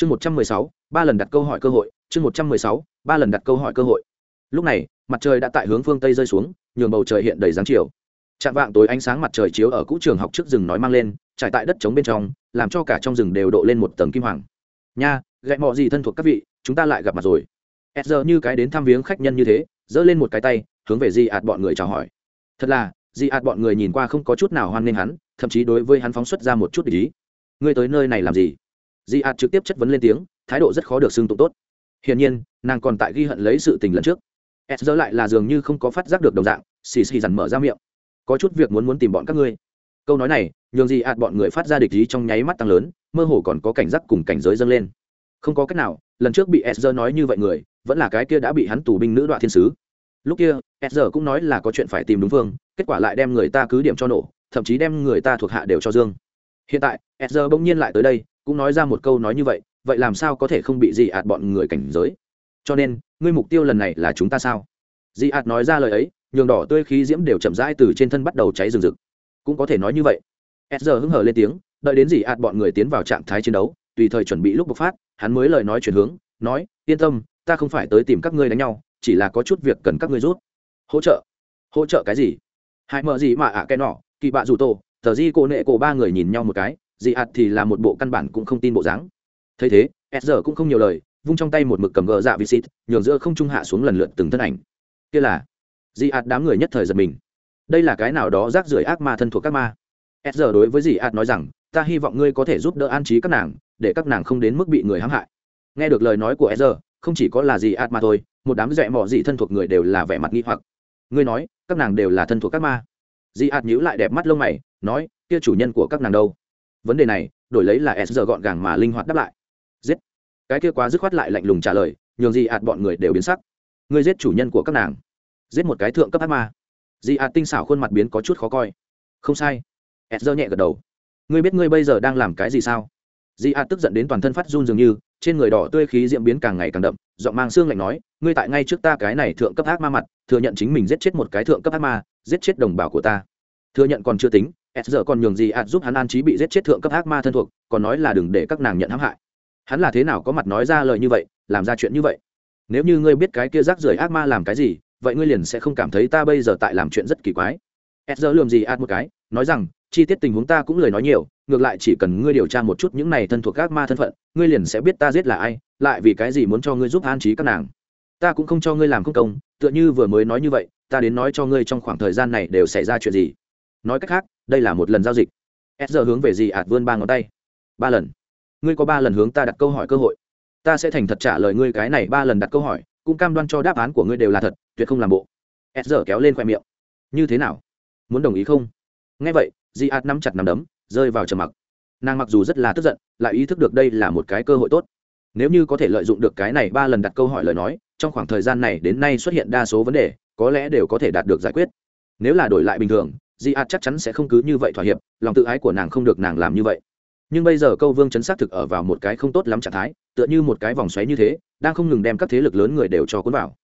chương một trăm mười sáu, ba lần đặt câu hỏi cơ hội, chương một trăm mười sáu, ba lần đặt câu hỏi cơ hội. Lúc này, mặt trời đã tại hướng phương tây rơi xuống, nhường bầu trời hiện đầy dáng chiều. Chạm vạng tối ánh sáng mặt trời chiếu ở cũ trường học trước rừng nói mang lên, trải tại đất trống bên trong, làm cho cả trong rừng đều độ lên một tầng kim hoàng. Nha gậy mọi gì thân thuộc các vị, chúng ta lại gặp mặt rồi. S giờ như cái đến thăm viếng khách nhân như thế, giơ lên một cái tay, hướng về di ạt bọn người chào hỏi. Thật là, di ạt bọn người nhìn qua không có chút nào hoan nghênh hắn, thậm chí đối với hắn phóng xuất ra một chút ý. Ngươi tới nơi này làm gì? Di ạt trực tiếp chất vấn lên tiếng, thái độ rất khó được xưng tụng tốt. Hiển nhiên, nàng còn tại ghi hận lấy sự tình lần trước. S giờ lại là dường như không có phát giác được đồng dạng, xì xì dằn mở ra miệng. Có chút việc muốn muốn tìm bọn các ngươi. Câu nói này, nhường gì ạt bọn người phát ra địch ý trong nháy mắt tăng lớn, mơ hồ còn có cảnh giác cùng cảnh giới dâng lên. Không có cách nào, lần trước bị s nói như vậy người, vẫn là cái kia đã bị hắn tù binh nữ đoạn thiên sứ. Lúc kia s cũng nói là có chuyện phải tìm đúng phương, kết quả lại đem người ta cứ điểm cho nổ, thậm chí đem người ta thuộc hạ đều cho dương. Hiện tại s bỗng nhiên lại tới đây cũng nói ra một câu nói như vậy vậy làm sao có thể không bị dị ạt bọn người cảnh giới? Cho nên, ngươi mục tiêu lần này là chúng ta sao? Dị ạt nói ra lời ấy, nhường đỏ tươi khí diễm đều chậm rãi từ trên thân bắt đầu cháy rừng rực. Cũng có thể nói như vậy. S giờ hứng hở lên tiếng, đợi đến dị ạt bọn người tiến vào trạng thái chiến đấu, tùy thời chuẩn bị lúc bộc phát, hắn mới lời nói chuyển hướng, nói, yên tâm, ta không phải tới tìm các ngươi đánh nhau, chỉ là có chút việc cần các ngươi rút. Hỗ trợ? Hỗ trợ cái gì? Hãy mở gì mà ạ cái nọ kỳ bạ dù tổ, tờ di cô nệ cổ ba người nhìn nhau một cái dị ạt thì là một bộ căn bản cũng không tin bộ dáng. Thấy thế s giờ cũng không nhiều lời, vung trong tay một mực cầm gờ dạ visit xịt nhường giữa không trung hạ xuống lần lượt từng thân ảnh. Kia là, dị ạt đám người nhất thời giật mình. Đây là cái nào đó rác rưởi ác ma thân thuộc các ma? S giờ đối với dị ạt nói rằng, ta hy vọng ngươi có thể giúp đỡ an trí các nàng, để các nàng không đến mức bị người hãm hại. Nghe được lời nói của s giờ không chỉ có là dị ạt mà thôi, một đám dẹ mỏ dị thân thuộc người đều là vẻ mặt nghi hoặc. Ngươi nói, các nàng đều là thân thuộc các ma? Dị ạt nhíu lại đẹp mắt lông mày, nói, kia chủ nhân của các nàng đâu? Vấn đề này, đổi lấy là s giờ gọn gàng mà linh hoạt đáp lại. Giết. Cái kia quá dứt khoát lại lạnh lùng trả lời, nhường gì ạt bọn người đều biến sắc. Ngươi giết chủ nhân của các nàng. Giết một cái thượng cấp ác ma. Dị ạt tinh xảo khuôn mặt biến có chút khó coi. Không sai. Ed nhẹ gật đầu. Ngươi biết ngươi bây giờ đang làm cái gì sao? Dị ạt tức giận đến toàn thân phát run dường như, trên người đỏ tươi khí diễn biến càng ngày càng đậm, giọng mang xương lạnh nói, ngươi tại ngay trước ta cái này thượng cấp ác ma mặt, thừa nhận chính mình giết chết một cái thượng cấp ác ma, giết chết đồng bào của ta. Thừa nhận còn chưa tính s giờ còn nhường gì ạt giúp hắn an trí bị giết chết thượng cấp ác ma thân thuộc, còn nói là đừng để các nàng nhận hãm hại. Hắn là thế nào có mặt nói ra lời như vậy, làm ra chuyện như vậy? Nếu như ngươi biết cái kia rác rưởi ác ma làm cái gì, vậy ngươi liền sẽ không cảm thấy ta bây giờ tại làm chuyện rất kỳ quái. S giờ lườm gì ạt một cái, nói rằng, chi tiết tình huống ta cũng lời nói nhiều, ngược lại chỉ cần ngươi điều tra một chút những này thân thuộc ác ma thân phận, ngươi liền sẽ biết ta giết là ai, lại vì cái gì muốn cho ngươi giúp an trí các nàng. Ta cũng không cho ngươi làm không công, tựa như vừa mới nói như vậy, ta đến nói cho ngươi trong khoảng thời gian này đều xảy ra chuyện gì. Nói cách khác đây là một lần giao dịch. S giờ hướng về gì ạt vươn ba ngón tay. Ba lần. Ngươi có ba lần hướng ta đặt câu hỏi cơ hội. Ta sẽ thành thật trả lời ngươi cái này ba lần đặt câu hỏi, cũng cam đoan cho đáp án của ngươi đều là thật, tuyệt không làm bộ. S giờ kéo lên khoe miệng. Như thế nào? Muốn đồng ý không? Nghe vậy di ạt nắm chặt nắm đấm, rơi vào trầm mặc. Nàng mặc dù rất là tức giận, lại ý thức được đây là một cái cơ hội tốt. Nếu như có thể lợi dụng được cái này ba lần đặt câu hỏi lời nói, trong khoảng thời gian này đến nay xuất hiện đa số vấn đề, có lẽ đều có thể đạt được giải quyết. Nếu là đổi lại bình thường di ạt chắc chắn sẽ không cứ như vậy thỏa hiệp, lòng tự ái của nàng không được nàng làm như vậy. Nhưng bây giờ câu vương chấn xác thực ở vào một cái không tốt lắm trạng thái, tựa như một cái vòng xoáy như thế, đang không ngừng đem các thế lực lớn người đều cho cuốn vào.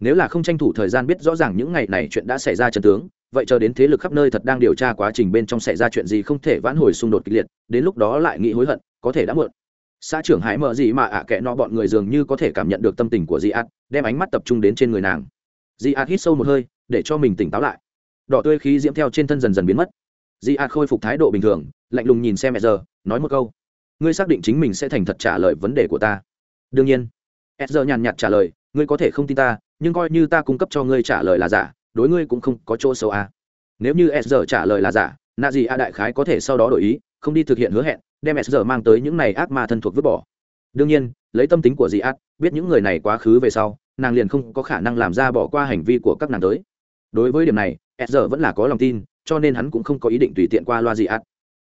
Nếu là không tranh thủ thời gian biết rõ ràng những ngày này chuyện đã xảy ra chân tướng, vậy chờ đến thế lực khắp nơi thật đang điều tra quá trình bên trong xảy ra chuyện gì không thể vãn hồi xung đột kịch liệt, đến lúc đó lại nghĩ hối hận, có thể đã muộn. Xã trưởng hãy mở gì mà ạ à kệ nó bọn người dường như có thể cảm nhận được tâm tình của di ạt, đem ánh mắt tập trung đến trên người nàng. Di ạt hít sâu một hơi, để cho mình tỉnh táo lại đỏ tươi khí diễm theo trên thân dần dần biến mất. Di a khôi phục thái độ bình thường, lạnh lùng nhìn xem mẹ nói một câu. Ngươi xác định chính mình sẽ thành thật trả lời vấn đề của ta. Đương nhiên. E nhàn nhạt trả lời, ngươi có thể không tin ta, nhưng coi như ta cung cấp cho ngươi trả lời là giả, đối ngươi cũng không có chỗ xấu a à. nếu như s trả lời là giả nạ gì a đại khái có thể sau đó đổi ý, không đi thực hiện hứa hẹn, đem s mang tới những này ác ma thân thuộc vứt bỏ. Đương nhiên, lấy tâm tính của dị ác biết những người này quá khứ về sau, nàng liền không có khả năng làm ra bỏ qua hành vi của các nàng tới. Đối với điểm này s giờ vẫn là có lòng tin, cho nên hắn cũng không có ý định tùy tiện qua loa dị ạt.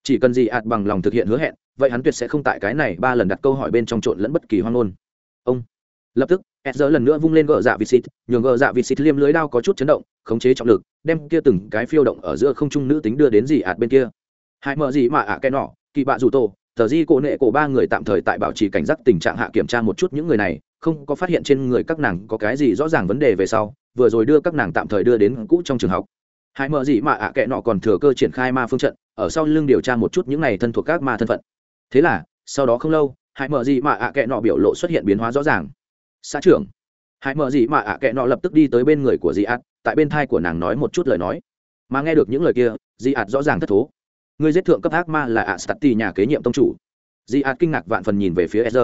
chỉ cần dị ạt bằng lòng thực hiện hứa hẹn, vậy hắn tuyệt sẽ không tại cái này ba lần đặt câu hỏi bên trong trộn lẫn bất kỳ hoang ngôn. Ông. Lập tức, s giờ lần nữa vung lên gờ dạ vịt xịt, nhường gờ dạ vịt xịt liêm lưới đao có chút chấn động, khống chế trọng lực, đem kia từng cái phiêu động ở giữa không trung nữ tính đưa đến dị ạt bên kia. Hai mở gì mà ạ cái nọ, kỳ bạ dù tổ tờ di cổ nệ cổ ba người tạm thời tại bảo trì cảnh giác tình trạng hạ kiểm tra một chút những người này, không có phát hiện trên người các nàng có cái gì rõ ràng vấn đề về sau, vừa rồi đưa các nàng tạm thời đưa đến cũ trong trường học. Hãy mở gì mà ạ kệ nọ còn thừa cơ triển khai ma phương trận, ở sau lưng điều tra một chút những này thân thuộc các ma thân phận. Thế là, sau đó không lâu hãy mở gì mà ạ kệ nọ biểu lộ xuất hiện biến hóa rõ ràng. Xã trưởng. Hãy mở gì mà ạ kệ nọ lập tức đi tới bên người của dị ạt, tại bên thai của nàng nói một chút lời nói. Mà nghe được những lời kia, dị ạt rõ ràng thất thố người giết thượng cấp ác ma là ạ statti nhà kế nhiệm tông chủ. Di ạt kinh ngạc vạn phần nhìn về phía sr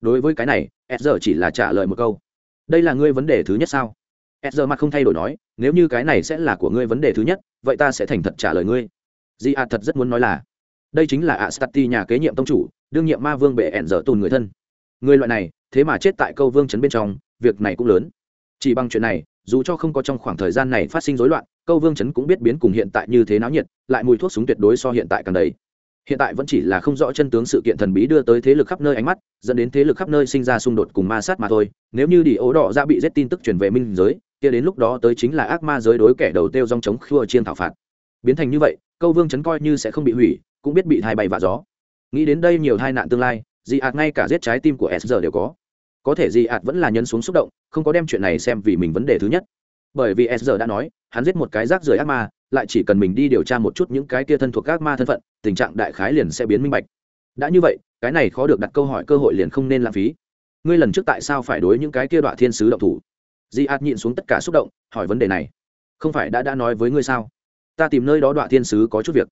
đối với cái này sr chỉ là trả lời một câu. Đây là ngươi vấn đề thứ nhất sao? Sr mặt không thay đổi nói, nếu như cái này sẽ là của ngươi vấn đề thứ nhất, vậy ta sẽ thành thật trả lời ngươi. Di ạt thật rất muốn nói là, đây chính là ạ statti nhà kế nhiệm tông chủ, đương nhiệm ma vương bệ ẻn dở tùn người thân. Người loại này, thế mà chết tại câu vương chấn bên trong, việc này cũng lớn. Chỉ bằng chuyện này, dù cho không có trong khoảng thời gian này phát sinh rối loạn câu vương chấn cũng biết biến cùng hiện tại như thế náo nhiệt, lại mùi thuốc súng tuyệt đối so hiện tại càng đầy. Hiện tại vẫn chỉ là không rõ chân tướng sự kiện thần bí đưa tới thế lực khắp nơi ánh mắt, dẫn đến thế lực khắp nơi sinh ra xung đột cùng ma sát mà thôi. Nếu như đi ố đỏ ra bị giết tin tức truyền về minh giới, kia đến lúc đó tới chính là ác ma giới đối kẻ đầu tiêu dòng chống khua chiên thảo phạt. Biến thành như vậy, câu vương chấn coi như sẽ không bị hủy, cũng biết bị thai bay và gió. Nghĩ đến đây nhiều tai nạn tương lai dị ạt ngay cả giết trái tim của s giờ đều có. Có thể dị ạt vẫn là nhân xuống xúc động, không có đem chuyện này xem vì mình vấn đề thứ nhất bởi vì s giờ đã nói, hắn giết một cái rác rưởi ác ma, lại chỉ cần mình đi điều tra một chút những cái kia thân thuộc ác ma thân phận, tình trạng đại khái liền sẽ biến minh bạch. Đã như vậy, cái này khó được đặt câu hỏi cơ hội liền không nên lãng phí. Ngươi lần trước tại sao phải đối những cái kia đoạn thiên sứ động thủ? Di ạt nhịn xuống tất cả xúc động, hỏi vấn đề này. Không phải đã đã nói với ngươi sao? Ta tìm nơi đó đoạn thiên sứ có chút việc.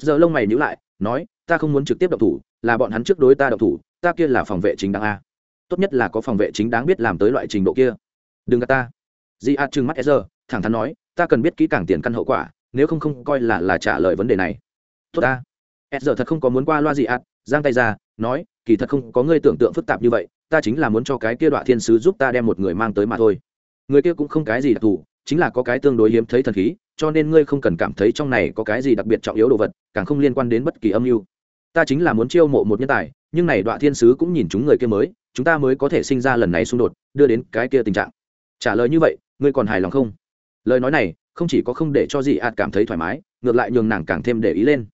S giờ lông mày nhữ lại, nói, ta không muốn trực tiếp động thủ, là bọn hắn trước đối ta động thủ, ta kia là phòng vệ chính đáng a. Tốt nhất là có phòng vệ chính đáng biết làm tới loại trình độ kia. Đừng gạt ta di a trừng mắt Ezra, thẳng thắn nói ta cần biết kỹ càng tiền căn hậu quả nếu không không coi là là trả lời vấn đề này. Tốt ta. Ezra thật không có muốn qua loa di a giang tay ra nói kỳ thật không có ngươi tưởng tượng phức tạp như vậy ta chính là muốn cho cái kia đoạn thiên sứ giúp ta đem một người mang tới mà thôi. Người kia cũng không cái gì đặc thù chính là có cái tương đối hiếm thấy thần khí cho nên ngươi không cần cảm thấy trong này có cái gì đặc biệt trọng yếu đồ vật càng không liên quan đến bất kỳ âm mưu. Ta chính là muốn chiêu mộ một nhân tài nhưng này đoạn thiên sứ cũng nhìn chúng người kia mới chúng ta mới có thể sinh ra lần này xung đột đưa đến cái kia tình trạng. Trả lời như vậy ngươi còn hài lòng không? Lời nói này, không chỉ có không để cho dị ạt cảm thấy thoải mái, ngược lại nhường nàng càng thêm để ý lên.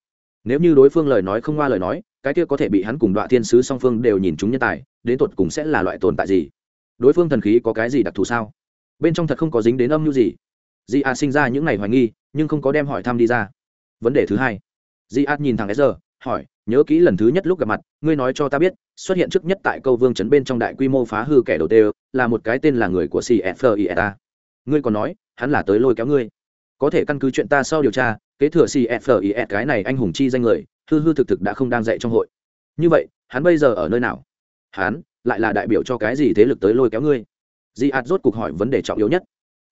Nếu như đối phương lời nói không qua lời nói, cái kia có thể bị hắn cùng đoạn thiên sứ song phương đều nhìn chúng nhân tài, đến tột cùng sẽ là loại tồn tại gì? Đối phương thần khí có cái gì đặc thù sao? Bên trong thật không có dính đến âm mưu gì. Dị ạt sinh ra những ngày hoài nghi, nhưng không có đem hỏi thăm đi ra. Vấn đề thứ hai. Dị ạt nhìn thằng s hỏi, nhớ kỹ lần thứ nhất lúc gặp mặt, ngươi nói cho ta biết, xuất hiện trước nhất tại câu vương trấn bên trong đại quy mô phá hư kẻ đầu tiên là một cái tên là người của cfieta ngươi còn nói, hắn là tới lôi kéo ngươi. Có thể căn cứ chuyện ta sau điều tra, kế thừa cfis cái này anh hùng chi danh người, hư hư thực thực đã không đang dạy trong hội. Như vậy, hắn bây giờ ở nơi nào? Hắn lại là đại biểu cho cái gì thế lực tới lôi kéo ngươi? Di ạt rốt cuộc hỏi vấn đề trọng yếu nhất.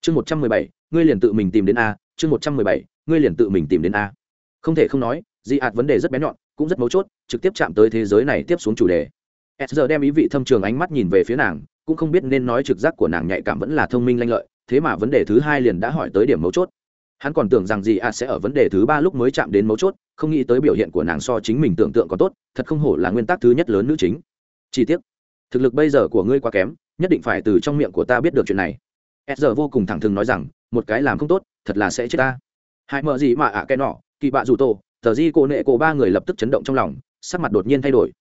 Chương một trăm mười bảy, ngươi liền tự mình tìm đến a, chương một trăm mười bảy, ngươi liền tự mình tìm đến a. Không thể không nói, di ạt vấn đề rất bé nhọn, cũng rất mấu chốt, trực tiếp chạm tới thế giới này tiếp xuống chủ đề. S giờ đem ý vị thâm trường ánh mắt nhìn về phía nàng, cũng không biết nên nói trực giác của nàng nhạy cảm vẫn là thông minh lanh lợi thế mà vấn đề thứ hai liền đã hỏi tới điểm mấu chốt. Hắn còn tưởng rằng gì a sẽ ở vấn đề thứ ba lúc mới chạm đến mấu chốt, không nghĩ tới biểu hiện của nàng so chính mình tưởng tượng có tốt, thật không hổ là nguyên tắc thứ nhất lớn nữ chính. Chi tiết thực lực bây giờ của ngươi quá kém, nhất định phải từ trong miệng của ta biết được chuyện này. S giờ vô cùng thẳng thừng nói rằng, một cái làm không tốt, thật là sẽ chết ta. Hãy mợ gì mà ạ cái nọ, kỳ bạ dù tổ, tờ di cô nệ cổ ba người lập tức chấn động trong lòng, sắc mặt đột nhiên thay đổi.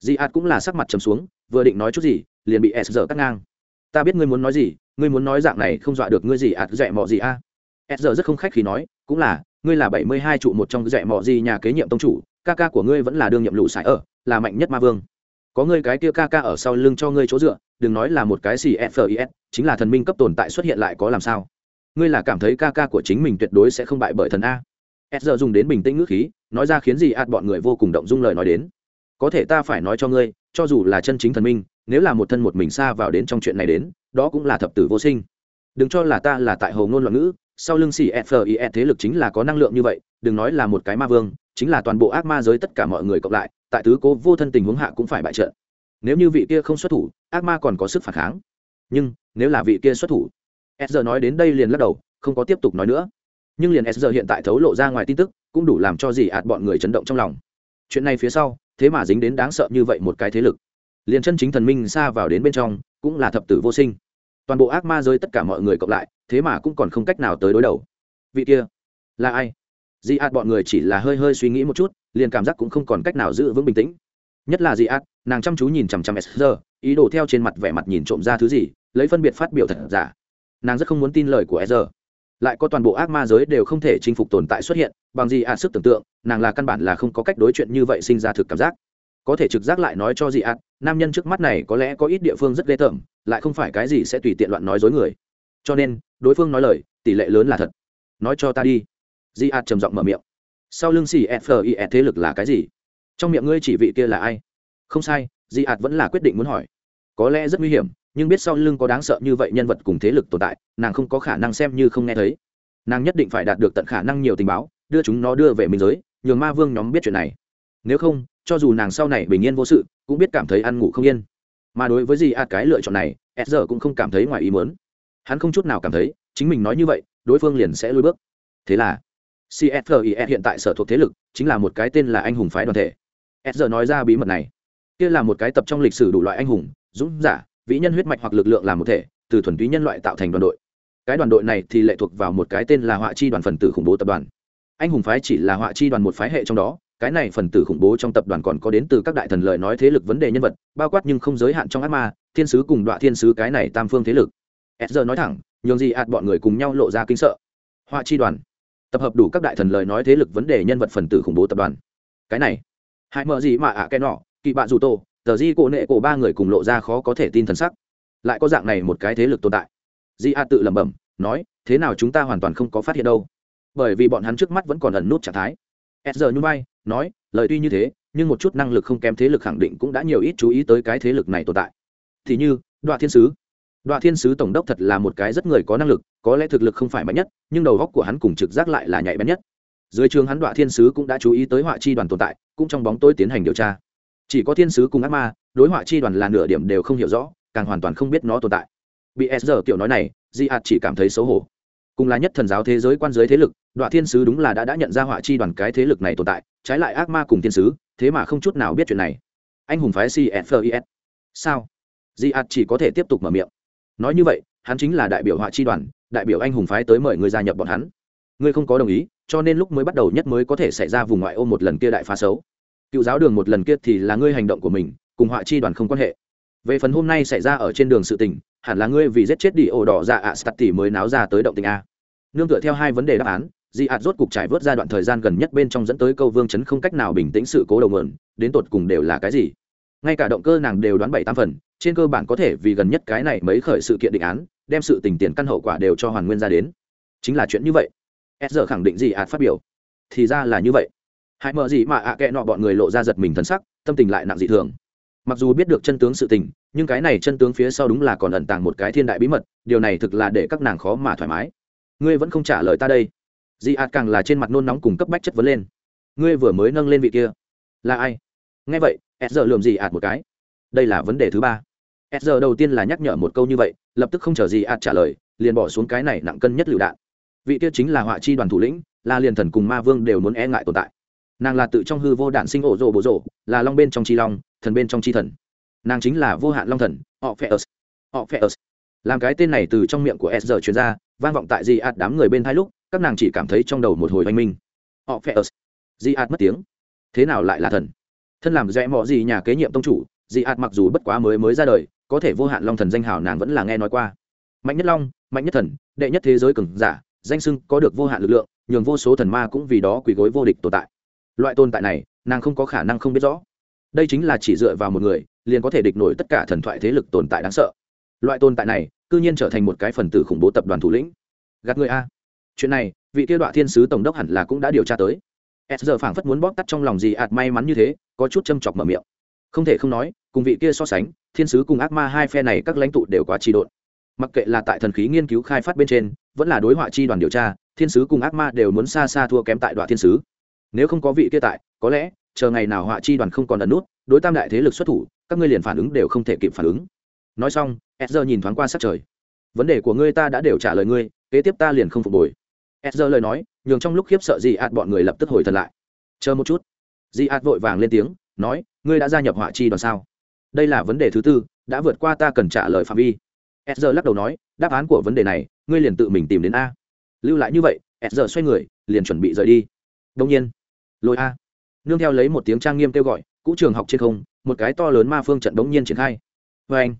Dị ạt cũng là sắc mặt trầm xuống, vừa định nói chút gì, liền bị s giờ cắt ngang ta biết ngươi muốn nói gì, ngươi muốn nói dạng này không dọa được ngươi gì ạt dẹ mọ gì a s giờ rất không khách khi nói, cũng là, ngươi là bảy mươi hai trụ một trong dẹ mọ gì nhà kế nhiệm tông chủ, ca ca của ngươi vẫn là đương nhiệm lụ sải ở, là mạnh nhất ma vương. Có ngươi cái kia ca ca ở sau lưng cho ngươi chỗ dựa, đừng nói là một cái cfis chính là thần minh cấp tồn tại xuất hiện lại có làm sao? Ngươi là cảm thấy ca ca của chính mình tuyệt đối sẽ không bại bởi thần a. S giờ dùng đến bình tĩnh ngữ khí, nói ra khiến gì ạt bọn người vô cùng động dung lời nói đến. Có thể ta phải nói cho ngươi, cho dù là chân chính thần minh nếu là một thân một mình xa vào đến trong chuyện này đến, đó cũng là thập tử vô sinh. Đừng cho là ta là tại hầu ngôn loạn ngữ, sau lưng xì fie thế lực chính là có năng lượng như vậy, đừng nói là một cái ma vương, chính là toàn bộ ác ma giới tất cả mọi người cộng lại, tại tứ cố vô thân tình huống hạ cũng phải bại trận. Nếu như vị kia không xuất thủ, ác ma còn có sức phản kháng. Nhưng, nếu là vị kia xuất thủ, s giờ nói đến đây liền lắc đầu, không có tiếp tục nói nữa. Nhưng liền s giờ hiện tại thấu lộ ra ngoài tin tức, cũng đủ làm cho gì ạt bọn người chấn động trong lòng. Chuyện này phía sau, thế mà dính đến đáng sợ như vậy một cái thế lực liền chân chính thần minh xa vào đến bên trong, cũng là thập tử vô sinh. Toàn bộ ác ma rơi tất cả mọi người cộng lại, thế mà cũng còn không cách nào tới đối đầu. Vị kia là ai? Dị ạt bọn người chỉ là hơi hơi suy nghĩ một chút, liền cảm giác cũng không còn cách nào giữ vững bình tĩnh. Nhất là dị ạt nàng chăm chú nhìn chằm chằm s giờ ý đồ theo trên mặt vẻ mặt nhìn trộm ra thứ gì, lấy phân biệt phát biểu thật giả. Nàng rất không muốn tin lời của s giờ lại có toàn bộ ác ma giới đều không thể chinh phục tồn tại xuất hiện, bằng gì ạt sức tưởng tượng, nàng là căn bản là không có cách đối chuyện như vậy sinh ra thực cảm giác. Có thể trực giác lại nói cho dị ạt nam nhân trước mắt này có lẽ có ít địa phương rất ghê tởm, lại không phải cái gì sẽ tùy tiện loạn nói dối người. Cho nên, đối phương nói lời, tỷ lệ lớn là thật. Nói cho ta đi. Di ạt trầm giọng mở miệng. Sau lưng xì fis thế lực là cái gì? Trong miệng ngươi chỉ vị kia là ai? Không sai, di ạt vẫn là quyết định muốn hỏi. Có lẽ rất nguy hiểm, nhưng biết sau lưng có đáng sợ như vậy nhân vật cùng thế lực tồn tại, nàng không có khả năng xem như không nghe thấy. Nàng nhất định phải đạt được tận khả năng nhiều tình báo, đưa chúng nó đưa về mình giới, nhường ma vương nhóm biết chuyện này. Nếu không, cho dù nàng sau này bình yên vô sự cũng biết cảm thấy ăn ngủ không yên. Mà đối với gì ạt cái lựa chọn này, s giờ cũng không cảm thấy ngoài ý muốn. Hắn không chút nào cảm thấy, chính mình nói như vậy, đối phương liền sẽ lùi bước. Thế là csgie hiện tại sở thuộc thế lực, chính là một cái tên là anh hùng phái đoàn thể. SR nói ra bí mật này. Kia là một cái tập trong lịch sử đủ loại anh hùng, dũng giả, vĩ nhân huyết mạch hoặc lực lượng làm một thể, từ thuần túy nhân loại tạo thành đoàn đội. Cái đoàn đội này thì lệ thuộc vào một cái tên là họa chi đoàn phần tử khủng bố tập đoàn. Anh hùng phái chỉ là họa chi đoàn một phái hệ trong đó cái này phần tử khủng bố trong tập đoàn còn có đến từ các đại thần lời nói thế lực vấn đề nhân vật, bao quát nhưng không giới hạn trong ác ma, thiên sứ cùng đoạn thiên sứ cái này tam phương thế lực. S nói thẳng, nhường gì ạt bọn người cùng nhau lộ ra kinh sợ. Họa chi đoàn. Tập hợp đủ các đại thần lời nói thế lực vấn đề nhân vật phần tử khủng bố tập đoàn. Cái này. Hãy mở gì mà ạ à cái nọ, kỵ bạ dù tô, tờ di cổ nệ cổ ba người cùng lộ ra khó có thể tin thần sắc. Lại có dạng này một cái thế lực tồn tại. Di a tự lẩm bẩm, nói, thế nào chúng ta hoàn toàn không có phát hiện đâu. Bởi vì bọn hắn trước mắt vẫn còn ẩn nút trạng thái. S giờ như bay nói, lời tuy như thế, nhưng một chút năng lực không kém thế lực khẳng định cũng đã nhiều ít chú ý tới cái thế lực này tồn tại. Thì như đoạn thiên sứ. Đoạn thiên sứ tổng đốc thật là một cái rất người có năng lực, có lẽ thực lực không phải mạnh nhất, nhưng đầu góc của hắn cùng trực giác lại là nhạy bén nhất. Dưới trường hắn đoạn thiên sứ cũng đã chú ý tới họa chi đoàn tồn tại, cũng trong bóng tối tiến hành điều tra. Chỉ có thiên sứ cùng ác ma, đối họa chi đoàn là nửa điểm đều không hiểu rõ, càng hoàn toàn không biết nó tồn tại. Bị s giờ kiểu nói này, di ạt chỉ cảm thấy xấu hổ. Cùng là nhất thần giáo thế giới quan giới thế lực đoạn thiên sứ đúng là đã đã nhận ra họa chi đoàn cái thế lực này tồn tại trái lại ác ma cùng thiên sứ, thế mà không chút nào biết chuyện này. Anh hùng phái cfis sao? Di ạt chỉ có thể tiếp tục mở miệng. Nói như vậy, hắn chính là đại biểu họa chi đoàn, đại biểu anh hùng phái tới mời người gia nhập bọn hắn. Ngươi không có đồng ý, cho nên lúc mới bắt đầu nhất mới có thể xảy ra vùng ngoại ô một lần kia đại phá xấu. Cựu giáo đường một lần kia thì là ngươi hành động của mình, cùng họa chi đoàn không quan hệ. Về phần hôm nay xảy ra ở trên đường sự tình, hẳn là ngươi vì giết chết đi ổ đỏ dạ ạ à tỷ mới náo ra tới động tình a. Nương tựa theo hai vấn đề đáp án dị ạt rốt cục trải vớt ra đoạn thời gian gần nhất bên trong dẫn tới câu vương chấn không cách nào bình tĩnh sự cố đầu mượn đến tột cùng đều là cái gì? Ngay cả động cơ nàng đều đoán bảy tám phần, trên cơ bản có thể vì gần nhất cái này mấy khởi sự kiện định án, đem sự tình tiền căn hậu quả đều cho hoàn nguyên ra đến. Chính là chuyện như vậy. S giờ khẳng định dị ạt phát biểu. Thì ra là như vậy. Hãy mở gì mà ạ à kệ nọ bọn người lộ ra giật mình thân sắc, tâm tình lại nặng dị thường. Mặc dù biết được chân tướng sự tình, nhưng cái này chân tướng phía sau đúng là còn ẩn tàng một cái thiên đại bí mật, điều này thực là để các nàng khó mà thoải mái. Ngươi vẫn không trả lời ta đây dị ạt càng là trên mặt nôn nóng cùng cấp bách chất vấn lên. Ngươi vừa mới nâng lên vị kia. Là ai? Nghe vậy, s giờ lườm dị ạt một cái. Đây là vấn đề thứ ba. S giờ đầu tiên là nhắc nhở một câu như vậy, lập tức không chờ dị ạt trả lời, liền bỏ xuống cái này nặng cân nhất lựu đạn. Vị kia chính là họa chi đoàn thủ lĩnh, là liền thần cùng ma vương đều muốn e ngại tồn tại. Nàng là tự trong hư vô đản sinh ổ rộ bố rộ là long bên trong chi long, thần bên trong chi thần. Nàng chính là vô hạn long thần, họ phe ớt. Họ phe ớt. Làm cái tên này từ trong miệng của s giờ chuyên ra, vang vọng tại dị ạt đám người bên hai lúc các nàng chỉ cảm thấy trong đầu một hồi oanh minh. Họ phe ớt. Di ạt mất tiếng. Thế nào lại là thần? Thân làm rẽ mọ gì nhà kế nhiệm tông chủ, di ạt mặc dù bất quá mới mới ra đời, có thể vô hạn long thần danh hào nàng vẫn là nghe nói qua. Mạnh nhất long, mạnh nhất thần, đệ nhất thế giới cường giả, danh sưng có được vô hạn lực lượng, nhường vô số thần ma cũng vì đó quỳ gối vô địch tồn tại. Loại tồn tại này, nàng không có khả năng không biết rõ. Đây chính là chỉ dựa vào một người, liền có thể địch nổi tất cả thần thoại thế lực tồn tại đáng sợ. Loại tồn tại này, cư nhiên trở thành một cái phần tử khủng bố tập đoàn thủ lĩnh. Gạt người a chuyện này, vị kia đoạn thiên sứ tổng đốc hẳn là cũng đã điều tra tới. S giờ phảng phất muốn bóp tắt trong lòng gì ạt may mắn như thế, có chút châm chọc mở miệng. Không thể không nói, cùng vị kia so sánh, thiên sứ cùng ác ma hai phe này các lãnh tụ đều quá trì độn. Mặc kệ là tại thần khí nghiên cứu khai phát bên trên, vẫn là đối họa chi đoàn điều tra, thiên sứ cùng ác ma đều muốn xa xa thua kém tại đoạn thiên sứ. Nếu không có vị kia tại, có lẽ, chờ ngày nào họa chi đoàn không còn ẩn nút, đối tam đại thế lực xuất thủ, các ngươi liền phản ứng đều không thể kịp phản ứng. Nói xong edger nhìn thoáng qua sát trời. Vấn đề của ngươi ta đã đều trả lời ngươi, kế tiếp ta liền không phục hồi edger lời nói, nhường trong lúc khiếp sợ dị ạt bọn người lập tức hồi thần lại. Chờ một chút. Dị ạt vội vàng lên tiếng, nói, ngươi đã gia nhập họa chi đoàn sao? Đây là vấn đề thứ tư, đã vượt qua ta cần trả lời phạm vi. Edger lắc đầu nói, đáp án của vấn đề này, ngươi liền tự mình tìm đến a. Lưu lại như vậy edger xoay người, liền chuẩn bị rời đi. Đông nhiên. Lôi a. Nương theo lấy một tiếng trang nghiêm kêu gọi, cũ trường học trên không, một cái to lớn ma phương trận bỗng nhiên triển khai. Vê anh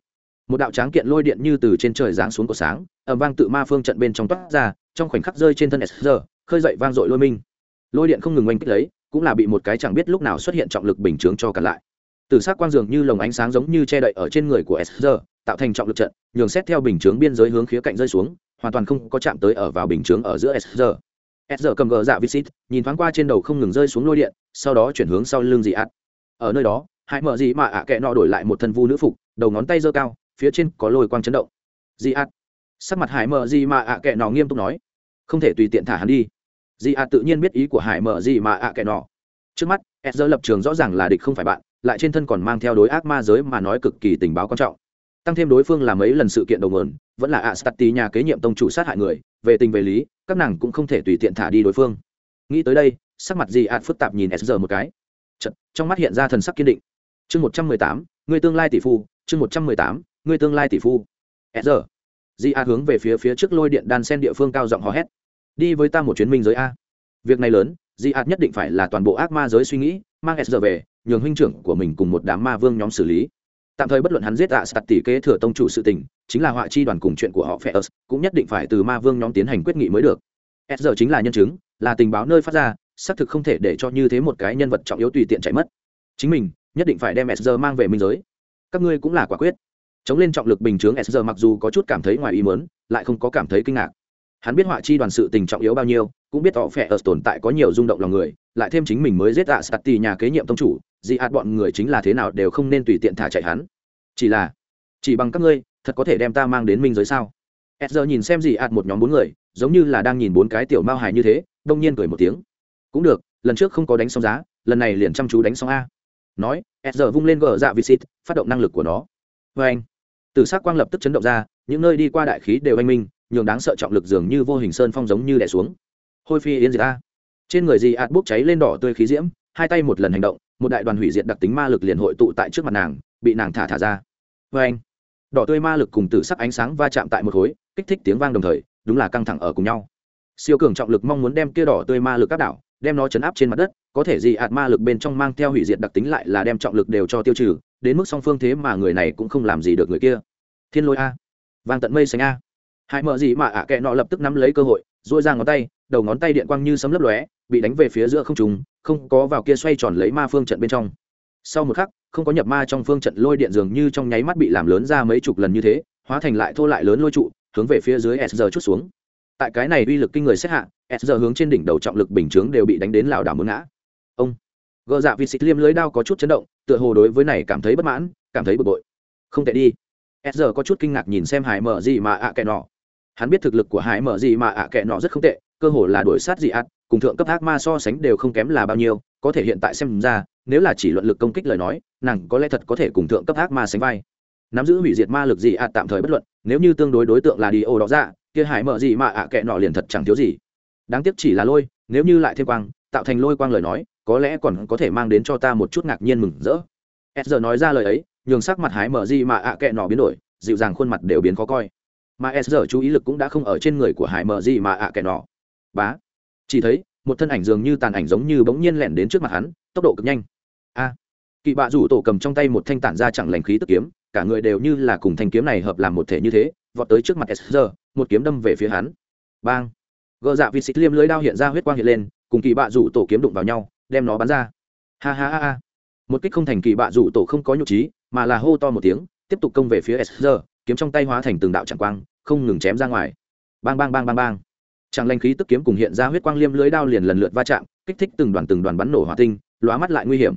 một đạo tráng kiện lôi điện như từ trên trời giáng xuống của sáng ẩm vang tự ma phương trận bên trong toát ra trong khoảnh khắc rơi trên thân s khơi dậy vang dội lôi minh. Lôi điện không ngừng oanh kích lấy, cũng là bị một cái chẳng biết lúc nào xuất hiện trọng lực bình chướng cho cả lại. Từ s quang dường như lồng ánh sáng giống như che đậy ở trên người của sr tạo thành trọng lực trận, nhường xét theo bình chướng biên giới hướng khía cạnh rơi xuống, hoàn toàn không có chạm tới ở vào bình chướng ở giữa sr sr cầm gờ dạ visit nhìn thoáng qua trên đầu không ngừng rơi xuống lôi điện, sau đó chuyển hướng sau lưng dị ạt ở nơi đó, hai mở gì mà ạ kệ nọ đổi lại một thân vu nữ phục, đầu ngón tay giơ cao, phía trên có lôi quang chấn động. Dị ạt sắc mặt hải mờ gì mà ạ kệ nọ nghiêm túc nói không thể tùy tiện thả hắn đi. Dị ạ tự nhiên biết ý của hải mờ gì mà ạ kệ nọ. Trước mắt sr lập trường rõ ràng là địch không phải bạn lại trên thân còn mang theo đối ác ma giới mà nói cực kỳ tình báo quan trọng. Tăng thêm đối phương là mấy lần sự kiện đầu nguồn vẫn là ạ stati nhà kế nhiệm tông chủ sát hại người về tình về lý các nàng cũng không thể tùy tiện thả đi đối phương. Nghĩ tới đây sắc mặt gì ạ phức tạp nhìn sr một cái. Chật, trong mắt hiện ra thần sắc kiên định. Chương một trăm mười tám người tương lai tỷ phu chương một trăm mười tám người tương lai tỷ phu. Sr di a hướng về phía phía trước lôi điện đan sen địa phương cao giọng hò hét. Đi với ta một chuyến minh giới a. Việc này lớn, di a nhất định phải là toàn bộ ác ma giới suy nghĩ, mang sr về, nhường huynh trưởng của mình cùng một đám ma vương nhóm xử lý. Tạm thời bất luận hắn giết ạ sạt tỷ kế thừa tông chủ sự tình, chính là họa chi đoàn cùng chuyện của họ phe cũng nhất định phải từ ma vương nhóm tiến hành quyết nghị mới được. S giờ chính là nhân chứng, là tình báo nơi phát ra, xác thực không thể để cho như thế một cái nhân vật trọng yếu tùy tiện chạy mất. Chính mình, nhất định phải đem s giờ mang về minh giới. Các ngươi cũng là quả quyết chống lên trọng lực bình chướng sr mặc dù có chút cảm thấy ngoài ý mớn lại không có cảm thấy kinh ngạc. Hắn biết họa chi đoàn sự tình trọng yếu bao nhiêu, cũng biết họ phe ở tồn tại có nhiều rung động lòng người, lại thêm chính mình mới giết ạ sạt tỷ nhà kế nhiệm tông chủ, dị ạt bọn người chính là thế nào đều không nên tùy tiện thả chạy hắn. Chỉ là, chỉ bằng các ngươi, thật có thể đem ta mang đến minh giới sao? S giờ nhìn xem dị ạt một nhóm bốn người, giống như là đang nhìn bốn cái tiểu mao hài như thế, đông nhiên cười một tiếng. Cũng được, lần trước không có đánh xong giá, lần này liền chăm chú đánh xong a. Nói, s giờ vung lên gờ dạ visit phát động năng lực của nó. Vê anh từ s ắ c quang lập tức chấn động ra, những nơi đi qua đại khí đều anh minh, nhường đáng sợ trọng lực dường như vô hình sơn phong giống như đẻ xuống. Hôi phi yên diệt a. Trên người gì ạt bốc cháy lên đỏ tươi khí diễm, hai tay một lần hành động, một đại đoàn hủy diệt đặc tính ma lực liền hội tụ tại trước mặt nàng, bị nàng thả thả ra. Vê anh, đỏ tươi ma lực cùng tử sắc ánh sáng va chạm tại một khối, kích thích tiếng vang đồng thời, đúng là căng thẳng ở cùng nhau. Siêu cường trọng lực mong muốn đem kia đỏ tươi ma lực áp đảo, đem nó chấn áp trên mặt đất, có thể gì ạt ma lực bên trong mang theo hủy diệt đặc tính lại là đem trọng lực đều cho tiêu trừ đến mức song phương thế mà người này cũng không làm gì được người kia. Thiên lôi a. Vang tận mây xanh a. Hại mở gì mà ạ kệ nọ lập tức nắm lấy cơ hội dội ra ngón tay, đầu ngón tay điện quang như sấm lấp lóe, bị đánh về phía giữa không trùng không có vào kia xoay tròn lấy ma phương trận bên trong. Sau một khắc, không có nhập ma trong phương trận lôi điện dường như trong nháy mắt bị làm lớn ra mấy chục lần như thế, hóa thành lại thô lại lớn lôi trụ, hướng về phía dưới s chút xuống. Tại cái này uy lực kinh người xét hạ s hướng trên đỉnh đầu trọng lực bình chướng đều bị đánh đến lảo đảo muốn ngã. Ông gờ dạ vịt xịt liêm lưới đao có chút chấn động, tựa hồ đối với này cảm thấy bất mãn, cảm thấy bực bội. Không tệ đi. S có chút kinh ngạc nhìn xem hải mở gì mà ạ kệ nọ. Hắn biết thực lực của hải mở gì mà ạ kệ nọ rất không tệ, cơ hồ là đuổi sát dị ạt cùng thượng cấp ác ma so sánh đều không kém là bao nhiêu, có thể hiện tại xem ra, nếu là chỉ luận lực công kích lời nói, nàng có lẽ thật có thể cùng thượng cấp ác ma sánh vai. Nắm giữ hủy diệt ma lực gì ạt tạm thời bất luận, nếu như tương đối đối tượng là đi ô đó ra, kia hải mở gì mà ạ kệ nọ liền thật chẳng thiếu gì. Đáng tiếc chỉ là lôi, nếu như lại thêm quang tạo thành lôi quang lời nói, có lẽ còn có thể mang đến cho ta một chút ngạc nhiên mừng rỡ. S giờ nói ra lời ấy, nhường sắc mặt hải mở gì mà ạ kệ nọ biến đổi, dịu dàng khuôn mặt đều biến khó coi. Mà s giờ chú ý lực cũng đã không ở trên người của hải mở gì mà ạ kệ nọ. Bá. Chỉ thấy, một thân ảnh dường như tàn ảnh giống như bỗng nhiên lẻn đến trước mặt hắn, tốc độ cực nhanh. A. Kỵ bạ rủ tổ cầm trong tay một thanh tản ra chẳng lành khí tức kiếm, cả người đều như là cùng thanh kiếm này hợp làm một thể như thế, vọt tới trước mặt s một kiếm đâm về phía hắn. Bang. Gờ dạ vịt xịt liêm lưới đao hiện ra huyết quang hiện lên cùng kỳ bạ rủ tổ kiếm đụng vào nhau đem nó bắn ra ha ha ha ha một kích không thành kỳ bạ rủ tổ không có nhục trí mà là hô to một tiếng tiếp tục công về phía s kiếm trong tay hóa thành từng đạo chẳng quang không ngừng chém ra ngoài bang bang bang bang bang Chẳng lanh khí tức kiếm cùng hiện ra huyết quang liêm lưới đao liền lần lượt va chạm, kích thích từng đoàn từng đoàn bắn nổ hỏa tinh, lóa mắt lại nguy hiểm.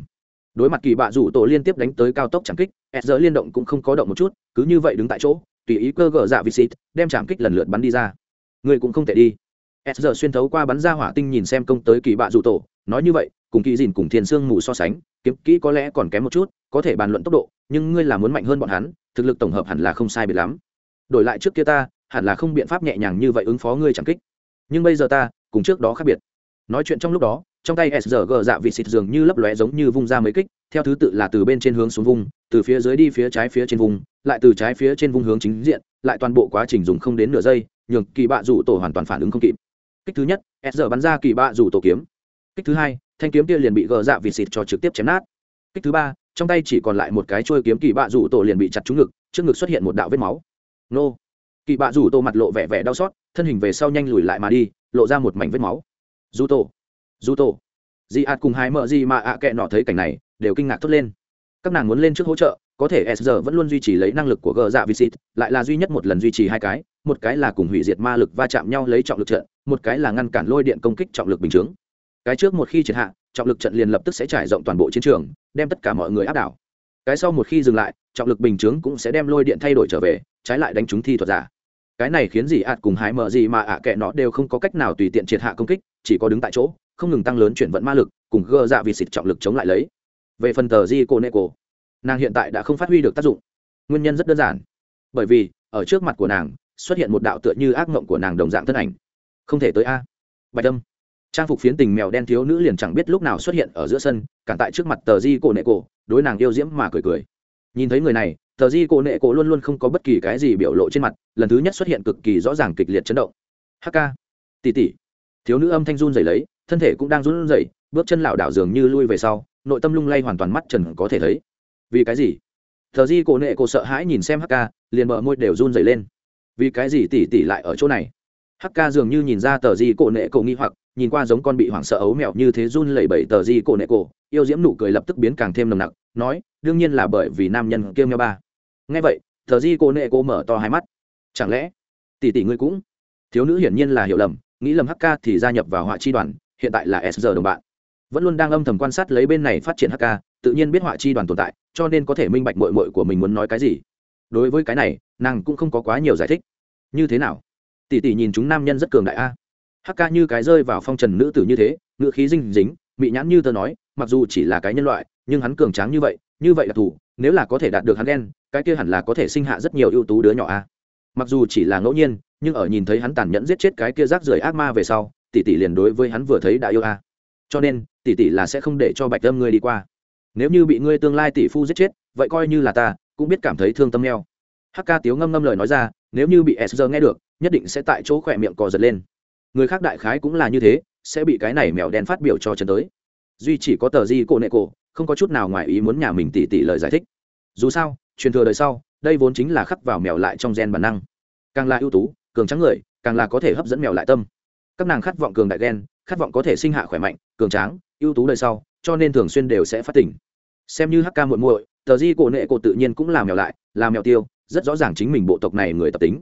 Đối mặt kỳ bạ rủ tổ liên tiếp đánh tới cao tốc chẳng kích, Ezra liên động cũng không có động một chút, cứ như vậy đứng tại chỗ, tùy ý cơ gỡ dạ vị xịt, đem chạm kích lần lượt bắn đi ra. Người cũng không thể đi. S giờ xuyên thấu qua bắn ra hỏa tinh nhìn xem công tới kỳ bạ dù tổ, nói như vậy, cùng kỳ dìn cùng thiên sương mù so sánh, kiếm kỹ có lẽ còn kém một chút, có thể bàn luận tốc độ, nhưng ngươi là muốn mạnh hơn bọn hắn, thực lực tổng hợp hẳn là không sai biệt lắm. Đổi lại trước kia ta, hẳn là không biện pháp nhẹ nhàng như vậy ứng phó ngươi chẳng kích. Nhưng bây giờ ta cùng trước đó khác biệt. Nói chuyện trong lúc đó trong tay srg dạ vị xịt dường như lấp lóe giống như vung ra mấy kích theo thứ tự là từ bên trên hướng xuống vùng từ phía dưới đi phía trái phía trên vùng lại từ trái phía trên vùng hướng chính diện lại toàn bộ quá trình dùng không đến nửa giây nhường kỳ bạ rủ tổ hoàn toàn phản ứng không kịp kích thứ nhất sr bắn ra kỳ bạ rủ tổ kiếm. Kích thứ hai, thanh kiếm kia liền bị gờ dạ vịt xịt cho trực tiếp chém nát. Kích thứ ba, trong tay chỉ còn lại một cái trôi kiếm kỳ bạ rủ tổ liền bị chặt trúng ngực, trước ngực xuất hiện một đạo vết máu. Nô. Kỳ bạ rủ tổ mặt lộ vẻ vẻ đau xót, thân hình về sau nhanh lùi lại mà đi, lộ ra một mảnh vết máu. Du tổ. Du tổ. Di ạt cùng hai mợ gì mà ạ kệ nọ thấy cảnh này, đều kinh ngạc thốt lên. Các nàng muốn lên trước hỗ trợ, có thể s giờ vẫn luôn duy trì lấy năng lực của gờ dạ visit lại là duy nhất một lần duy trì hai cái một cái là cùng hủy diệt ma lực va chạm nhau lấy trọng lực trận, một cái là ngăn cản lôi điện công kích trọng lực bình chướng. Cái trước một khi triệt hạ, trọng lực trận liền lập tức sẽ trải rộng toàn bộ chiến trường, đem tất cả mọi người áp đảo. Cái sau một khi dừng lại, trọng lực bình chướng cũng sẽ đem lôi điện thay đổi trở về, trái lại đánh trúng thi thuật giả. Cái này khiến gì ạt cùng hái mở gì mà ạ à kệ nó đều không có cách nào tùy tiện triệt hạ công kích, chỉ có đứng tại chỗ, không ngừng tăng lớn chuyển vận ma lực, cùng gơ dạ vì xịt trọng lực chống lại lấy. Về phần tờ di cô nệ cổ nàng hiện tại đã không phát huy được tác dụng. Nguyên nhân rất đơn giản. Bởi vì, ở trước mặt của nàng xuất hiện một đạo tựa như ác mộng của nàng đồng dạng thân ảnh. Không thể tới a. Bạch tâm trang phục phiến tình mèo đen thiếu nữ liền chẳng biết lúc nào xuất hiện ở giữa sân, cản tại trước mặt tờ di cổ nệ cổ, đối nàng yêu diễm mà cười cười. Nhìn thấy người này, tờ di cổ nệ cổ luôn luôn không có bất kỳ cái gì biểu lộ trên mặt, lần thứ nhất xuất hiện cực kỳ rõ ràng kịch liệt chấn động. Hk tỉ tỉ. Thiếu nữ âm thanh run rẩy lấy, thân thể cũng đang run rẩy, bước chân lảo đảo dường như lui về sau, nội tâm lung lay hoàn toàn mắt trần có thể thấy. Vì cái gì? Thờ di cổ nệ cổ sợ hãi nhìn xem hk liền mở môi đều run rẩy lên vì cái gì tỉ tỉ lại ở chỗ này? Hk dường như nhìn ra tờ di cổ nệ cổ nghi hoặc, nhìn qua giống con bị hoảng sợ ấu mèo như thế run lẩy bẩy tờ di cổ nệ cổ, yêu diễm nụ cười lập tức biến càng thêm nồng nặc, nói, đương nhiên là bởi vì nam nhân kêu nhau ba. Ngay vậy, tờ di cổ nệ cổ mở to hai mắt. Chẳng lẽ tỷ tỷ ngươi cũng thiếu nữ hiển nhiên là hiểu lầm, nghĩ lầm hk thì gia nhập vào họa chi đoàn, hiện tại là s giờ đồng bạn. Vẫn luôn đang âm thầm quan sát lấy bên này phát triển hk tự nhiên biết họa chi đoàn tồn tại, cho nên có thể minh bạch mội mội của mình muốn nói cái gì. Đối với cái này, nàng cũng không có quá nhiều giải thích như thế nào? Tỷ tỷ nhìn chúng nam nhân rất cường đại a. Hắc ca như cái rơi vào phong trần nữ tử như thế, ngữ khí dinh dính bị nhãn như tớ nói, mặc dù chỉ là cái nhân loại, nhưng hắn cường tráng như vậy như vậy là thủ, nếu là có thể đạt được hắn đen cái kia hẳn là có thể sinh hạ rất nhiều ưu tú đứa nhỏ a. Mặc dù chỉ là ngẫu nhiên, nhưng ở nhìn thấy hắn tàn nhẫn giết chết cái kia rác rưởi ác ma về sau, tỷ tỷ liền đối với hắn vừa thấy đã yêu a. Cho nên, tỷ tỷ là sẽ không để cho bạch tâm ngươi đi qua. Nếu như bị ngươi tương lai tỷ phu giết chết, vậy coi như là ta, cũng biết cảm thấy thương tâm neo Ca tiếu ngâm ngâm lời nói ra nếu như bị s nghe được, nhất định sẽ tại chỗ khỏe miệng cò giật lên. Người khác đại khái cũng là như thế, sẽ bị cái này mèo đen phát biểu cho trần tới. Duy chỉ có tờ di cổ nệ cổ, không có chút nào ngoài ý muốn nhà mình tỉ tỉ lời giải thích. Dù sao, truyền thừa đời sau, đây vốn chính là khắc vào mèo lại trong gen bản năng. Càng là ưu tú, cường trắng người, càng là có thể hấp dẫn mèo lại tâm. Các nàng khát vọng cường đại gen, khát vọng có thể sinh hạ khỏe mạnh, cường tráng, ưu tú đời sau, cho nên thường xuyên đều sẽ phát tỉnh. Xem như hk muội muội, tờ di cổ nệ cổ tự nhiên cũng làm mèo lại làm mèo tiêu rất rõ ràng chính mình bộ tộc này người tập tính.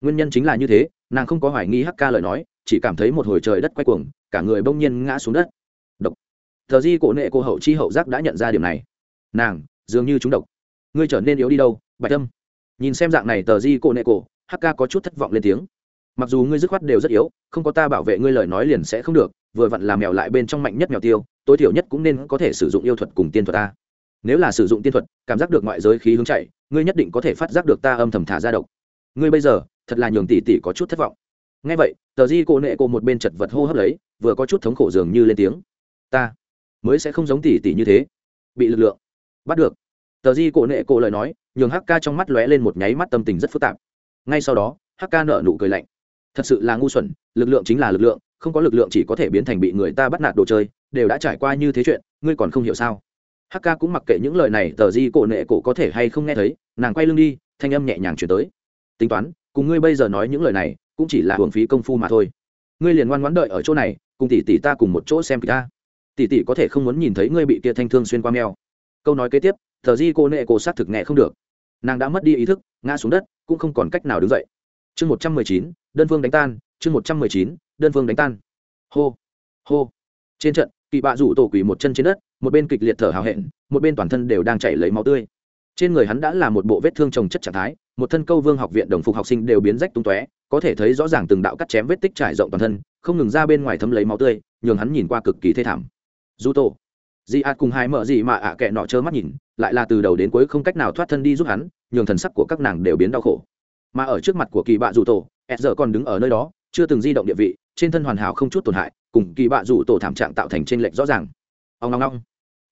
Nguyên nhân chính là như thế, nàng không có hoài nghi Hắc Ca lời nói, chỉ cảm thấy một hồi trời đất quay cuồng, cả người bỗng nhiên ngã xuống đất. Độc. Tờ di cổ nệ cô hậu chi hậu giác đã nhận ra điểm này. Nàng, dường như chúng độc. Ngươi trở nên yếu đi đâu, bạch tâm nhìn xem dạng này tờ di cổ nệ cổ hk có chút thất vọng lên tiếng. Mặc dù ngươi dứt khoát đều rất yếu, không có ta bảo vệ ngươi lời nói liền sẽ không được, vừa vặn làm mèo lại bên trong mạnh nhất mèo tiêu, tối thiểu nhất cũng nên có thể sử dụng yêu thuật cùng tiên thuật ta nếu là sử dụng tiên thuật, cảm giác được ngoại giới khí hướng chạy, ngươi nhất định có thể phát giác được ta âm thầm thả ra độc. Ngươi bây giờ, thật là nhường tỷ tỷ có chút thất vọng. Ngay vậy, tờ di cô nệ cô một bên chật vật hô hấp lấy, vừa có chút thống khổ dường như lên tiếng. Ta mới sẽ không giống tỷ tỷ như thế. Bị lực lượng bắt được. Tờ di cô nệ cô lời nói, nhường hk trong mắt lóe lên một nháy mắt tâm tình rất phức tạp. Ngay sau đó hk nợ nụ cười lạnh. Thật sự là ngu xuẩn, lực lượng chính là lực lượng, không có lực lượng chỉ có thể biến thành bị người ta bắt nạt đồ chơi, đều đã trải qua như thế chuyện, ngươi còn không hiểu sao? Hk cũng mặc kệ những lời này, tờ di cổ nệ cổ có thể hay không nghe thấy, nàng quay lưng đi, thanh âm nhẹ nhàng chuyển tới. Tính toán, cùng ngươi bây giờ nói những lời này, cũng chỉ là hưởng phí công phu mà thôi. Ngươi liền ngoan ngoãn đợi ở chỗ này, cùng tỷ tỷ ta cùng một chỗ xem kịch ta tỷ tỷ có thể không muốn nhìn thấy ngươi bị kia thanh thương xuyên qua mèo. Câu nói kế tiếp, tờ di cô nệ cô xác thực nghe không được. Nàng đã mất đi ý thức, ngã xuống đất, cũng không còn cách nào đứng dậy. Chương một trăm mười chín, đơn phương đánh tan, chương một trăm mười chín, đơn phương đánh tan. Hô hô. Trên trận kỳ bạ rủ tổ quỷ một chân trên đất một bên kịch liệt thở hào hẹn, một bên toàn thân đều đang chảy lấy máu tươi. Trên người hắn đã là một bộ vết thương trồng chất trạng thái, một thân câu vương học viện đồng phục học sinh đều biến rách tung tóe, có thể thấy rõ ràng từng đạo cắt chém vết tích trải rộng toàn thân, không ngừng ra bên ngoài thấm lấy máu tươi, nhường hắn nhìn qua cực kỳ thê thảm. Du tô di ạt cùng hai mợ gì mà ạ kệ nọ trơ mắt nhìn, lại là từ đầu đến cuối không cách nào thoát thân đi giúp hắn, nhường thần sắc của các nàng đều biến đau khổ. Mà ở trước mặt của kỳ bạ dù tổ s giờ còn đứng ở nơi đó, chưa từng di động địa vị, trên thân hoàn hảo không chút tổn hại, cùng kỳ bạ dù tổ thảm trạng tạo thành trên lệch rõ ràng ông ngong ngong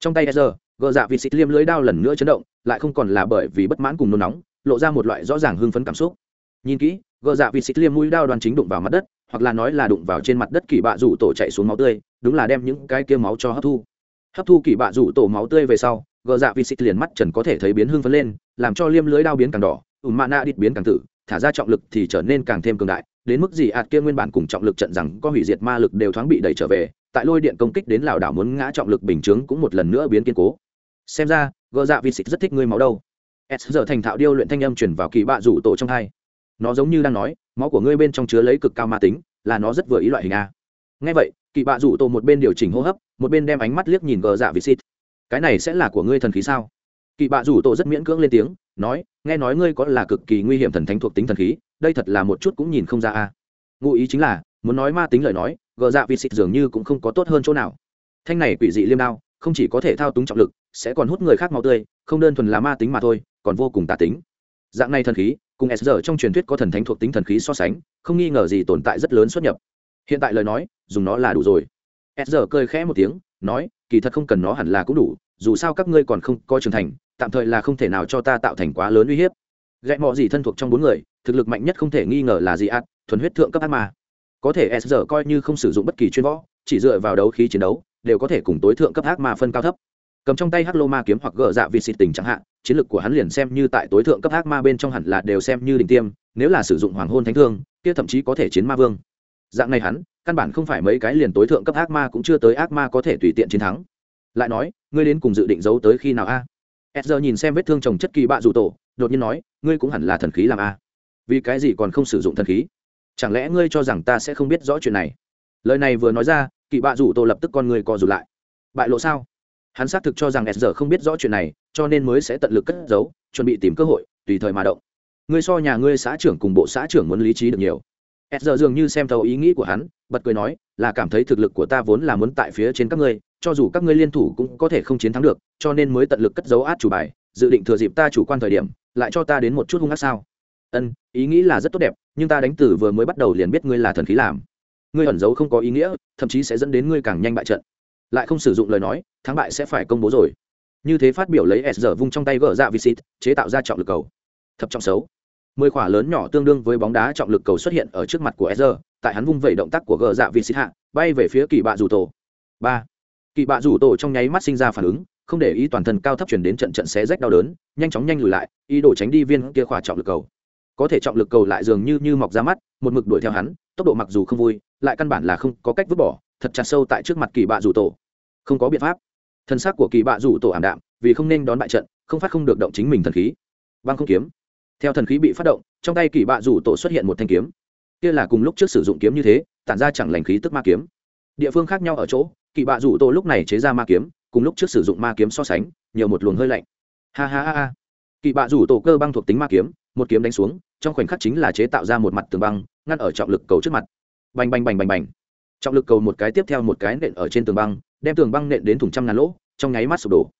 trong tay s gờ dạ vịt xịt liêm lưới đao lần nữa chấn động, lại không còn là bởi vì bất mãn cùng nôn nóng, lộ ra một loại rõ ràng hưng phấn cảm xúc. Nhìn kỹ, gờ dạ vịt xịt liêm mũi đao đoàn chính đụng vào mặt đất, hoặc là nói là đụng vào trên mặt đất kỳ bạ rủ tổ chạy xuống máu tươi, đúng là đem những cái kia máu cho hấp thu. Hấp thu kỳ bạ rủ tổ máu tươi về sau, gờ dạ vịt xịt liền mắt trần có thể thấy biến hưng phấn lên, làm cho liêm lưới đao biến càng đỏ ùm mạ nạ đít biến càng tử, thả ra trọng lực thì trở nên càng thêm cường đại, đến mức gì ạt kia nguyên bản cùng trọng lực trận rằng có hủy diệt ma lực đều thoáng bị đẩy trở về tại lôi điện công kích đến lảo đảo muốn ngã trọng lực bình chướng cũng một lần nữa biến kiên cố. Xem ra, Gờ dạ vịt xịt rất thích ngươi máu đâu. S giờ thành thạo điêu luyện thanh âm chuyển vào kỳ bạ rủ tổ trong hai. Nó giống như đang nói, máu của ngươi bên trong chứa lấy cực cao ma tính, là nó rất vừa ý loại hình a. Ngay vậy, kỳ bạ rủ tổ một bên điều chỉnh hô hấp, một bên đem ánh mắt liếc nhìn gờ dạ vịt xịt. Cái này sẽ là của ngươi thần khí sao? Kỳ bạ rủ tổ rất miễn cưỡng lên tiếng, nói, nghe nói ngươi có là cực kỳ nguy hiểm thần thánh thuộc tính thần khí, đây thật là một chút cũng nhìn không ra a. Ngụ ý chính là, muốn nói ma tính lời nói gờ dạ vịt xịt dường như cũng không có tốt hơn chỗ nào. Thanh này quỷ dị liêm đao, không chỉ có thể thao túng trọng lực, sẽ còn hút người khác máu tươi, không đơn thuần là ma tính mà thôi, còn vô cùng tà tính. Dạng này thần khí, cùng s giờ trong truyền thuyết có thần thánh thuộc tính thần khí so sánh, không nghi ngờ gì tồn tại rất lớn xuất nhập. Hiện tại lời nói, dùng nó là đủ rồi. S giờ cười khẽ một tiếng, nói, kỳ thật không cần nó hẳn là cũng đủ, dù sao các ngươi còn không có trưởng thành, tạm thời là không thể nào cho ta tạo thành quá lớn uy hiếp. Gậy mọi gì thân thuộc trong bốn người, thực lực mạnh nhất không thể nghi ngờ là gì ạt thuần huyết thượng cấp ác ma có thể s giờ coi như không sử dụng bất kỳ chuyên võ, chỉ dựa vào đấu khí chiến đấu, đều có thể cùng tối thượng cấp ác ma phân cao thấp. Cầm trong tay hắc lô ma kiếm hoặc gỡ dạ vị xịt tình chẳng hạn, chiến lược của hắn liền xem như tại tối thượng cấp ác ma bên trong hẳn là đều xem như đỉnh tiêm, nếu là sử dụng hoàng hôn thánh thương, kia thậm chí có thể chiến ma vương. Dạng này hắn, căn bản không phải mấy cái liền tối thượng cấp ác ma cũng chưa tới ác ma có thể tùy tiện chiến thắng. Lại nói, ngươi đến cùng dự định giấu tới khi nào a? À? giờ nhìn xem vết thương chồng chất kỳ bạ rủ tổ, đột nhiên nói, ngươi cũng hẳn là thần khí làm a. Vì cái gì còn không sử dụng thần khí? Chẳng lẽ ngươi cho rằng ta sẽ không biết rõ chuyện này? Lời này vừa nói ra kỳ bạ rủ tổ lập tức con người co rụt lại. Bại lộ sao? Hắn xác thực cho rằng sr không biết rõ chuyện này, cho nên mới sẽ tận lực cất giấu, chuẩn bị tìm cơ hội, tùy thời mà động. Ngươi so nhà ngươi xã trưởng cùng bộ xã trưởng muốn lý trí được nhiều. Sr dường như xem thấu ý nghĩ của hắn, bật cười nói, là cảm thấy thực lực của ta vốn là muốn tại phía trên các ngươi, cho dù các ngươi liên thủ cũng có thể không chiến thắng được, cho nên mới tận lực cất giấu át chủ bài, dự định thừa dịp ta chủ quan thời điểm, lại cho ta đến một chút hung ác sao? Ân, ý nghĩ là rất tốt đẹp, nhưng ta đánh tử vừa mới bắt đầu liền biết ngươi là thần khí làm. Ngươi ẩn giấu không có ý nghĩa, thậm chí sẽ dẫn đến ngươi càng nhanh bại trận. Lại không sử dụng lời nói, thắng bại sẽ phải công bố rồi. Như thế phát biểu lấy s giờ vung trong tay gỡ dạ visit chế tạo ra trọng lực cầu. Thập trọng xấu. Mười khỏa lớn nhỏ tương đương với bóng đá trọng lực cầu xuất hiện ở trước mặt của s giờ tại hắn vung vẩy động tác của gỡ dạ visit hạ, bay về phía kỳ bạ rủ tổ. Ba. Kỳ bạ rủ tổ trong nháy mắt sinh ra phản ứng, không để ý toàn thân cao thấp chuyển đến trận trận xé rách đau đớn, nhanh chóng nhanh lùi lại, ý đồ tránh đi viên kia khỏa trọng lực cầu có thể trọng lực cầu lại dường như như mọc ra mắt, một mực đuổi theo hắn, tốc độ mặc dù không vui, lại căn bản là không có cách vứt bỏ, thật chặt sâu tại trước mặt kỳ bạ rủ tổ. Không có biện pháp. Thân xác của kỳ bạ rủ tổ ảm đạm, vì không nên đón bại trận, không phát không được động chính mình thần khí. Băng không kiếm. Theo thần khí bị phát động, trong tay kỳ bạ rủ tổ xuất hiện một thanh kiếm. Kia là cùng lúc trước sử dụng kiếm như thế, tản ra chẳng lành khí tức ma kiếm. Địa phương khác nhau ở chỗ, kỳ bạ rủ tổ lúc này chế ra ma kiếm, cùng lúc trước sử dụng ma kiếm so sánh, nhiều một luồng hơi lạnh. Ha ha ha ha. Kỳ bạ rủ tổ cơ băng thuộc tính ma kiếm một kiếm đánh xuống, trong khoảnh khắc chính là chế tạo ra một mặt tường băng, ngăn ở trọng lực cầu trước mặt. Bành bành bành bành bành. Trọng lực cầu một cái tiếp theo một cái nện ở trên tường băng, đem tường băng nện đến thùng trăm ngàn lỗ, trong nháy mắt sụp đổ.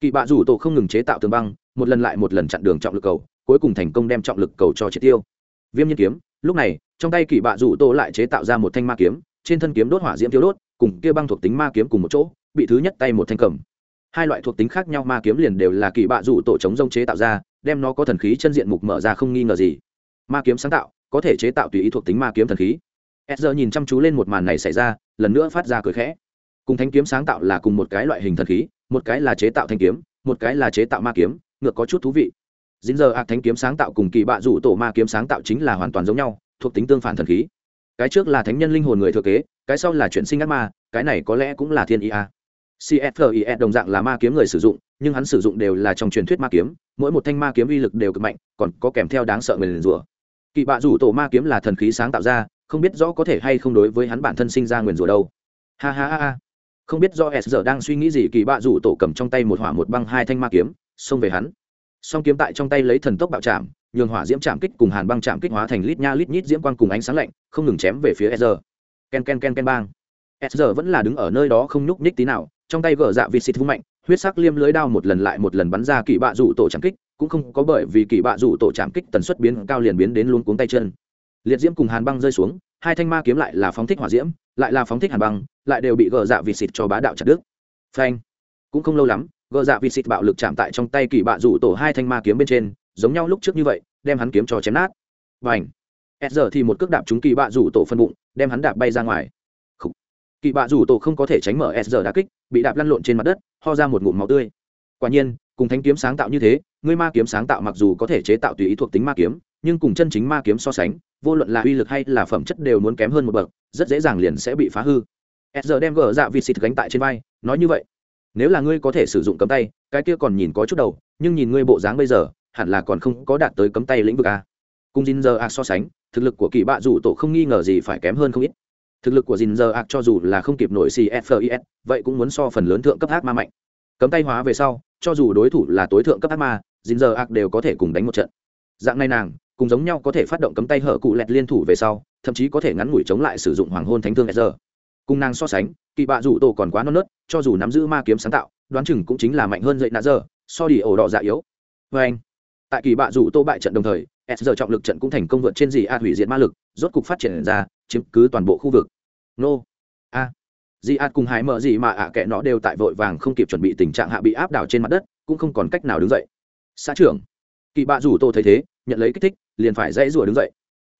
Kỵ bạ rủ tổ không ngừng chế tạo tường băng, một lần lại một lần chặn đường trọng lực cầu, cuối cùng thành công đem trọng lực cầu cho triệt tiêu. Viêm nhân kiếm, lúc này, trong tay kỵ bạ rủ tổ lại chế tạo ra một thanh ma kiếm, trên thân kiếm đốt hỏa diễm thiếu đốt, cùng kia băng thuộc tính ma kiếm cùng một chỗ, bị thứ nhất tay một thanh cầm. Hai loại thuộc tính khác nhau ma kiếm liền đều là kỳ bạ rủ tổ chống rông chế tạo ra đem nó có thần khí chân diện mục mở ra không nghi ngờ gì. Ma kiếm sáng tạo, có thể chế tạo tùy ý thuộc tính ma kiếm thần khí. S nhìn chăm chú lên một màn này xảy ra, lần nữa phát ra cười khẽ. Cùng thanh kiếm sáng tạo là cùng một cái loại hình thần khí, một cái là chế tạo thanh kiếm, một cái là chế tạo ma kiếm, ngược có chút thú vị. Dính giờ ạc thanh kiếm sáng tạo cùng kỳ bạ rủ tổ ma kiếm sáng tạo chính là hoàn toàn giống nhau, thuộc tính tương phản thần khí. Cái trước là thánh nhân linh hồn người thừa kế, cái sau là chuyển sinh ác ma, cái này có lẽ cũng là thiên ý a. Cfis đồng dạng là ma kiếm người sử dụng, nhưng hắn sử dụng đều là trong truyền thuyết ma kiếm mỗi một thanh ma kiếm uy lực đều cực mạnh, còn có kèm theo đáng sợ người liền rủa. Kỳ bạ rủ tổ ma kiếm là thần khí sáng tạo ra, không biết rõ có thể hay không đối với hắn bản thân sinh ra nguyền rủa đâu. Ha ha ha ha. Không biết do s giờ đang suy nghĩ gì, kỳ bạ rủ tổ cầm trong tay một hỏa một băng hai thanh ma kiếm, xông về hắn. Song kiếm tại trong tay lấy thần tốc bạo chạm, nhường hỏa diễm chạm kích cùng hàn băng chạm kích hóa thành lít nha lít nhít diễm quang cùng ánh sáng lạnh, không ngừng chém về phía s giờ. Ken ken ken ken bang. S giờ vẫn là đứng ở nơi đó không nhúc nhích tí nào, trong tay gỡ dạ vịt xịt vung mạnh huyết sắc liêm lưới đao một lần lại một lần bắn ra kỳ bạ rủ tổ chạm kích, cũng không có bởi vì kỳ bạ rủ tổ chạm kích tần suất biến cao liền biến đến luôn cuống tay chân. Liệt diễm cùng hàn băng rơi xuống, hai thanh ma kiếm lại là phóng thích hỏa diễm, lại là phóng thích hàn băng, lại đều bị gờ dạ vịt xịt cho bá đạo chặt đứt. Phanh. Cũng không lâu lắm, gờ dạ vịt xịt bạo lực chạm tại trong tay kỳ bạ rủ tổ hai thanh ma kiếm bên trên, giống nhau lúc trước như vậy, đem hắn kiếm cho chém nát. Và ảnh s giờ thì một cước đạp trúng kỳ bạ rủ tổ phân bụng, đem hắn đạp bay ra ngoài. Khủ. kỳ bạ rủ tổ không có thể tránh mở s giờ đá kích, bị đạp lăn lộn trên mặt đất, ho ra một ngụm máu tươi. Quả nhiên, cùng thanh kiếm sáng tạo như thế ngươi ma kiếm sáng tạo mặc dù có thể chế tạo tùy ý thuộc tính ma kiếm, nhưng cùng chân chính ma kiếm so sánh, vô luận là uy lực hay là phẩm chất đều muốn kém hơn một bậc, rất dễ dàng liền sẽ bị phá hư. S giờ đem gờ dạ vịt xịt gánh tại trên vai, nói như vậy, nếu là ngươi có thể sử dụng cấm tay, cái kia còn nhìn có chút đầu, nhưng nhìn ngươi bộ dáng bây giờ, hẳn là còn không có đạt tới cấm tay lĩnh vực a. Cùng dinh giờ a so sánh, thực lực của kỳ bạ rủ tổ không nghi ngờ gì phải kém hơn không ít thực lực của dinh giờ ạc cho dù là không kịp nổi cfis vậy cũng muốn so phần lớn thượng cấp ác ma mạnh. Cấm tay hóa về sau, cho dù đối thủ là tối thượng cấp ác ma dinh giờ ạc đều có thể cùng đánh một trận. Dạng này nàng cùng giống nhau có thể phát động cấm tay hở cụ lẹt liên thủ về sau, thậm chí có thể ngắn ngủi chống lại sử dụng hoàng hôn thánh thương sr cùng nàng so sánh, kỳ bạ rủ tổ còn quá non nớt, cho dù nắm giữ ma kiếm sáng tạo, đoán chừng cũng chính là mạnh hơn dậy nạ giờ, so đi ổ đỏ dạ yếu. Vê anh, tại kỳ bạ rủ tô bại trận đồng thời s giờ trọng lực trận cũng thành công vượt trên gì a hủy diệt ma lực, rốt cục phát triển ra, chiếm cứ toàn bộ khu vực nô. A. Dị ạt cùng hải mở gì mà ạ à kệ nó đều tại vội vàng không kịp chuẩn bị tình trạng hạ bị áp đảo trên mặt đất, cũng không còn cách nào đứng dậy. Xã trưởng. Kỳ bạ rủ tô thấy thế, nhận lấy kích thích, liền phải dãy rủa đứng dậy.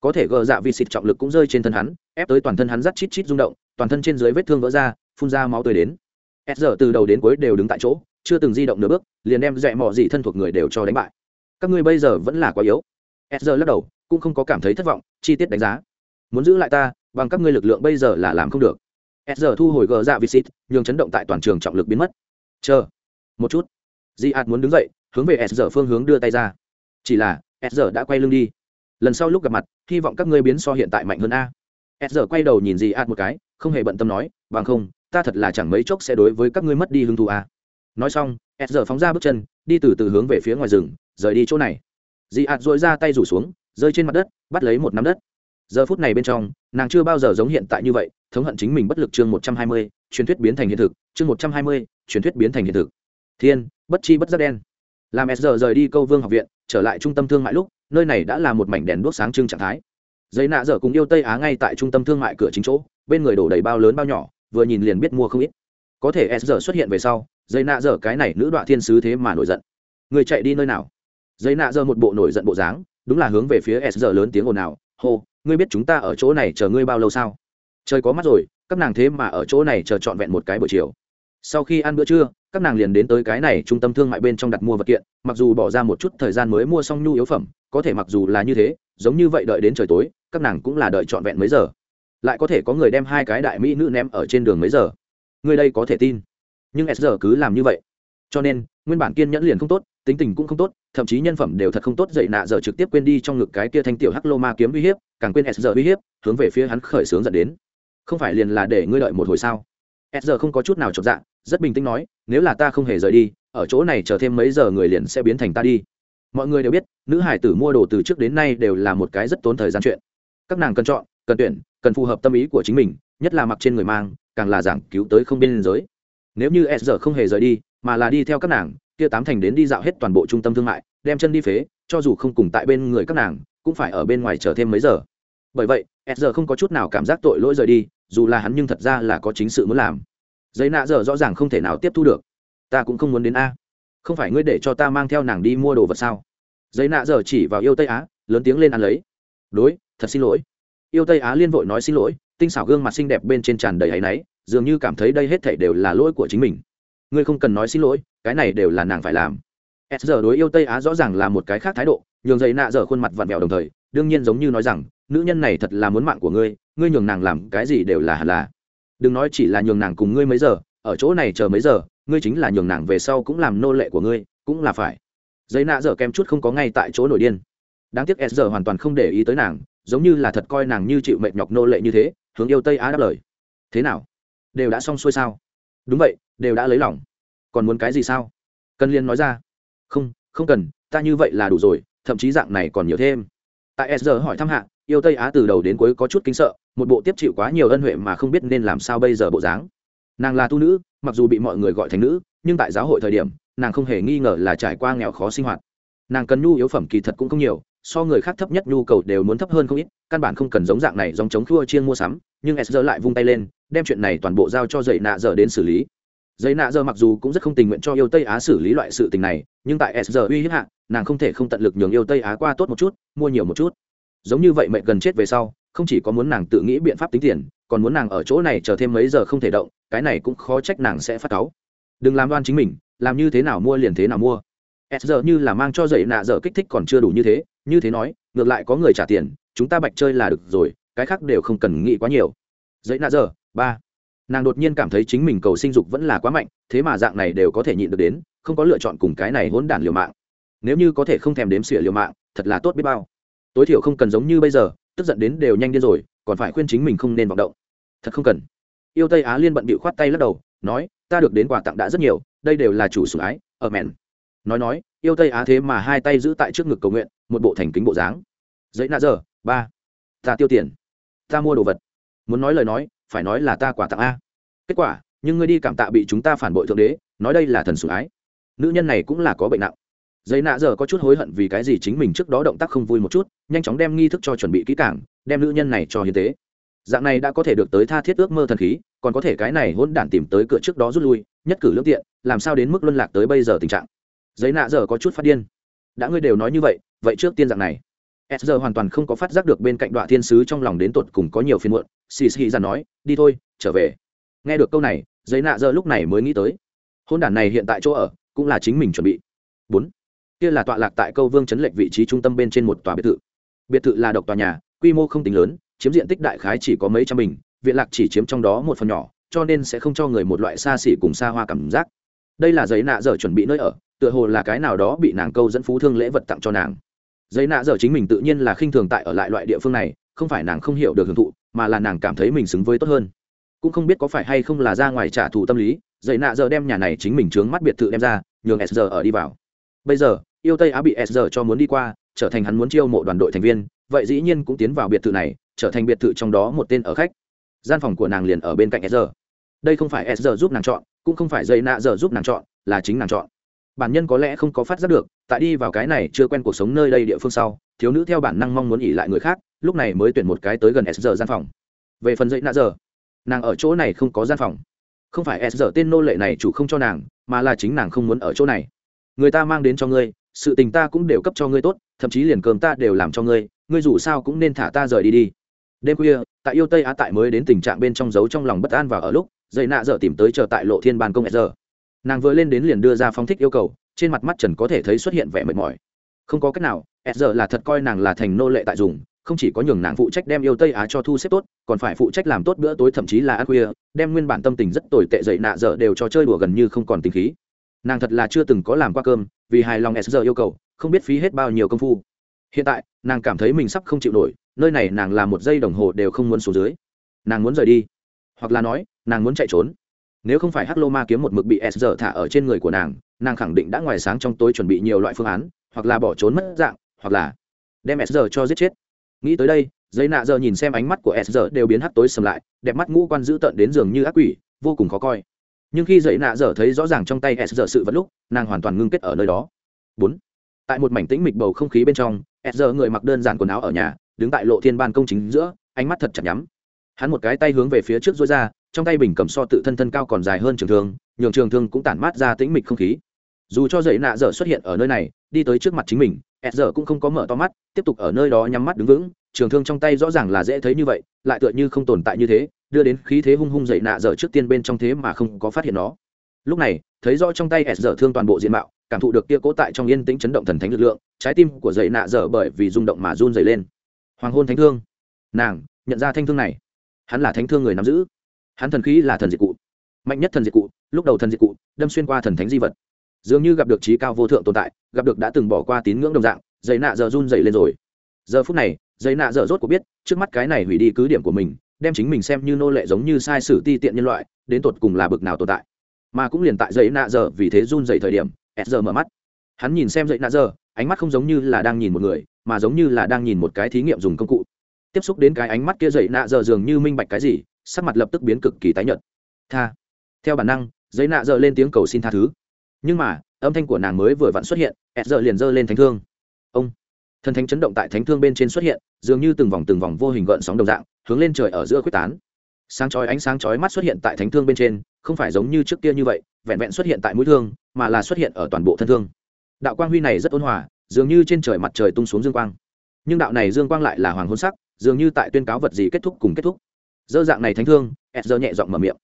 Có thể gờ dạ vì xịt trọng lực cũng rơi trên thân hắn, ép tới toàn thân hắn rắt chít chít rung động, toàn thân trên dưới vết thương vỡ ra, phun ra máu tươi đến. S giờ từ đầu đến cuối đều đứng tại chỗ, chưa từng di động nửa bước, liền đem dẹ mọi gì thân thuộc người đều cho đánh bại. Các ngươi bây giờ vẫn là quá yếu. S giờ lắc đầu, cũng không có cảm thấy thất vọng, chi tiết đánh giá. Muốn giữ lại ta bằng các ngươi lực lượng bây giờ là làm không được. S giờ thu hồi gờ dạ visit, xịt nhường chấn động tại toàn trường trọng lực biến mất. Chờ một chút. Di ạt muốn đứng dậy hướng về s giờ phương hướng đưa tay ra. Chỉ là s giờ đã quay lưng đi. Lần sau lúc gặp mặt hy vọng các ngươi biến so hiện tại mạnh hơn a. S giờ quay đầu nhìn di ạt một cái không hề bận tâm nói bằng không ta thật là chẳng mấy chốc sẽ đối với các ngươi mất đi hứng thú a. Nói xong s giờ phóng ra bước chân đi từ từ hướng về phía ngoài rừng rời đi chỗ này. Di ạt dội ra tay rủ xuống rơi trên mặt đất bắt lấy một nắm đất giờ phút này bên trong, nàng chưa bao giờ giống hiện tại như vậy, thống hận chính mình bất lực chương một trăm hai mươi, truyền thuyết biến thành hiện thực, chương một trăm hai mươi, truyền thuyết biến thành hiện thực. Thiên, bất chi bất giác đen. Làm s giờ rời đi câu vương học viện, trở lại trung tâm thương mại lúc, nơi này đã là một mảnh đèn đuốc sáng trưng trạng thái. Giấy nạ dở cùng yêu tây á ngay tại trung tâm thương mại cửa chính chỗ, bên người đổ đầy bao lớn bao nhỏ, vừa nhìn liền biết mua không ít. Có thể s giờ xuất hiện về sau, giấy nạ dở cái này nữ đoạn thiên sứ thế mà nổi giận. Người chạy đi nơi nào? Giấy nạ dở một bộ nổi giận bộ dáng, đúng là hướng về phía s giờ lớn tiếng ồn ào, hô ngươi biết chúng ta ở chỗ này chờ ngươi bao lâu sao? Trời có mắt rồi, các nàng thế mà ở chỗ này chờ trọn vẹn một cái buổi chiều. Sau khi ăn bữa trưa, các nàng liền đến tới cái này trung tâm thương mại bên trong đặt mua vật kiện, mặc dù bỏ ra một chút thời gian mới mua xong nhu yếu phẩm, có thể mặc dù là như thế, giống như vậy đợi đến trời tối, các nàng cũng là đợi trọn vẹn mấy giờ. Lại có thể có người đem hai cái đại mỹ nữ ném ở trên đường mấy giờ. Người đây có thể tin. Nhưng s giờ cứ làm như vậy. Cho nên, nguyên bản kiên nhẫn liền không tốt, tính tình cũng không tốt, thậm chí nhân phẩm đều thật không tốt, dậy nạ giờ trực tiếp quên đi trong ngực cái kia thanh tiểu hắc lô ma kiếm uy hiếp càng quên s giờ uy hiếp, hướng về phía hắn khởi sướng dẫn đến. Không phải liền là để ngươi đợi một hồi sao? S giờ không có chút nào chột dạ rất bình tĩnh nói, nếu là ta không hề rời đi, ở chỗ này chờ thêm mấy giờ người liền sẽ biến thành ta đi. Mọi người đều biết, nữ hải tử mua đồ từ trước đến nay đều là một cái rất tốn thời gian chuyện. Các nàng cần chọn, cần tuyển, cần phù hợp tâm ý của chính mình, nhất là mặc trên người mang, càng là giảng cứu tới không biên giới. Nếu như s giờ không hề rời đi, mà là đi theo các nàng, kia tám thành đến đi dạo hết toàn bộ trung tâm thương mại, đem chân đi phế, cho dù không cùng tại bên người các nàng cũng phải ở bên ngoài chờ thêm mấy giờ. Bởi vậy s giờ không có chút nào cảm giác tội lỗi rời đi, dù là hắn nhưng thật ra là có chính sự muốn làm. Giấy nạ giờ rõ ràng không thể nào tiếp thu được. Ta cũng không muốn đến a. Không phải ngươi để cho ta mang theo nàng đi mua đồ vật sao? Giấy nạ giờ chỉ vào yêu tây á, lớn tiếng lên ăn lấy. Đối, thật xin lỗi. Yêu tây á liên vội nói xin lỗi, tinh xảo gương mặt xinh đẹp bên trên tràn đầy áy náy, dường như cảm thấy đây hết thảy đều là lỗi của chính mình. Ngươi không cần nói xin lỗi, cái này đều là nàng phải làm. S giờ đối yêu tây á rõ ràng là một cái khác thái độ nhường dậy nạ dở khuôn mặt vặn vẹo đồng thời, đương nhiên giống như nói rằng, nữ nhân này thật là muốn mạng của ngươi ngươi nhường nàng làm cái gì đều là hẳn là. Đừng nói chỉ là nhường nàng cùng ngươi mấy giờ, ở chỗ này chờ mấy giờ, ngươi chính là nhường nàng về sau cũng làm nô lệ của ngươi, cũng là phải. Giấy nạ dở kem chút không có ngay tại chỗ nổi điên. Đáng tiếc s giờ hoàn toàn không để ý tới nàng, giống như là thật coi nàng như chịu mệt nhọc nô lệ như thế, hướng yêu tây á đáp lời. Thế nào? Đều đã xong xuôi sao? Đúng vậy, đều đã lấy lòng. Còn muốn cái gì sao? Cần liên nói ra. Không không cần, ta như vậy là đủ rồi thậm chí dạng này còn nhiều thêm. Tại s giờ hỏi thăm hạ, yêu tây á từ đầu đến cuối có chút kính sợ, một bộ tiếp chịu quá nhiều ân huệ mà không biết nên làm sao bây giờ bộ dáng. Nàng là tu nữ, mặc dù bị mọi người gọi thành nữ, nhưng tại giáo hội thời điểm, nàng không hề nghi ngờ là trải qua nghèo khó sinh hoạt. Nàng cần nhu yếu phẩm kỳ thật cũng không nhiều, so người khác thấp nhất nhu cầu đều muốn thấp hơn không ít, căn bản không cần giống dạng này dòng chống khua chiên mua sắm, nhưng s giờ lại vung tay lên, đem chuyện này toàn bộ giao cho dậy nạ giờ đến xử lý giấy nạ giờ mặc dù cũng rất không tình nguyện cho yêu tây á xử lý loại sự tình này, nhưng tại s giờ uy hiếp hạ, nàng không thể không tận lực nhường yêu tây á qua tốt một chút, mua nhiều một chút. Giống như vậy mẹ gần chết về sau, không chỉ có muốn nàng tự nghĩ biện pháp tính tiền, còn muốn nàng ở chỗ này chờ thêm mấy giờ không thể động, cái này cũng khó trách nàng sẽ phát cáu. Đừng làm đoan chính mình, làm như thế nào mua liền thế nào mua. S giờ như là mang cho dậy nạ giờ kích thích còn chưa đủ như thế như thế nói, ngược lại có người trả tiền, chúng ta bạch chơi là được rồi, cái khác đều không cần nghĩ quá nhiều. Dậy nạ giờ, ba nàng đột nhiên cảm thấy chính mình cầu sinh dục vẫn là quá mạnh, thế mà dạng này đều có thể nhịn được đến, không có lựa chọn cùng cái này hỗn đản liều mạng. Nếu như có thể không thèm đếm xỉa liều mạng, thật là tốt biết bao. Tối thiểu không cần giống như bây giờ, tức giận đến đều nhanh điên rồi, còn phải khuyên chính mình không nên vọng động. Thật không cần. Yêu tây á liên bận bịu khoát tay lắc đầu, nói, ta được đến quà tặng đã rất nhiều, đây đều là chủ sủng ái, ở mẹn. Nói nói, yêu tây á thế mà hai tay giữ tại trước ngực cầu nguyện, một bộ thành kính bộ dáng. Giấy nạ giờ, ba, ta tiêu tiền, ta mua đồ vật. Muốn nói lời nói phải nói là ta quà tặng a. Kết quả, nhưng ngươi đi cảm tạ bị chúng ta phản bội thượng đế, nói đây là thần sủng ái. Nữ nhân này cũng là có bệnh nặng. Giấy nạ giờ có chút hối hận vì cái gì chính mình trước đó động tác không vui một chút, nhanh chóng đem nghi thức cho chuẩn bị kỹ cảng đem nữ nhân này cho hiến tế. Dạng này đã có thể được tới tha thiết ước mơ thần khí, còn có thể cái này hôn đản tìm tới cửa trước đó rút lui, nhất cử lương tiện, làm sao đến mức luân lạc tới bây giờ tình trạng. Giấy nạ giờ có chút phát điên. Đã ngươi đều nói như vậy vậy trước tiên dạng này. S giờ hoàn toàn không có phát giác được bên cạnh đoạn thiên sứ trong lòng đến tột cùng có nhiều phiên muộn xì xì ra nói, đi thôi, trở về. Nghe được câu này, giấy nạ dơ lúc này mới nghĩ tới. Hôn đản này hiện tại chỗ ở, cũng là chính mình chuẩn bị. Bốn. Kia là tọa lạc tại câu vương chấn lệnh vị trí trung tâm bên trên một tòa biệt thự. Biệt thự là độc tòa nhà, quy mô không tính lớn, chiếm diện tích đại khái chỉ có mấy trăm bình, viện lạc chỉ chiếm trong đó một phần nhỏ, cho nên sẽ không cho người một loại xa xỉ cùng xa hoa cảm giác. Đây là giấy nạ Dở chuẩn bị nơi ở, tựa hồ là cái nào đó bị nàng câu dẫn phú thương lễ vật tặng cho nàng. Giấy nạ Dở chính mình tự nhiên là khinh thường tại ở lại loại địa phương này, không phải nàng không hiểu được hưởng thụ mà là nàng cảm thấy mình xứng với tốt hơn. Cũng không biết có phải hay không là ra ngoài trả thù tâm lý, dậy nạ giờ đem nhà này chính mình trướng mắt biệt thự đem ra, nhường s giờ ở đi vào. Bây giờ, yêu tây á bị s giờ cho muốn đi qua, trở thành hắn muốn chiêu mộ đoàn đội thành viên, vậy dĩ nhiên cũng tiến vào biệt thự này, trở thành biệt thự trong đó một tên ở khách. Gian phòng của nàng liền ở bên cạnh s giờ đây không phải s giờ giúp nàng chọn, cũng không phải dây nạ giờ giúp nàng chọn, là chính nàng chọn. Bản nhân có lẽ không có phát giác được tại đi vào cái này chưa quen cuộc sống nơi đây địa phương sau, thiếu nữ theo bản năng mong muốn ỉ lại người khác, lúc này mới tuyển một cái tới gần s giờ gian phòng. Về phần dậy nã giờ, nàng ở chỗ này không có gian phòng. Không phải s giờ tên nô lệ này chủ không cho nàng, mà là chính nàng không muốn ở chỗ này. Người ta mang đến cho ngươi, sự tình ta cũng đều cấp cho ngươi tốt, thậm chí liền cơm ta đều làm cho ngươi ngươi dù sao cũng nên thả ta rời đi đi. Đêm khuya, tại yêu tây á tại mới đến tình trạng bên trong giấu trong lòng bất an và ở lúc, dậy nạ dở tìm tới chờ tại lộ thiên ban công giờ nàng vừa lên đến liền đưa ra phong thích yêu cầu trên mặt mắt trần có thể thấy xuất hiện vẻ mệt mỏi. Không có cách nào giờ là thật coi nàng là thành nô lệ tại dùng, không chỉ có nhường nàng phụ trách đem yêu tây á cho thu xếp tốt, còn phải phụ trách làm tốt bữa tối thậm chí là ăn khuya, đem nguyên bản tâm tình rất tồi tệ dậy nạ dở đều cho chơi đùa gần như không còn tình khí. Nàng thật là chưa từng có làm qua cơm, vì hài lòng s giờ yêu cầu, không biết phí hết bao nhiêu công phu. Hiện tại, nàng cảm thấy mình sắp không chịu nổi, nơi này nàng làm một giây đồng hồ đều không muốn xuống dưới. Nàng muốn rời đi, hoặc là nói, nàng muốn chạy trốn nếu không phải hắc lô ma kiếm một mực bị s giờ thả ở trên người của nàng nàng khẳng định đã ngoài sáng trong tối chuẩn bị nhiều loại phương án, hoặc là bỏ trốn mất dạng, hoặc là đem s giờ cho giết chết. Nghĩ tới đây, giấy nạ giờ nhìn xem ánh mắt của s giờ đều biến hắc tối sầm lại, đẹp mắt ngũ quan dữ tợn đến giường như ác quỷ, vô cùng khó coi. Nhưng khi giấy nạ dở thấy rõ ràng trong tay s giờ sự vật lúc, nàng hoàn toàn ngưng kết ở nơi đó. Bốn. Tại một mảnh tĩnh mịch bầu không khí bên trong, s giờ người mặc đơn giản quần áo ở nhà, đứng tại lộ thiên ban công chính giữa, ánh mắt thật chặt nhắm. Hắn một cái tay hướng về phía trước dối ra trong tay bình cầm so tự thân thân cao còn dài hơn trường thương, nhường trường thương cũng tản mát ra tĩnh mịch không khí. Dù cho dậy nạ dở xuất hiện ở nơi này, đi tới trước mặt chính mình s dở cũng không có mở to mắt, tiếp tục ở nơi đó nhắm mắt đứng vững, trường thương trong tay rõ ràng là dễ thấy như vậy, lại tựa như không tồn tại như thế, đưa đến khí thế hung hung dậy nạ dở trước tiên bên trong thế mà không có phát hiện nó. Lúc này, thấy rõ trong tay s dở thương toàn bộ diện mạo, cảm thụ được kia cố tại trong yên tĩnh chấn động thần thánh lực lượng, trái tim của dậy nạ dở bởi vì rung động mà run dày lên. Hoàng hôn thánh thương. Nàng nhận ra thanh thương này. Hắn là thánh thương người nắm giữ hắn thần khí là thần diệt cụ, mạnh nhất thần diệt cụ, lúc đầu thần diệt cụ, đâm xuyên qua thần thánh di vật. Dường như gặp được trí cao vô thượng tồn tại, gặp được đã từng bỏ qua tín ngưỡng đồng dạng dày nạ giờ run dày lên rồi. Giờ phút này dày nạ giờ rốt của biết, trước mắt cái này hủy đi cứ điểm của mình, đem chính mình xem như nô lệ giống như sai sử ti tiện nhân loại, đến tột cùng là bực nào tồn tại. Mà cũng liền tại dậy nạ giờ vì thế run dậy thời điểm, s giờ mở mắt. Hắn nhìn xem dậy nạ giờ ánh mắt không giống như là đang nhìn một người, mà giống như là đang nhìn một cái thí nghiệm dùng công cụ. Tiếp xúc đến cái ánh mắt kia dậy nạ giờ dường như minh bạch cái gì sắc mặt lập tức biến cực kỳ tái nhợt. Tha. Theo bản năng, giấy nạ dợ lên tiếng cầu xin tha thứ. Nhưng mà, âm thanh của nàng mới vừa vặn xuất hiện s giờ liền giơ lên thánh thương. Ông. Thần thánh chấn động tại thánh thương bên trên xuất hiện, dường như từng vòng từng vòng vô hình gợn sóng đồng dạng, hướng lên trời ở giữa quyết tán. Sáng chói ánh sáng chói mắt xuất hiện tại thánh thương bên trên, không phải giống như trước kia như vậy, vẹn vẹn xuất hiện tại mũi thương, mà là xuất hiện ở toàn bộ thân thương. Đạo quang huy này rất ôn hòa, dường như trên trời mặt trời tung xuống dương quang. Nhưng đạo này dương quang lại là hoàng hôn sắc, dường như tại tuyên cáo vật gì kết thúc cùng kết thúc dơ dạng này thánh thương s dơ nhẹ giọng mở miệng.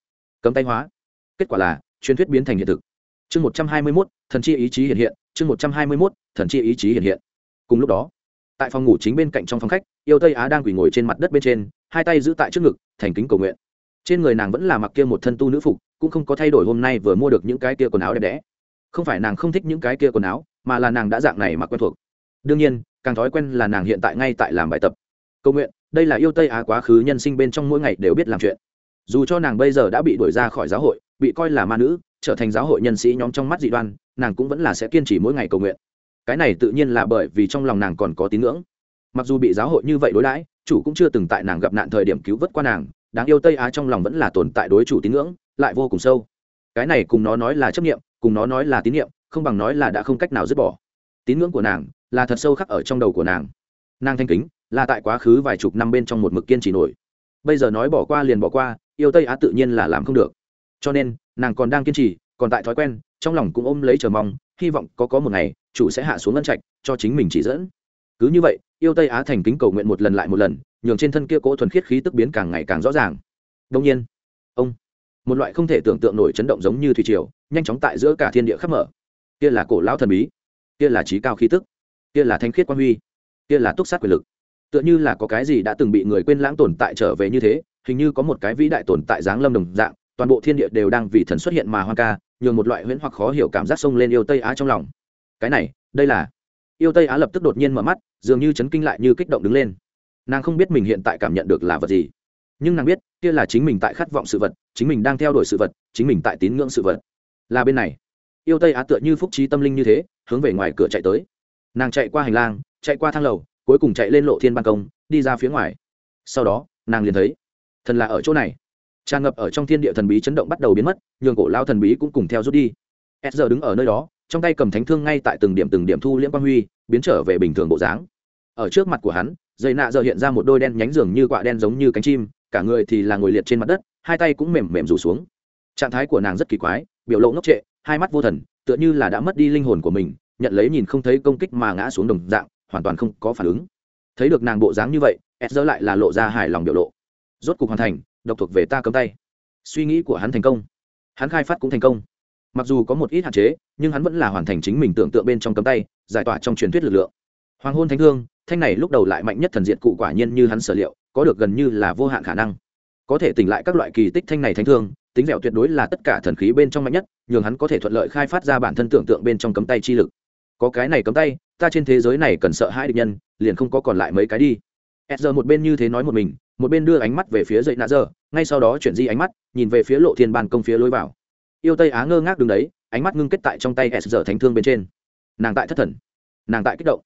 Cấm tay hóa. Kết quả là, truyền thuyết biến thành hiện thực. Chương một trăm hai mươi mốt, thần chi ý chí hiện hiện. Chương một trăm hai mươi mốt, thần chi ý chí hiện hiện. Cùng lúc đó, tại phòng ngủ chính bên cạnh trong phòng khách, yêu tây á đang quỳ ngồi trên mặt đất bên trên, hai tay giữ tại trước ngực, thành kính cầu nguyện. Trên người nàng vẫn là mặc kia một thân tu nữ phục, cũng không có thay đổi hôm nay vừa mua được những cái kia quần áo đẹp đẽ. Không phải nàng không thích những cái kia quần áo, mà là nàng đã dạng này mà quen thuộc. Đương nhiên, càng thói quen là nàng hiện tại ngay tại làm bài tập. Cầu nguyện đây là yêu tây á quá khứ nhân sinh bên trong mỗi ngày đều biết làm chuyện. Dù cho nàng bây giờ đã bị đuổi ra khỏi giáo hội, bị coi là ma nữ, trở thành giáo hội nhân sĩ nhóm trong mắt dị đoan, nàng cũng vẫn là sẽ kiên trì mỗi ngày cầu nguyện. Cái này tự nhiên là bởi vì trong lòng nàng còn có tín ngưỡng. Mặc dù bị giáo hội như vậy đối đãi, chủ cũng chưa từng tại nàng gặp nạn thời điểm cứu vớt qua nàng, đáng yêu tây á trong lòng vẫn là tồn tại đối chủ tín ngưỡng, lại vô cùng sâu. Cái này cùng nó nói là chấp nghiệm cùng nó nói là tín nhiệm không bằng nói là đã không cách nào dứt bỏ. Tín ngưỡng của nàng là thật sâu khắc ở trong đầu của nàng nàng thanh kính, là tại quá khứ vài chục năm bên trong một mực kiên trì nổi. Bây giờ nói bỏ qua liền bỏ qua, yêu tây á tự nhiên là làm không được. Cho nên, nàng còn đang kiên trì, còn tại thói quen, trong lòng cũng ôm lấy chờ mong, hy vọng có có một ngày, chủ sẽ hạ xuống ngân trạch, cho chính mình chỉ dẫn. Cứ như vậy, yêu tây á thành kính cầu nguyện một lần lại một lần, nhường trên thân kia cỗ thuần khiết khí tức biến càng ngày càng rõ ràng. Đông nhiên, ông, một loại không thể tưởng tượng nổi chấn động giống như thủy triều, nhanh chóng tại giữa cả thiên địa khắp mở. Kia là cổ lão thần bí, kia là trí cao khí tức, kia là thanh khiết quan huy kia là túc sát quyền lực. Tựa như là có cái gì đã từng bị người quên lãng tồn tại trở về như thế, hình như có một cái vĩ đại tồn tại giáng lâm đồng dạng, toàn bộ thiên địa đều đang vì thần xuất hiện mà hoang ca, nhường một loại huyễn hoặc khó hiểu cảm giác sông lên yêu tây á trong lòng. Cái này, đây là yêu tây á lập tức đột nhiên mở mắt, dường như chấn kinh lại như kích động đứng lên. Nàng không biết mình hiện tại cảm nhận được là vật gì, nhưng nàng biết, kia là chính mình tại khát vọng sự vật, chính mình đang theo đuổi sự vật, chính mình tại tín ngưỡng sự vật. Là bên này, yêu tây á tựa như phúc trí tâm linh như thế, hướng về ngoài cửa chạy tới. Nàng chạy qua hành lang chạy qua thang lầu, cuối cùng chạy lên lộ thiên ban công, đi ra phía ngoài. Sau đó, nàng liền thấy, thần là ở chỗ này. Tràn ngập ở trong thiên địa thần bí chấn động bắt đầu biến mất, nhường cổ lao thần bí cũng cùng theo rút đi. S giờ đứng ở nơi đó, trong tay cầm thánh thương ngay tại từng điểm từng điểm thu liễm quang huy, biến trở về bình thường bộ dáng. Ở trước mặt của hắn, dây nạ giờ hiện ra một đôi đen nhánh dường như quạ đen giống như cánh chim, cả người thì là ngồi liệt trên mặt đất, hai tay cũng mềm mềm rủ xuống. Trạng thái của nàng rất kỳ quái, biểu lộ ngốc trệ, hai mắt vô thần, tựa như là đã mất đi linh hồn của mình, nhận lấy nhìn không thấy công kích mà ngã xuống đồng dạng hoàn toàn không có phản ứng. Thấy được nàng bộ dáng như vậy s giờ lại là lộ ra hài lòng biểu lộ. Rốt cục hoàn thành, độc thuộc về ta cấm tay. Suy nghĩ của hắn thành công. Hắn khai phát cũng thành công. Mặc dù có một ít hạn chế, nhưng hắn vẫn là hoàn thành chính mình tưởng tượng bên trong cấm tay, giải tỏa trong truyền thuyết lực lượng. Hoàng hôn thánh thương thanh này lúc đầu lại mạnh nhất thần diện cụ quả nhiên như hắn sở liệu, có được gần như là vô hạn khả năng. Có thể tỉnh lại các loại kỳ tích thanh này thánh thương, tính dẻo tuyệt đối là tất cả thần khí bên trong mạnh nhất, nhường hắn có thể thuận lợi khai phát ra bản thân tưởng tượng bên trong cấm tay chi lực. Có cái này cấm tay ta trên thế giới này cần sợ hai địch nhân, liền không có còn lại mấy cái đi. E giờ một bên như thế nói một mình, một bên đưa ánh mắt về phía dậy nạ giờ, ngay sau đó chuyển di ánh mắt, nhìn về phía lộ thiên ban công phía lối vào. Yêu tây á ngơ ngác đứng đấy, ánh mắt ngưng kết tại trong tay s giờ thánh thương bên trên. Nàng tại thất thần, nàng tại kích động.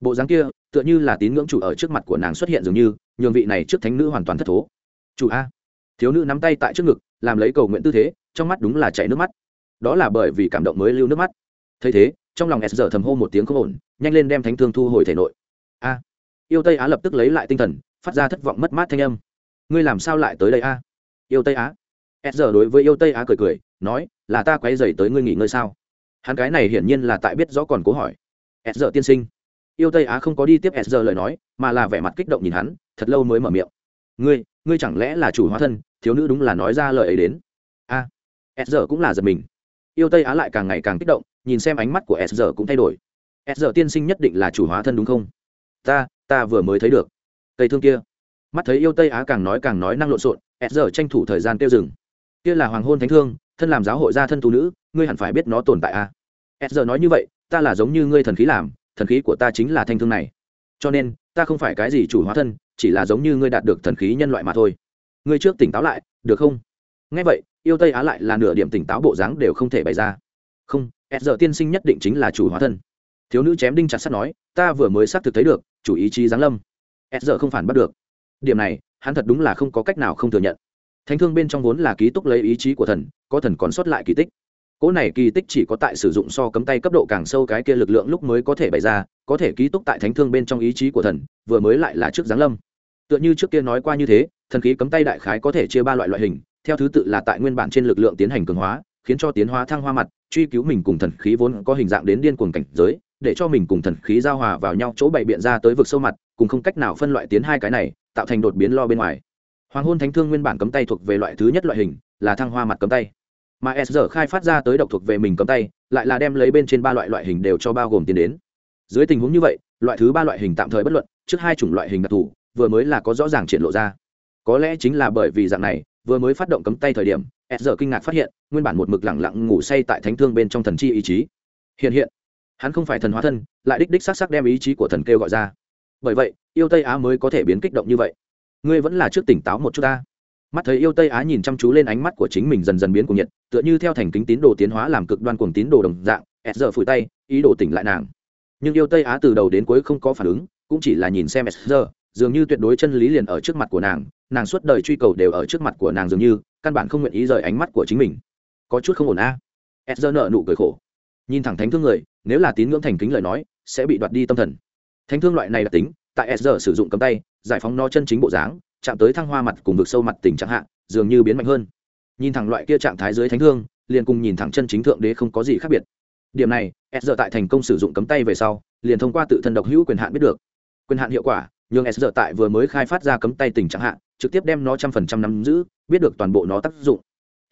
Bộ dáng kia, tựa như là tín ngưỡng chủ ở trước mặt của nàng xuất hiện dường như, nhường vị này trước thánh nữ hoàn toàn thất thố. Chủ a. Thiếu nữ nắm tay tại trước ngực, làm lấy cầu nguyện tư thế, trong mắt đúng là chảy nước mắt. Đó là bởi vì cảm động mới lưu nước mắt. Thấy thế, trong lòng s giờ thầm hô một tiếng không ổn nhanh lên đem thánh thương thu hồi thể nội. A. Yêu tây á lập tức lấy lại tinh thần, phát ra thất vọng mất mát thanh âm. Ngươi làm sao lại tới đây a? Yêu tây á. S giờ đối với yêu tây á cười cười, nói, là ta quay dày tới ngươi nghỉ ngơi sao? Hắn cái này hiển nhiên là tại biết rõ còn cố hỏi. S giờ tiên sinh. Yêu tây á không có đi tiếp s giờ lời nói, mà là vẻ mặt kích động nhìn hắn, thật lâu mới mở miệng. Ngươi ngươi chẳng lẽ là chủ hóa thân, thiếu nữ đúng là nói ra lời ấy đến? A. S giờ cũng là giật mình. Yêu tây á lại càng ngày càng kích động, nhìn xem ánh mắt của s giờ cũng thay đổi s giờ tiên sinh nhất định là chủ hóa thân đúng không? Ta ta vừa mới thấy được. Cây thương kia. Mắt thấy yêu tây á càng nói càng nói năng lộn xộn s giờ tranh thủ thời gian tiêu dừng. Kia là hoàng hôn thánh thương, thân làm giáo hội gia thân tu nữ, ngươi hẳn phải biết nó tồn tại a à? s giờ nói như vậy, ta là giống như ngươi thần khí làm, thần khí của ta chính là thanh thương này. Cho nên, ta không phải cái gì chủ hóa thân, chỉ là giống như ngươi đạt được thần khí nhân loại mà thôi. Ngươi trước tỉnh táo lại, được không? Ngay vậy, yêu tây á lại là nửa điểm tỉnh táo bộ dáng đều không thể bày ra. Không s giờ tiên sinh nhất định chính là chủ hóa thân thiếu nữ chém đinh chặt sắt nói, ta vừa mới xác thực thấy được, chủ ý chí giáng lâm. S giờ không phản bắt được. Điểm này, hắn thật đúng là không có cách nào không thừa nhận. Thánh thương bên trong vốn là ký túc lấy ý chí của thần, có thần còn sót lại kỳ tích. Cỗ này kỳ tích chỉ có tại sử dụng so cấm tay cấp độ càng sâu cái kia lực lượng lúc mới có thể bày ra, có thể ký túc tại thánh thương bên trong ý chí của thần, vừa mới lại là trước giáng lâm. Tựa như trước kia nói qua như thế, thần khí cấm tay đại khái có thể chia ba loại loại hình, theo thứ tự là tại nguyên bản trên lực lượng tiến hành cường hóa, khiến cho tiến hóa thăng hoa mặt, truy cứu mình cùng thần khí vốn có hình dạng đến điên cuồng cảnh giới để cho mình cùng thần khí giao hòa vào nhau chỗ bày biện ra tới vực sâu mặt, cùng không cách nào phân loại tiến hai cái này, tạo thành đột biến lo bên ngoài. Hoàng hôn thánh thương nguyên bản cấm tay thuộc về loại thứ nhất loại hình, là thăng hoa mặt cấm tay. Mà s giờ khai phát ra tới độc thuộc về mình cấm tay, lại là đem lấy bên trên ba loại loại hình đều cho bao gồm tiến đến. Dưới tình huống như vậy, loại thứ ba loại hình tạm thời bất luận, trước hai chủng loại hình đặc thù, vừa mới là có rõ ràng triển lộ ra. Có lẽ chính là bởi vì dạng này, vừa mới phát động cấm tay thời điểm, s giờ kinh ngạc phát hiện, nguyên bản một mực lẳng lặng ngủ say tại thánh thương bên trong thần chi ý chí. Hiện hiện hắn không phải thần hóa thân, lại đích đích s á c s á c đem ý chí của thần kêu gọi ra. Bởi vậy, yêu tây á mới có thể biến kích động như vậy. Ngươi vẫn là trước tỉnh táo một chút ta. Mắt thấy yêu tây á nhìn chăm chú lên ánh mắt của chính mình dần dần biến cuồng nhiệt, tựa như theo thành kính tín đồ tiến hóa làm cực đoan cuồng tín đồ đồng dạng s giờ phủi tay, ý đồ tỉnh lại nàng. Nhưng yêu tây á từ đầu đến cuối không có phản ứng, cũng chỉ là nhìn xem s giờ, dường như tuyệt đối chân lý liền ở trước mặt của nàng nàng suốt đời truy cầu đều ở trước mặt của nàng dường như, căn bản không nguyện ý rời ánh mắt của chính mình. Có chút không ổn a. à. s nợ nụ cười khổ nhìn thẳng thánh thương người, nếu là tín ngưỡng thành kính lời nói, sẽ bị đoạt đi tâm thần. Thánh thương loại này đặc tính, tại s sử dụng cấm tay, giải phóng nó chân chính bộ dáng, chạm tới thăng hoa mặt cùng vực sâu mặt tình trạng hạ, dường như biến mạnh hơn. Nhìn thẳng loại kia trạng thái dưới thánh thương, liền cùng nhìn thẳng chân chính thượng đế không có gì khác biệt. Điểm này, s tại thành công sử dụng cấm tay về sau, liền thông qua tự thân độc hữu quyền hạn biết được. Quyền hạn hiệu quả nhưng s tại vừa mới khai phát ra cấm tay tình trạng hạn trực tiếp đem nó trăm phần trăm nắm giữ, biết được toàn bộ nó tác dụng.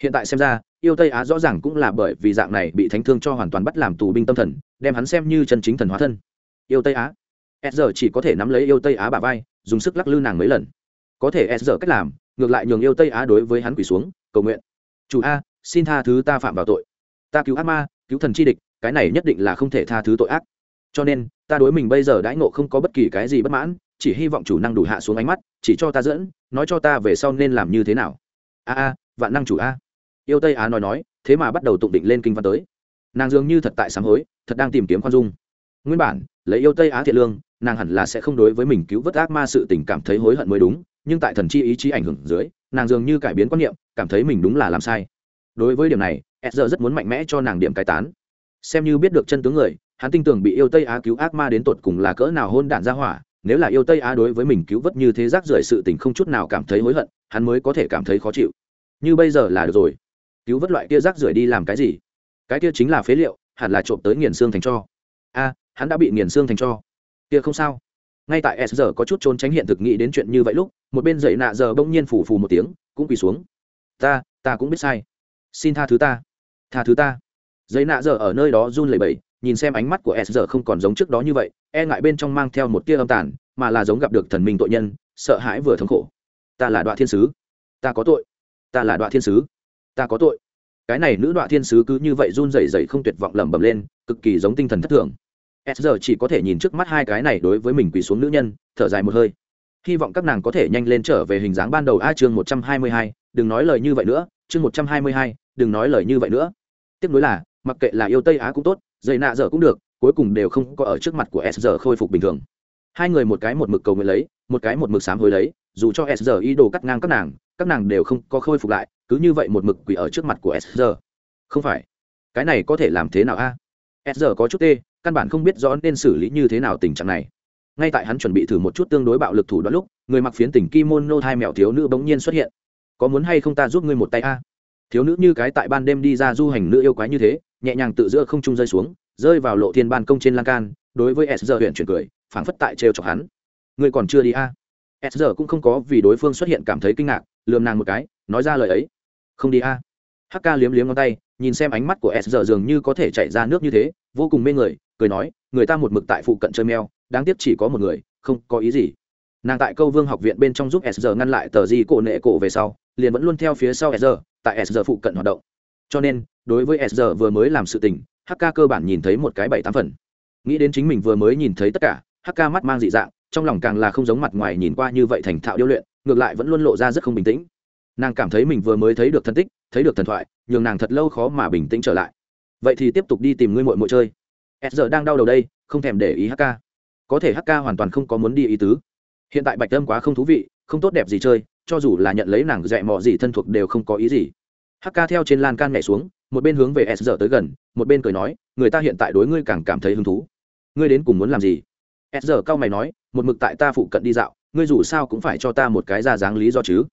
Hiện tại xem ra yêu tây á rõ ràng cũng là bởi vì dạng này bị thánh thương cho hoàn toàn bắt làm tù binh tâm thần, đem hắn xem như chân chính thần hóa thân. Yêu tây á. S chỉ có thể nắm lấy yêu tây á bà vai, dùng sức lắc lư nàng mấy lần. Có thể s cách làm, ngược lại nhường yêu tây á đối với hắn quỳ xuống, cầu nguyện. Chủ a, xin tha thứ ta phạm vào tội. Ta cứu ác ma, cứu thần chi địch, cái này nhất định là không thể tha thứ tội ác. Cho nên, ta đối mình bây giờ đãi ngộ không có bất kỳ cái gì bất mãn, chỉ hy vọng chủ năng đủ hạ xuống ánh mắt, chỉ cho ta dẫn, nói cho ta về sau nên làm như thế nào. A a, vạn năng chủ a yêu tây á nói nói, thế mà bắt đầu tụng định lên kinh văn tới. Nàng dường như thật tại sáng hối, thật đang tìm kiếm khoan dung. Nguyên bản, lấy yêu tây á thiện lương, nàng hẳn là sẽ không đối với mình cứu vớt ác ma sự tình cảm thấy hối hận mới đúng, nhưng tại thần chi ý chí ảnh hưởng dưới, nàng dường như cải biến quan niệm, cảm thấy mình đúng là làm sai. Đối với điểm này s giờ rất muốn mạnh mẽ cho nàng điểm cai tán. Xem như biết được chân tướng người, hắn tin tưởng bị yêu tây á cứu ác ma đến tột cùng là cỡ nào hôn đạn ra hỏa, nếu là yêu tây á đối với mình cứu vớt như thế rác rưởi sự tình không chút nào cảm thấy hối hận, hắn mới có thể cảm thấy khó chịu. Như bây giờ là được rồi cứu vớt loại kia rác rưởi đi làm cái gì? Cái kia chính là phế liệu, hẳn là trộm tới nghiền xương thành cho. A, hắn đã bị nghiền xương thành cho. Kia không sao. Ngay tại s giờ có chút trốn tránh hiện thực nghĩ đến chuyện như vậy lúc, một bên dậy nạ giờ bỗng nhiên phủ phù một tiếng, cũng quỳ xuống. Ta ta cũng biết sai. Xin tha thứ ta. Tha thứ ta. Dậy nạ giờ ở nơi đó run lẩy bẩy, nhìn xem ánh mắt của s giờ không còn giống trước đó như vậy e ngại bên trong mang theo một tia âm tàn, mà là giống gặp được thần minh tội nhân, sợ hãi vừa thống khổ. Ta là đoạn thiên sứ. Ta có tội. Ta là đoạn thiên sứ ta có tội. Cái này nữ đoạn thiên sứ cứ như vậy run rẩy rẩy không tuyệt vọng lẩm bẩm lên, cực kỳ giống tinh thần thất thường. S giờ chỉ có thể nhìn trước mắt hai cái này đối với mình quỳ xuống nữ nhân, thở dài một hơi. Hy vọng các nàng có thể nhanh lên trở về hình dáng ban đầu a chương một trăm hai mươi hai, đừng nói lời như vậy nữa, chương một trăm hai mươi hai, đừng nói lời như vậy nữa. Tiếp nối là, mặc kệ là yêu tây á cũng tốt dây nạ dở cũng được, cuối cùng đều không có ở trước mặt của s giờ khôi phục bình thường. Hai người một cái một mực cầu nguyện lấy, một cái một mực sám hối lấy, dù cho s giờ ý đồ cắt ngang các nàng các nàng đều không có khôi phục lại cứ như vậy một mực quỷ ở trước mặt của sr không phải. Cái này có thể làm thế nào a? S có chút tê, căn bản không biết rõ nên xử lý như thế nào tình trạng này. Ngay tại hắn chuẩn bị thử một chút tương đối bạo lực thủ đoạn lúc, người mặc phiến tỉnh kimono hai mẹo thiếu nữ bỗng nhiên xuất hiện. Có muốn hay không ta giúp ngươi một tay a? Thiếu nữ như cái tại ban đêm đi ra du hành nữ yêu quái như thế, nhẹ nhàng tự giữa không trung rơi xuống, rơi vào lộ thiên ban công trên lan can, đối với s giờ huyện chuyển cười, phảng phất tại trêu chọc hắn. Ngươi còn chưa đi a? S giờ cũng không có vì đối phương xuất hiện cảm thấy kinh ngạc, lườm nàng một cái, nói ra lời ấy không đi a. Hk liếm liếm ngón tay, nhìn xem ánh mắt của s giờ dường như có thể chạy ra nước như thế, vô cùng mê người, cười nói, người ta một mực tại phụ cận chơi mèo, đáng tiếc chỉ có một người, không có ý gì. Nàng tại câu vương học viện bên trong giúp s giờ ngăn lại tờ di cổ nệ cổ về sau, liền vẫn luôn theo phía sau s giờ tại s giờ phụ cận hoạt động. Cho nên, đối với s giờ vừa mới làm sự tình hk cơ bản nhìn thấy một cái bảy tám phần. Nghĩ đến chính mình vừa mới nhìn thấy tất cả hk mắt mang dị dạng, trong lòng càng là không giống mặt ngoài nhìn qua như vậy thành thạo điêu luyện, ngược lại vẫn luôn lộ ra rất không bình tĩnh nàng cảm thấy mình vừa mới thấy được thân tích, thấy được thần thoại, nhường nàng thật lâu khó mà bình tĩnh trở lại. Vậy thì tiếp tục đi tìm ngươi mội mội chơi. S giờ đang đau đầu đây, không thèm để ý hk có thể hk hoàn toàn không có muốn đi ý tứ. Hiện tại bạch tâm quá không thú vị, không tốt đẹp gì chơi, cho dù là nhận lấy nàng dạy mò gì thân thuộc đều không có ý gì. Hk theo trên lan can nhảy xuống, một bên hướng về s giờ tới gần, một bên cười nói, người ta hiện tại đối ngươi càng cảm thấy hứng thú. Ngươi đến cùng muốn làm gì? S giờ cao mày nói, một mực tại ta phụ cận đi dạo, ngươi dù sao cũng phải cho ta một cái ra dáng lý do chứ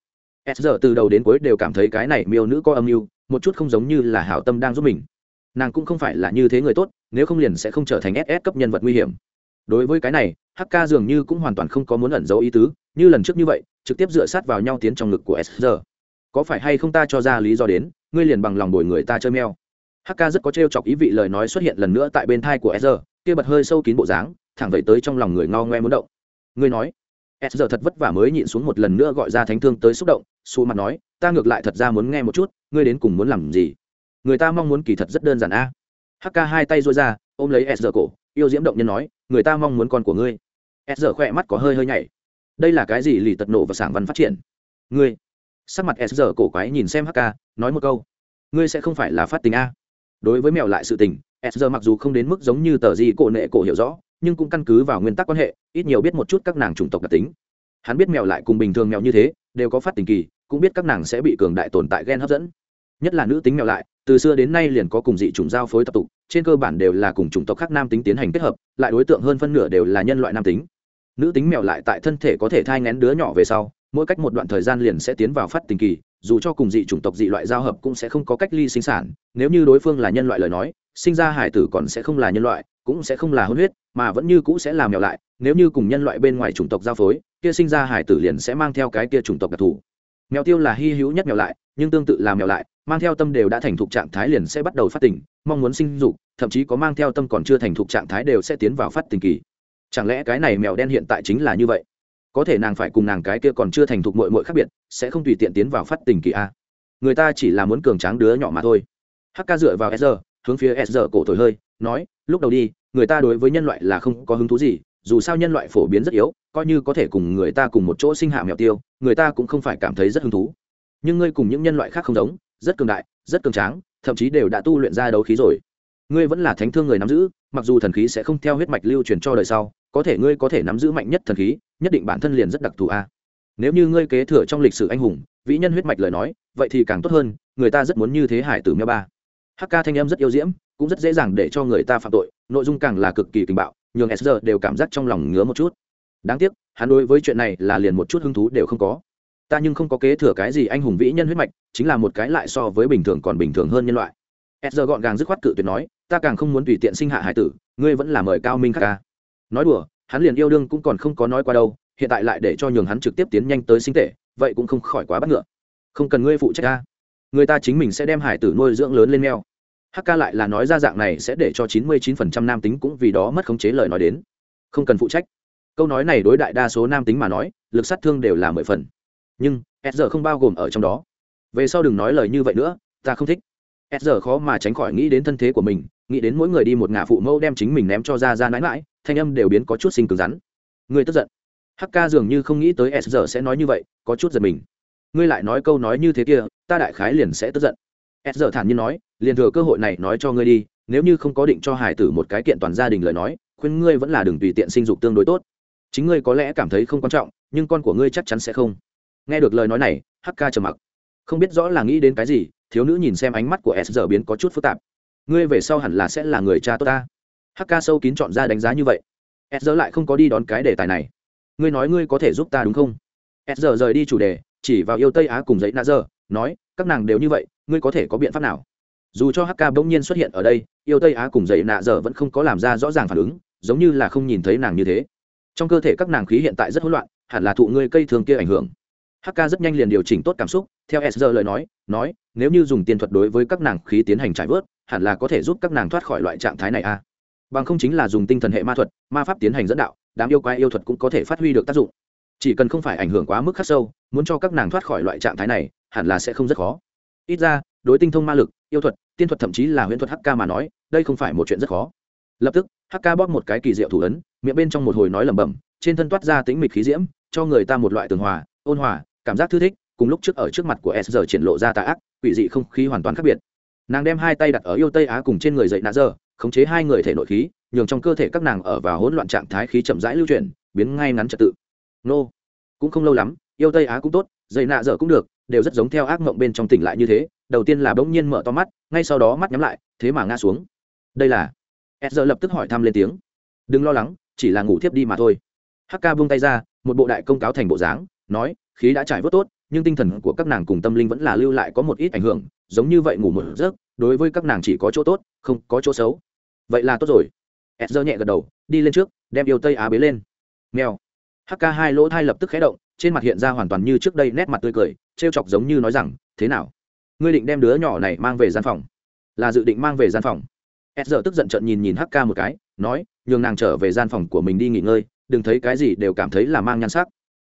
s giờ từ đầu đến cuối đều cảm thấy cái này miêu nữ có âm mưu, một chút không giống như là hảo tâm đang giúp mình. Nàng cũng không phải là như thế người tốt, nếu không liền sẽ không trở thành ss cấp nhân vật nguy hiểm. Đối với cái này hk dường như cũng hoàn toàn không có muốn ẩn giấu ý tứ, như lần trước như vậy, trực tiếp dựa sát vào nhau tiến trong ngực của s giờ có phải hay không ta cho ra lý do đến, ngươi liền bằng lòng đổi người ta chơi meo hk rất có t chọc ý vị lời nói xuất hiện lần nữa tại bên thai của s giờ kia bật hơi sâu kín bộ dáng, thẳng vậy tới trong lòng người ngao ngoe muốn động. Ngươi nói s giờ thật vất vả mới nhịn xuống một lần nữa gọi ra thánh thương tới xúc động, xù mặt nói, ta ngược lại thật ra muốn nghe một chút, ngươi đến cùng muốn làm gì? Người ta mong muốn kỳ thật rất đơn giản a. Hk hai tay dôi ra, ôm lấy s giờ cổ, yêu diễm động nhân nói, người ta mong muốn con của ngươi. S giờ khỏe mắt có hơi hơi nhảy. Đây là cái gì? Lì tật nổ và sảng văn phát triển. Ngươi. Sắc mặt s giờ cổ quái nhìn xem hk nói một câu, ngươi sẽ không phải là phát tình a. Đối với mèo lại sự tình, s giờ mặc dù không đến mức giống như tờ gì cổ nệ cổ hiểu rõ nhưng cũng căn cứ vào nguyên tắc quan hệ, ít nhiều biết một chút các nàng chủng tộc đặc tính. Hắn biết mèo lại cùng bình thường mèo như thế, đều có phát tình kỳ, cũng biết các nàng sẽ bị cường đại tồn tại ghen hấp dẫn. Nhất là nữ tính mèo lại, từ xưa đến nay liền có cùng dị chủng giao phối tập tục, trên cơ bản đều là cùng chủng tộc khác nam tính tiến hành kết hợp, lại đối tượng hơn phân nửa đều là nhân loại nam tính. Nữ tính mèo lại tại thân thể có thể thai ngén đứa nhỏ về sau, mỗi cách một đoạn thời gian liền sẽ tiến vào phát tình kỳ, dù cho cùng dị chủng tộc dị loại giao hợp cũng sẽ không có cách ly sinh sản, nếu như đối phương là nhân loại lời nói, sinh ra hải tử còn sẽ không là nhân loại, cũng sẽ không là hôn huyết mà vẫn như cũ sẽ làm mèo lại nếu như cùng nhân loại bên ngoài chủng tộc giao phối kia sinh ra hải tử liền sẽ mang theo cái kia chủng tộc đặc thù. Mèo tiêu là hy hữu nhất mèo lại nhưng tương tự là mèo lại mang theo tâm đều đã thành thục trạng thái liền sẽ bắt đầu phát tình, mong muốn sinh dục thậm chí có mang theo tâm còn chưa thành thục trạng thái đều sẽ tiến vào phát tình kỳ. Chẳng lẽ cái này mèo đen hiện tại chính là như vậy? Có thể nàng phải cùng nàng cái kia còn chưa thành thục mội mội khác biệt sẽ không tùy tiện tiến vào phát tình kỳ a. Người ta chỉ là muốn cường tráng đứa nhỏ mà thôi. Hk dựa vào sr hướng phía sr cổ thổi hơi nói lúc đầu đi người ta đối với nhân loại là không có hứng thú gì, dù sao nhân loại phổ biến rất yếu, coi như có thể cùng người ta cùng một chỗ sinh hạ mèo tiêu, người ta cũng không phải cảm thấy rất hứng thú. Nhưng ngươi cùng những nhân loại khác không giống, rất cường đại, rất cường tráng, thậm chí đều đã tu luyện ra đấu khí rồi. Ngươi vẫn là thánh thương người nắm giữ, mặc dù thần khí sẽ không theo huyết mạch lưu truyền cho đời sau, có thể ngươi có thể nắm giữ mạnh nhất thần khí, nhất định bản thân liền rất đặc thù a. Nếu như ngươi kế thừa trong lịch sử anh hùng, vĩ nhân huyết mạch lời nói, vậy thì càng tốt hơn, người ta rất muốn như thế hải tử mèo ba. Hk thanh em rất yêu diễm cũng rất dễ dàng để cho người ta phạm tội, nội dung càng là cực kỳ tình bạo, nhường sr đều cảm giác trong lòng ngứa một chút. Đáng tiếc, hắn đối với chuyện này là liền một chút hứng thú đều không có. Ta nhưng không có kế thừa cái gì anh hùng vĩ nhân huyết mạch, chính là một cái lại so với bình thường còn bình thường hơn nhân loại. Sr gọn gàng dứt khoát cự tuyệt nói, ta càng không muốn tùy tiện sinh hạ hải tử, ngươi vẫn là mời cao minh khắc ca. Nói đùa, hắn liền yêu đương cũng còn không có nói qua đâu, hiện tại lại để cho nhường hắn trực tiếp tiến nhanh tới sinh tể vậy cũng không khỏi quá bất ngựa không cần ngươi phụ trách ta người ta chính mình sẽ đem hải tử nuôi dưỡng lớn lên meo hk lại là nói ra dạng này sẽ để cho chín mươi chín phần trăm nam tính cũng vì đó mất khống chế lời nói đến. Không cần phụ trách. Câu nói này đối đại đa số nam tính mà nói, lực sát thương đều là mười phần. Nhưng s giờ không bao gồm ở trong đó. Về sau đừng nói lời như vậy nữa, ta không thích. S giờ khó mà tránh khỏi nghĩ đến thân thế của mình, nghĩ đến mỗi người đi một ngả phụ mẫu đem chính mình ném cho ra ra mãi mãi, thanh âm đều biến có chút sinh cứng rắn. Người tức giận. Hk dường như không nghĩ tới s giờ sẽ nói như vậy, có chút giật mình. Ngươi lại nói câu nói như thế kia, ta đại khái liền sẽ tức giận s giờ thản nhiên nói, liền thừa cơ hội này nói cho ngươi đi, nếu như không có định cho hải tử một cái kiện toàn gia đình lời nói, khuyên ngươi vẫn là đừng tùy tiện sinh dục tương đối tốt. Chính ngươi có lẽ cảm thấy không quan trọng, nhưng con của ngươi chắc chắn sẽ không. Nghe được lời nói này hk trầm mặc. Không biết rõ là nghĩ đến cái gì, thiếu nữ nhìn xem ánh mắt của s giờ biến có chút phức tạp. Ngươi về sau hẳn là sẽ là người cha tốt ta. Hk sâu kín chọn ra đánh giá như vậy. S giờ lại không có đi đón cái đề tài này. Ngươi nói ngươi có thể giúp ta đúng không? S giờ rời đi chủ đề, chỉ vào yêu tây á cùng giấy nã giờ nói, các nàng đều như vậy, ngươi có thể có biện pháp nào? Dù cho hk bỗng nhiên xuất hiện ở đây, yêu tây á cùng dậy nạ giờ vẫn không có làm ra rõ ràng phản ứng, giống như là không nhìn thấy nàng như thế. Trong cơ thể các nàng khí hiện tại rất hỗn loạn, hẳn là thụ ngươi cây thường kia ảnh hưởng. Hk rất nhanh liền điều chỉnh tốt cảm xúc, theo s lời nói nói, nếu như dùng tiền thuật đối với các nàng khí tiến hành trải vớt, hẳn là có thể giúp các nàng thoát khỏi loại trạng thái này a bằng không chính là dùng tinh thần hệ ma thuật, ma pháp tiến hành dẫn đạo, đám yêu quái yêu thuật cũng có thể phát huy được tác dụng. Chỉ cần không phải ảnh hưởng quá mức khắc sâu, muốn cho các nàng thoát khỏi loại trạng thái này hẳn là sẽ không rất khó. Ít ra, đối tinh thông ma lực, yêu thuật, tiên thuật thậm chí là huyễn thuật hk mà nói, đây không phải một chuyện rất khó. Lập tức hk bóp một cái kỳ diệu thủ ấn, miệng bên trong một hồi nói lẩm bẩm, trên thân toát ra tính mịch khí diễm, cho người ta một loại tường hòa, ôn hòa, cảm giác thư thích, cùng lúc trước ở trước mặt của s giờ triển lộ ra tà ác, quỷ dị không khí hoàn toàn khác biệt. Nàng đem hai tay đặt ở yêu tây á cùng trên người dậy nã giờ, khống chế hai người thể nội khí, nhường trong cơ thể các nàng ở vào hỗn loạn trạng thái khí chậm rãi lưu chuyển, biến ngay ngắn trật tự. Nô, cũng không lâu lắm, yêu tây á cũng tốt, dậy nạ giờ cũng được đều rất giống theo ác mộng bên trong tỉnh lại như thế, đầu tiên là bỗng nhiên mở to mắt, ngay sau đó mắt nhắm lại, thế mà ngã xuống. Đây là? S giờ lập tức hỏi thăm lên tiếng. Đừng lo lắng, chỉ là ngủ thiếp đi mà thôi. Hk buông tay ra, một bộ đại công cáo thành bộ dáng, nói, khí đã trải vớt tốt, nhưng tinh thần của các nàng cùng tâm linh vẫn là lưu lại có một ít ảnh hưởng, giống như vậy ngủ một giấc, đối với các nàng chỉ có chỗ tốt, không có chỗ xấu. Vậy là tốt rồi. Ed nhẹ gật đầu, đi lên trước, đem yêu tây á bế lên. Mèo. Hk hai lỗ thai lập tức khé động, trên mặt hiện ra hoàn toàn như trước đây nét mặt tươi cười trêu chọc giống như nói rằng thế nào? Ngươi định đem đứa nhỏ này mang về gian phòng? Là dự định mang về gian phòng. Ed tức giận trận nhìn nhìn hk một cái nói nhường nàng trở về gian phòng của mình đi nghỉ ngơi đừng thấy cái gì đều cảm thấy là mang nhan sắc.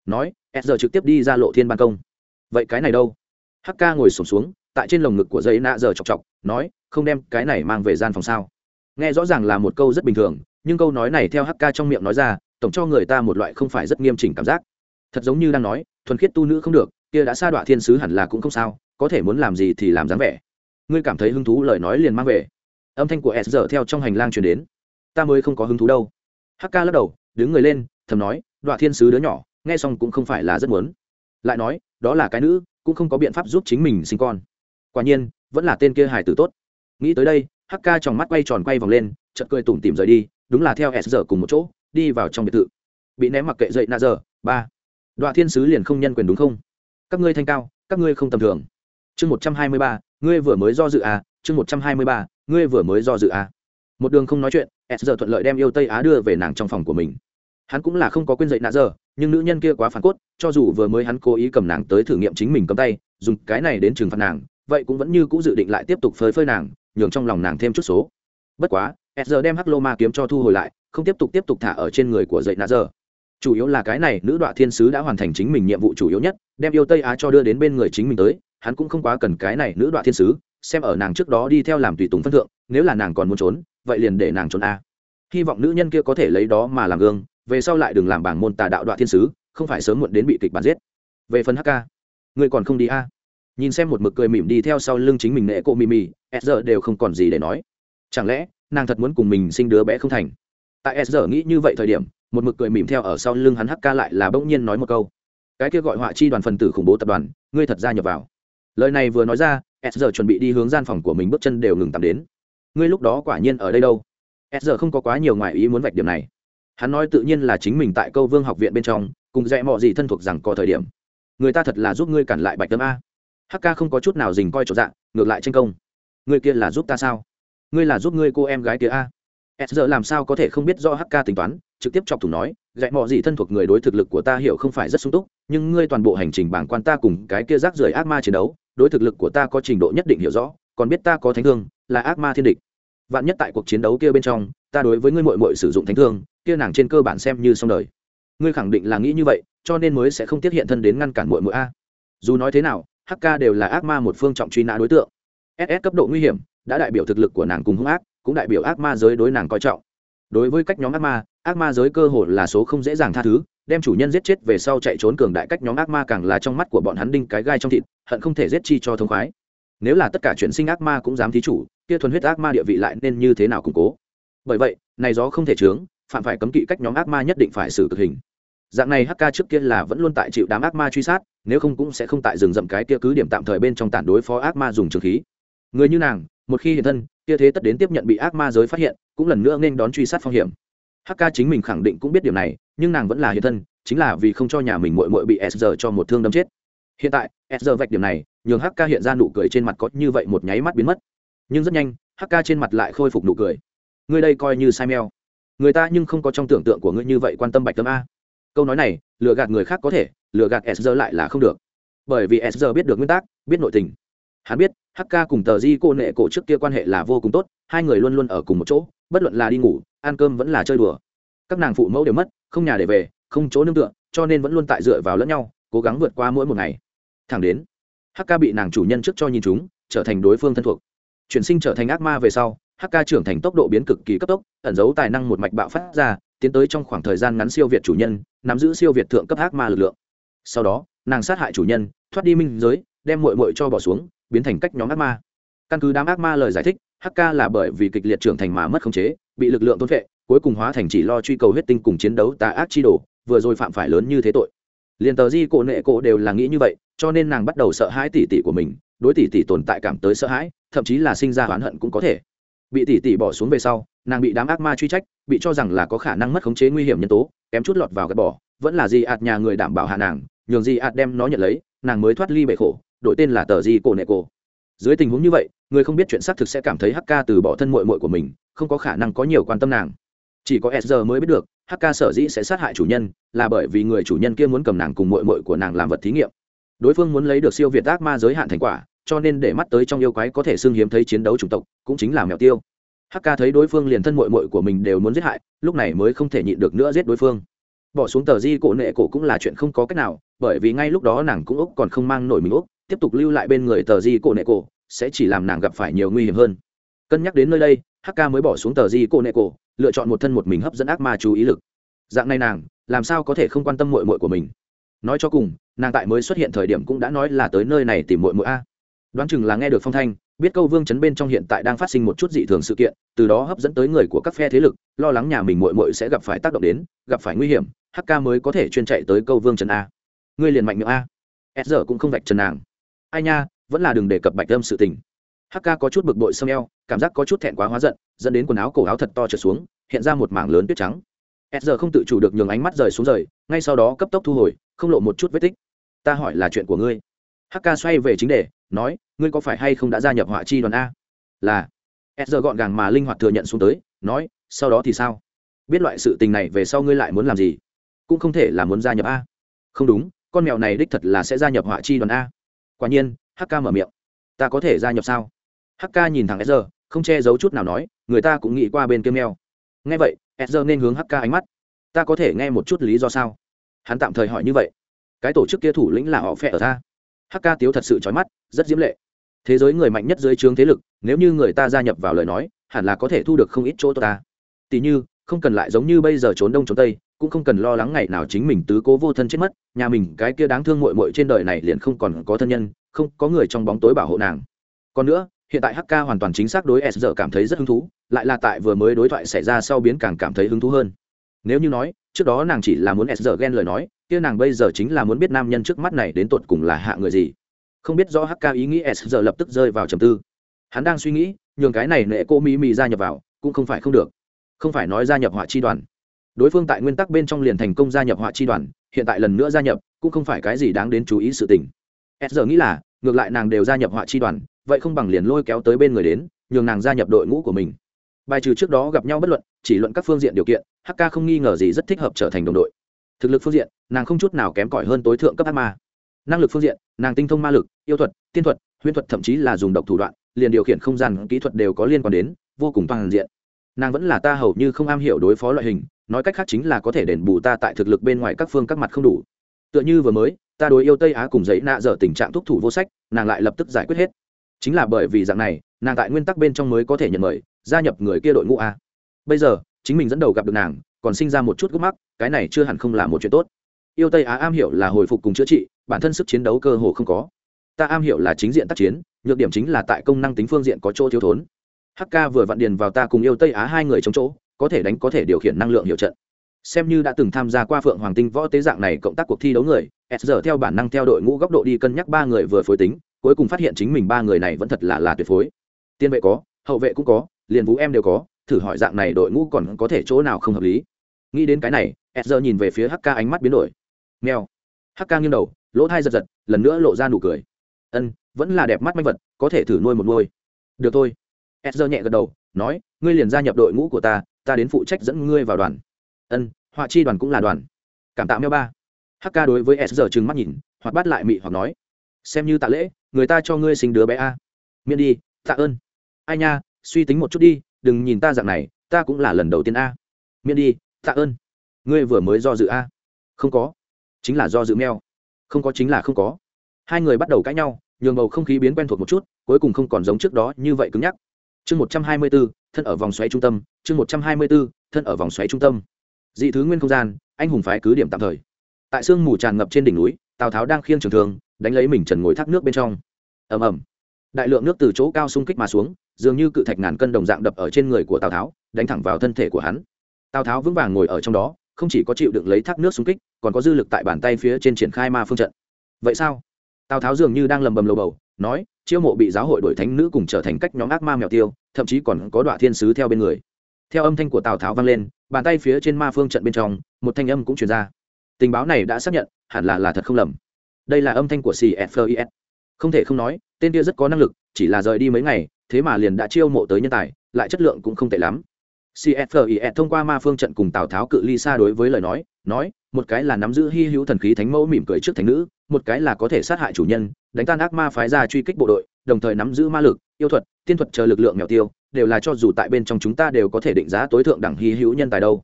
Nói s giờ trực tiếp đi ra lộ thiên ban công. Vậy cái này đâu? Hk ngồi sổm xuống, xuống tại trên lồng ngực của dây nạ giờ chọc chọc nói không đem cái này mang về gian phòng sao? Nghe rõ ràng là một câu rất bình thường nhưng câu nói này theo hk trong miệng nói ra tổng cho người ta một loại không phải rất nghiêm chỉnh cảm giác. Thật giống như đang nói thuần khiết tu nữ không được kia đã sa đọa thiên sứ hẳn là cũng không sao, có thể muốn làm gì thì làm dáng vẻ. Ngươi cảm thấy hứng thú lời nói liền mang về. Âm thanh của s giờ theo trong hành lang chuyển đến. Ta mới không có hứng thú đâu. Hk lắc đầu, đứng người lên, thầm nói, đọa thiên sứ đứa nhỏ, nghe xong cũng không phải là rất muốn. Lại nói, đó là cái nữ, cũng không có biện pháp giúp chính mình sinh con. Quả nhiên, vẫn là tên kia hài tử tốt. Nghĩ tới đây hk trong mắt quay tròn quay vòng lên, chợt cười tủm tỉm rời đi, đúng là theo s giờ cùng một chỗ, đi vào trong biệt thự. Bị ném mặc kệ dậy nạ giờ, ba. Đoạn thiên sứ liền không nhân quyền đúng không? Các ngươi thanh cao, các ngươi không tầm thường. Chương một trăm hai mươi ba, ngươi vừa mới do dự à? Chương một trăm hai mươi ba, ngươi vừa mới do dự à? Một đường không nói chuyện, s giờ thuận lợi đem yêu tây á đưa về nàng trong phòng của mình. Hắn cũng là không có quên dậy nạ giờ, nhưng nữ nhân kia quá phản cốt, cho dù vừa mới hắn cố ý cầm nàng tới thử nghiệm chính mình cầm tay, dùng cái này đến trừng phạt nàng, vậy cũng vẫn như c ũ dự định lại tiếp tục phơi phơi nàng, nhường trong lòng nàng thêm chút số. Bất quá, s giờ đem hắc lô ma kiếm cho thu hồi lại, không tiếp tục tiếp tục thả ở trên người của dậy nạ giờ chủ yếu là cái này, nữ đoạ thiên sứ đã hoàn thành chính mình nhiệm vụ chủ yếu nhất, đem yêu tây á cho đưa đến bên người chính mình tới, hắn cũng không quá cần cái này, nữ đoạ thiên sứ, xem ở nàng trước đó đi theo làm tùy tùng phân thượng, nếu là nàng còn muốn trốn, vậy liền để nàng trốn a. Hy vọng nữ nhân kia có thể lấy đó mà làm gương, về sau lại đừng làm bảng môn tà đạo đoạ thiên sứ, không phải sớm muộn đến bị kịch bản giết. Về phần hk người còn không đi a. Nhìn xem một mực cười mỉm đi theo sau lưng chính mình nệ cô mì mì, s giờ đều không còn gì để nói. Chẳng lẽ, nàng thật muốn cùng mình sinh đứa bé không thành? Tại s giờ nghĩ như vậy thời điểm một mực cười mỉm theo ở sau lưng hắn hk lại là bỗng nhiên nói một câu. Cái kia gọi họa chi đoàn phần tử khủng bố tập đoàn, ngươi thật ra nhập vào. Lời này vừa nói ra, s giờ chuẩn bị đi hướng gian phòng của mình bước chân đều ngừng tạm đến. Ngươi lúc đó quả nhiên ở đây đâu? S giờ không có quá nhiều ngoại ý muốn vạch điểm này. Hắn nói tự nhiên là chính mình tại câu vương học viện bên trong, cùng dạy mọi gì thân thuộc rằng có thời điểm. Người ta thật là giúp ngươi cản lại bạch tâm a. Hk không có chút nào dình coi chỗ dạng ngược lại tranh công. Ngươi kia là giúp ta sao? Ngươi là giúp ngươi cô em gái kia a. S giờ làm sao có thể không biết do hk tính toán trực tiếp chọc thủ nói dạy mọi gì thân thuộc người đối thực lực của ta hiểu không phải rất sung túc, nhưng ngươi toàn bộ hành trình bảng quan ta cùng cái kia rác rưởi ác ma chiến đấu, đối thực lực của ta có trình độ nhất định hiểu rõ, còn biết ta có thánh thương, là ác ma thiên địch. Vạn nhất tại cuộc chiến đấu kia bên trong, ta đối với ngươi mội mội sử dụng thánh thương, kia nàng trên cơ bản xem như xong đời. Ngươi khẳng định là nghĩ như vậy, cho nên mới sẽ không tiết hiện thân đến ngăn cản mội mội a. Dù nói thế nào hk đều là ác ma một phương trọng truy nã đối tượng. Ss cấp độ nguy hiểm, đã đại biểu thực lực của nàng cùng hung ác, cũng đại biểu ác ma giới đối nàng coi trọng đối với cách nhóm ác ma ác ma giới cơ hội là số không dễ dàng tha thứ, đem chủ nhân giết chết về sau chạy trốn cường đại cách nhóm ác ma càng là trong mắt của bọn hắn đinh cái gai trong thịt, hận không thể giết chi cho thông khoái. Nếu là tất cả chuyển sinh ác ma cũng dám thí chủ, kia thuần huyết ác ma địa vị lại nên như thế nào củng cố? Bởi vậy, này gió không thể chướng, phạm phải cấm kỵ cách nhóm ác ma nhất định phải xử cực hình. Dạng này hk trước kia là vẫn luôn tại chịu đám ác ma truy sát, nếu không cũng sẽ không tại rừng rậm cái kia cứ điểm tạm thời bên trong tản đối phó ác ma dùng trường khí. Người như nàng, một khi hiện thân kia thế tất đến tiếp nhận bị ác ma giới phát hiện, cũng lần nữa nên đón truy sát phong hiểm. Hk chính mình khẳng định cũng biết điều này, nhưng nàng vẫn là hiện thân, chính là vì không cho nhà mình mội mội bị s giờ cho một thương đâm chết. Hiện tại, s giờ vạch điểm này, nhường hk hiện ra nụ cười trên mặt có như vậy một nháy mắt biến mất. Nhưng rất nhanh hk trên mặt lại khôi phục nụ cười. Người đây coi như sai meo người ta nhưng không có trong tưởng tượng của ngươi như vậy quan tâm bạch tâm a. Câu nói này, lừa gạt người khác có thể, lừa gạt s giờ lại là không được. Bởi vì s giờ biết được nguyên tắc, biết nội tình hắn biết hk cùng tờ di cô nệ cổ trước kia quan hệ là vô cùng tốt, hai người luôn luôn ở cùng một chỗ, bất luận là đi ngủ, ăn cơm vẫn là chơi đùa. Các nàng phụ mẫu đều mất, không nhà để về, không chỗ nương tựa, cho nên vẫn luôn tại dựa vào lẫn nhau, cố gắng vượt qua mỗi một ngày. Thẳng đến hk bị nàng chủ nhân trước cho nhìn chúng, trở thành đối phương thân thuộc. Chuyển sinh trở thành ác ma về sau hk trưởng thành tốc độ biến cực kỳ cấp tốc, ẩn giấu tài năng một mạch bạo phát ra, tiến tới trong khoảng thời gian ngắn siêu việt chủ nhân, nắm giữ siêu việt thượng cấp ác ma lực lượng. Sau đó, nàng sát hại chủ nhân, thoát đi minh giới, đem mội mội cho bỏ xuống biến thành cách nhóm ác ma. Căn cứ đám ác ma lời giải thích hk là bởi vì kịch liệt trưởng thành mà mất khống chế, bị lực lượng tôn vệ cuối cùng hóa thành chỉ lo truy cầu huyết tinh cùng chiến đấu tà ác chi đồ, vừa rồi phạm phải lớn như thế tội. Liền tờ di cổ nệ cổ đều là nghĩ như vậy, cho nên nàng bắt đầu sợ hãi tỷ tỷ của mình, đối tỷ tỷ tồn tại cảm tới sợ hãi, thậm chí là sinh ra oán hận cũng có thể. Bị tỷ tỷ bỏ xuống về sau, nàng bị đám ác ma truy trách, bị cho rằng là có khả năng mất khống chế nguy hiểm nhân tố, kém chút lọt vào gạt bỏ, vẫn là di ạt nhà người đảm bảo hạ nàng, nhường di ạt đem nó nhận lấy, nàng mới thoát ly bể khổ đổi tên là tờ di cổ nệ cổ. Dưới tình huống như vậy, người không biết chuyện xác thực sẽ cảm thấy hk từ bỏ thân mội mội của mình, không có khả năng có nhiều quan tâm nàng. Chỉ có sr mới biết được hk sở dĩ sẽ sát hại chủ nhân, là bởi vì người chủ nhân kia muốn cầm nàng cùng mội mội của nàng làm vật thí nghiệm. Đối phương muốn lấy được siêu việt ác ma giới hạn thành quả, cho nên để mắt tới trong yêu quái có thể xưng hiếm thấy chiến đấu chủng tộc, cũng chính là mèo tiêu. Hk thấy đối phương liền thân mội mội của mình đều muốn giết hại, lúc này mới không thể nhịn được nữa giết đối phương. Bỏ xuống tờ di cổ nệ cổ cũng là chuyện không có cách nào, bởi vì ngay lúc đó nàng cũng úc còn không mang nổi mình úc tiếp tục lưu lại bên người tờ di cổ nệ cổ, sẽ chỉ làm nàng gặp phải nhiều nguy hiểm hơn. Cân nhắc đến nơi đây hk mới bỏ xuống tờ di cổ nệ cổ, lựa chọn một thân một mình hấp dẫn ác ma chú ý lực. Dạng này nàng, làm sao có thể không quan tâm mội mội của mình? Nói cho cùng, nàng tại mới xuất hiện thời điểm cũng đã nói là tới nơi này tìm mội mội a. Đoán chừng là nghe được phong thanh, biết câu vương chấn bên trong hiện tại đang phát sinh một chút dị thường sự kiện, từ đó hấp dẫn tới người của các phe thế lực, lo lắng nhà mình mội mội sẽ gặp phải tác động đến, gặp phải nguy hiểm hk mới có thể chuyên chạy tới câu vương chấn a. Ngươi liền mạnh miệng a. S giờ cũng không vạch trần nàng ai nha, vẫn là đừng đề cập bạch lâm sự tình. Hk có chút bực bội xâm eo, cảm giác có chút thẹn quá hóa giận, dẫn đến quần áo cổ áo thật to trở xuống, hiện ra một mảng lớn tuyết trắng. S giờ không tự chủ được nhường ánh mắt rời xuống rời, ngay sau đó cấp tốc thu hồi, không lộ một chút vết tích. Ta hỏi là chuyện của ngươi. Hk xoay về chính đề, nói, ngươi có phải hay không đã gia nhập họa chi đoàn a? Là. S giờ gọn gàng mà linh hoạt thừa nhận xuống tới, nói, sau đó thì sao? Biết loại sự tình này về sau ngươi lại muốn làm gì? Cũng không thể là muốn gia nhập a. Không đúng, con mèo này đích thật là sẽ gia nhập họa chi đoàn a quả nhiên hk mở miệng. Ta có thể gia nhập sao? Hk nhìn thẳng sr không che giấu chút nào nói, người ta cũng nghĩ qua bên kia mèo. Nghe vậy sr nên hướng hk ánh mắt. Ta có thể nghe một chút lý do sao? Hắn tạm thời hỏi như vậy. Cái tổ chức kia thủ lĩnh là họ phe ở ta hk tiếu thật sự trói mắt, rất diễm lệ. Thế giới người mạnh nhất dưới trướng thế lực, nếu như người ta gia nhập vào lời nói, hẳn là có thể thu được không ít chỗ ta. Tỉ như, không cần lại giống như bây giờ trốn đông trốn tây cũng không cần lo lắng ngày nào chính mình tứ cố vô thân chết mất, nhà mình cái kia đáng thương mội mội trên đời này liền không còn có thân nhân, không có người trong bóng tối bảo hộ nàng. Còn nữa, hiện tại hk hoàn toàn chính xác đối s giờ cảm thấy rất hứng thú, lại là tại vừa mới đối thoại xảy ra sau biến càng cảm thấy hứng thú hơn. Nếu như nói, trước đó nàng chỉ là muốn s giờ ghen lời nói, kia nàng bây giờ chính là muốn biết nam nhân trước mắt này đến tột cùng là hạ người gì. Không biết rõ hk ý nghĩ s giờ lập tức rơi vào trầm tư. Hắn đang suy nghĩ, nhường cái này nệ cô mỹ mỹ gia nhập vào, cũng không phải không được. Không phải nói gia nhập họa chi đoàn đối phương tại nguyên tắc bên trong liền thành công gia nhập họa chi đoàn, hiện tại lần nữa gia nhập cũng không phải cái gì đáng đến chú ý sự tình. S giờ nghĩ là, ngược lại nàng đều gia nhập họa chi đoàn, vậy không bằng liền lôi kéo tới bên người đến, nhường nàng gia nhập đội ngũ của mình. Bài trừ trước đó gặp nhau bất luận, chỉ luận các phương diện điều kiện hk không nghi ngờ gì rất thích hợp trở thành đồng đội. Thực lực phương diện, nàng không chút nào kém cỏi hơn tối thượng cấp ác ma. Năng lực phương diện, nàng tinh thông ma lực, yêu thuật, tiên thuật, huyễn thuật thậm chí là dùng độc thủ đoạn, liền điều khiển không gian kỹ thuật đều có liên quan đến, vô cùng toàn diện. Nàng vẫn là ta hầu như không am hiểu đối phó loại hình nói cách khác chính là có thể đền bù ta tại thực lực bên ngoài các phương các mặt không đủ. Tựa như vừa mới, ta đối yêu tây á cùng giấy nạ dở tình trạng thúc thủ vô sách, nàng lại lập tức giải quyết hết. Chính là bởi vì dạng này, nàng tại nguyên tắc bên trong mới có thể nhận mời, gia nhập người kia đội ngũ a. Bây giờ, chính mình dẫn đầu gặp được nàng, còn sinh ra một chút gốc mắc, cái này chưa hẳn không là một chuyện tốt. Yêu tây á am hiểu là hồi phục cùng chữa trị, bản thân sức chiến đấu cơ hồ không có. Ta am hiểu là chính diện tác chiến, nhược điểm chính là tại công năng tính phương diện có chỗ thiếu thốn. Hk vừa vặn điền vào ta cùng yêu tây á hai người chống chỗ có thể đánh có thể điều khiển năng lượng hiệu trận. Xem như đã từng tham gia qua phượng hoàng tinh võ tế dạng này cộng tác cuộc thi đấu người, s giờ theo bản năng theo đội ngũ góc độ đi cân nhắc ba người vừa phối tính, cuối cùng phát hiện chính mình ba người này vẫn thật là là tuyệt phối. Tiên vệ có, hậu vệ cũng có, liền vũ em đều có, thử hỏi dạng này đội ngũ còn có thể chỗ nào không hợp lý. Nghĩ đến cái này, s giờ nhìn về phía hk ánh mắt biến đổi. Nghèo hk nghiêng đầu, lỗ thai giật giật, lần nữa lộ ra nụ cười. Ân, vẫn là đẹp mắt manh vật, có thể thử nuôi một nuôi. Được thôi. S giờ nhẹ gật đầu, nói, ngươi liền gia nhập đội ngũ của ta ta đến phụ trách dẫn ngươi vào đoàn. Ân, họa chi đoàn cũng là đoàn. Cảm tạ meo ba. Hk đối với s giờ trừng mắt nhìn, hoặc bắt lại mị hoặc nói, xem như tạ lễ, người ta cho ngươi sinh đứa bé a. Miễn đi, tạ ơn. Ai nha, suy tính một chút đi, đừng nhìn ta dạng này, ta cũng là lần đầu tiên a. Miễn đi, tạ ơn. Ngươi vừa mới do dự a. Không có. Chính là do dự meo. Không có chính là không có. Hai người bắt đầu cãi nhau, nhường bầu không khí biến quen thuộc một chút, cuối cùng không còn giống trước đó như vậy cứng nhắc. Chương một trăm hai mươi bốn thân ở vòng xoáy trung tâm, chương một trăm hai mươi bốn thân ở vòng xoáy trung tâm. Dị thứ nguyên không gian, anh hùng phái cứ điểm tạm thời. Tại sương mù tràn ngập trên đỉnh núi, tào tháo đang khiêng trường thường đánh lấy mình trần ngồi thác nước bên trong. Ầm ầm. Đại lượng nước từ chỗ cao xung kích mà xuống, dường như cự thạch ngàn cân đồng dạng đập ở trên người của tào tháo, đánh thẳng vào thân thể của hắn. Tào tháo vững vàng ngồi ở trong đó, không chỉ có chịu đựng lấy thác nước xung kích, còn có dư lực tại bàn tay phía trên triển khai ma phương trận. Vậy sao? Tào tháo dường như đang lầm bầm lầu bầu nói, chiêu mộ bị giáo hội đổi thánh nữ cùng trở thành cách nhóm ác ma mèo tiêu, thậm chí còn có đoạn thiên sứ theo bên người. Theo âm thanh của tào tháo vang lên, bàn tay phía trên ma phương trận bên trong, một thanh âm cũng truyền ra. Tình báo này đã xác nhận, hẳn là là thật không lầm. Đây là âm thanh của cfis không thể không nói, tên kia rất có năng lực, chỉ là rời đi mấy ngày, thế mà liền đã chiêu mộ tới nhân tài, lại chất lượng cũng không tệ lắm. Cfis thông qua ma phương trận cùng tào tháo cự ly xa đối với lời nói nói, một cái là nắm giữ hy hữu thần khí thánh mẫu mỉm cười trước thánh nữ một cái là có thể sát hại chủ nhân, đánh tan ác ma phái ra truy kích bộ đội, đồng thời nắm giữ ma lực, yêu thuật, tiên thuật chờ lực lượng mèo tiêu, đều là cho dù tại bên trong chúng ta đều có thể định giá tối thượng đẳng hy hữu nhân tài đâu.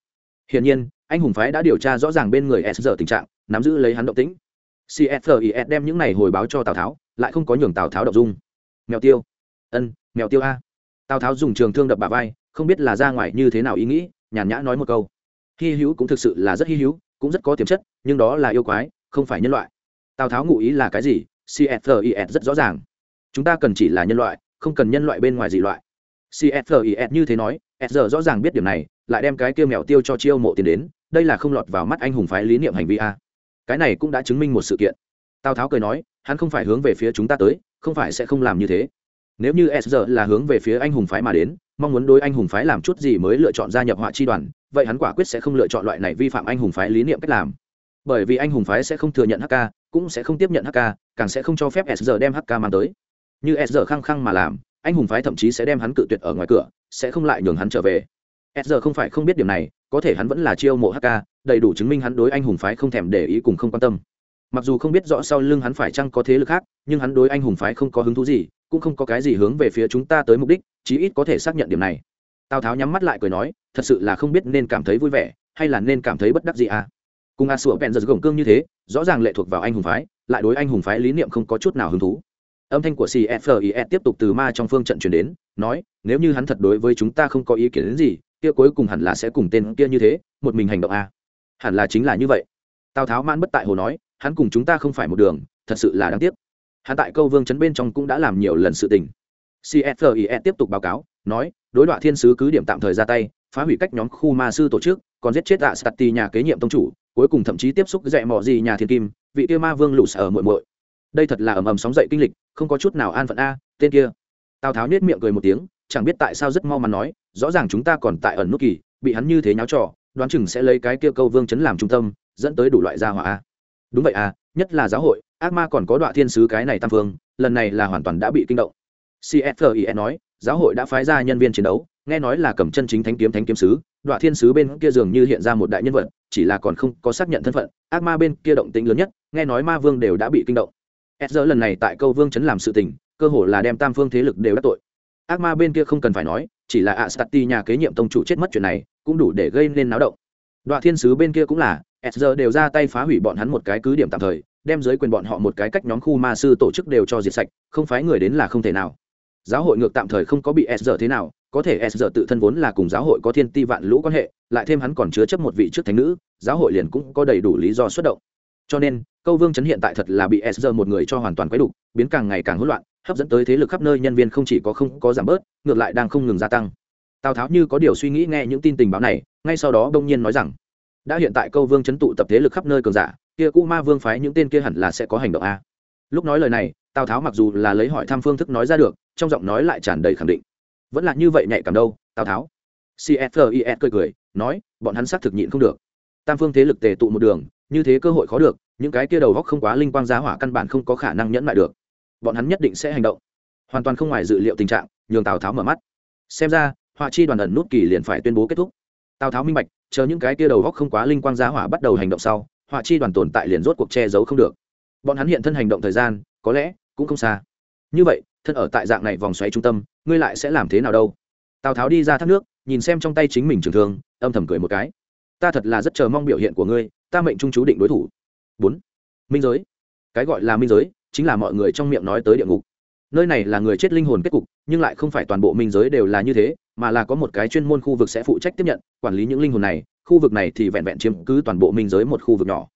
Hiển nhiên, anh hùng phái đã điều tra rõ ràng bên người s giờ tình trạng, nắm giữ lấy hắn động tĩnh. Cfis đem những này hồi báo cho tào tháo, lại không có nhường tào tháo đọc dung. Mèo tiêu. Ân, mèo tiêu a. Tào tháo dùng trường thương đập bà vai, không biết là ra ngoài như thế nào ý nghĩ, nhàn nhã nói một câu. Hy hữu cũng thực sự là rất hy hữu, cũng rất có tiềm chất, nhưng đó là yêu quái, không phải nhân loại tào tháo ngụ ý là cái gì? Cfis rất rõ ràng. Chúng ta cần chỉ là nhân loại, không cần nhân loại bên ngoài dị loại. Cfis như thế nói, s rõ ràng biết điểm này, lại đem cái kia mèo tiêu cho chiêu mộ tiền đến, đây là không lọt vào mắt anh hùng phái lý niệm hành vi a. Cái này cũng đã chứng minh một sự kiện. Tào tháo cười nói, hắn không phải hướng về phía chúng ta tới, không phải sẽ không làm như thế. Nếu như s là hướng về phía anh hùng phái mà đến, mong muốn đối anh hùng phái làm chút gì mới lựa chọn gia nhập họa chi đoàn, vậy hắn quả quyết sẽ không lựa chọn loại này vi phạm anh hùng phái lý niệm cách làm. Bởi vì anh hùng phái sẽ không thừa nhận hk cũng sẽ không tiếp nhận hk càng sẽ không cho phép SR đem hk mang tới. Như SR khăng khăng mà làm, anh hùng phái thậm chí sẽ đem hắn cự tuyệt ở ngoài cửa, sẽ không lại nhường hắn trở về. SR không phải không biết điểm này, có thể hắn vẫn là chiêu mộ hk đầy đủ chứng minh hắn đối anh hùng phái không thèm để ý cùng không quan tâm. Mặc dù không biết rõ sau lưng hắn phải chăng có thế lực khác, nhưng hắn đối anh hùng phái không có hứng thú gì, cũng không có cái gì hướng về phía chúng ta tới mục đích, chí ít có thể xác nhận điểm này. Tào tháo nhắm mắt lại cười nói, thật sự là không biết nên cảm thấy vui vẻ, hay là nên cảm thấy bất đắc gì à? Cùng a sủa bèn giật gồng cương như thế, rõ ràng lệ thuộc vào anh hùng phái, lại đối anh hùng phái lý niệm không có chút nào hứng thú. Âm thanh của cfis tiếp tục từ ma trong phương trận chuyển đến, nói, nếu như hắn thật đối với chúng ta không có ý kiến đến gì, kia cuối cùng hẳn là sẽ cùng tên kia như thế, một mình hành động a. Hẳn là chính là như vậy. Tào tháo mãn bất tại hồ nói, hắn cùng chúng ta không phải một đường, thật sự là đáng tiếc. Hắn tại câu vương chấn bên trong cũng đã làm nhiều lần sự tình. Cfis tiếp tục báo cáo, nói, đối đoạn thiên sứ cứ điểm tạm thời ra tay, phá hủy cách nhóm khu ma sư tổ chức, còn giết chết tạ stati nhà kế nhiệm tông chủ cuối cùng thậm chí tiếp xúc dạy mò gì nhà thiên kim, vị kia ma vương lũ sở muội muội. Đây thật là ầm ầm sóng dậy kinh lịch, không có chút nào an phận a, tên kia. Tào tháo nết miệng cười một tiếng, chẳng biết tại sao rất mau mà nói, rõ ràng chúng ta còn tại ẩn nút kỳ, bị hắn như thế nháo trò, đoán chừng sẽ lấy cái kia câu vương chấn làm trung tâm, dẫn tới đủ loại gia hỏa a. Đúng vậy à nhất là giáo hội, ác ma còn có đoạn thiên sứ cái này tam phương lần này là hoàn toàn đã bị kinh động. Cfie nói, giáo hội đã phái ra nhân viên chiến đấu, nghe nói là cầm chân chính thánh kiếm thánh kiếm sứ đoạn thiên sứ bên kia dường như hiện ra một đại nhân vật, chỉ là còn không có xác nhận thân phận, ác ma bên kia động tĩnh lớn nhất, nghe nói ma vương đều đã bị kinh động. S lần này tại câu vương chấn làm sự tình, cơ hồ là đem tam phương thế lực đều đắc tội. Ác ma bên kia không cần phải nói, chỉ là a stati nhà kế nhiệm tông chủ chết mất chuyện này, cũng đủ để gây nên náo động. Đoạn thiên sứ bên kia cũng là s đều ra tay phá hủy bọn hắn một cái cứ điểm tạm thời, đem giới quyền bọn họ một cái cách nhóm khu ma sư tổ chức đều cho diệt sạch, không phái người đến là không thể nào. Giáo hội ngược tạm thời không có bị s thế nào có thể s tự thân vốn là cùng giáo hội có thiên ti vạn lũ quan hệ, lại thêm hắn còn chứa chấp một vị trước thánh nữ, giáo hội liền cũng có đầy đủ lý do xuất động. Cho nên, câu vương chấn hiện tại thật là bị s một người cho hoàn toàn quấy đục, biến càng ngày càng hỗn loạn, hấp dẫn tới thế lực khắp nơi nhân viên không chỉ có không có giảm bớt, ngược lại đang không ngừng gia tăng. Tào tháo như có điều suy nghĩ nghe những tin tình báo này, ngay sau đó đông nhiên nói rằng, đã hiện tại câu vương chấn tụ tập thế lực khắp nơi cường giả, kia cũ ma vương phái những tên kia hẳn là sẽ có hành động a. Lúc nói lời này, tào tháo mặc dù là lấy hỏi thăm phương thức nói ra được, trong giọng nói lại tràn đầy khẳng định vẫn là như vậy nhạy cảm đâu, tào tháo. Cfis cười cười, nói, bọn hắn xác thực nhịn không được. Tam phương thế lực tề tụ một đường, như thế cơ hội khó được, những cái kia đầu góc không quá linh quang giá hỏa căn bản không có khả năng nhẫn lại được. Bọn hắn nhất định sẽ hành động. Hoàn toàn không ngoài dự liệu tình trạng, nhường tào tháo mở mắt. Xem ra, họa chi đoàn ẩn nút kỳ liền phải tuyên bố kết thúc. Tào tháo minh bạch, chờ những cái kia đầu góc không quá linh quang giá hỏa bắt đầu hành động sau, họa chi đoàn tồn tại liền rốt cuộc che giấu không được. Bọn hắn hiện thân hành động thời gian, có lẽ cũng không xa. Như vậy thân ở tại dạng này vòng xoáy trung tâm, ngươi lại sẽ làm thế nào đâu? Tào tháo đi ra thác nước, nhìn xem trong tay chính mình trường thương, âm thầm cười một cái. Ta thật là rất chờ mong biểu hiện của ngươi, ta mệnh trung chú định đối thủ. Bốn. Minh giới. Cái gọi là minh giới, chính là mọi người trong miệng nói tới địa ngục. Nơi này là người chết linh hồn kết cục, nhưng lại không phải toàn bộ minh giới đều là như thế, mà là có một cái chuyên môn khu vực sẽ phụ trách tiếp nhận, quản lý những linh hồn này, khu vực này thì vẹn vẹn chiếm cứ toàn bộ minh giới một khu vực nhỏ.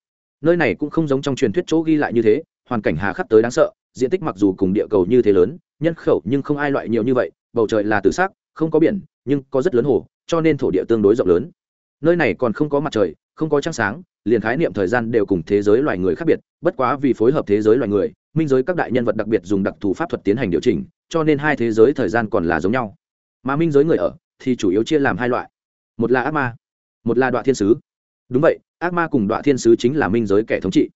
Nơi này cũng không giống trong truyền thuyết chỗ ghi lại như thế, hoàn cảnh hà khắc tới đáng sợ diện tích mặc dù cùng địa cầu như thế lớn, nhân khẩu nhưng không ai loại nhiều như vậy, bầu trời là tự xác không có biển, nhưng có rất lớn hồ, cho nên thổ địa tương đối rộng lớn. Nơi này còn không có mặt trời, không có trăng sáng, liền khái niệm thời gian đều cùng thế giới loài người khác biệt, bất quá vì phối hợp thế giới loài người, minh giới các đại nhân vật đặc biệt dùng đặc thù pháp thuật tiến hành điều chỉnh, cho nên hai thế giới thời gian còn là giống nhau. Mà minh giới người ở, thì chủ yếu chia làm hai loại. Một là ác ma, một là đoạn thiên sứ. Đúng vậy, ác ma cùng đoạn thiên sứ chính là minh giới kẻ thống trị.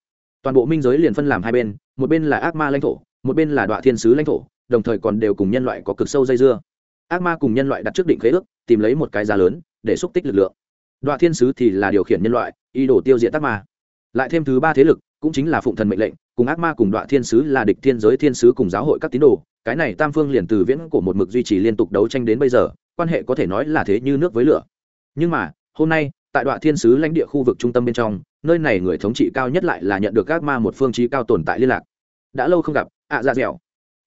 Toàn bộ minh giới liền phân làm hai bên một bên là ác ma lãnh thổ, một bên là đoạn thiên sứ lãnh thổ, đồng thời còn đều cùng nhân loại có cực sâu dây dưa. Ác ma cùng nhân loại đặt trước định khế ước, tìm lấy một cái giá lớn, để xúc tích lực lượng. Đoạn thiên sứ thì là điều khiển nhân loại, ý đồ tiêu diệt ác ma. Lại thêm thứ ba thế lực, cũng chính là phụng thần mệnh lệnh, cùng ác ma cùng đoạn thiên sứ là địch thiên giới thiên sứ cùng giáo hội các tín đồ. Cái này tam phương liền từ viễn của một mực duy trì liên tục đấu tranh đến bây giờ, quan hệ có thể nói là thế như nước với lửa. Nhưng mà, hôm nay, tại đoạn thiên sứ lãnh địa khu vực trung tâm bên trong nơi này người thống trị cao nhất lại là nhận được các ma một phương trí cao tồn tại liên lạc. Đã lâu không gặp ạ à, dạ dẻo.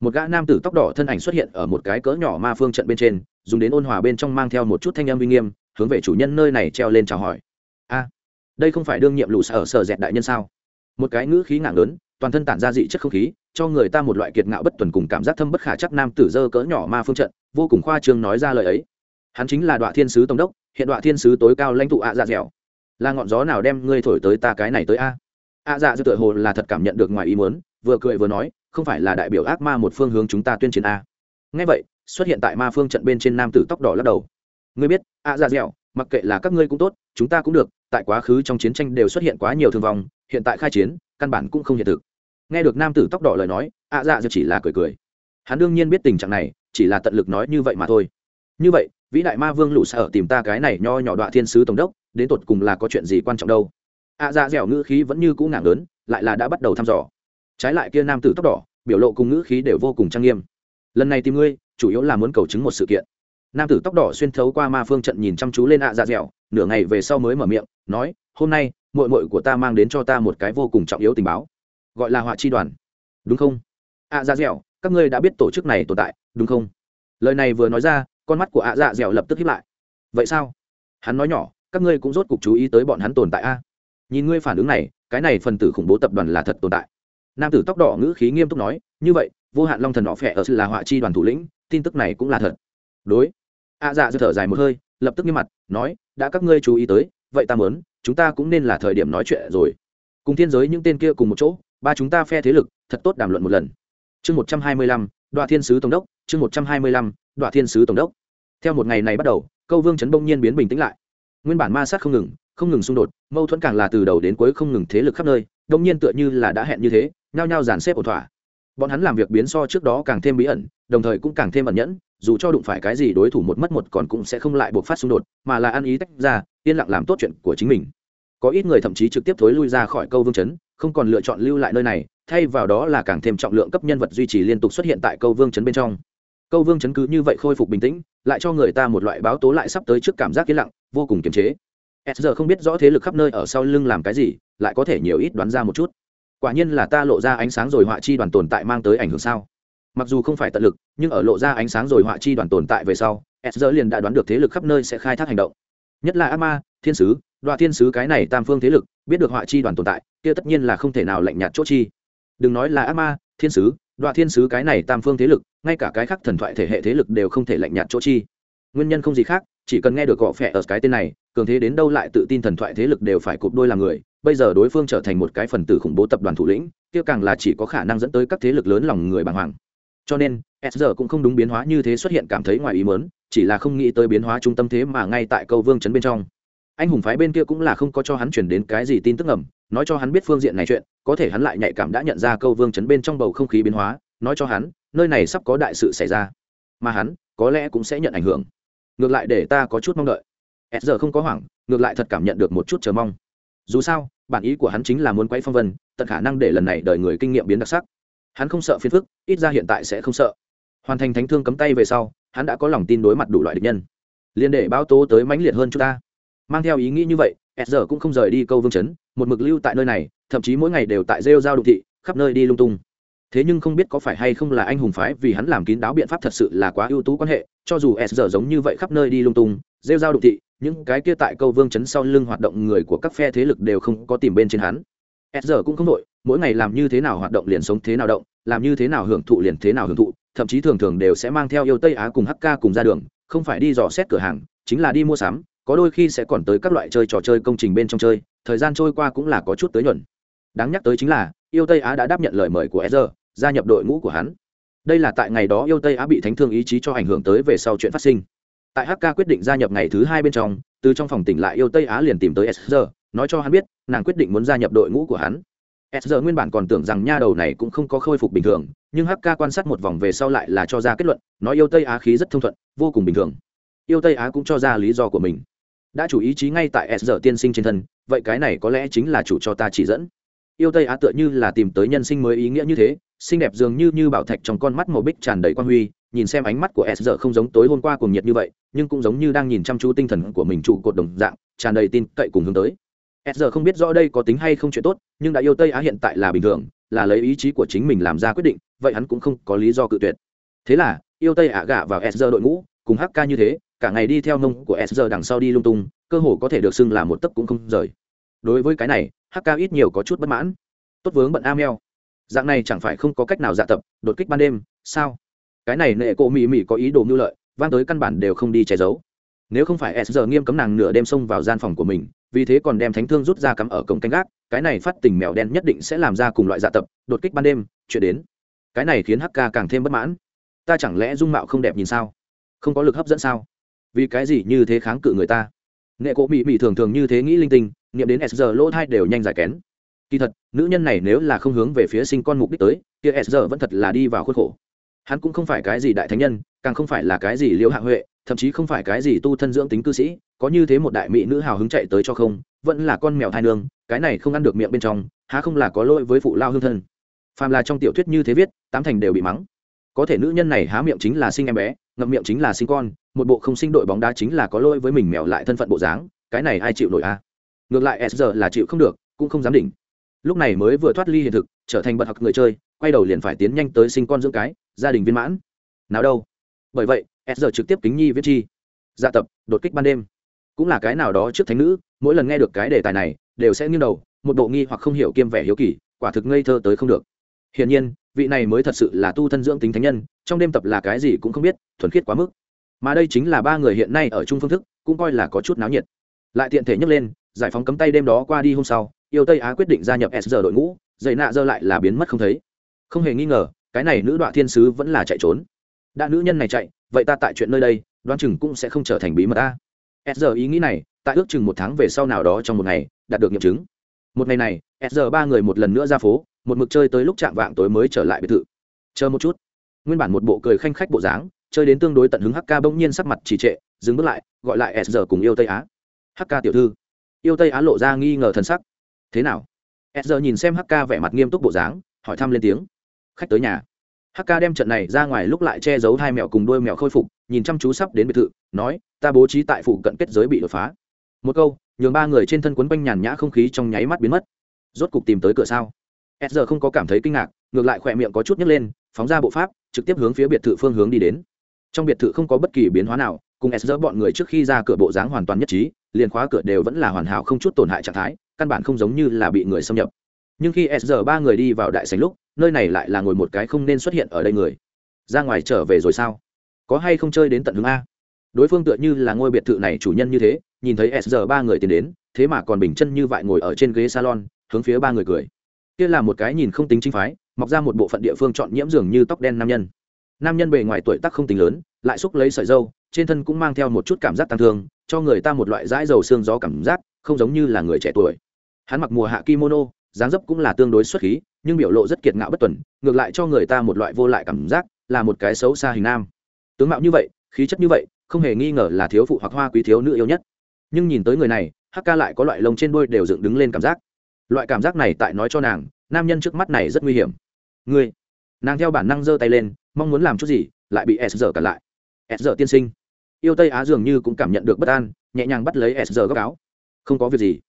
Một gã nam tử tóc đỏ thân ảnh xuất hiện ở một cái cỡ nhỏ ma phương trận bên trên dùng đến ôn hòa bên trong mang theo một chút thanh âm uy nghiêm hướng về chủ nhân nơi này treo lên chào hỏi. A đây không phải đương nhiệm lũ sở sở dẹt đại nhân sao? Một cái ngữ khí ngạng lớn toàn thân tản ra dị chất không khí cho người ta một loại kiệt ngạo bất tuần cùng cảm giác thâm bất khả chắc nam tử dơ cỡ nhỏ ma phương trận vô cùng khoa trương nói ra lời ấy. Hắn chính là đoạn thiên sứ tổng đốc hiện đoạn thiên sứ tối cao lãnh tụ ạ dạ dẻo là ngọn gió nào đem ngươi thổi tới ta cái này tới a? A dạ dư tựa hồ là thật cảm nhận được ngoài ý muốn, vừa cười vừa nói, không phải là đại biểu ác ma một phương hướng chúng ta tuyên chiến a. Ngay vậy, xuất hiện tại ma phương trận bên trên nam tử tóc đỏ lắc đầu. Ngươi biết, a dạ dẻo, mặc kệ là các ngươi cũng tốt, chúng ta cũng được, tại quá khứ trong chiến tranh đều xuất hiện quá nhiều thương vong, hiện tại khai chiến, căn bản cũng không hiện thực. Nghe được nam tử tóc đỏ lời nói, a dạ dẻo chỉ là cười cười. Hắn đương nhiên biết tình trạng này, chỉ là tận lực nói như vậy mà thôi. Như vậy, vĩ đại ma vương lũ sở tìm ta cái này nho nhỏ đoạn thiên sứ tổng đốc đến tột cùng là có chuyện gì quan trọng đâu. Ạ dạ dẻo ngữ khí vẫn như cũ ngảng lớn lại là đã bắt đầu thăm dò. Trái lại kia nam tử tóc đỏ, biểu lộ cùng ngữ khí đều vô cùng trang nghiêm. Lần này tìm ngươi, chủ yếu là muốn cầu chứng một sự kiện. Nam tử tóc đỏ xuyên thấu qua ma phương trận nhìn chăm chú lên ạ dạ dẻo, nửa ngày về sau mới mở miệng, nói, hôm nay mội mội của ta mang đến cho ta một cái vô cùng trọng yếu tình báo, gọi là họa chi đoàn. Đúng không? Ạ dạ dẻo, các ngươi đã biết tổ chức này tồn tại, đúng không? Lời này vừa nói ra, con mắt của ạ dạ dẻo lập tức hiếp lại. Vậy sao? Hắn nói nhỏ các ngươi cũng rốt cục chú ý tới bọn hắn tồn tại a. Nhìn ngươi phản ứng này, cái này phần tử khủng bố tập đoàn là thật tồn tại. Nam tử tóc đỏ ngữ khí nghiêm túc nói, như vậy, vô hạn long thần đỏ phẹ ở là họa chi đoàn thủ lĩnh, tin tức này cũng là thật. Đối. A dạ dư thở dài một hơi, lập tức nghiêm mặt, nói, đã các ngươi chú ý tới, vậy ta mớn chúng ta cũng nên là thời điểm nói chuyện rồi. Cùng thiên giới những tên kia cùng một chỗ, ba chúng ta phe thế lực, thật tốt đàm luận một lần. Chương một trăm hai mươi lăm đoạn thiên sứ tổng đốc, chương một trăm hai mươi lăm đoạn thiên sứ tổng đốc. Theo một ngày này bắt đầu, câu vương chấn bỗng nhiên biến bình tĩnh lại nguyên bản ma sát không ngừng không ngừng xung đột, mâu thuẫn càng là từ đầu đến cuối không ngừng thế lực khắp nơi, đông nhiên tựa như là đã hẹn như thế, nhao nhao dàn xếp ổn thỏa. Bọn hắn làm việc biến so trước đó càng thêm bí ẩn, đồng thời cũng càng thêm ẩn nhẫn, dù cho đụng phải cái gì đối thủ một mất một còn cũng sẽ không lại buộc phát xung đột, mà là ăn ý tách ra, yên lặng làm tốt chuyện của chính mình. Có ít người thậm chí trực tiếp thối lui ra khỏi câu vương chấn, không còn lựa chọn lưu lại nơi này, thay vào đó là càng thêm trọng lượng cấp nhân vật duy trì liên tục xuất hiện tại câu vương chấn bên trong câu vương chấn cứ như vậy khôi phục bình tĩnh, lại cho người ta một loại báo tố lại sắp tới trước cảm giác yên lặng, vô cùng kiềm chế. S giờ không biết rõ thế lực khắp nơi ở sau lưng làm cái gì, lại có thể nhiều ít đoán ra một chút. Quả nhiên là ta lộ ra ánh sáng rồi họa chi đoàn tồn tại mang tới ảnh hưởng sao? Mặc dù không phải tận lực, nhưng ở lộ ra ánh sáng rồi họa chi đoàn tồn tại về sau s giờ liền đã đoán được thế lực khắp nơi sẽ khai thác hành động. Nhất là ác ma thiên sứ đoạn thiên sứ cái này tam phương thế lực, biết được họa chi đoàn tồn tại, kia tất nhiên là không thể nào lạnh nhạt chốt chi. Đừng nói là ác ma thiên sứ đoạ thiên sứ cái này tam phương thế lực, ngay cả cái khác thần thoại thể hệ thế lực đều không thể lạnh nhạt chỗ chi. Nguyên nhân không gì khác, chỉ cần nghe được gõ phẹ ở cái tên này, cường thế đến đâu lại tự tin thần thoại thế lực đều phải cụp đôi làm người. Bây giờ đối phương trở thành một cái phần tử khủng bố tập đoàn thủ lĩnh, kia càng là chỉ có khả năng dẫn tới các thế lực lớn lòng người bàng hoàng. Cho nên, s giờ cũng không đúng biến hóa như thế xuất hiện cảm thấy ngoài ý mớn chỉ là không nghĩ tới biến hóa trung tâm thế mà ngay tại câu vương trấn bên trong. Anh hùng phái bên kia cũng là không có cho hắn chuyển đến cái gì tin tức ngầm nói cho hắn biết phương diện này chuyện, có thể hắn lại nhạy cảm đã nhận ra câu vương chấn bên trong bầu không khí biến hóa, nói cho hắn, nơi này sắp có đại sự xảy ra. Mà hắn, có lẽ cũng sẽ nhận ảnh hưởng. Ngược lại để ta có chút mong đợi. S giờ không có hoảng, ngược lại thật cảm nhận được một chút chờ mong. Dù sao, bản ý của hắn chính là muốn quay phong vân, tận khả năng để lần này đời người kinh nghiệm biến đặc sắc. Hắn không sợ phiền phức, ít ra hiện tại sẽ không sợ. Hoàn thành thánh thương cấm tay về sau, hắn đã có lòng tin đối mặt đủ loại địch nhân. Liên để báo tố tới mãnh liệt hơn chúng ta. Mang theo ý nghĩ như vậy s giờ cũng không rời đi câu vương chấn, một mực lưu tại nơi này, thậm chí mỗi ngày đều tại rêu giao đô thị, khắp nơi đi lung tung. Thế nhưng không biết có phải hay không là anh hùng phái vì hắn làm kín đáo biện pháp thật sự là quá ưu tú quan hệ, cho dù s giờ giống như vậy khắp nơi đi lung tung, rêu giao đô thị, những cái kia tại câu vương chấn sau lưng hoạt động người của các phe thế lực đều không có tìm bên trên hắn. S giờ cũng không đội mỗi ngày làm như thế nào hoạt động liền sống thế nào động, làm như thế nào hưởng thụ liền thế nào hưởng thụ, thậm chí thường thường đều sẽ mang theo yêu tây á cùng hk cùng ra đường, không phải đi dò xét cửa hàng, chính là đi mua sắm có đôi khi sẽ còn tới các loại chơi trò chơi công trình bên trong chơi, thời gian trôi qua cũng là có chút tới nhuận. Đáng nhắc tới chính là, yêu tây á đã đáp nhận lời mời của sr gia nhập đội ngũ của hắn. Đây là tại ngày đó yêu tây á bị thánh thương ý chí cho ảnh hưởng tới về sau chuyện phát sinh. Tại hk quyết định gia nhập ngày thứ hai bên trong, từ trong phòng tỉnh lại yêu tây á liền tìm tới sr nói cho hắn biết, nàng quyết định muốn gia nhập đội ngũ của hắn. Sr nguyên bản còn tưởng rằng nha đầu này cũng không có khôi phục bình thường, nhưng hk quan sát một vòng về sau lại là cho ra kết luận, nói yêu tây á khí rất thông thuận, vô cùng bình thường. Yêu tây á cũng cho ra lý do của mình đã chủ ý chí ngay tại s giờ tiên sinh trên thân, vậy cái này có lẽ chính là chủ cho ta chỉ dẫn. Yêu tây á tựa như là tìm tới nhân sinh mới ý nghĩa như thế, xinh đẹp dường như như bảo thạch trong con mắt màu bích tràn đầy quan huy, nhìn xem ánh mắt của s giờ không giống tối hôm qua cùng nhiệt như vậy, nhưng cũng giống như đang nhìn chăm chú tinh thần của mình trụ cột đồng dạng, tràn đầy tin cậy cùng hướng tới. S không biết rõ đây có tính hay không chuyện tốt, nhưng đã yêu tây á hiện tại là bình thường, là lấy ý chí của chính mình làm ra quyết định, vậy hắn cũng không có lý do cự tuyệt. Thế là, yêu tây ạ gạ vào s đội ngũ, cùng hk như thế cả ngày đi theo nông của s đằng sau đi lung tung, cơ hồ có thể được xưng là một tấc cũng không rời. Đối với cái này hk ít nhiều có chút bất mãn. Tốt vướng bận ameo dạng này chẳng phải không có cách nào dạ tập, đột kích ban đêm, sao? Cái này nệ cộ mị mị có ý đồ mưu lợi, vang tới căn bản đều không đi che giấu. Nếu không phải s giờ nghiêm cấm nàng nửa đêm xông vào gian phòng của mình, vì thế còn đem thánh thương rút ra cắm ở cổng canh gác, cái này phát tình mèo đen nhất định sẽ làm ra cùng loại dạ tập, đột kích ban đêm, chuyện đến. Cái này khiến hk càng thêm bất mãn. Ta chẳng lẽ dung mạo không đẹp nhìn sao? Không có lực hấp dẫn sao? Vì cái gì như thế kháng cự người ta? Nghệ cổ mị mị thường thường như thế nghĩ linh tinh, nghiệm đến s giờ lỗ thai đều nhanh giải kén. Kỳ thật, nữ nhân này nếu là không hướng về phía sinh con mục đích tới, kia s giờ vẫn thật là đi vào khuất khổ. Hắn cũng không phải cái gì đại thánh nhân, càng không phải là cái gì liễu hạ huệ, thậm chí không phải cái gì tu thân dưỡng tính cư sĩ, có như thế một đại mỹ nữ hào hứng chạy tới cho không, vẫn là con mèo thai nương, cái này không ăn được miệng bên trong, há không là có lỗi với phụ lao hương thân. Phàm là trong tiểu thuyết như thế viết, tám thành đều bị mắng có thể nữ nhân này há miệng chính là sinh em bé, ngậm miệng chính là sinh con, một bộ không sinh đội bóng đá chính là có lỗi với mình mèo lại thân phận bộ dáng, cái này ai chịu nổi a? Ngược lại s giờ là chịu không được, cũng không dám đỉnh. Lúc này mới vừa thoát ly hiện thực, trở thành bậc học người chơi, quay đầu liền phải tiến nhanh tới sinh con dưỡng cái, gia đình viên mãn. Nào đâu. Bởi vậy, s giờ trực tiếp kính nhi viết chi. Dạ tập, đột kích ban đêm. Cũng là cái nào đó trước thánh nữ, mỗi lần nghe được cái đề tài này, đều sẽ nghiêng đầu, một bộ nghi hoặc không hiểu kiêm vẻ hiếu kỳ, quả thực ngây thơ tới không được hiển nhiên, vị này mới thật sự là tu thân dưỡng tính thánh nhân, trong đêm tập là cái gì cũng không biết, thuần khiết quá mức. Mà đây chính là ba người hiện nay ở chung phương thức, cũng coi là có chút náo nhiệt. Lại tiện thể nhấc lên, giải phóng cấm tay đêm đó qua đi hôm sau, yêu tây á quyết định gia nhập SR đội ngũ, dậy nạ dơ lại là biến mất không thấy. Không hề nghi ngờ, cái này nữ đoạn thiên sứ vẫn là chạy trốn. Đã nữ nhân này chạy, vậy ta tại chuyện nơi đây, đoán chừng cũng sẽ không trở thành bí mật ta. SR ý nghĩ này, tại ước chừng một tháng về sau nào đó trong một ngày, đạt được nghiệm chứng. Một ngày này SR ba người một lần nữa ra phố một mực chơi tới lúc chạm vạng tối mới trở lại biệt thự. Chờ một chút. Nguyên bản một bộ cười khanh khách bộ dáng, chơi đến tương đối tận hứng hk bỗng nhiên sắc mặt trì trệ, dừng bước lại, gọi lại s giờ cùng yêu tây á. Hk tiểu thư. Yêu tây á lộ ra nghi ngờ thần sắc. Thế nào? S giờ nhìn xem hk vẻ mặt nghiêm túc bộ dáng, hỏi thăm lên tiếng. Khách tới nhà. Hk đem trận này ra ngoài lúc lại che giấu hai mèo cùng đôi mèo khôi phục, nhìn chăm chú sắp đến biệt thự, nói, ta bố trí tại phủ cận kết giới bị đột phá. Một câu, nhường ba người trên thân quấn quanh nhàn nhã không khí trong nháy mắt biến mất. Rốt cục tìm tới cửa sao? S giờ không có cảm thấy kinh ngạc, ngược lại khỏe miệng có chút nhấc lên, phóng ra bộ pháp, trực tiếp hướng phía biệt thự phương hướng đi đến. Trong biệt thự không có bất kỳ biến hóa nào, cùng s giờ bọn người trước khi ra cửa bộ dáng hoàn toàn nhất trí, liền khóa cửa đều vẫn là hoàn hảo không chút tổn hại trạng thái, căn bản không giống như là bị người xâm nhập. Nhưng khi s giờ ba người đi vào đại sành lúc, nơi này lại là ngồi một cái không nên xuất hiện ở đây người. Ra ngoài trở về rồi sao? Có hay không chơi đến tận hướng a? Đối phương tựa như là ngôi biệt thự này chủ nhân như thế, nhìn thấy s giờ ba người tiến đến, thế mà còn bình chân như vậy ngồi ở trên ghế salon, hướng phía ba người cười kia là một cái nhìn không tính chính phái, mọc ra một bộ phận địa phương chọn nhiễm dường như tóc đen nam nhân. Nam nhân bề ngoài tuổi tác không tính lớn, lại xúc lấy sợi dâu trên thân cũng mang theo một chút cảm giác tăng thương, cho người ta một loại dãi dầu xương gió cảm giác, không giống như là người trẻ tuổi. Hắn mặc mùa hạ kimono, dáng dấp cũng là tương đối xuất khí, nhưng biểu lộ rất kiệt ngạo bất tuần, ngược lại cho người ta một loại vô lại cảm giác, là một cái xấu xa hình nam. Tướng mạo như vậy, khí chất như vậy, không hề nghi ngờ là thiếu phụ hoặc hoa quý thiếu nữ yêu nhất. Nhưng nhìn tới người này, hắc ca lại có loại lông trên đôi đều dựng đứng lên cảm giác loại cảm giác này tại nói cho nàng, nam nhân trước mắt này rất nguy hiểm. Ngươi, nàng theo bản năng giơ tay lên, mong muốn làm chút gì, lại bị s giờ cản lại. S giờ tiên sinh. Yêu tây á dường như cũng cảm nhận được bất an, nhẹ nhàng bắt lấy s giờ góc áo. Không có việc gì.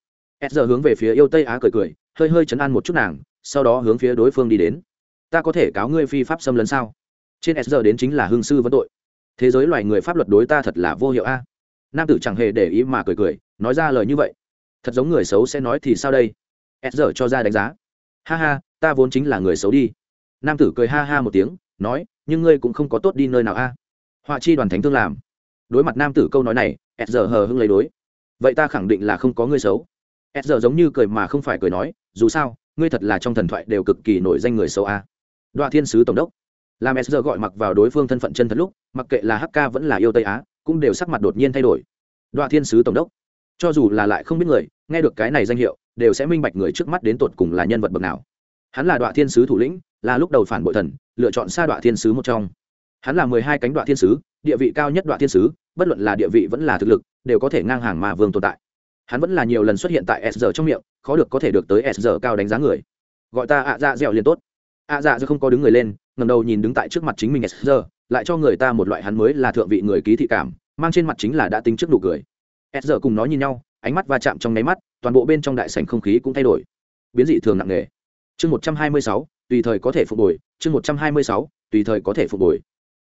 S giờ hướng về phía yêu tây á cười cười, hơi hơi chấn an một chút nàng, sau đó hướng phía đối phương đi đến. Ta có thể cáo ngươi phi pháp xâm lấn sao? Trên s giờ đến chính là hương sư vấn tội. Thế giới loài người pháp luật đối ta thật là vô hiệu a. Nam tử chẳng hề để ý mà cười cười, nói ra lời như vậy. Thật giống người xấu sẽ nói thì sao đây? S giờ cho ra đánh giá. Ha ha, ta vốn chính là người xấu đi. Nam tử cười ha ha một tiếng, nói, nhưng ngươi cũng không có tốt đi nơi nào a. Họa chi đoàn thánh thương làm. Đối mặt nam tử câu nói này, s giờ hờ hưng lấy đối. Vậy ta khẳng định là không có ngươi xấu. S giờ giống như cười mà không phải cười nói, dù sao, ngươi thật là trong thần thoại đều cực kỳ nổi danh người xấu a. Đoạ thiên sứ tổng đốc. Làm s giờ gọi mặc vào đối phương thân phận chân thật lúc, mặc kệ là hk vẫn là yêu tây á, cũng đều sắc mặt đột nhiên thay đổi. Đoạ thiên sứ tổng đốc. Cho dù là lại không biết người, nghe được cái này danh hiệu đều sẽ minh bạch người trước mắt đến tột cùng là nhân vật bậc nào. Hắn là đoạ thiên sứ thủ lĩnh, là lúc đầu phản bội thần, lựa chọn xa đoạ thiên sứ một trong. Hắn là mười hai cánh đoạ thiên sứ, địa vị cao nhất đoạ thiên sứ, bất luận là địa vị vẫn là thực lực, đều có thể ngang hàng mà vương tồn tại. Hắn vẫn là nhiều lần xuất hiện tại s trong miệng, khó được có thể được tới s cao đánh giá người. Gọi ta ạ dạ dẻo liền tốt. Ạ dạ dẻo không có đứng người lên ngầm đầu nhìn đứng tại trước mặt chính mình s lại cho người ta một loại hắn mới là thượng vị người ký thị cảm, mang trên mặt chính là đã tính trước đủ cười. S cùng nó nhìn nhau ánh mắt va chạm trong nháy mắt, toàn bộ bên trong đại sảnh không khí cũng thay đổi. Biến dị thường nặng nề. Chương một trăm hai mươi sáu, tùy thời có thể phục hồi. Chương một trăm hai mươi sáu, tùy thời có thể phục hồi.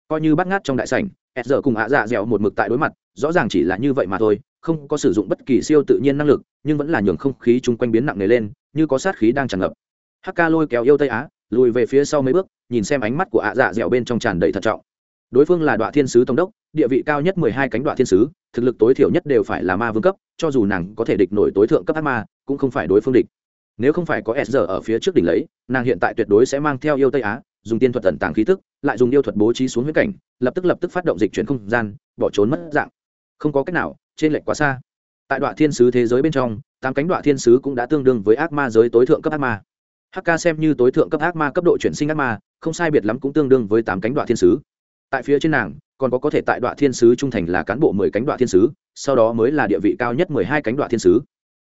Coi như bắt ngát trong đại sảnh s giờ cùng ạ dạ dẻo một mực tại đối mặt, rõ ràng chỉ là như vậy mà thôi, không có sử dụng bất kỳ siêu tự nhiên năng lực, nhưng vẫn là nhường không khí chung quanh biến nặng nề lên, như có sát khí đang tràn ngập. Hk lôi kéo yêu tây á, lùi về phía sau mấy bước, nhìn xem ánh mắt của ạ dạ dẻo bên trong tràn đầy thận trọng. Đối phương là đoạn thiên sứ tổng đốc, địa vị cao nhất mười hai cánh đoạn thiên sứ thực lực tối thiểu nhất đều phải là ma vương cấp, cho dù nàng có thể địch nổi tối thượng cấp ác ma, cũng không phải đối phương địch. Nếu không phải có s giờ ở phía trước đỉnh lấy, nàng hiện tại tuyệt đối sẽ mang theo yêu tây á, dùng tiên thuật tận tàng khí tức, lại dùng yêu thuật bố trí xuống huyết cảnh, lập tức lập tức phát động dịch chuyển không gian, bỏ trốn mất dạng. Không có cách nào, trên lệch quá xa. Tại đoạn thiên sứ thế giới bên trong, tám cánh đoạn thiên sứ cũng đã tương đương với ác ma giới tối thượng cấp ác ma. Hk xem như tối thượng cấp ác ma cấp độ chuyển sinh ác ma, không sai biệt lắm cũng tương đương với tám cánh đoạn thiên sứ. Tại phía trên nàng còn có có thể tại đoạn thiên sứ trung thành là cán bộ mười cánh đoạn thiên sứ, sau đó mới là địa vị cao nhất mười hai cánh đoạn thiên sứ.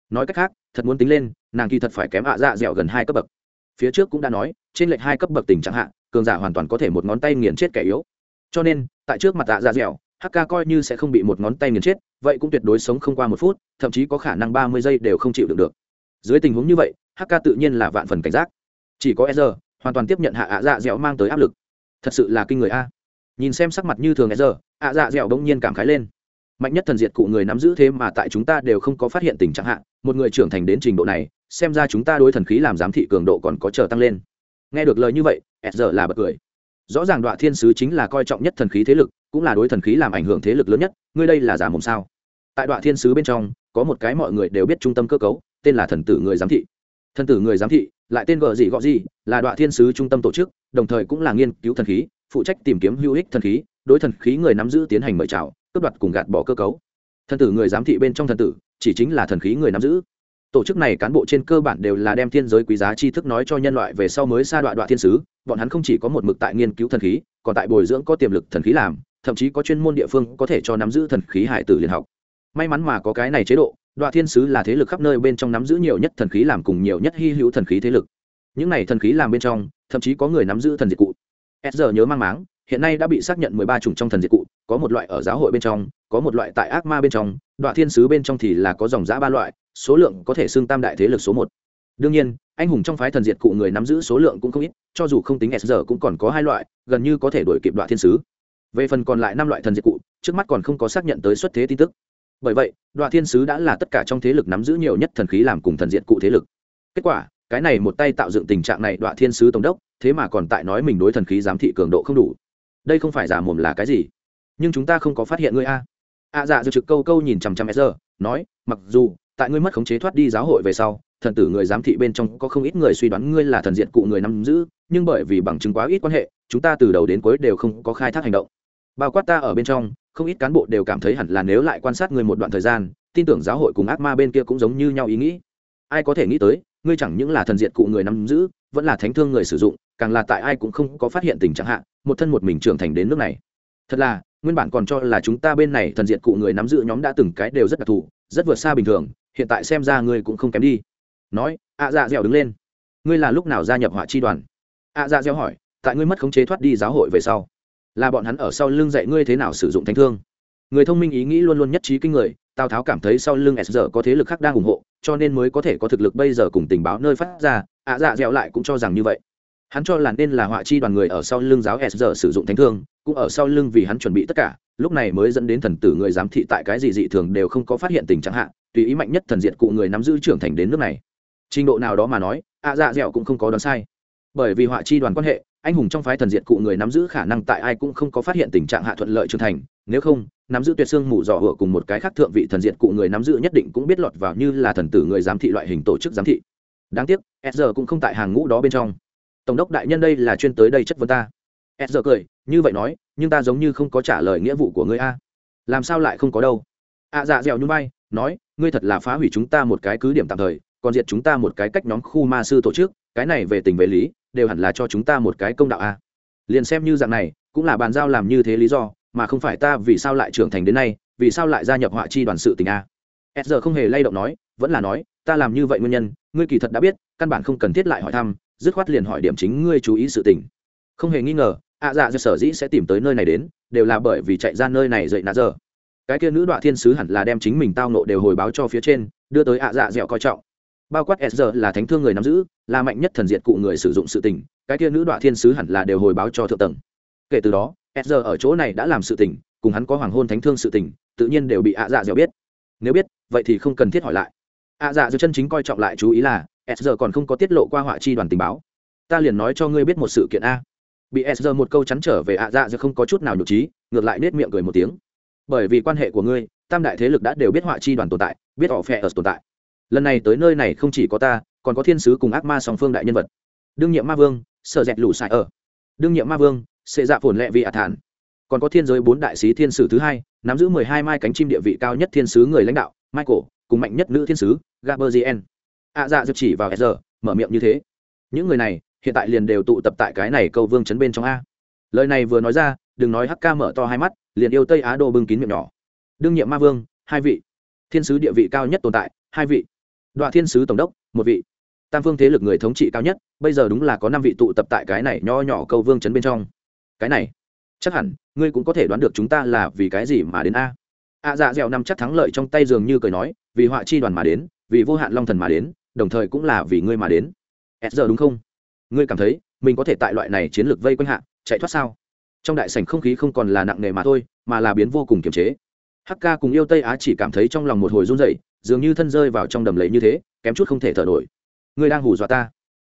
Nói cách khác, thật muốn tính lên, nàng kỳ thật phải kém ạ dạ dẻo gần hai cấp bậc. Phía trước cũng đã nói, trên lệch hai cấp bậc tình trạng hạ, cường giả hoàn toàn có thể một ngón tay nghiền chết kẻ yếu. Cho nên, tại trước mặt ạ dạ dẻo hk coi như sẽ không bị một ngón tay nghiền chết, vậy cũng tuyệt đối sống không qua một phút, thậm chí có khả năng ba mươi giây đều không chịu được được. Dưới tình huống như vậy hk tự nhiên là vạn phần cảnh giác. Chỉ có e hoàn toàn tiếp nhận hạ ạ dạ dẻo mang tới áp lực. Thật sự là kinh người a nhìn xem sắc mặt như thường giờ, ạ dạ dẻo bỗng nhiên cảm khái lên. Mạnh nhất thần diệt cụ người nắm giữ thế mà tại chúng ta đều không có phát hiện tình trạng hạn một người trưởng thành đến trình độ này, xem ra chúng ta đối thần khí làm giám thị cường độ còn có chờ tăng lên. Nghe được lời như vậy s giờ là bật cười. Rõ ràng đoạn thiên sứ chính là coi trọng nhất thần khí thế lực, cũng là đối thần khí làm ảnh hưởng thế lực lớn nhất, ngươi đây là giả mồm sao? Tại đoạn thiên sứ bên trong, có một cái mọi người đều biết trung tâm cơ cấu, tên là thần tử người giám thị. Thần tử người giám thị, lại tên gợ gì gọ gì, là đoạn thiên sứ trung tâm tổ chức, đồng thời cũng là nghiên cứu thần khí phụ trách tìm kiếm hữu ích thần khí, đối thần khí người nắm giữ tiến hành mời chào, cướp đoạt cùng gạt bỏ cơ cấu. Thần tử người giám thị bên trong thần tử, chỉ chính là thần khí người nắm giữ. Tổ chức này cán bộ trên cơ bản đều là đem thiên giới quý giá tri thức nói cho nhân loại về sau mới sa đoạn đoạn thiên sứ, bọn hắn không chỉ có một mực tại nghiên cứu thần khí, còn tại bồi dưỡng có tiềm lực thần khí làm, thậm chí có chuyên môn địa phương có thể cho nắm giữ thần khí hải tử liên học. May mắn mà có cái này chế độ đoạn thiên sứ là thế lực khắp nơi bên trong nắm giữ nhiều nhất thần khí làm cùng nhiều nhất hy hữu thần khí thế lực. Những này thần khí làm bên trong, thậm chí có người nắm giữ thần dịch cụ s giờ nhớ mang máng, hiện nay đã bị xác nhận mười ba chủng trong thần diệt cụ, có một loại ở giáo hội bên trong, có một loại tại ác ma bên trong, đoạn thiên sứ bên trong thì là có dòng giã ba loại, số lượng có thể xưng tam đại thế lực số một. Đương nhiên, anh hùng trong phái thần diệt cụ người nắm giữ số lượng cũng không ít, cho dù không tính s giờ cũng còn có hai loại, gần như có thể đổi kịp đoạn thiên sứ. Về phần còn lại năm loại thần diệt cụ, trước mắt còn không có xác nhận tới xuất thế tin tức. Bởi vậy, đoạn thiên sứ đã là tất cả trong thế lực nắm giữ nhiều nhất thần khí làm cùng thần diệt cụ thế lực. Kết quả cái này một tay tạo dựng tình trạng này đoạn thiên sứ tổng đốc, thế mà còn tại nói mình đối thần khí giám thị cường độ không đủ. Đây không phải giả mồm là cái gì? Nhưng chúng ta không có phát hiện ngươi a. A dạ dự trực câu câu nhìn chằm chằm sr nói, mặc dù, tại ngươi mất khống chế thoát đi giáo hội về sau, thần tử người giám thị bên trong có không ít người suy đoán ngươi là thần diện cụ người nắm giữ, nhưng bởi vì bằng chứng quá ít quan hệ, chúng ta từ đầu đến cuối đều không có khai thác hành động. Bao quát ta ở bên trong, không ít cán bộ đều cảm thấy hẳn là nếu lại quan sát ngươi một đoạn thời gian, tin tưởng giáo hội cùng ác ma bên kia cũng giống như nhau ý nghĩ. Ai có thể nghĩ tới ngươi chẳng những là thần diện cụ người nắm giữ, vẫn là thánh thương người sử dụng, càng là tại ai cũng không có phát hiện tình trạng hạn một thân một mình trưởng thành đến nước này. Thật là, nguyên bản còn cho là chúng ta bên này thần diện cụ người nắm giữ nhóm đã từng cái đều rất đặc thù, rất vượt xa bình thường, hiện tại xem ra ngươi cũng không kém đi. Nói, ạ dạ dẻo đứng lên. Ngươi là lúc nào gia nhập họa chi đoàn? Ạ dạ dẻo hỏi, tại ngươi mất khống chế thoát đi giáo hội về sau, là bọn hắn ở sau lưng dạy ngươi thế nào sử dụng thánh thương? Người thông minh ý nghĩ luôn luôn nhất trí kinh người, tào tháo cảm thấy sau lưng s giờ có thế lực khác đang ủng hộ cho nên mới có thể có thực lực bây giờ cùng tình báo nơi phát ra, ạ dạ dẻo lại cũng cho rằng như vậy. Hắn cho là nên là họa chi đoàn người ở sau lưng giáo s giờ sử dụng thánh thương, cũng ở sau lưng vì hắn chuẩn bị tất cả, lúc này mới dẫn đến thần tử người giám thị tại cái gì dị thường đều không có phát hiện tình trạng hạ, tùy ý mạnh nhất thần diệt cụ người nắm giữ trưởng thành đến nước này. Trình độ nào đó mà nói, ạ dạ dẻo cũng không có đoán sai. Bởi vì họa chi đoàn quan hệ, anh hùng trong phái thần diệt cụ người nắm giữ khả năng tại ai cũng không có phát hiện tình trạng hạ thuận lợi trưởng thành nếu không nắm giữ tuyệt xương mù dò hựa cùng một cái khác thượng vị thần diệt cụ người nắm giữ nhất định cũng biết lọt vào như là thần tử người giám thị loại hình tổ chức giám thị. Đáng tiếc s cũng không tại hàng ngũ đó bên trong. Tổng đốc đại nhân đây là chuyên tới đây chất vấn ta. S cười như vậy nói nhưng ta giống như không có trả lời nghĩa vụ của ngươi a. Làm sao lại không có đâu? Ạ à, dạ dẻo như bay nói ngươi thật là phá hủy chúng ta một cái cứ điểm tạm thời còn diệt chúng ta một cái cách nhóm khu ma sư tổ chức cái này về tình về lý đều hẳn là cho chúng ta một cái công đạo a. Liền xem như dạng này cũng là bàn giao làm như thế lý do mà không phải ta vì sao lại trưởng thành đến nay, vì sao lại gia nhập họa chi đoàn sự tình a? S giờ không hề lay động nói, vẫn là nói, ta làm như vậy nguyên nhân, ngươi kỳ thật đã biết, căn bản không cần thiết lại hỏi thăm, dứt khoát liền hỏi điểm chính ngươi chú ý sự tình. Không hề nghi ngờ, ạ dạ dạ sở dĩ sẽ tìm tới nơi này đến, đều là bởi vì chạy ra nơi này dậy nạ giờ. Cái kia nữ đoạn thiên sứ hẳn là đem chính mình tao nộ đều hồi báo cho phía trên, đưa tới ạ dạ dẻo coi trọng. Bao quát s giờ là thánh thương người nắm giữ, là mạnh nhất thần diện cụ người sử dụng sự tình, cái kia nữ đoạn thiên sứ hẳn là đều hồi báo cho thượng tầng. Kể từ đó s giờ ở chỗ này đã làm sự tình, cùng hắn có hoàng hôn thánh thương sự tình, tự nhiên đều bị ạ dạ dẻo biết. Nếu biết, vậy thì không cần thiết hỏi lại. Ạ dạ dẻo chân chính coi trọng lại chú ý là s giờ còn không có tiết lộ qua họa chi đoàn tình báo. Ta liền nói cho ngươi biết một sự kiện a. Bị s giờ một câu chắn trở về ạ dạ dẻo không có chút nào nhục trí, ngược lại nết miệng cười một tiếng. Bởi vì quan hệ của ngươi, tam đại thế lực đã đều biết họa chi đoàn tồn tại, biết họ phe ở tồn tại. Lần này tới nơi này không chỉ có ta, còn có thiên sứ cùng ác ma song phương đại nhân vật. Đương nhiệm ma vương sợ dẹt lũ sải ở. Đương nhiệm ma vương sẽ dạ phồn lệ vị à thản. Còn có thiên giới bốn đại sứ thiên sử thứ hai, nắm giữ mười hai mai cánh chim địa vị cao nhất thiên sứ người lãnh đạo, michael, cùng mạnh nhất nữ thiên sứ gaberzien ạ dạ dược chỉ vào s mở miệng như thế. Những người này, hiện tại liền đều tụ tập tại cái này câu vương chấn bên trong a. Lời này vừa nói ra, đừng nói hk mở to hai mắt, liền yêu tây á đô bưng kín miệng nhỏ. Đương nhiệm ma vương, hai vị. Thiên sứ địa vị cao nhất tồn tại, hai vị. Đoạn thiên sứ tổng đốc, một vị. Tam phương thế lực người thống trị cao nhất, bây giờ đúng là có năm vị tụ tập tại cái này nho nhỏ câu vương chấn bên trong cái này chắc hẳn ngươi cũng có thể đoán được chúng ta là vì cái gì mà đến a a dạ dẻo nằm chắc thắng lợi trong tay dường như cười nói vì họa chi đoàn mà đến vì vô hạn long thần mà đến đồng thời cũng là vì ngươi mà đến s giờ đúng không? Ngươi cảm thấy mình có thể tại loại này chiến lược vây quanh hạ chạy thoát sao? Trong đại sảnh không khí không còn là nặng nề mà thôi, mà là biến vô cùng kiềm chế. Hk cùng yêu tây á chỉ cảm thấy trong lòng một hồi run rẩy, dường như thân rơi vào trong đầm lầy như thế, kém chút không thể thở nổi. Ngươi đang hù dọa ta.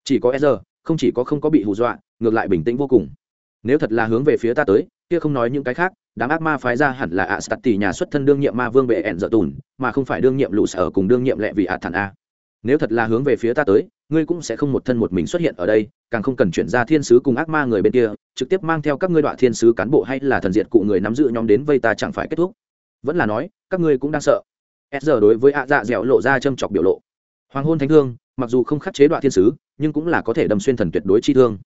Chỉ có s giờ, không chỉ có không có bị hù dọa, ngược lại bình tĩnh vô cùng nếu thật là hướng về phía ta tới, kia không nói những cái khác, đám ác ma phái ra hẳn là ạ stat tỷ nhà xuất thân đương nhiệm ma vương bệ ẹn dở tùn, mà không phải đương nhiệm lũ sở cùng đương nhiệm lệ vị ạ thản a. Nếu thật là hướng về phía ta tới, ngươi cũng sẽ không một thân một mình xuất hiện ở đây, càng không cần chuyển ra thiên sứ cùng ác ma người bên kia, trực tiếp mang theo các ngươi đoạn thiên sứ cán bộ hay là thần diệt cụ người nắm giữ nhóm đến vây ta chẳng phải kết thúc. Vẫn là nói, các ngươi cũng đang sợ. S giờ đối với ạ dạ dẻo lộ ra châm chọc biểu lộ. Hoàng hôn thánh thương, mặc dù không khắc chế đoạn thiên sứ, nhưng cũng là có thể đâm xuyên thần tuyệt đối chi thương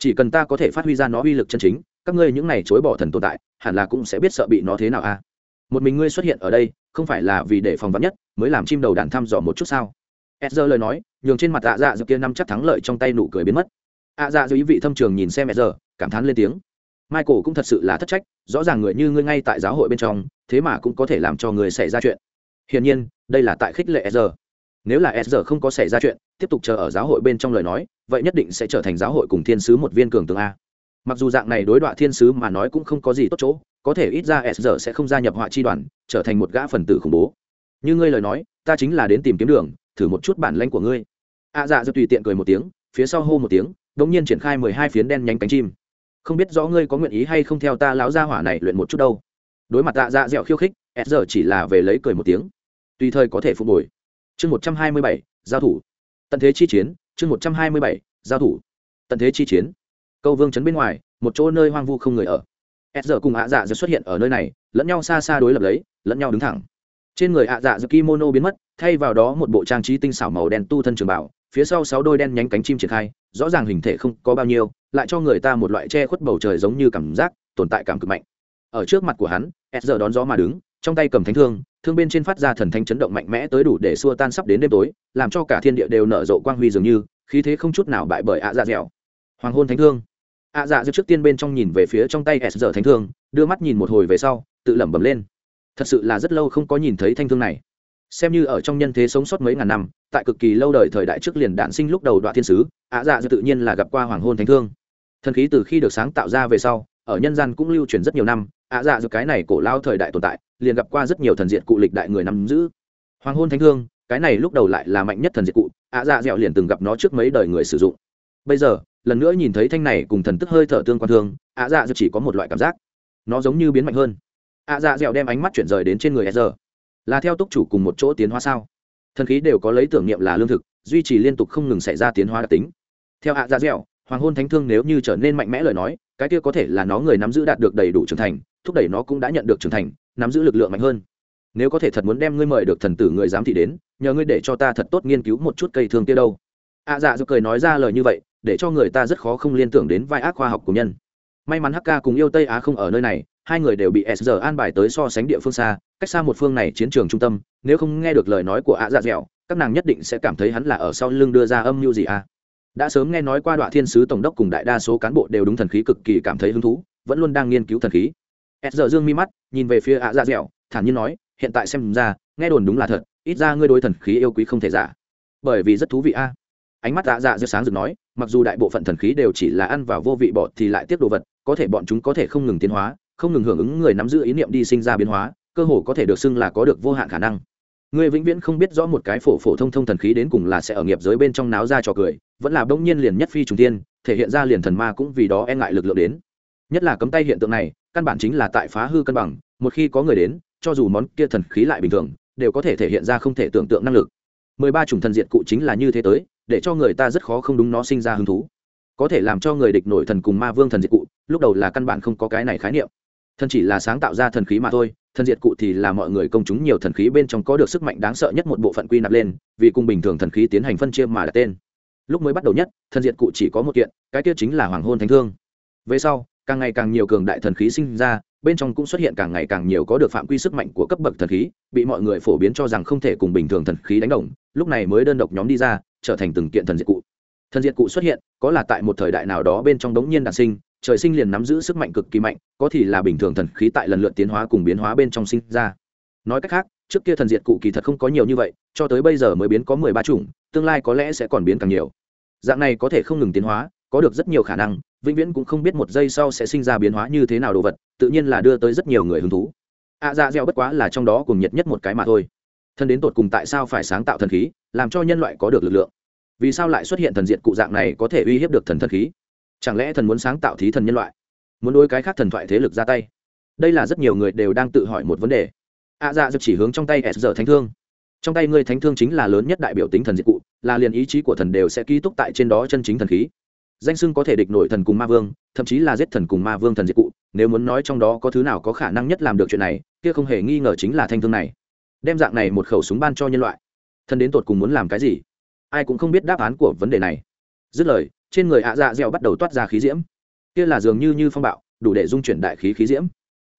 chỉ cần ta có thể phát huy ra nó uy lực chân chính các ngươi những này chối bỏ thần tồn tại hẳn là cũng sẽ biết sợ bị nó thế nào a một mình ngươi xuất hiện ở đây không phải là vì để phòng vắn nhất mới làm chim đầu đàn thăm dò một chút sao Ezra lời nói, nhường trên mặt ạ dạ dự kia năm chắc thắng lợi trong tay nụ cười biến mất. ạ dạ dự ý vị thâm trường nhìn xem edger cảm thán lên tiếng. Michael cũng thật sự là thất trách, rõ ràng người như ngươi ngay tại giáo hội bên trong, thế mà cũng có thể làm cho người xảy ra chuyện. Hiển nhiên, đây là tại khích lệ Ezra. Nếu là Ezra không có xảy ra chuyện, tiếp tục chờ ở giáo hội bên trong lời nói, vậy nhất định sẽ trở thành giáo hội cùng thiên sứ một viên cường tướng a. Mặc dù dạng này đối đoạn thiên sứ mà nói cũng không có gì tốt chỗ, có thể ít ra Ezra sẽ không gia nhập họa chi đoàn, trở thành một gã phần tử khủng bố. Như ngươi lời nói, ta chính là đến tìm kiếm đường, thử một chút bản lãnh của ngươi. A dạ dơ tùy tiện cười một tiếng phía sau hô một tiếng đ ỗ n g nhiên triển khai mười hai phiến đen nhánh cánh chim. Không biết rõ ngươi có nguyện ý hay không theo ta láo ra hỏa này luyện một chút đâu. Đối mặt tạ dạ dẹo khiêu khích s giờ chỉ là về lấy cười một tiếng. Tùy thời có thể phục hồi chương một trăm hai mươi bảy, giao thủ. Tận thế chi chiến, chương một trăm hai mươi bảy, giao thủ. Tận thế chi chiến. Câu vương chấn bên ngoài, một chỗ nơi hoang vu không người ở. S giờ cùng ạ dạ dơ xuất hiện ở nơi này, lẫn nhau xa xa đối lập lấy, lẫn nhau đứng thẳng. Trên người ạ dạ dơ kimono biến mất, thay vào đó một bộ trang trí tinh xảo màu đen tu thân trường bảo, phía sau sáu đôi đen nhánh cánh chim triển khai, rõ ràng hình thể không có bao nhiêu, lại cho người ta một loại che khuất bầu trời giống như cảm giác, tồn tại cảm cực mạnh. Ở trước mặt của hắn s giờ đón gió mà đứng trong tay cầm thánh thương thương bên trên phát ra thần thanh chấn động mạnh mẽ tới đủ để xua tan sắp đến đêm tối, làm cho cả thiên địa đều nở rộ quang huy dường như, khí thế không chút nào bại bởi ạ dạ dẻo. Hoàng hôn thánh thương. Ạ dạ dẻo trước tiên bên trong nhìn về phía trong tay s giờ thánh thương, đưa mắt nhìn một hồi về sau, tự lẩm bẩm lên. Thật sự là rất lâu không có nhìn thấy thanh thương này. Xem như ở trong nhân thế sống sót mấy ngàn năm, tại cực kỳ lâu đời thời đại trước liền đạn sinh lúc đầu đoạn thiên sứ, ạ dạ tự nhiên là gặp qua hoàng hôn thánh thương. Thần khí từ khi được sáng tạo ra về sau, ở nhân gian cũng lưu truyền rất nhiều năm, ạ dạ dẻo cái này cổ lao thời đại tồn tại liền gặp qua rất nhiều thần diện cụ lịch đại người nắm giữ. Hoàng hôn thánh thương cái này lúc đầu lại là mạnh nhất thần diệt cụ, ạ dạ dẻo liền từng gặp nó trước mấy đời người sử dụng. Bây giờ, lần nữa nhìn thấy thanh này cùng thần tức hơi thở tương quan thương, ạ dạ dẻo chỉ có một loại cảm giác. Nó giống như biến mạnh hơn. Ạ dạ dẻo đem ánh mắt chuyển rời đến trên người e giờ là theo túc chủ cùng một chỗ tiến hóa sao? Thần khí đều có lấy tưởng niệm là lương thực, duy trì liên tục không ngừng xảy ra tiến hóa đặc tính. Theo ạ dạ dẻo, hoàng hôn thánh thương nếu như trở nên mạnh mẽ lời nói, cái kia có thể là nó người nắm giữ đạt được đầy đủ trưởng thành, thúc đẩy nó cũng đã nhận được trưởng thành nắm giữ lực lượng mạnh hơn. Nếu có thể thật muốn đem ngươi mời được thần tử người giám thị đến, nhờ ngươi để cho ta thật tốt nghiên cứu một chút cây thương kia đâu. Ạ dạ dẻo cười nói ra lời như vậy, để cho người ta rất khó không liên tưởng đến vai ác khoa học của nhân. May mắn hk cùng yêu tây á không ở nơi này, hai người đều bị sr an bài tới so sánh địa phương xa, cách xa một phương này chiến trường trung tâm, nếu không nghe được lời nói của ạ dạ dẻo, các nàng nhất định sẽ cảm thấy hắn là ở sau lưng đưa ra âm mưu gì à. Đã sớm nghe nói qua đoạn thiên sứ tổng đốc cùng đại đa số cán bộ đều đúng thần khí cực kỳ cảm thấy hứng thú, vẫn luôn đang nghiên cứu thần khí s giờ dương mi mắt, nhìn về phía ạ dạ dẻo, thản nhiên nói, hiện tại xem ra, nghe đồn đúng là thật, ít ra ngươi đối thần khí yêu quý không thể giả. Bởi vì rất thú vị a. Ánh mắt ạ dạ dẻo sáng rực nói, mặc dù đại bộ phận thần khí đều chỉ là ăn vào vô vị bọt thì lại tiếp đồ vật, có thể bọn chúng có thể không ngừng tiến hóa, không ngừng hưởng ứng người nắm giữ ý niệm đi sinh ra biến hóa, cơ hồ có thể được xưng là có được vô hạn khả năng. Ngươi vĩnh viễn không biết rõ một cái phổ phổ thông thông thần khí đến cùng là sẽ ở nghiệp giới bên trong náo ra trò cười, vẫn là bỗng nhiên liền nhất phi trùng tiên, thể hiện ra liền thần ma cũng vì đó e ngại lực lượng đến. Nhất là cấm tay hiện tượng này căn bản chính là tại phá hư cân bằng, một khi có người đến, cho dù món kia thần khí lại bình thường, đều có thể thể hiện ra không thể tưởng tượng năng lực. Mười ba chủng thần diệt cụ chính là như thế tới, để cho người ta rất khó không đúng nó sinh ra hứng thú. Có thể làm cho người địch nổi thần cùng ma vương thần diệt cụ, lúc đầu là căn bản không có cái này khái niệm. Thần chỉ là sáng tạo ra thần khí mà thôi, thần diệt cụ thì là mọi người công chúng nhiều thần khí bên trong có được sức mạnh đáng sợ nhất một bộ phận quy nạp lên, vì cùng bình thường thần khí tiến hành phân chia mà đặt tên. Lúc mới bắt đầu nhất, thần diệt cụ chỉ có một kiện, cái kia chính là hoàng hôn thánh thương. Về sau càng ngày càng nhiều cường đại thần khí sinh ra, bên trong cũng xuất hiện càng ngày càng nhiều có được phạm quy sức mạnh của cấp bậc thần khí, bị mọi người phổ biến cho rằng không thể cùng bình thường thần khí đánh đồng, lúc này mới đơn độc nhóm đi ra, trở thành từng kiện thần diệt cụ. Thần diệt cụ xuất hiện, có là tại một thời đại nào đó bên trong đống nhiên đạn sinh, trời sinh liền nắm giữ sức mạnh cực kỳ mạnh, có thì là bình thường thần khí tại lần lượt tiến hóa cùng biến hóa bên trong sinh ra. Nói cách khác, trước kia thần diệt cụ kỳ thật không có nhiều như vậy, cho tới bây giờ mới biến có mười ba chủng, tương lai có lẽ sẽ còn biến càng nhiều. Dạng này có thể không ngừng tiến hóa có được rất nhiều khả năng vĩnh viễn cũng không biết một giây sau sẽ sinh ra biến hóa như thế nào đồ vật tự nhiên là đưa tới rất nhiều người hứng thú. Ạ à, dạ gieo bất quá là trong đó cùng nhiệt nhất một cái mà thôi. Thân đến tột cùng tại sao phải sáng tạo thần khí làm cho nhân loại có được lực lượng? Vì sao lại xuất hiện thần diện cụ dạng này có thể uy hiếp được thần thần khí? Chẳng lẽ thần muốn sáng tạo thí thần nhân loại? Muốn đối cái khác thần thoại thế lực ra tay? Đây là rất nhiều người đều đang tự hỏi một vấn đề. Ạ dạ dập chỉ hướng trong tay s giờ thánh thương. Trong tay ngươi thánh thương chính là lớn nhất đại biểu tính thần diệt cụ là liền ý chí của thần đều sẽ ký túc tại trên đó chân chính thần khí danh sưng có thể địch nổi thần cùng ma vương, thậm chí là giết thần cùng ma vương thần diệt cụ, nếu muốn nói trong đó có thứ nào có khả năng nhất làm được chuyện này, kia không hề nghi ngờ chính là thanh thương này. Đem dạng này một khẩu súng ban cho nhân loại. Thần đến tột cùng muốn làm cái gì? Ai cũng không biết đáp án của vấn đề này. Dứt lời, trên người ạ dạ dẻo bắt đầu toát ra khí diễm. Kia là dường như như phong bạo, đủ để dung chuyển đại khí khí diễm.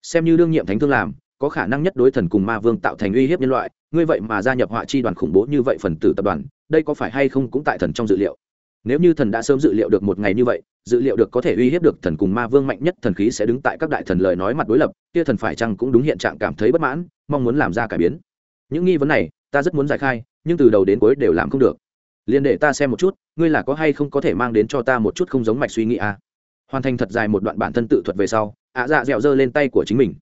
Xem như đương nhiệm thánh thương làm, có khả năng nhất đối thần cùng ma vương tạo thành uy hiếp nhân loại, ngươi vậy mà gia nhập họa chi đoàn khủng bố như vậy phần tử tập đoàn, đây có phải hay không cũng tại thần trong dự liệu? Nếu như thần đã sớm dự liệu được một ngày như vậy, dự liệu được có thể uy hiếp được thần cùng ma vương mạnh nhất thần khí sẽ đứng tại các đại thần lời nói mặt đối lập, kia thần phải chăng cũng đúng hiện trạng cảm thấy bất mãn, mong muốn làm ra cải biến. Những nghi vấn này, ta rất muốn giải khai, nhưng từ đầu đến cuối đều làm không được. Liền để ta xem một chút, ngươi là có hay không có thể mang đến cho ta một chút không giống mạch suy nghĩ à. hoàn thành thật dài một đoạn bản thân tự thuật về sau, ạ dạ dẻo giơ lên tay của chính mình.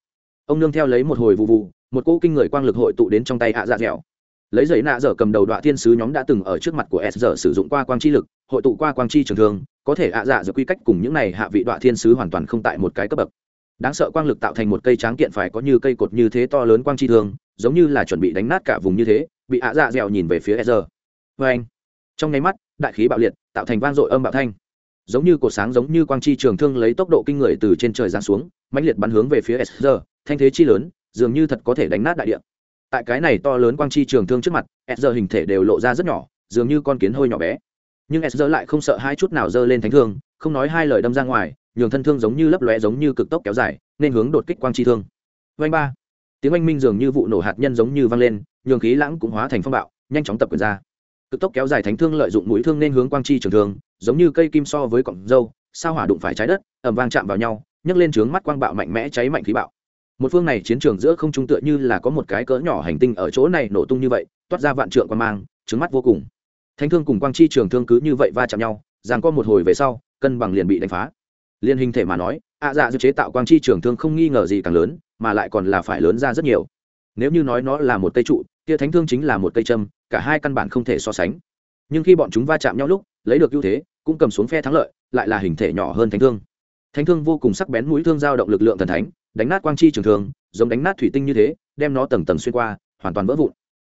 Ông nương theo lấy một hồi vụ vụ một cỗ kinh người quang lực hội tụ đến trong tay ạ dạ dẻo lấy giấy nạ dở cầm đầu đoạn thiên sứ nhóm đã từng ở trước mặt của s giờ sử dụng qua quang chi lực, hội tụ qua quang chi trường thương, có thể ạ dạ dở quy cách cùng những này hạ vị đoạn thiên sứ hoàn toàn không tại một cái cấp bậc. Đáng sợ quang lực tạo thành một cây tráng kiện phải có như cây cột như thế to lớn quang chi thương, giống như là chuẩn bị đánh nát cả vùng như thế, bị ạ dạ dẻo nhìn về phía s giờ. Vê anh, trong nháy mắt, đại khí bạo liệt, tạo thành vang dội âm bạo thanh. Giống như cột sáng giống như quang chi trường thương lấy tốc độ kinh người từ trên trời giáng xuống, mãnh liệt bắn hướng về phía s giờ, thanh thế chi lớn, dường như thật có thể đánh nát đại địa tại cái này to lớn quang chi trường thương trước mặt s giờ hình thể đều lộ ra rất nhỏ, dường như con kiến hơi nhỏ bé. Nhưng s giờ lại không sợ hai chút nào giơ lên thánh thương, không nói hai lời đâm ra ngoài, nhường thân thương giống như lấp lóe giống như cực tốc kéo dài, nên hướng đột kích quang chi thương. Vanh ba. Tiếng oanh minh dường như vụ nổ hạt nhân giống như vang lên, nhường khí lãng cũng hóa thành phong bạo, nhanh chóng tập quyền ra. Cực tốc kéo dài thánh thương lợi dụng mũi thương nên hướng quang chi trường thương, giống như cây kim so với cọng dâu, sao hỏa đụng phải trái đất ẩm vang chạm vào nhau, nhấc lên trướng mắt quang bạo mạnh mẽ cháy mạnh khí bạo một phương này chiến trường giữa không trung tựa như là có một cái cỡ nhỏ hành tinh ở chỗ này nổ tung như vậy, toát ra vạn trượng quan mang trứng mắt vô cùng. Thánh thương cùng quang chi trường thương cứ như vậy va chạm nhau rằng có một hồi về sau, cân bằng liền bị đánh phá. Liên hình thể mà nói, ạ dạ dự chế tạo quang chi trường thương không nghi ngờ gì càng lớn, mà lại còn là phải lớn ra rất nhiều. Nếu như nói nó là một cây trụ, kia thánh thương chính là một cây châm, cả hai căn bản không thể so sánh. Nhưng khi bọn chúng va chạm nhau lúc, lấy được ưu thế, cũng cầm xuống phe thắng lợi, lại là hình thể nhỏ hơn thánh thương. Thánh thương vô cùng sắc bén mũi thương giao động lực lượng thần thánh đánh nát quang chi trường thương giống đánh nát thủy tinh như thế, đem nó tầng tầng xuyên qua, hoàn toàn vỡ vụn.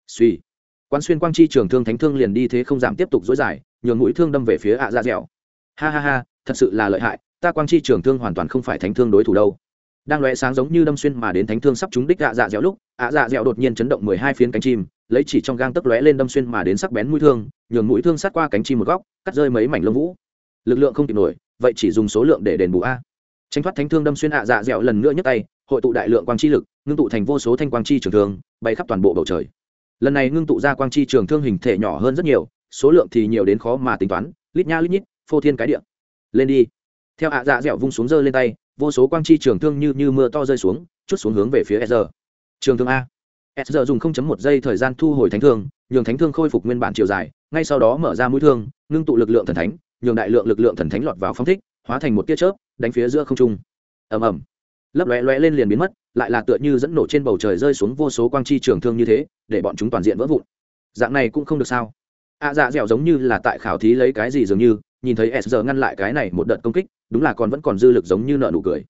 Suy quan xuyên quang chi trường thương thánh thương liền đi thế không giảm tiếp tục dối dài, nhường mũi thương đâm về phía ạ dạ dẻo. Ha ha ha, thật sự là lợi hại, ta quang chi trường thương hoàn toàn không phải thánh thương đối thủ đâu. Đang lóe sáng giống như đâm xuyên mà đến thánh thương sắp trúng đích ạ dạ dẻo lúc, ạ dạ dẻo đột nhiên chấn động mười hai phiến cánh chim, lấy chỉ trong gang tấc lóe lên đâm xuyên mà đến sắc bén mũi thương, nhường mũi thương sát qua cánh chim một góc, cắt rơi mấy mảnh lông vũ. Lực lượng không kịp nổi, vậy chỉ dùng số lượng để đền bù a tránh thoát thánh thương đâm xuyên ạ dạ dẻo lần nữa nhấc tay, hội tụ đại lượng quang chi lực, ngưng tụ thành vô số thanh quang chi trường thương, bay khắp toàn bộ bầu trời. Lần này ngưng tụ ra quang chi trường thương hình thể nhỏ hơn rất nhiều, số lượng thì nhiều đến khó mà tính toán, lít nha lít nhít, phô thiên cái địa. Lên đi. Theo ạ dạ dẻo vung xuống rơi lên tay, vô số quang chi trường thương như như mưa to rơi xuống, chút xuống hướng về phía s trường thương a. S dùng 0.1 giây thời gian thu hồi thánh thương, nhường thánh thương khôi phục nguyên bản chiều dài, ngay sau đó mở ra mũi thương, ngưng tụ lực lượng thần thánh, nhường đại lượng lực lượng thần thánh lọt vào phong thích hóa thành một tia chớp đánh phía giữa không trung. Ầm ầm. Lấp lóe lóe lên liền biến mất lại là tựa như dẫn nổ trên bầu trời rơi xuống vô số quang chi trường thương như thế để bọn chúng toàn diện vỡ vụn. Dạng này cũng không được sao. Ạ à, dạ dẻo giống như là tại khảo thí lấy cái gì dường như nhìn thấy s giờ ngăn lại cái này một đợt công kích đúng là còn vẫn còn dư lực giống như nợ nụ cười.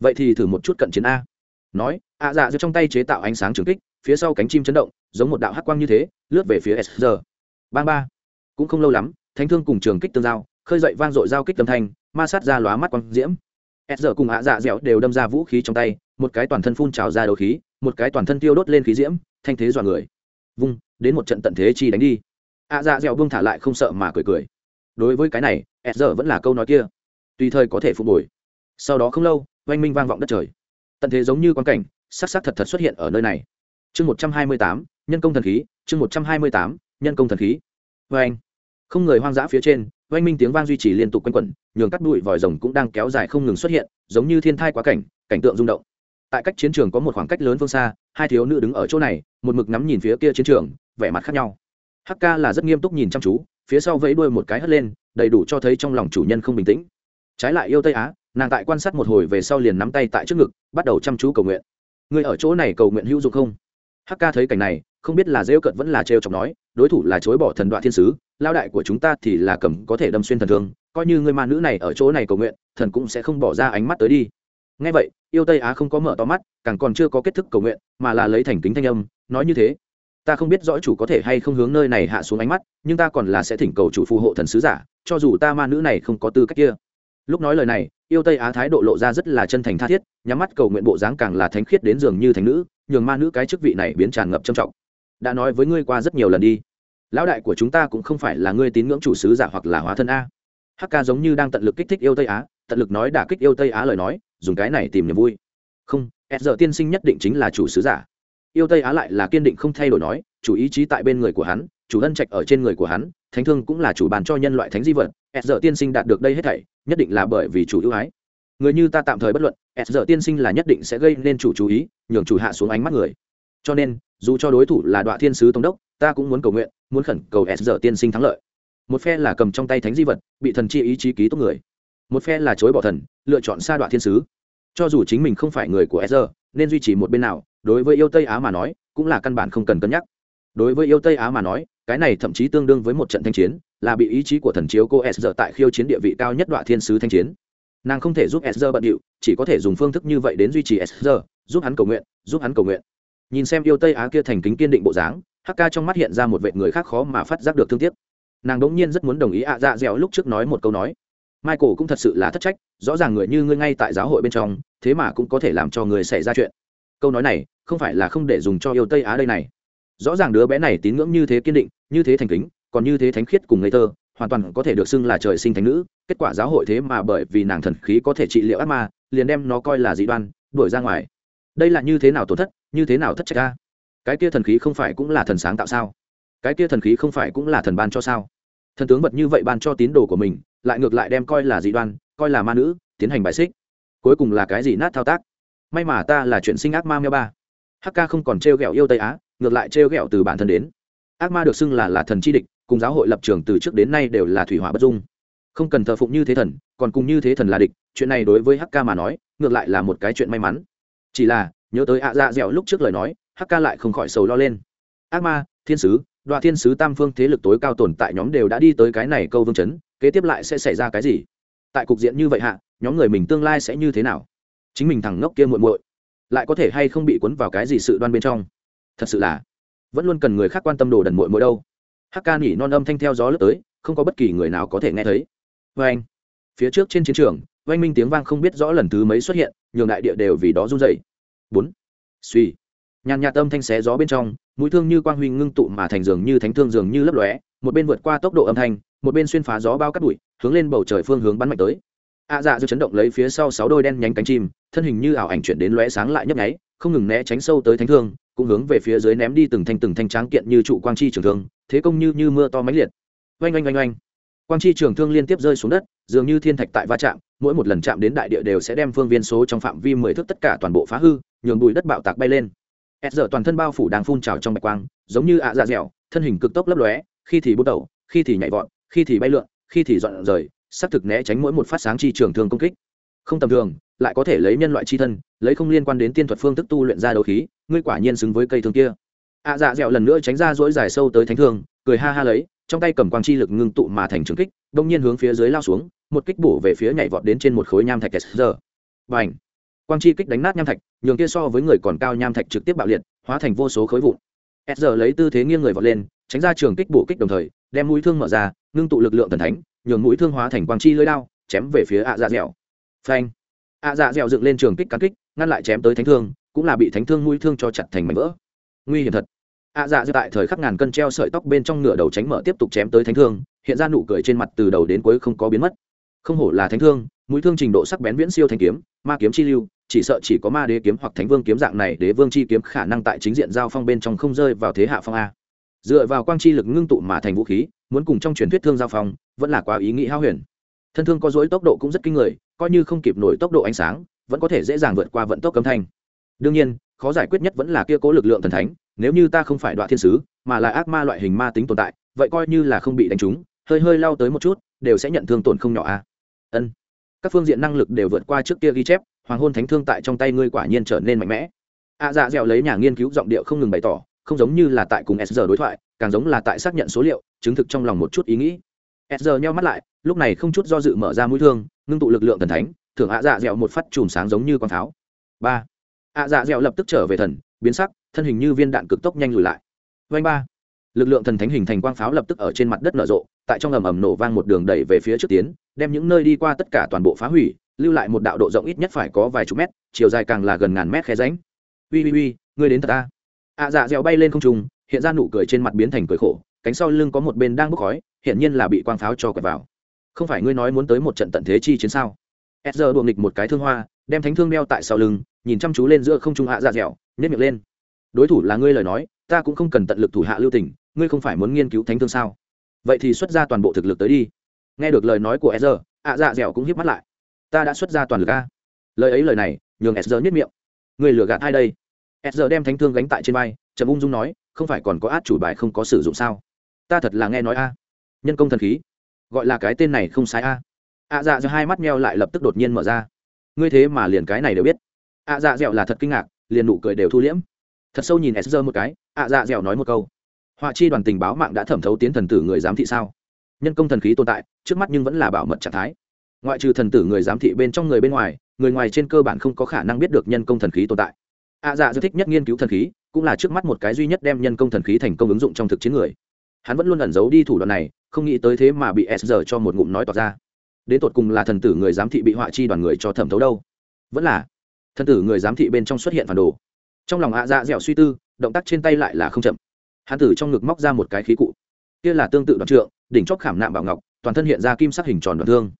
Vậy thì thử một chút cận chiến a. Nói ạ à, dạ dẻo trong tay chế tạo ánh sáng trường kích phía sau cánh chim chấn động giống một đạo hắc quang như thế lướt về phía s giờ bang ba. Cũng không lâu lắm thánh thương cùng trường kích tương giao khơi dậy vang dội giao kích tâm thanh ma sát ra lóa mắt quang diễm. S giờ cùng ạ dạ dẻo đều đâm ra vũ khí trong tay, một cái toàn thân phun trào ra đầu khí, một cái toàn thân tiêu đốt lên khí diễm, thanh thế dọa người. Vung, đến một trận tận thế chi đánh đi. Ạ dạ dẻo buông thả lại không sợ mà cười cười. Đối với cái này s giờ vẫn là câu nói kia. Tùy thời có thể phục hồi. Sau đó không lâu, oanh minh vang vọng đất trời. Tận thế giống như quan cảnh, sắc sắc thật thật xuất hiện ở nơi này. Chương một trăm hai mươi tám, nhân công thần khí, chương một trăm hai mươi tám, nhân công thần khí. Vê anh không người hoang dã phía trên, oanh minh tiếng vang duy trì liên tục quanh quẩn, nhường cắt bụi vòi rồng cũng đang kéo dài không ngừng xuất hiện, giống như thiên thai quá cảnh cảnh tượng rung động. Tại cách chiến trường có một khoảng cách lớn phương xa, hai thiếu nữ đứng ở chỗ này, một mực nắm nhìn phía kia chiến trường, vẻ mặt khác nhau. Hk là rất nghiêm túc nhìn chăm chú, phía sau vẫy đuôi một cái hất lên, đầy đủ cho thấy trong lòng chủ nhân không bình tĩnh. Trái lại yêu tây á, nàng tại quan sát một hồi về sau liền nắm tay tại trước ngực, bắt đầu chăm chú cầu nguyện. Người ở chỗ này cầu nguyện hữu dụng không? Hk thấy cảnh này không biết là rêu cận vẫn là trêu chọc nói, đối thủ là chối bỏ thần đoạn thiên sứ, lao đại của chúng ta thì là cầm có thể đâm xuyên thần thương, coi như người ma nữ này ở chỗ này cầu nguyện, thần cũng sẽ không bỏ ra ánh mắt tới đi. Ngay vậy, yêu tây á không có mở to mắt, càng còn chưa có kết thức cầu nguyện, mà là lấy thành kính thanh âm, nói như thế. Ta không biết rõ chủ có thể hay không hướng nơi này hạ xuống ánh mắt, nhưng ta còn là sẽ thỉnh cầu chủ phù hộ thần sứ giả, cho dù ta ma nữ này không có tư cách kia. Lúc nói lời này, yêu tây á thái độ lộ ra rất là chân thành tha thiết, nhắm mắt cầu nguyện bộ dáng càng là thánh khiết đến dường như thành nữ, nhường ma nữ cái chức vị này biến tràn ngập trầm trọng đã nói với ngươi qua rất nhiều lần đi. Lão đại của chúng ta cũng không phải là ngươi tín ngưỡng chủ sứ giả hoặc là hóa thân a. Hk giống như đang tận lực kích thích yêu tây á, tận lực nói đả kích yêu tây á lời nói, dùng cái này tìm niềm vui. Không, s giờ tiên sinh nhất định chính là chủ sứ giả. Yêu tây á lại là kiên định không thay đổi nói, chủ ý chí tại bên người của hắn, chủ ân trạch ở trên người của hắn, thánh thương cũng là chủ bàn cho nhân loại thánh di vật. S giờ tiên sinh đạt được đây hết thảy, nhất định là bởi vì chủ ưu ái. Người như ta tạm thời bất luận, s giờ tiên sinh là nhất định sẽ gây nên chủ chú ý, nhường chủ hạ xuống ánh mắt người. Cho nên dù cho đối thủ là đoạn thiên sứ tổng đốc, ta cũng muốn cầu nguyện, muốn khẩn cầu s giờ tiên sinh thắng lợi. Một phe là cầm trong tay thánh di vật, bị thần chi ý chí ký tốt người. Một phe là chối bỏ thần, lựa chọn sa đoạn thiên sứ. Cho dù chính mình không phải người của s giờ nên duy trì một bên nào, đối với yêu tây á mà nói, cũng là căn bản không cần cân nhắc. Đối với yêu tây á mà nói, cái này thậm chí tương đương với một trận thanh chiến, là bị ý chí của thần chiếu cô s giờ tại khiêu chiến địa vị cao nhất đoạn thiên sứ thanh chiến. Nàng không thể giúp s giờ bận điệu, chỉ có thể dùng phương thức như vậy đến duy trì s giờ giúp hắn cầu nguyện, giúp hắn cầu nguyện nhìn xem yêu tây á kia thành kính kiên định bộ dáng, Hắc Ca trong mắt hiện ra một vệ người khác khó mà phát giác được thương tiếc. Nàng đ ỗ n g nhiên rất muốn đồng ý ạ dạ dẻo lúc trước nói một câu nói. Michael cũng thật sự là thất trách, rõ ràng người như ngươi ngay tại giáo hội bên trong, thế mà cũng có thể làm cho người xảy ra chuyện. Câu nói này, không phải là không để dùng cho yêu tây á đây này. Rõ ràng đứa bé này tín ngưỡng như thế kiên định, như thế thành kính, còn như thế thánh khiết cùng ngây thơ, hoàn toàn có thể được xưng là trời sinh thánh nữ. Kết quả giáo hội thế mà bởi vì nàng thần khí có thể trị liệu ác ma, liền đem nó coi là dị đoan, đuổi ra ngoài đây là như thế nào tổn thất, như thế nào thất trách ca cái kia thần khí không phải cũng là thần sáng tạo sao? Cái kia thần khí không phải cũng là thần ban cho sao? Thần tướng vật như vậy ban cho tín đồ của mình, lại ngược lại đem coi là dị đoan, coi là ma nữ, tiến hành bài xích. Cuối cùng là cái gì nát thao tác? May mà ta là chuyện sinh ác ma meo ba. Hk không còn t r e o g ẹ o yêu tây á, ngược lại t r e o g ẹ o từ bản thân đến. Ác ma được xưng là là thần chi địch, cùng giáo hội lập trường từ trước đến nay đều là thủy hỏa bất dung. Không cần thờ phụng như thế thần, còn cùng như thế thần là địch, chuyện này đối với hk mà nói, ngược lại là một cái chuyện may mắn chỉ là, nhớ tới ạ dạ dẻo lúc trước lời nói, hắc ca lại không khỏi sầu lo lên. Ác ma, thiên sứ, đoạ thiên sứ tam phương thế lực tối cao tồn tại nhóm đều đã đi tới cái này câu vương chấn, kế tiếp lại sẽ xảy ra cái gì? Tại cục diện như vậy hạ, nhóm người mình tương lai sẽ như thế nào? Chính mình thằng ngốc kia muộn muội, lại có thể hay không bị cuốn vào cái gì sự đoan bên trong? Thật sự là, vẫn luôn cần người khác quan tâm đồ đần muội muội đâu. Hắc ca nhỉ non âm thanh theo gió lướt tới, không có bất kỳ người nào có thể nghe thấy. Vê anh phía trước trên chiến trường, oanh minh tiếng vang không biết rõ lần thứ mấy xuất hiện nhường đại địa đều vì đó run dậy bốn, suy. Nhàn nhạt âm thanh xé gió bên trong, mũi thương như quang huy ngưng tụ mà thành giường như thánh thương giường như lấp lóe, một bên vượt qua tốc độ âm thanh, một bên xuyên phá gió bao cắt bụi, hướng lên bầu trời phương hướng bắn mạnh tới. A dạ dư chấn động lấy phía sau sáu đôi đen nhánh cánh chim, thân hình như ảo ảnh chuyển đến lóe sáng lại nhấp nháy, không ngừng né tránh sâu tới thánh thương, cũng hướng về phía dưới ném đi từng thanh từng thanh tráng kiện như trụ quang chi trường thương, thế công như như mưa to mãnh liệt. Oanh oanh oanh oanh quang chi trường thương liên tiếp rơi xuống đất, dường như thiên thạch tại va chạm, mỗi một lần chạm đến đại địa đều sẽ đem phương viên số trong phạm vi mười thước tất cả toàn bộ phá hư, nhường bụi đất bạo tạc bay lên. S giờ toàn thân bao phủ đang phun trào trong bạch quang, giống như ạ dạ dẻo, thân hình cực tốc lấp lóe, khi thì bút đầu, khi thì nhảy vọt, khi thì bay lượn, khi thì dọn rời, xác thực né tránh mỗi một phát sáng chi trường thương công kích. Không tầm thường, lại có thể lấy nhân loại chi thân, lấy không liên quan đến tiên thuật phương thức tu luyện ra đấu khí, ngươi quả nhiên xứng với cây thương kia. Ạ dạ dẻo lần nữa tránh ra dỗi dài sâu tới thánh thương, cười ha ha lấy trong tay cầm quang chi lực ngưng tụ mà thành trường kích, đông nhiên hướng phía dưới lao xuống, một kích bổ về phía nhảy vọt đến trên một khối nham thạch giờ và ảnh quang chi kích đánh nát nham thạch, nhường kia so với người còn cao nham thạch trực tiếp bạo liệt, hóa thành vô số khối vụn. S giờ lấy tư thế nghiêng người vọt lên, tránh ra trường kích bổ kích đồng thời, đem mũi thương mở ra, ngưng tụ lực lượng thần thánh, nhường mũi thương hóa thành quang chi lưỡi đao, chém về phía ạ dạ dẻo. Phanh! Ạ dạ dẻo dựng lên trường kích cắn kích, ngăn lại chém tới thánh thương, cũng là bị thánh thương mũi thương cho chặt thành mảnh vỡ. Nguy hiểm thật ạ dạ dư tại thời khắc ngàn cân treo sợi tóc bên trong nửa đầu tránh mở tiếp tục chém tới thánh thương, hiện ra nụ cười trên mặt từ đầu đến cuối không có biến mất. Không hổ là thánh thương, mũi thương trình độ sắc bén viễn siêu thanh kiếm, ma kiếm chi lưu, chỉ sợ chỉ có ma đế kiếm hoặc thánh vương kiếm dạng này đế vương chi kiếm khả năng tại chính diện giao phong bên trong không rơi vào thế hạ phong a. Dựa vào quang chi lực ngưng tụ mà thành vũ khí, muốn cùng trong truyền thuyết thương giao phong, vẫn là quá ý nghĩ hao huyền. Thân thương có dối tốc độ cũng rất kinh người, coi như không kịp nổi tốc độ ánh sáng, vẫn có thể dễ dàng vượt qua vận tốc cấm thanh. Đương nhiên, khó giải quyết nhất vẫn là kia cố lực lượng thần thánh nếu như ta không phải đoạn thiên sứ, mà là ác ma loại hình ma tính tồn tại, vậy coi như là không bị đánh trúng, hơi hơi lao tới một chút, đều sẽ nhận thương tổn không nhỏ a. Ân. Các phương diện năng lực đều vượt qua trước kia ghi chép, hoàng hôn thánh thương tại trong tay ngươi quả nhiên trở nên mạnh mẽ. A dạ dẻo lấy nhà nghiên cứu giọng điệu không ngừng bày tỏ, không giống như là tại cùng s đối thoại, càng giống là tại xác nhận số liệu, chứng thực trong lòng một chút ý nghĩ. S giờ nheo mắt lại, lúc này không chút do dự mở ra mũi thương, ngưng tụ lực lượng thần thánh, thưởng a dạ dẻo một phát chùm sáng giống như con pháo. Ba. A dạ dẻo lập tức trở về thần, biến sắc thân hình như viên đạn cực tốc nhanh lùi lại. Vanh ba. Lực lượng thần thánh hình thành quang pháo lập tức ở trên mặt đất nở rộ, tại trong ầm ầm nổ vang một đường đẩy về phía trước tiến, đem những nơi đi qua tất cả toàn bộ phá hủy, lưu lại một đạo độ rộng ít nhất phải có vài chục mét, chiều dài càng là gần ngàn mét khe ránh ui ui ui ngươi đến thật ta. Ạ dạ dẻo bay lên không trung, hiện ra nụ cười trên mặt biến thành cười khổ, cánh sau lưng có một bên đang bốc khói hiện nhiên là bị quang pháo cho quẹt vào. Không phải ngươi nói muốn tới một trận tận thế chi chiến sao? Ezra giờ đuồng nghịch một cái thương hoa, đem thánh thương đeo tại sau lưng, nhìn chăm chú lên giữa không trung hạ dạ dẻo nhét miệng lên đối thủ là ngươi lời nói, ta cũng không cần tận lực thủ hạ lưu tình, ngươi không phải muốn nghiên cứu thánh thương sao? Vậy thì xuất ra toàn bộ thực lực tới đi. Nghe được lời nói của sr ạ dạ dẻo cũng hiếp mắt lại. Ta đã xuất ra toàn lực a. Lời ấy lời này, nhường sr nhất miệng. Người lừa gạt ai đây? Sr đem thánh thương gánh tại trên vai, trầm ung dung nói, không phải còn có át chủ bài không có sử dụng sao? Ta thật là nghe nói a. Nhân công thần khí. Gọi là cái tên này không sai a. Ạ dạ dẻo hai mắt meo lại lập tức đột nhiên mở ra. Ngươi thế mà liền cái này đều biết. Ạ dạ dẻo là thật kinh ngạc, liền nụ cười đều thu liễm thật sâu nhìn s một cái, ạ dạ dẻo nói một câu. Họa chi đoàn tình báo mạng đã thẩm thấu tiến thần tử người giám thị sao? Nhân công thần khí tồn tại, trước mắt nhưng vẫn là bảo mật trạng thái. Ngoại trừ thần tử người giám thị bên trong người bên ngoài, người ngoài trên cơ bản không có khả năng biết được nhân công thần khí tồn tại. Ạ dạ rất thích nhất nghiên cứu thần khí, cũng là trước mắt một cái duy nhất đem nhân công thần khí thành công ứng dụng trong thực chiến người. Hắn vẫn luôn ẩn giấu đi thủ đoạn này, không nghĩ tới thế mà bị s giờ cho một ngụm nói tỏ ra. Đến tột cùng là thần tử người giám thị bị họa chi đoàn người cho thẩm thấu đâu? Vẫn là thần tử người giám thị bên trong xuất hiện phản đồ trong lòng ạ dạ dẻo suy tư, động tác trên tay lại là không chậm. Hắn tử trong ngực móc ra một cái khí cụ. Kia là tương tự đoạn trượng, đỉnh chóp khảm nạm bảo ngọc, toàn thân hiện ra kim sắc hình tròn đoạn thương.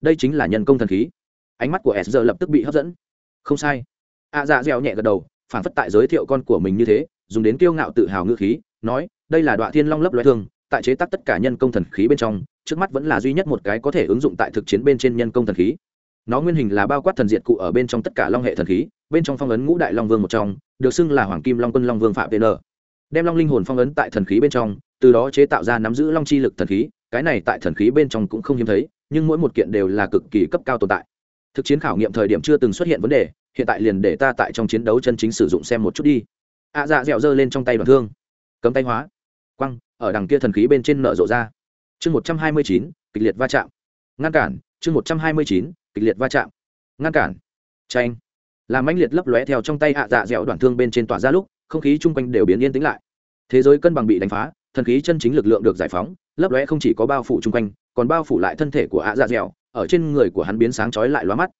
Đây chính là nhân công thần khí. Ánh mắt của s giờ lập tức bị hấp dẫn. Không sai. Ạ dạ dẻo nhẹ gật đầu, phản phất tại giới thiệu con của mình như thế, dùng đến kiêu ngạo tự hào ngữ khí, nói, đây là đoạn thiên long lấp loại thương, tại chế tác tất cả nhân công thần khí bên trong, trước mắt vẫn là duy nhất một cái có thể ứng dụng tại thực chiến bên trên nhân công thần khí nó nguyên hình là bao quát thần diệt cụ ở bên trong tất cả long hệ thần khí bên trong phong ấn ngũ đại long vương một trong được xưng là hoàng kim long quân long vương phạm vn đem long linh hồn phong ấn tại thần khí bên trong từ đó chế tạo ra nắm giữ long chi lực thần khí cái này tại thần khí bên trong cũng không hiếm thấy nhưng mỗi một kiện đều là cực kỳ cấp cao tồn tại. Thực chiến khảo nghiệm thời điểm chưa từng xuất hiện vấn đề hiện tại liền để ta tại trong chiến đấu chân chính sử dụng xem một chút đi. Ạ à, dạ dẹo dơ lên trong tay đoạn thương. Cấm tay hóa. Quăng ở đằng kia thần khí bên trên nở rộ ra. Chương một trăm hai mươi chín kịch liệt va chạm. Ngăn cản chương một trăm hai mươi chín kịch liệt va chạm. Ngăn cản. Tranh làm mãnh liệt lấp lóe theo trong tay ạ dạ dẻo đoạn thương bên trên tỏa ra lúc, không khí chung quanh đều biến yên tĩnh lại. Thế giới cân bằng bị đánh phá, thần khí chân chính lực lượng được giải phóng, lấp lóe không chỉ có bao phủ chung quanh, còn bao phủ lại thân thể của ạ dạ dẻo, ở trên người của hắn biến sáng chói lại lóa mắt.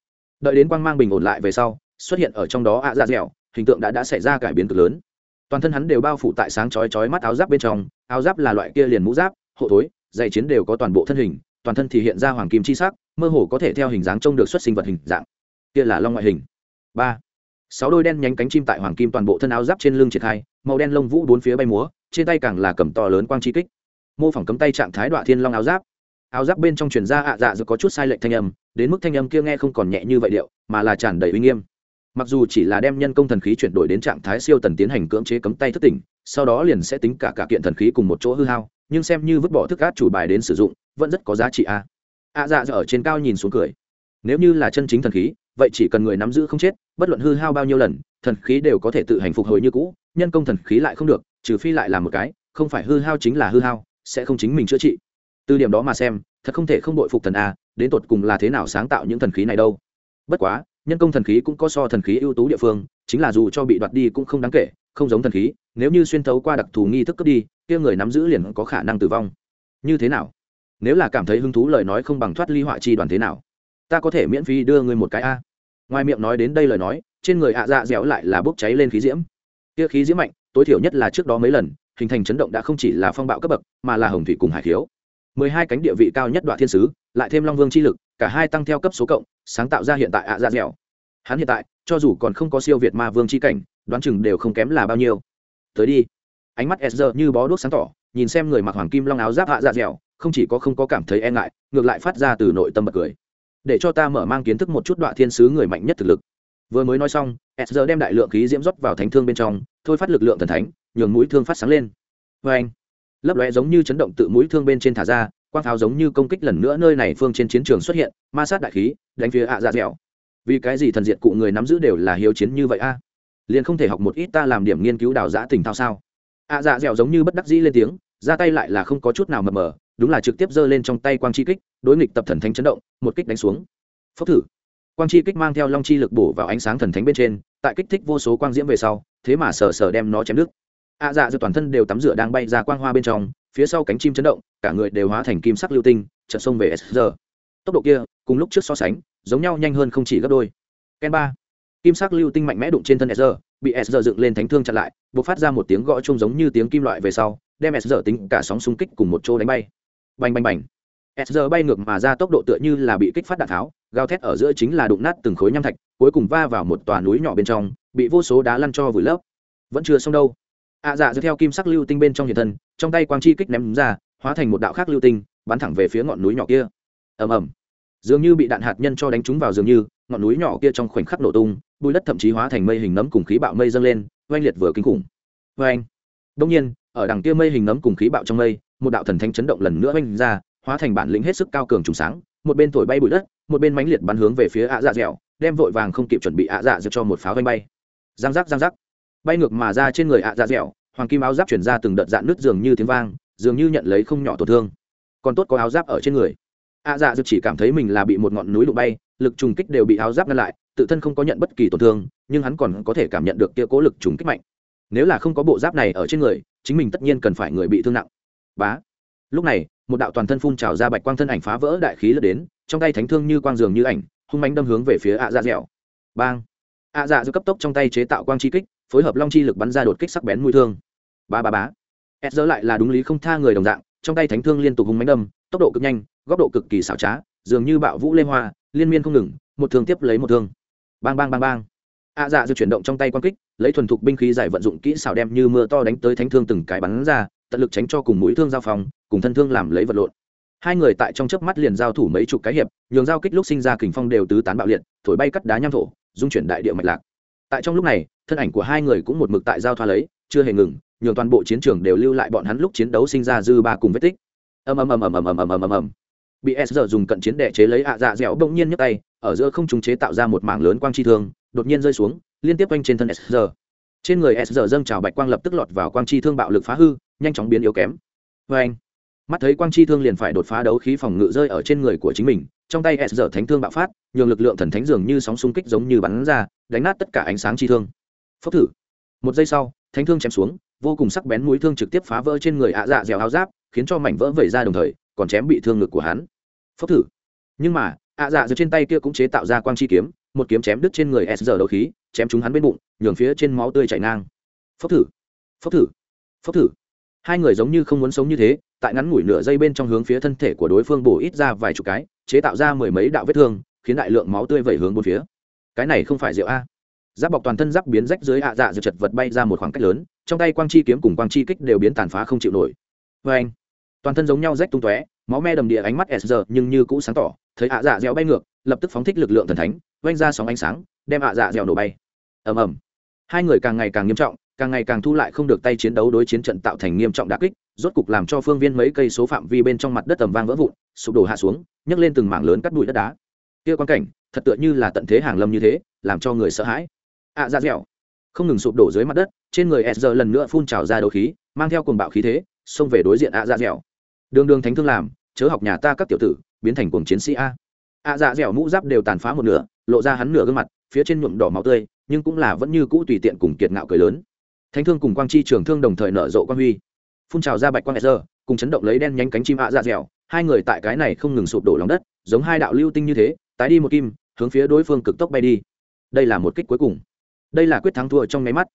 Đợi đến quang mang bình ổn lại về sau, xuất hiện ở trong đó ạ dạ dẻo, hình tượng đã đã xảy ra cải biến cực lớn. Toàn thân hắn đều bao phủ tại sáng chói chói mắt áo giáp bên trong, áo giáp là loại kia liền mũ giáp, hộ thối dày chiến đều có toàn bộ thân hình toàn thân thì hiện ra hoàng kim chi sắc, mơ hồ có thể theo hình dáng trông được xuất sinh vật hình dạng. Kia là long ngoại hình. Ba. Sáu đôi đen nhánh cánh chim tại hoàng kim toàn bộ thân áo giáp trên lưng triển khai, màu đen lông vũ bốn phía bay múa, trên tay càng là cầm to lớn quang chi kích. Mô phỏng cấm tay trạng thái đoạn thiên long áo giáp. Áo giáp bên trong truyền ra ạ dạ dự có chút sai lệch thanh âm, đến mức thanh âm kia nghe không còn nhẹ như vậy điệu, mà là tràn đầy uy nghiêm. Mặc dù chỉ là đem nhân công thần khí chuyển đổi đến trạng thái siêu tần tiến hành cưỡng chế cấm tay thất tỉnh, sau đó liền sẽ tính cả cả kiện thần khí cùng một chỗ hư hao, nhưng xem như vứt bỏ thức át chủ bài đến sử dụng vẫn rất có giá trị a a dạ dạ ở trên cao nhìn xuống cười. Nếu như là chân chính thần khí, vậy chỉ cần người nắm giữ không chết, bất luận hư hao bao nhiêu lần, thần khí đều có thể tự hành phục hồi như cũ, nhân công thần khí lại không được, trừ phi lại là một cái, không phải hư hao chính là hư hao, sẽ không chính mình chữa trị. Từ điểm đó mà xem, thật không thể không đội phục thần a, đến tột cùng là thế nào sáng tạo những thần khí này đâu. Bất quá, nhân công thần khí cũng có so thần khí ưu tú địa phương, chính là dù cho bị đoạt đi cũng không đáng kể, không giống thần khí, nếu như xuyên thấu qua đặc thù nghi thức cướp đi, kia người nắm giữ liền có khả năng tử vong. Như thế nào? Nếu là cảm thấy hứng thú lời nói không bằng thoát ly họa chi đoàn thế nào? Ta có thể miễn phí đưa ngươi một cái a. Ngoài miệng nói đến đây lời nói, trên người ạ dạ dẻo lại là bốc cháy lên khí diễm. Kia khí diễm mạnh, tối thiểu nhất là trước đó mấy lần, hình thành chấn động đã không chỉ là phong bạo cấp bậc, mà là hồng thủy cùng hải khiếu. Mười hai cánh địa vị cao nhất đoạn thiên sứ, lại thêm long vương chi lực, cả hai tăng theo cấp số cộng, sáng tạo ra hiện tại ạ dạ dẻo. Hắn hiện tại, cho dù còn không có siêu việt ma vương chi cảnh, đoán chừng đều không kém là bao nhiêu. Tới đi. Ánh mắt sr như bó đuốc sáng tỏ nhìn xem người mặc hoàng kim long áo giáp hạ dạ dẻo, không chỉ có không có cảm thấy e ngại, ngược lại phát ra từ nội tâm bật cười. Để cho ta mở mang kiến thức một chút đoạn thiên sứ người mạnh nhất thực lực. Vừa mới nói xong sr đem đại lượng khí diễm rót vào thánh thương bên trong, thôi phát lực lượng thần thánh, nhường mũi thương phát sáng lên. Vê anh, lấp lóe giống như chấn động tự mũi thương bên trên thả ra, quang pháo giống như công kích lần nữa nơi này phương trên chiến trường xuất hiện, ma sát đại khí, đánh phía ạ dạ dẻo. Vì cái gì thần diệt cụ người nắm giữ đều là hiếu chiến như vậy a? Liền không thể học một ít ta làm điểm nghiên cứu đào giã tình thao sao? Ạ dạ dẻo giống như bất đắc dĩ lên tiếng, ra tay lại là không có chút nào mập mờ, đúng là trực tiếp giơ lên trong tay quang chi kích, đối nghịch tập thần thánh chấn động, một kích đánh xuống. Phốc thử. Quang chi kích mang theo long chi lực bổ vào ánh sáng thần thánh bên trên, tại kích thích vô số quang diễm về sau, thế mà sờ sờ đem nó chém đứt. Ạ dạ dự toàn thân đều tắm rửa đang bay ra quang hoa bên trong, phía sau cánh chim chấn động, cả người đều hóa thành kim sắc lưu tinh, chợt xông về giờ. tốc độ kia, cùng lúc trước so sánh, giống nhau nhanh hơn không chỉ gấp đôi. Ken ba kim sắc lưu tinh mạnh mẽ đụng trên thân sr bị sr dựng lên thánh thương chặn lại b ộ c phát ra một tiếng gõ chung giống như tiếng kim loại về sau, đem sr tính cả sóng xung kích cùng một chỗ đánh bay. Bành bành bành. Sr bay ngược mà ra tốc độ tựa như là bị kích phát đạn tháo, gào thét ở giữa chính là đụng nát từng khối nham thạch, cuối cùng va vào một tòa núi nhỏ bên trong, bị vô số đá lăn cho vùi lấp. Vẫn chưa xong đâu. Ạ dạ dựa theo kim sắc lưu tinh bên trong hiện thân, trong tay quang chi kích ném ra, hóa thành một đạo khác lưu tinh, bắn thẳng về phía ngọn núi nhỏ kia. Ầm ầm. Dường như bị đạn hạt nhân cho đánh trúng vào dường như, ngọn núi nhỏ kia trong khoảnh khắc nổ tung bùi đất thậm chí hóa thành mây hình nấm cùng khí bạo mây dâng lên, oanh liệt vừa kinh khủng. Oanh. Đông nhiên, ở đằng kia mây hình nấm cùng khí bạo trong mây, một đạo thần thanh chấn động lần nữa oanh ra, hóa thành bản lĩnh hết sức cao cường trùng sáng, một bên thổi bay bụi đất, một bên mánh liệt bắn hướng về phía ạ dạ dẻo, đem vội vàng không kịp chuẩn bị ạ dạ dẻo cho một pháo vanh bay. Giang giác giang giác. Bay ngược mà ra trên người ạ dạ dẻo, hoàng kim áo giáp chuyển ra từng đợt dạn nứt dường như tiếng vang, dường như nhận lấy không nhỏ tổn thương. Còn tốt có áo giáp ở trên người. A dạ dẻo chỉ cảm thấy mình là bị một ngọn núi đụng bay, lực trùng kích đều bị áo giáp ngăn lại, tự thân không có nhận bất kỳ tổn thương, nhưng hắn còn có thể cảm nhận được kia cố lực trùng kích mạnh. Nếu là không có bộ giáp này ở trên người, chính mình tất nhiên cần phải người bị thương nặng. Bá. Lúc này, một đạo toàn thân phun trào ra bạch quang thân ảnh phá vỡ đại khí lướt đến, trong tay thánh thương như quang dường như ảnh, hung mánh đâm hướng về phía ạ dạ dẻo. Bang. Ạ dạ giữ cấp tốc trong tay chế tạo quang chi kích, phối hợp long chi lực bắn ra đột kích sắc bén mũi thương. Ba ba bá. Ép dỡ lại là đúng lý không tha người đồng dạng, trong tay thánh thương liên tục hung mánh đâm tốc độ cực nhanh, góc độ cực kỳ xảo trá, dường như bạo vũ lê hoa, liên miên không ngừng, một thương tiếp lấy một thương. Bang bang bang bang. Ạ dạ dự chuyển động trong tay quan kích, lấy thuần thục binh khí giải vận dụng kỹ xảo đem như mưa to đánh tới thánh thương từng cái bắn ra, tận lực tránh cho cùng mũi thương giao phòng, cùng thân thương làm lấy vật lộn. Hai người tại trong chớp mắt liền giao thủ mấy chục cái hiệp, nhường giao kích lúc sinh ra kình phong đều tứ tán bạo liệt, thổi bay cắt đá nham thổ, dung chuyển đại địa mạch lạc. Tại trong lúc này, thân ảnh của hai người cũng một mực tại giao thoa lấy, chưa hề ngừng, nhường toàn bộ chiến trường đều lưu lại bọn hắn lúc chiến đấu sinh ra dư ba cùng vết tích ầm ầm ầm ầm ầm ầm ầm ầm ầm. Ầm bị s giờ dùng cận chiến đệ chế lấy ạ dạ dẻo bỗng nhiên nhấc tay, ở giữa không trung chế tạo ra một mảng lớn quang chi thương, đột nhiên rơi xuống, liên tiếp quanh trên thân s giờ trên người s giờ dâng trào bạch quang lập tức lọt vào quang chi thương bạo lực phá hư, nhanh chóng biến yếu kém. Vê anh, mắt thấy quang chi thương liền phải đột phá đấu khí phòng ngự rơi ở trên người của chính mình, trong tay s giờ thánh thương bạo phát, nhường lực lượng thần thánh dường như sóng xung kích giống như bắn ra, đánh nát tất cả ánh sáng chi thương. Phốc thử. Một giây sau, thánh thương chém xuống, vô cùng sắc bén mũi thương trực tiếp phá vỡ trên người ạ dạ dẻo áo giáp khiến cho mảnh vỡ vẩy ra đồng thời, còn chém bị thương ngực của hắn. Phốc thử. Nhưng mà, ạ dạ dẻo trên tay kia cũng chế tạo ra quang chi kiếm, một kiếm chém đứt trên người s giờ đấu khí, chém chúng hắn bên bụng, nhường phía trên máu tươi chảy ngang. Phốc thử. Phốc thử. Phốc thử. Hai người giống như không muốn sống như thế, tại ngắn ngủi nửa dây bên trong hướng phía thân thể của đối phương bổ ít ra vài chục cái, chế tạo ra mười mấy đạo vết thương, khiến đại lượng máu tươi vẩy hướng bốn phía. Cái này không phải rượu a. Giáp bọc toàn thân giáp biến rách dưới ạ dạ dự chật vật bay ra một khoảng cách lớn, trong tay quang chi kiếm cùng quang chi kích đều biến tàn phá không chịu nổi. Vê anh toàn thân giống nhau rách tung tóe, máu me đầm địa ánh mắt s nhưng như cũ sáng tỏ, thấy ạ dạ dẻo bay ngược, lập tức phóng thích lực lượng thần thánh vanh ra sóng ánh sáng, đem ạ dạ dẻo nổ bay. Ầm ầm. Hai người càng ngày càng nghiêm trọng, càng ngày càng thu lại không được tay chiến đấu đối chiến trận tạo thành nghiêm trọng đà kích, rốt cục làm cho phương viên mấy cây số phạm vi bên trong mặt đất tầm vang vỡ vụn, sụp đổ hạ xuống, nhấc lên từng mảng lớn cắt bụi đất đá. Kia quan cảnh, thật tựa như là tận thế hàng lâm như thế, làm cho người sợ hãi. Ạ dạ dẻo không ngừng sụp đổ dưới mặt đất, trên người s lần nữa phun trào ra đấu khí, mang theo cuồng bạo khí thế, xông về đối diện ạ dạ dẻo đường đường thánh thương làm, chớ học nhà ta các tiểu tử, biến thành cuồng chiến sĩ a. A dạ dẻo mũ giáp đều tàn phá một nửa, lộ ra hắn nửa gương mặt, phía trên nhuộm đỏ máu tươi, nhưng cũng là vẫn như cũ tùy tiện cùng kiệt ngạo cười lớn. Thánh thương cùng quang chi trường thương đồng thời nở rộ quang huy. Phun trào ra bạch quang sơ cùng chấn động lấy đen nhánh cánh chim ạ dạ dẻo, hai người tại cái này không ngừng sụp đổ lòng đất, giống hai đạo lưu tinh như thế, tái đi một kim, hướng phía đối phương cực tốc bay đi. Đây là một kích cuối cùng. Đây là quyết thắng thua trong nháy mắt.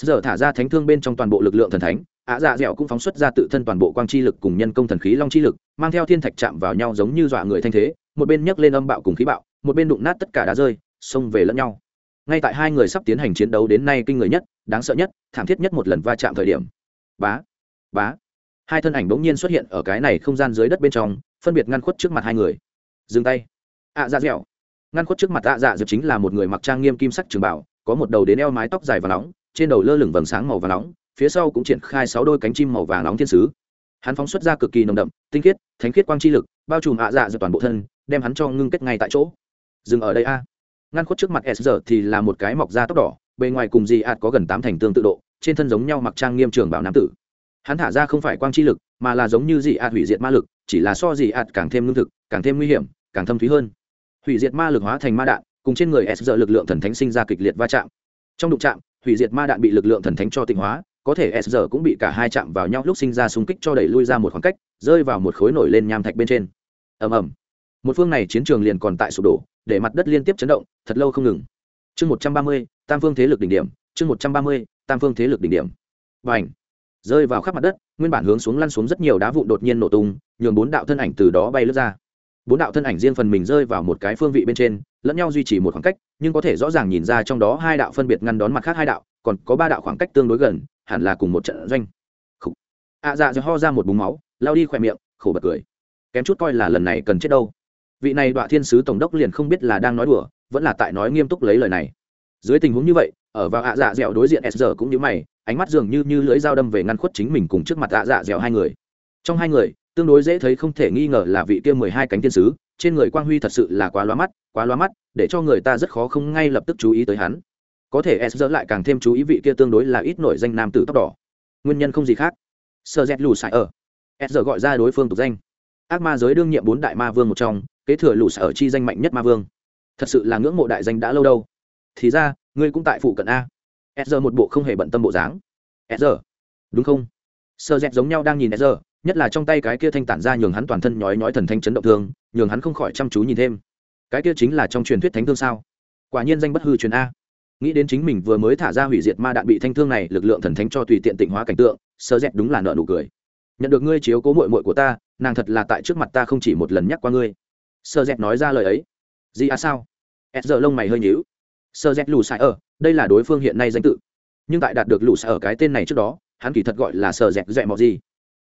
S giờ thả ra thánh thương bên trong toàn bộ lực lượng thần thánh ạ dạ dẻo cũng phóng xuất ra tự thân toàn bộ quang chi lực cùng nhân công thần khí long chi lực, mang theo thiên thạch chạm vào nhau giống như dọa người thanh thế, một bên nhấc lên âm bạo cùng khí bạo, một bên đụng nát tất cả đá rơi, xông về lẫn nhau. Ngay tại hai người sắp tiến hành chiến đấu đến nay kinh người nhất, đáng sợ nhất, thảm thiết nhất một lần va chạm thời điểm. Bá bá. Hai thân ảnh bỗng nhiên xuất hiện ở cái này không gian dưới đất bên trong, phân biệt ngăn khuất trước mặt hai người. Dừng tay. Ạ dạ dẻo. Ngăn khuất trước mặt ạ dạ dẻo chính là một người mặc trang nghiêm kim sắc trường bảo, có một đầu đến eo mái tóc dài và nóng, trên đầu lơ lửng vầng sáng màu và nóng phía sau cũng triển khai sáu đôi cánh chim màu vàng nóng thiên sứ. Hắn phóng xuất ra cực kỳ nồng đậm, tinh khiết, thánh khiết quang chi lực, bao trùm ạ dạ dập toàn bộ thân, đem hắn cho ngưng kết ngay tại chỗ. Dừng ở đây a. Ngăn khuất trước mặt s giờ thì là một cái mọc da tóc đỏ, bề ngoài cùng dị ạt có gần tám thành tương tự độ, trên thân giống nhau mặc trang nghiêm trường bảo nam tử. Hắn thả ra không phải quang chi lực, mà là giống như dị ạt hủy diệt ma lực, chỉ là so dị ạt càng thêm lương thực, càng thêm nguy hiểm, càng thâm thúy hơn. Hủy diệt ma lực hóa thành ma đạn, cùng trên người s giờ lực lượng thần thánh sinh ra kịch liệt va chạm. Trong đụng chạm, hủy diệt ma đạn bị lực lượng thần thánh cho tịnh hóa có thể s giờ cũng bị cả hai chạm vào nhau lúc sinh ra xung kích cho đẩy lui ra một khoảng cách, rơi vào một khối nổi lên nham thạch bên trên. Ầm ầm. Một phương này chiến trường liền còn tại sụp đổ, để mặt đất liên tiếp chấn động, thật lâu không ngừng. Chương một trăm ba mươi, tam phương thế lực đỉnh điểm, chương một trăm ba mươi, tam phương thế lực đỉnh điểm. Và ảnh rơi vào khắp mặt đất, nguyên bản hướng xuống lăn xuống rất nhiều đá vụn đột nhiên nổ tung, nhường bốn đạo thân ảnh từ đó bay lướt ra. Bốn đạo thân ảnh riêng phần mình rơi vào một cái phương vị bên trên, lẫn nhau duy trì một khoảng cách, nhưng có thể rõ ràng nhìn ra trong đó hai đạo phân biệt ngăn đón mặt khác hai đạo còn có ba đạo khoảng cách tương đối gần, hẳn là cùng một trận doanh. Ạ à dạ, dạ ho ra một búng máu, lao đi khỏe miệng, khổ bật cười. Kém chút coi là lần này cần chết đâu. Vị này đoạn thiên sứ tổng đốc liền không biết là đang nói đùa, vẫn là tại nói nghiêm túc lấy lời này. Dưới tình huống như vậy, ở vào ạ dạ dẻo đối diện s giờ cũng như mày, ánh mắt dường như như lưỡi dao đâm về ngăn khuất chính mình cùng trước mặt ạ dạ dẻo hai người. Trong hai người, tương đối dễ thấy không thể nghi ngờ là vị kia mười hai cánh thiên sứ, trên người quang huy thật sự là quá loa mắt, quá loa mắt, để cho người ta rất khó không ngay lập tức chú ý tới hắn có thể e s giờ lại càng thêm chú ý vị kia tương đối là ít nổi danh nam tử tóc đỏ. Nguyên nhân không gì khác. Sơ z lù sải ở. E s giờ gọi ra đối phương tục danh. Ác ma giới đương nhiệm bốn đại ma vương một trong, kế thừa lùi sải ở chi danh mạnh nhất ma vương. Thật sự là ngưỡng mộ đại danh đã lâu đâu. Thì ra, ngươi cũng tại phụ cận a. E s một bộ không hề bận tâm bộ dáng. S đúng không? Sơ dẹt giống nhau đang nhìn s nhất là trong tay cái kia thanh tản ra nhường hắn toàn thân nhói nhói thần thanh chấn động thương, nhường hắn không khỏi chăm chú nhìn thêm. Cái kia chính là trong truyền thuyết thánh thương sao? Quả nhiên danh bất hư truyền a nghĩ đến chính mình vừa mới thả ra hủy diệt ma đạn bị thanh thương này, lực lượng thần thánh cho tùy tiện tịnh hóa cảnh tượng, sơ dẹt đúng là nợ nụ cười. Nhận được ngươi chiếu cố mội mội của ta, nàng thật là tại trước mặt ta không chỉ một lần nhắc qua ngươi. Sơ dẹt nói ra lời ấy. Gì à sao? Ed giờ lông mày hơi nhíu. Sơ dẹt lù sai ở, đây là đối phương hiện nay danh tự. Nhưng tại đạt được lù sai ở cái tên này trước đó, hắn kỳ thật gọi là sơ dẹt dẹ mọ gì.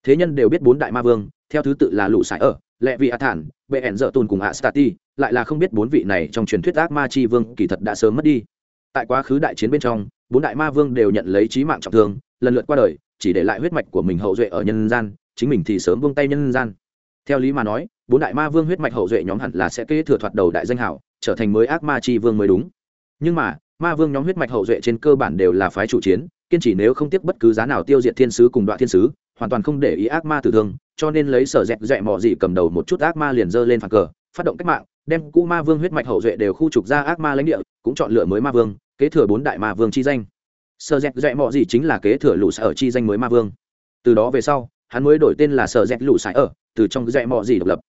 Thế nhân đều biết bốn đại ma vương, theo thứ tự là lù sai ở lệ vị a thản bệ ẻn dợ tôn cùng a stati lại là không biết bốn vị này trong truyền thuyết ác ma chi vương kỳ thật đã sớm mất đi tại quá khứ đại chiến bên trong, bốn đại ma vương đều nhận lấy trí mạng trọng thương, lần lượt qua đời, chỉ để lại huyết mạch của mình hậu duệ ở nhân gian, chính mình thì sớm buông tay nhân gian. Theo lý mà nói, bốn đại ma vương huyết mạch hậu duệ nhóm hẳn là sẽ kế thừa thoạt đầu đại danh hảo, trở thành mới ác ma chi vương mới đúng. Nhưng mà, ma vương nhóm huyết mạch hậu duệ trên cơ bản đều là phái chủ chiến, kiên trì nếu không tiếc bất cứ giá nào tiêu diệt thiên sứ cùng đoạn thiên sứ, hoàn toàn không để ý ác ma tử thương, cho nên lấy sở dẹt dẹ mò gì cầm đầu một chút ác ma liền dơ lên phản cờ, phát động cách mạng, đem cũ ma vương huyết mạch hậu duệ đều khu trục ra ác ma lãnh địa, cũng chọn lựa mới ma vương kế thừa bốn đại ma vương chi danh. Sợ dẹt dẹ mọi gì chính là kế thừa lũ sở chi danh mới ma vương. Từ đó về sau, hắn mới đổi tên là sợ dẹt lũ sải ở, từ trong dẹ mọi gì độc lập.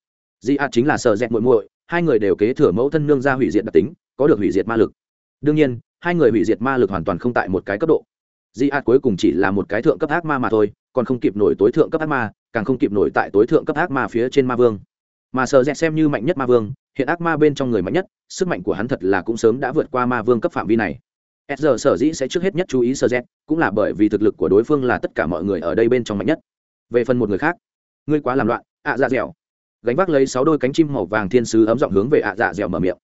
Di ạt chính là sợ dẹt muội muội, hai người đều kế thừa mẫu thân nương ra hủy diệt đặc tính, có được hủy diệt ma lực. Đương nhiên, hai người hủy diệt ma lực hoàn toàn không tại một cái cấp độ. Di ạt cuối cùng chỉ là một cái thượng cấp ác ma mà thôi, còn không kịp nổi tối thượng cấp ác ma, càng không kịp nổi tại tối thượng cấp ác ma phía trên ma vương mà sợ dẹt xem như mạnh nhất ma vương, hiện ác ma bên trong người mạnh nhất, sức mạnh của hắn thật là cũng sớm đã vượt qua ma vương cấp phạm vi này. S giờ sở dĩ sẽ trước hết nhất chú ý sơ dẹt, cũng là bởi vì thực lực của đối phương là tất cả mọi người ở đây bên trong mạnh nhất. Về phần một người khác, ngươi quá làm loạn, ạ à dạ dẻo. Gánh vác lấy sáu đôi cánh chim màu vàng thiên sứ ấm giọng hướng về ạ dạ dẻo mở miệng.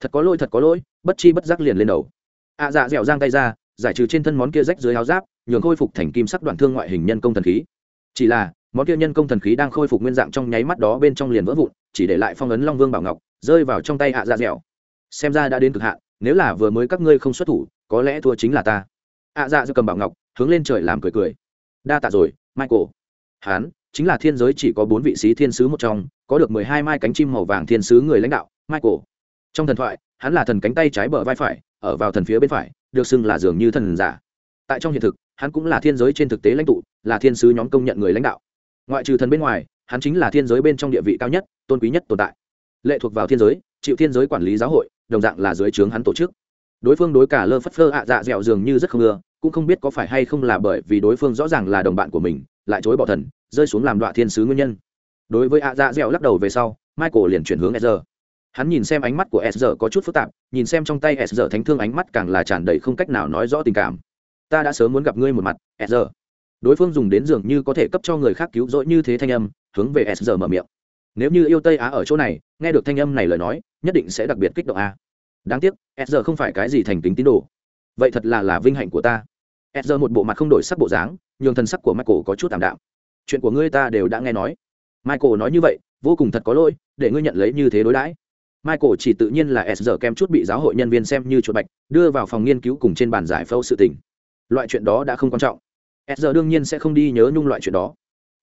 Thật có lỗi, thật có lỗi, bất chi bất giác liền lên đầu. Ạ dạ dẻo giang tay ra, giải trừ trên thân món kia rách dưới áo giáp, nhường khôi phục thành kim sắc đoạn thương ngoại hình nhân công thần khí. Chỉ là món kia nhân công thần khí đang khôi phục nguyên dạng trong nháy mắt đó bên trong liền vỡ vụn, chỉ để lại phong ấn long vương bảo ngọc, rơi vào trong tay Hạ dạ dẻo. Xem ra đã đến cực hạn, nếu là vừa mới các ngươi không xuất thủ, có lẽ thua chính là ta. Ạ dạ dẻo cầm bảo ngọc, hướng lên trời làm cười cười. Đa tạ rồi, michael. Hán, chính là thiên giới chỉ có bốn vị sĩ thiên sứ một trong, có được mười hai mai cánh chim màu vàng thiên sứ người lãnh đạo, michael. Trong thần thoại, hắn là thần cánh tay trái bờ vai phải, ở vào thần phía bên phải, được xưng là dường như thần giả. Tại trong hiện thực, hắn cũng là thiên giới trên thực tế lãnh tụ, là thiên sứ nhóm công nhận người lãnh đạo ngoại trừ thần bên ngoài, hắn chính là thiên giới bên trong địa vị cao nhất, tôn quý nhất tồn tại. Lệ thuộc vào thiên giới, chịu thiên giới quản lý giáo hội, đồng dạng là dưới trướng hắn tổ chức. Đối phương đối cả lơ phất phơ ạ dạ dẻo dường như rất không ưa, cũng không biết có phải hay không là bởi vì đối phương rõ ràng là đồng bạn của mình, lại chối bỏ thần, rơi xuống làm đoạn thiên sứ nguyên nhân. Đối với ạ dạ dẻo lắc đầu về sau, michael liền chuyển hướng e hắn nhìn xem ánh mắt của s có chút phức tạp, nhìn xem trong tay s thánh thương ánh mắt càng là tràn đầy không cách nào nói rõ tình cảm. Ta đã sớm muốn gặp ngươi một mặt s đối phương dùng đến dường như có thể cấp cho người khác cứu rỗi như thế thanh âm hướng về s mở miệng. Nếu như yêu tây á ở chỗ này nghe được thanh âm này lời nói nhất định sẽ đặc biệt kích động a. Đáng tiếc s không phải cái gì thành kính tín đồ. Vậy thật là là vinh hạnh của ta. S một bộ mặt không đổi sắc bộ dáng nhường thần sắc của michael có chút tạm đạm. Chuyện của ngươi ta đều đã nghe nói. Michael nói như vậy vô cùng thật có lỗi để ngươi nhận lấy như thế đối đãi. Michael chỉ tự nhiên là S kem chút bị giáo hội nhân viên xem như chuột bạch, đưa vào phòng nghiên cứu cùng trên bàn giải phẫu sự tình. Loại chuyện đó đã không quan trọng. S đương nhiên sẽ không đi nhớ nhung loại chuyện đó.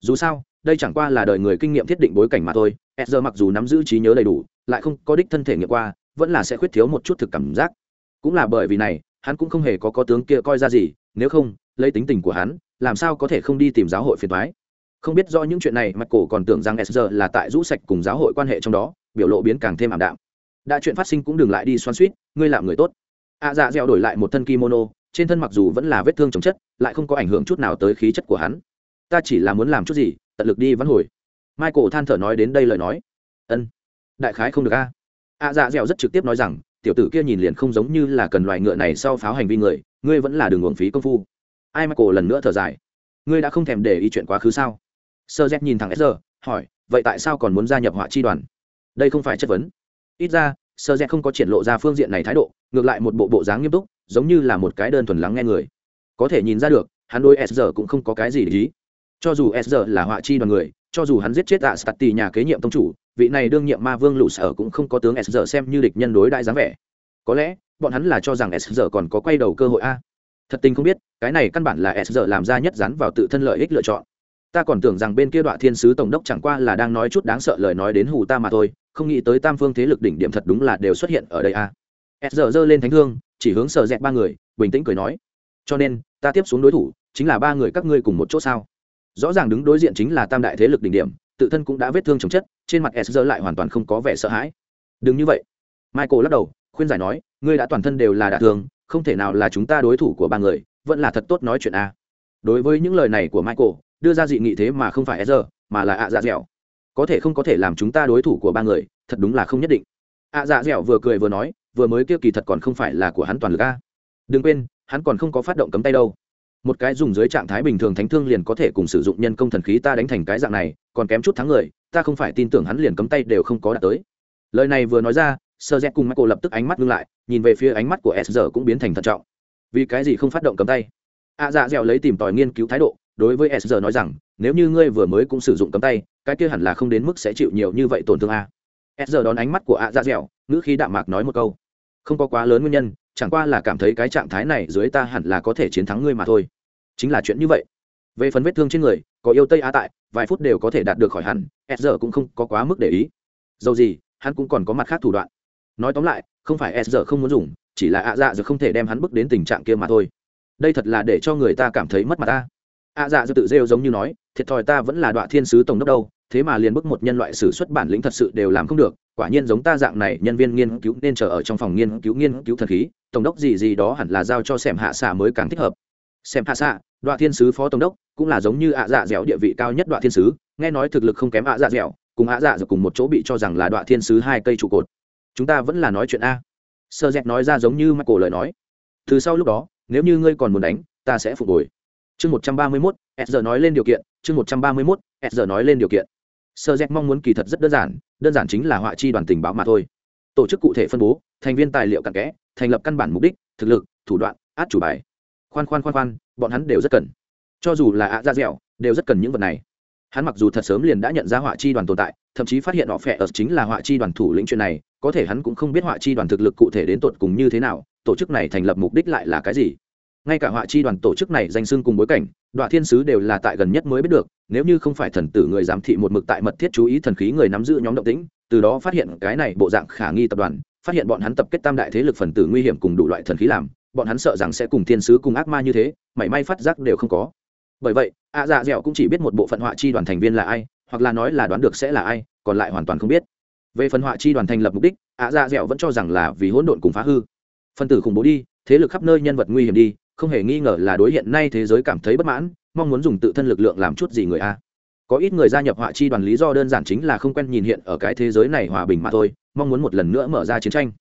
Dù sao, đây chẳng qua là đời người kinh nghiệm thiết định bối cảnh mà thôi. S mặc dù nắm giữ trí nhớ đầy đủ, lại không có đích thân thể nghiệm qua, vẫn là sẽ khuyết thiếu một chút thực cảm giác. Cũng là bởi vì này, hắn cũng không hề có có tướng kia coi ra gì, nếu không, lấy tính tình của hắn, làm sao có thể không đi tìm giáo hội phiền toái. Không biết do những chuyện này, mặt cổ còn tưởng rằng S là tại rũ sạch cùng giáo hội quan hệ trong đó, biểu lộ biến càng thêm ảm đạm đã chuyện phát sinh cũng đừng lại đi xoắn suýt ngươi làm người tốt ạ dạ dẻo đổi lại một thân kimono trên thân mặc dù vẫn là vết thương chống chất, lại không có ảnh hưởng chút nào tới khí chất của hắn. Ta chỉ là muốn làm chút gì, tận lực đi vắn hồi. Michael than thở nói đến đây lời nói. Ân, đại khái không được a. A dạ dẻo rất trực tiếp nói rằng, tiểu tử kia nhìn liền không giống như là cần loài ngựa này sau pháo hành vi người, ngươi vẫn là đường uổng phí công phu. Ai michael lần nữa thở dài. Ngươi đã không thèm để ý chuyện quá khứ sao? Sơ z nhìn thẳng s hỏi, vậy tại sao còn muốn gia nhập họa chi đoàn? Đây không phải chất vấn. Ít ra sơ z không có triển lộ ra phương diện này thái độ, ngược lại một bộ bộ dáng nghiêm túc giống như là một cái đơn thuần lắng nghe người. Có thể nhìn ra được, hắn đối s cũng không có cái gì để ý. Cho dù s là họa chi đoàn người, cho dù hắn giết chết tạ stati nhà kế nhiệm tông chủ, vị này đương nhiệm ma vương lũ sở cũng không có tướng s xem như địch nhân đối đại dáng vẻ. Có lẽ, bọn hắn là cho rằng s còn có quay đầu cơ hội a. Thật tình không biết, cái này căn bản là s làm ra nhất rắn vào tự thân lợi ích lựa chọn. Ta còn tưởng rằng bên kia đoạn thiên sứ tổng đốc chẳng qua là đang nói chút đáng sợ lời nói đến hù ta mà thôi, không nghĩ tới tam phương thế lực đỉnh điểm thật đúng là đều xuất hiện ở đây a. À. s giờ giơ lên thánh thương chỉ hướng sợ dẹt ba người, bình tĩnh cười nói, cho nên, ta tiếp xuống đối thủ chính là ba người các ngươi cùng một chỗ sao? Rõ ràng đứng đối diện chính là tam đại thế lực đỉnh điểm, tự thân cũng đã vết thương chồng chất, trên mặt s giờ lại hoàn toàn không có vẻ sợ hãi. Đừng như vậy. Michael lắc đầu, khuyên giải nói, ngươi đã toàn thân đều là đả thương, không thể nào là chúng ta đối thủ của ba người, vẫn là thật tốt nói chuyện a. Đối với những lời này của michael, đưa ra dị nghị thế mà không phải s giờ mà là ạ dạ dẻo. Có thể không có thể làm chúng ta đối thủ của ba người, thật đúng là không nhất định. ạ dạ dẻo vừa cười vừa nói vừa mới kia kỳ thật còn không phải là của hắn toàn lực a. Đừng quên, hắn còn không có phát động cấm tay đâu. Một cái dùng dưới trạng thái bình thường thánh thương liền có thể cùng sử dụng nhân công thần khí ta đánh thành cái dạng này, còn kém chút thắng người, ta không phải tin tưởng hắn liền cấm tay đều không có đạt tới. Lời này vừa nói ra, sơ z cùng michael lập tức ánh mắt ngưng lại, nhìn về phía ánh mắt của s giờ cũng biến thành thận trọng. Vì cái gì không phát động cấm tay? A dạ dẻo lấy tìm tòi nghiên cứu thái độ, đối với s giờ nói rằng, nếu như ngươi vừa mới cũng sử dụng cấm tay, cái kia hẳn là không đến mức sẽ chịu nhiều như vậy tổn thương a. S giờ đón ánh mắt của a dạ dẻo, ngữ khí đạm mạc nói một câu không có quá lớn nguyên nhân, chẳng qua là cảm thấy cái trạng thái này dưới ta hẳn là có thể chiến thắng ngươi mà thôi. Chính là chuyện như vậy. Về phần vết thương trên người, có yêu tây á tại, vài phút đều có thể đạt được khỏi hẳn s giờ cũng không có quá mức để ý. Dầu gì, hắn cũng còn có mặt khác thủ đoạn. Nói tóm lại, không phải s giờ không muốn dùng, chỉ là ạ dạ giờ không thể đem hắn bước đến tình trạng kia mà thôi. Đây thật là để cho người ta cảm thấy mất mặt ta. Ạ dạ giờ tự rêu giống như nói, thiệt thòi ta vẫn là đoạn thiên sứ tổng đốc đâu thế mà liền bức một nhân loại sử xuất bản lĩnh thật sự đều làm không được, quả nhiên giống ta dạng này nhân viên nghiên cứu nên chờ ở trong phòng nghiên cứu nghiên cứu thần khí, tổng đốc gì gì đó hẳn là giao cho xem hạ xạ mới càng thích hợp. Xem hạ xạ đoạn thiên sứ phó tổng đốc, cũng là giống như ạ dạ dẻo địa vị cao nhất đoạn thiên sứ, nghe nói thực lực không kém ạ dạ dẻo, cùng ạ dạ dẻo cùng một chỗ bị cho rằng là đoạn thiên sứ hai cây trụ cột. Chúng ta vẫn là nói chuyện a. Sơ dẹt nói ra giống như michael lời nói. Từ sau lúc đó, nếu như ngươi còn muốn đánh, ta sẽ phục hồi. Chương một trăm ba mươi mốt s giờ nói lên điều kiện, chương một trăm ba mươi mốt s giờ nói lên điều kiện sơ z mong muốn kỳ thật rất đơn giản đơn giản chính là họa chi đoàn tình báo mà thôi. Tổ chức cụ thể phân bố, thành viên tài liệu cặn kẽ, thành lập căn bản mục đích, thực lực, thủ đoạn, át chủ bài. Khoan khoan khoan khoan, bọn hắn đều rất cần. Cho dù là ạ ra dẻo, đều rất cần những vật này. Hắn mặc dù thật sớm liền đã nhận ra họa chi đoàn tồn tại, thậm chí phát hiện họ phẹ ở chính là họa chi đoàn thủ lĩnh chuyện này, có thể hắn cũng không biết họa chi đoàn thực lực cụ thể đến tột cùng như thế nào, tổ chức này thành lập mục đích lại là cái gì ngay cả họa chi đoàn tổ chức này danh xưng cùng bối cảnh, đoạn thiên sứ đều là tại gần nhất mới biết được, nếu như không phải thần tử người giám thị một mực tại mật thiết chú ý thần khí người nắm giữ nhóm động tĩnh, từ đó phát hiện cái này bộ dạng khả nghi tập đoàn, phát hiện bọn hắn tập kết tam đại thế lực phần tử nguy hiểm cùng đủ loại thần khí làm, bọn hắn sợ rằng sẽ cùng thiên sứ cùng ác ma như thế, mảy may phát giác đều không có. Bởi vậy, ạ dạ dẻo cũng chỉ biết một bộ phận họa chi đoàn thành viên là ai, hoặc là nói là đoán được sẽ là ai, còn lại hoàn toàn không biết. Về phần họa chi đoàn thành lập mục đích, ạ dạ dẻo vẫn cho rằng là vì hỗn độn cùng phá hư. Phân tử khủng bố đi, thế lực khắp nơi nhân vật nguy hiểm đi không hề nghi ngờ là đối hiện nay thế giới cảm thấy bất mãn, mong muốn dùng tự thân lực lượng làm chút gì người a. Có ít người gia nhập họa chi đoàn lý do đơn giản chính là không quen nhìn hiện ở cái thế giới này hòa bình mà thôi, mong muốn một lần nữa mở ra chiến tranh.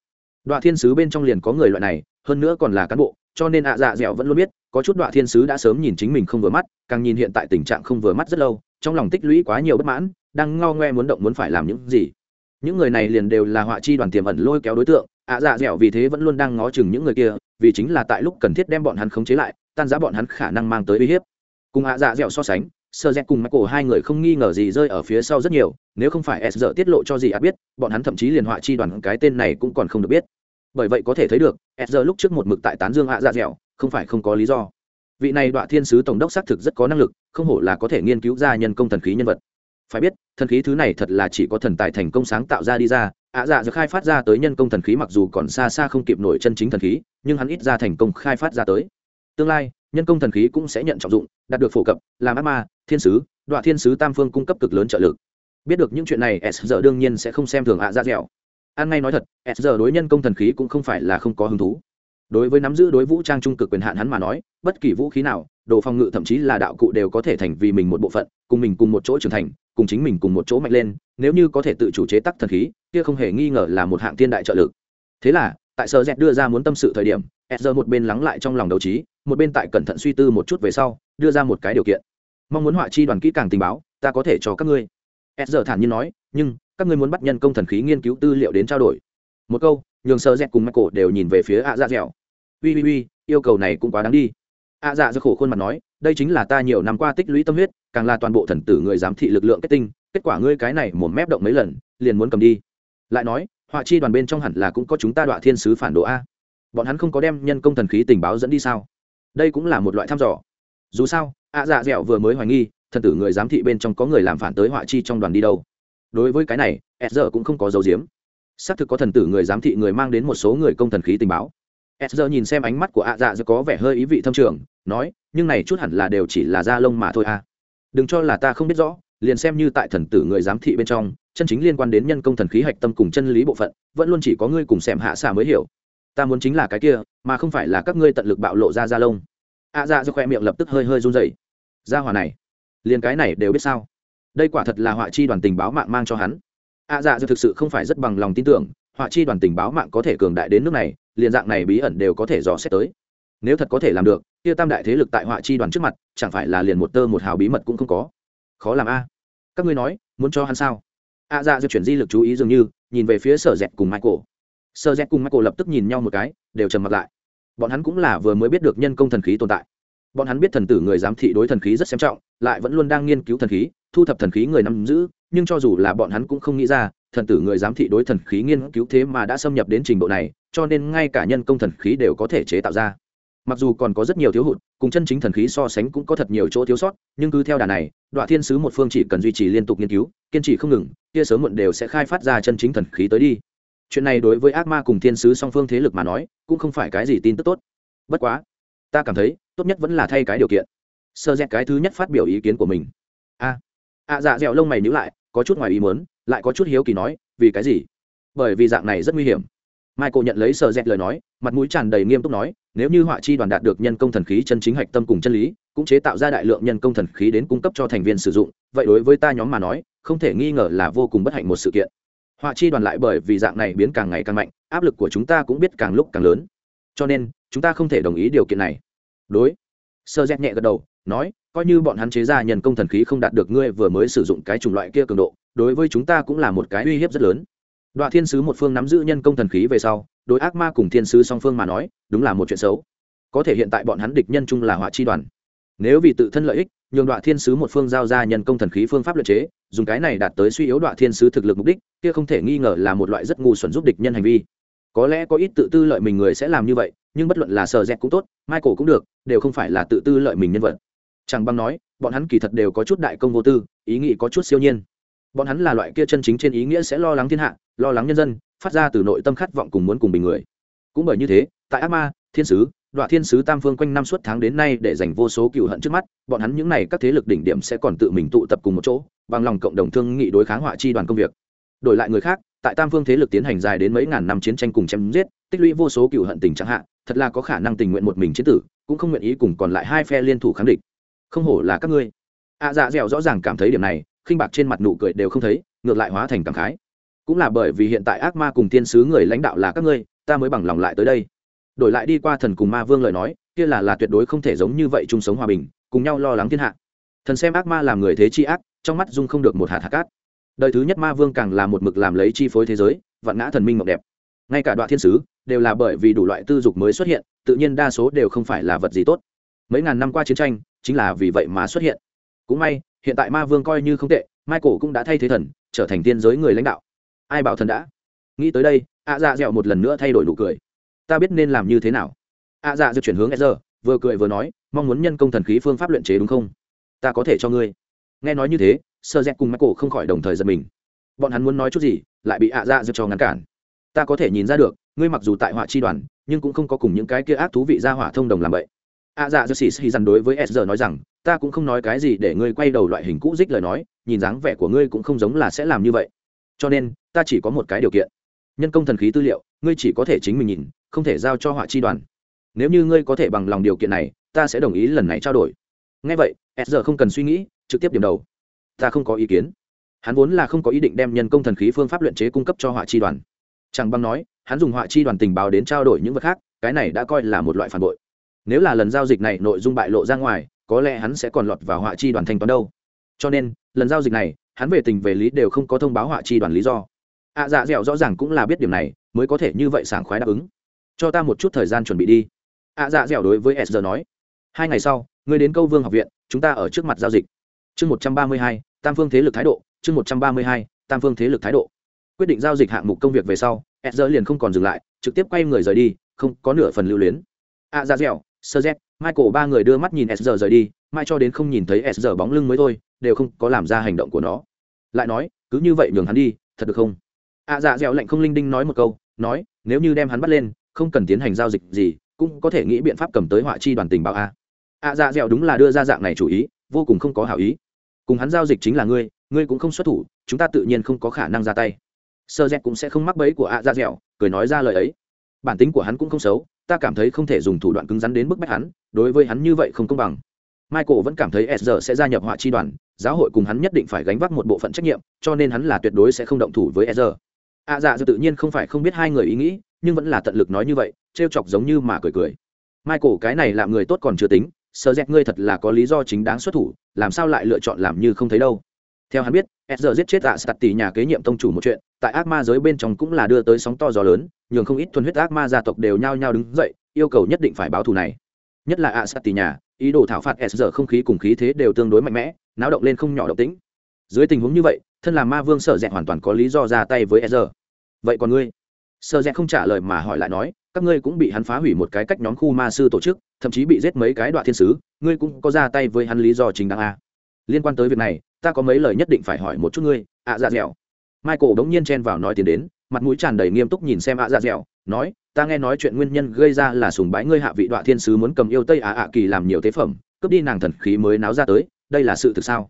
Đoạn thiên sứ bên trong liền có người loại này, hơn nữa còn là cán bộ, cho nên ạ dạ dẻo vẫn luôn biết, có chút đoạn thiên sứ đã sớm nhìn chính mình không vừa mắt, càng nhìn hiện tại tình trạng không vừa mắt rất lâu, trong lòng tích lũy quá nhiều bất mãn, đang ngao ngoe muốn động muốn phải làm những gì những người này liền đều là họa chi đoàn tiềm ẩn lôi kéo đối tượng, ạ dạ dẻo vì thế vẫn luôn đang ngó chừng những người kia, vì chính là tại lúc cần thiết đem bọn hắn khống chế lại, tan giá bọn hắn khả năng mang tới uy hiếp. Cùng ạ dạ dẻo so sánh sơ z cùng michael hai người không nghi ngờ gì rơi ở phía sau rất nhiều, nếu không phải s giờ tiết lộ cho gì ạ biết, bọn hắn thậm chí liền họa chi đoàn cái tên này cũng còn không được biết. Bởi vậy có thể thấy được, s giờ lúc trước một mực tại tán dương ạ dạ dẻo, không phải không có lý do. Vị này đoạn thiên sứ tổng đốc xác thực rất có năng lực, không hổ là có thể nghiên cứu ra nhân công thần khí nhân vật phải biết, thần khí thứ này thật là chỉ có thần tài thành công sáng tạo ra đi ra. Ạ dạ giờ khai phát ra tới nhân công thần khí mặc dù còn xa xa không kịp nổi chân chính thần khí, nhưng hắn ít ra thành công khai phát ra tới. Tương lai, nhân công thần khí cũng sẽ nhận trọng dụng, đạt được phổ cập, làm ác ma, thiên sứ đoạn thiên sứ tam phương cung cấp cực lớn trợ lực. Biết được những chuyện này, s giờ đương nhiên sẽ không xem thường ạ dạ dẻo. An ngay nói thật, s giờ đối nhân công thần khí cũng không phải là không có hứng thú đối với nắm giữ đối vũ trang trung cực quyền hạn hắn mà nói, bất kỳ vũ khí nào, đồ phòng ngự thậm chí là đạo cụ đều có thể thành vì mình một bộ phận, cùng mình cùng một chỗ trưởng thành, cùng chính mình cùng một chỗ mạnh lên, nếu như có thể tự chủ chế tắc thần khí, kia không hề nghi ngờ là một hạng thiên đại trợ lực. Thế là, tại sơ dẹt đưa ra muốn tâm sự thời điểm e một bên lắng lại trong lòng đầu trí, một bên tại cẩn thận suy tư một chút về sau, đưa ra một cái điều kiện. Mong muốn họa chi đoàn kỹ càng tình báo, ta có thể cho các ngươi. E thản nhiên nói, nhưng, các ngươi muốn bắt nhân công thần khí nghiên cứu tư liệu đến trao đổi. Một câu nhường sơ dẹt cùng michael đều nhìn về phía ạ dạ dẻo. Ui ui ui yêu cầu này cũng quá đáng đi. ạ dạ do khổ khuôn mặt nói, đây chính là ta nhiều năm qua tích lũy tâm huyết, càng là toàn bộ thần tử người giám thị lực lượng kết tinh, kết quả ngươi cái này một mép động mấy lần, liền muốn cầm đi. Lại nói, họa chi đoàn bên trong hẳn là cũng có chúng ta đọa thiên sứ phản đồ a. Bọn hắn không có đem nhân công thần khí tình báo dẫn đi sao? Đây cũng là một loại thăm dò. Dù sao, ạ dạ dẻo vừa mới hoài nghi, thần tử người giám thị bên trong có người làm phản tới họa chi trong đoàn đi đâu. Đối với cái này, s giờ cũng không có dấu diếm xác thực có thần tử người giám thị người mang đến một số người công thần khí tình báo. S giờ nhìn xem ánh mắt của ạ dạ giờ có vẻ hơi ý vị thâm trường nói nhưng này chút hẳn là đều chỉ là da lông mà thôi à. Đừng cho là ta không biết rõ liền xem như tại thần tử người giám thị bên trong chân chính liên quan đến nhân công thần khí hạch tâm cùng chân lý bộ phận vẫn luôn chỉ có ngươi cùng xem hạ xạ mới hiểu. Ta muốn chính là cái kia mà không phải là các ngươi tận lực bạo lộ ra da lông. Ạ dạ do khoe miệng lập tức hơi hơi run rẩy, ra hòa này liền cái này đều biết sao? Đây quả thật là họa chi đoàn tình báo mạng mang cho hắn ạ dạ dư thực sự không phải rất bằng lòng tin tưởng, họa chi đoàn tình báo mạng có thể cường đại đến nước này, liền dạng này bí ẩn đều có thể dò xét tới. Nếu thật có thể làm được, kia tam đại thế lực tại họa chi đoàn trước mặt, chẳng phải là liền một tơ một hào bí mật cũng không có. Khó làm a. Các ngươi nói, muốn cho hắn sao? A dạ dư chuyển di lực chú ý dường như, nhìn về phía sở dẹt cùng michael. Sở dẹt cùng michael lập tức nhìn nhau một cái, đều trầm mặt lại. Bọn hắn cũng là vừa mới biết được nhân công thần khí tồn tại bọn hắn biết thần tử người giám thị đối thần khí rất xem trọng, lại vẫn luôn đang nghiên cứu thần khí, thu thập thần khí người nắm giữ, nhưng cho dù là bọn hắn cũng không nghĩ ra, thần tử người giám thị đối thần khí nghiên cứu thế mà đã xâm nhập đến trình độ này, cho nên ngay cả nhân công thần khí đều có thể chế tạo ra. Mặc dù còn có rất nhiều thiếu hụt, cùng chân chính thần khí so sánh cũng có thật nhiều chỗ thiếu sót, nhưng cứ theo đà này đoạn thiên sứ một phương chỉ cần duy trì liên tục nghiên cứu, kiên trì không ngừng, kia sớm muộn đều sẽ khai phát ra chân chính thần khí tới đi. Chuyện này đối với ác ma cùng thiên sứ song phương thế lực mà nói, cũng không phải cái gì tin tức tốt. Bất quá ta cảm thấy, tốt nhất vẫn là thay cái điều kiện. Sơ dẹt cái thứ nhất phát biểu ý kiến của mình. A. A dạ dẹo lông mày nhữ lại, có chút ngoài ý muốn, lại có chút hiếu kỳ nói, vì cái gì? Bởi vì dạng này rất nguy hiểm. Michael nhận lấy sơ dẹt lời nói, mặt mũi tràn đầy nghiêm túc nói, nếu như họa chi đoàn đạt được nhân công thần khí chân chính hạch tâm cùng chân lý, cũng chế tạo ra đại lượng nhân công thần khí đến cung cấp cho thành viên sử dụng, vậy đối với ta nhóm mà nói, không thể nghi ngờ là vô cùng bất hạnh một sự kiện. Họa chi đoàn lại bởi vì dạng này biến càng ngày càng mạnh, áp lực của chúng ta cũng biết càng lúc càng lớn. Cho nên chúng ta không thể đồng ý điều kiện này. Đối. Sơ dép nhẹ gật đầu, nói, coi như bọn hắn chế ra nhân công thần khí không đạt được ngươi vừa mới sử dụng cái chủng loại kia cường độ, đối với chúng ta cũng là một cái uy hiếp rất lớn. Đoạn thiên sứ một phương nắm giữ nhân công thần khí về sau, đối ác ma cùng thiên sứ song phương mà nói, đúng là một chuyện xấu. Có thể hiện tại bọn hắn địch nhân chung là họa chi đoàn. Nếu vì tự thân lợi ích, nhường đoạn thiên sứ một phương giao ra nhân công thần khí phương pháp luật chế, dùng cái này đạt tới suy yếu đoạn thiên sứ thực lực mục đích, kia không thể nghi ngờ là một loại rất ngu xuẩn giúp địch nhân hành vi. Có lẽ có ít tự tư lợi mình người sẽ làm như vậy nhưng bất luận là sờ dẹt cũng tốt, michael cũng được, đều không phải là tự tư lợi mình nhân vật. Chẳng bằng nói, bọn hắn kỳ thật đều có chút đại công vô tư, ý nghĩ có chút siêu nhiên. Bọn hắn là loại kia chân chính trên ý nghĩa sẽ lo lắng thiên hạ, lo lắng nhân dân, phát ra từ nội tâm khát vọng cùng muốn cùng bình người. Cũng bởi như thế, tại ác ma, thiên sứ đoạn thiên sứ tam phương quanh năm suốt tháng đến nay để dành vô số cựu hận trước mắt, bọn hắn những n à y các thế lực đỉnh điểm sẽ còn tự mình tụ tập cùng một chỗ, bằng lòng cộng đồng thương nghị đối kháng họa chi đoàn công việc. Đổi lại người khác, tại tam phương thế lực tiến hành dài đến mấy ngàn năm chiến tranh cùng chém giết, tích lũy vô số cựu hận tình trạng hạn thật là có khả năng tình nguyện một mình chiến tử, cũng không nguyện ý cùng còn lại hai phe liên thủ kháng địch. Không hổ là các ngươi. Ạ dạ dẻo rõ ràng cảm thấy điểm này, khinh bạc trên mặt nụ cười đều không thấy, ngược lại hóa thành cảm khái. Cũng là bởi vì hiện tại ác ma cùng tiên sứ người lãnh đạo là các ngươi, ta mới bằng lòng lại tới đây. Đổi lại đi qua thần cùng ma vương lời nói, kia là là tuyệt đối không thể giống như vậy chung sống hòa bình, cùng nhau lo lắng thiên hạ. Thần xem ác ma làm người thế chi ác, trong mắt dung không được một hạt hạt cát. Đời thứ nhất ma vương càng là một mực làm lấy chi phối thế giới, vạn ngã thần minh mộng đẹp ngay cả đoạn thiên sứ đều là bởi vì đủ loại tư dục mới xuất hiện, tự nhiên đa số đều không phải là vật gì tốt. Mấy ngàn năm qua chiến tranh chính là vì vậy mà xuất hiện. Cũng may, hiện tại ma vương coi như không tệ, michael cũng đã thay thế thần, trở thành tiên giới người lãnh đạo. Ai bảo thần đã? Nghĩ tới đây ạ dạ dẹo một lần nữa thay đổi nụ cười. Ta biết nên làm như thế nào. Ạ dạ dẹo chuyển hướng e giờ vừa cười vừa nói, mong muốn nhân công thần khí phương pháp luyện chế đúng không? Ta có thể cho ngươi. Nghe nói như thế, sơ dẹt cùng michael không khỏi đồng thời giật mình. Bọn hắn muốn nói chút gì, lại bị ạ dạ dẹo cho ngăn cản ta có thể nhìn ra được, ngươi mặc dù tại họa chi đoàn, nhưng cũng không có cùng những cái kia ác thú vị ra hỏa thông đồng làm vậy. A dạ dơ xì xì dằn đối với s nói rằng, ta cũng không nói cái gì để ngươi quay đầu loại hình cũ dích lời nói, nhìn dáng vẻ của ngươi cũng không giống là sẽ làm như vậy. Cho nên, ta chỉ có một cái điều kiện. Nhân công thần khí tư liệu, ngươi chỉ có thể chính mình nhìn, không thể giao cho họa chi đoàn. Nếu như ngươi có thể bằng lòng điều kiện này, ta sẽ đồng ý lần này trao đổi. Ngay vậy, s giờ không cần suy nghĩ, trực tiếp điểm đầu. Ta không có ý kiến. Hắn vốn là không có ý định đem nhân công thần khí phương pháp luyện chế cung cấp cho họa chi đoàn chẳng bằng nói, hắn dùng họa chi đoàn tình báo đến trao đổi những vật khác, cái này đã coi là một loại phản bội. Nếu là lần giao dịch này nội dung bại lộ ra ngoài, có lẽ hắn sẽ còn lọt vào họa chi đoàn thanh toán đâu. Cho nên, lần giao dịch này, hắn về tình về lý đều không có thông báo họa chi đoàn lý do. Ạ dạ dẻo rõ ràng cũng là biết điểm này, mới có thể như vậy sảng khoái đáp ứng. Cho ta một chút thời gian chuẩn bị đi. Ạ dạ dẻo đối với s giờ nói. Hai ngày sau người đến câu vương học viện, chúng ta ở trước mặt giao dịch. Chương một trăm ba mươi hai, tam phương thế lực thái độ, chương một trăm ba mươi hai, tam phương thế lực thái độ quyết định giao dịch hạng mục công việc về sau edger liền không còn dừng lại, trực tiếp quay người rời đi, không có nửa phần lưu luyến. A dạ dẻo sơ z, michael ba người đưa mắt nhìn edger rời đi mai cho đến không nhìn thấy edger bóng lưng mới thôi, đều không có làm ra hành động của nó. Lại nói, cứ như vậy nhường hắn đi, thật được không? A dạ dẻo lạnh không linh đinh nói một câu, nói, nếu như đem hắn bắt lên, không cần tiến hành giao dịch gì, cũng có thể nghĩ biện pháp cầm tới họa chi đoàn tình báo a. A dạ dẻo đúng là đưa ra dạng này chủ ý, vô cùng không có hảo ý. Cùng hắn giao dịch chính là ngươi ngươi cũng không xuất thủ, chúng ta tự nhiên không có khả năng ra tay sơ dẹt cũng sẽ không mắc bẫy của ạ dạ dẻo, cười nói ra lời ấy. Bản tính của hắn cũng không xấu, ta cảm thấy không thể dùng thủ đoạn cứng rắn đến bức bách hắn, đối với hắn như vậy không công bằng. Michael vẫn cảm thấy sr sẽ gia nhập họa chi đoàn, giáo hội cùng hắn nhất định phải gánh vác một bộ phận trách nhiệm, cho nên hắn là tuyệt đối sẽ không động thủ với sr ạ dạ dự tự nhiên không phải không biết hai người ý nghĩ, nhưng vẫn là tận lực nói như vậy, trêu chọc giống như mà cười cười. Michael, cái này làm người tốt còn chưa tính, sơ dẹt ngươi thật là có lý do chính đáng xuất thủ, làm sao lại lựa chọn làm như không thấy đâu? Theo hắn biết s giết chết tạ sạt tỷ nhà kế nhiệm tông chủ một chuyện, tại ác ma giới bên trong cũng là đưa tới sóng to gió lớn, nhường không ít thuần huyết ác ma gia tộc đều nhao nhao đứng dậy, yêu cầu nhất định phải báo thù này. Nhất là ạ sạt tỷ nhà, ý đồ thảo phạt s không khí cùng khí thế đều tương đối mạnh mẽ, náo động lên không nhỏ động tĩnh. Dưới tình huống như vậy, thân là ma vương sợ rẽ hoàn toàn có lý do ra tay với s vậy còn ngươi? Sợ rẽ không trả lời mà hỏi lại nói, các ngươi cũng bị hắn phá hủy một cái cách nhóm khu ma sư tổ chức, thậm chí bị giết mấy cái đoạn thiên sứ, ngươi cũng có ra tay với hắn lý do chính đáng a liên quan tới việc này ta có mấy lời nhất định phải hỏi một chút ngươi, ạ dạ dẻo. Michael đống nhiên chen vào nói tiền đến, mặt mũi tràn đầy nghiêm túc nhìn xem ạ dạ dẻo, nói, ta nghe nói chuyện nguyên nhân gây ra là sùng bái ngươi hạ vị đoạn thiên sứ muốn cầm yêu tây ạ ạ kỳ làm nhiều tế phẩm, cướp đi nàng thần khí mới náo ra tới, đây là sự thực sao?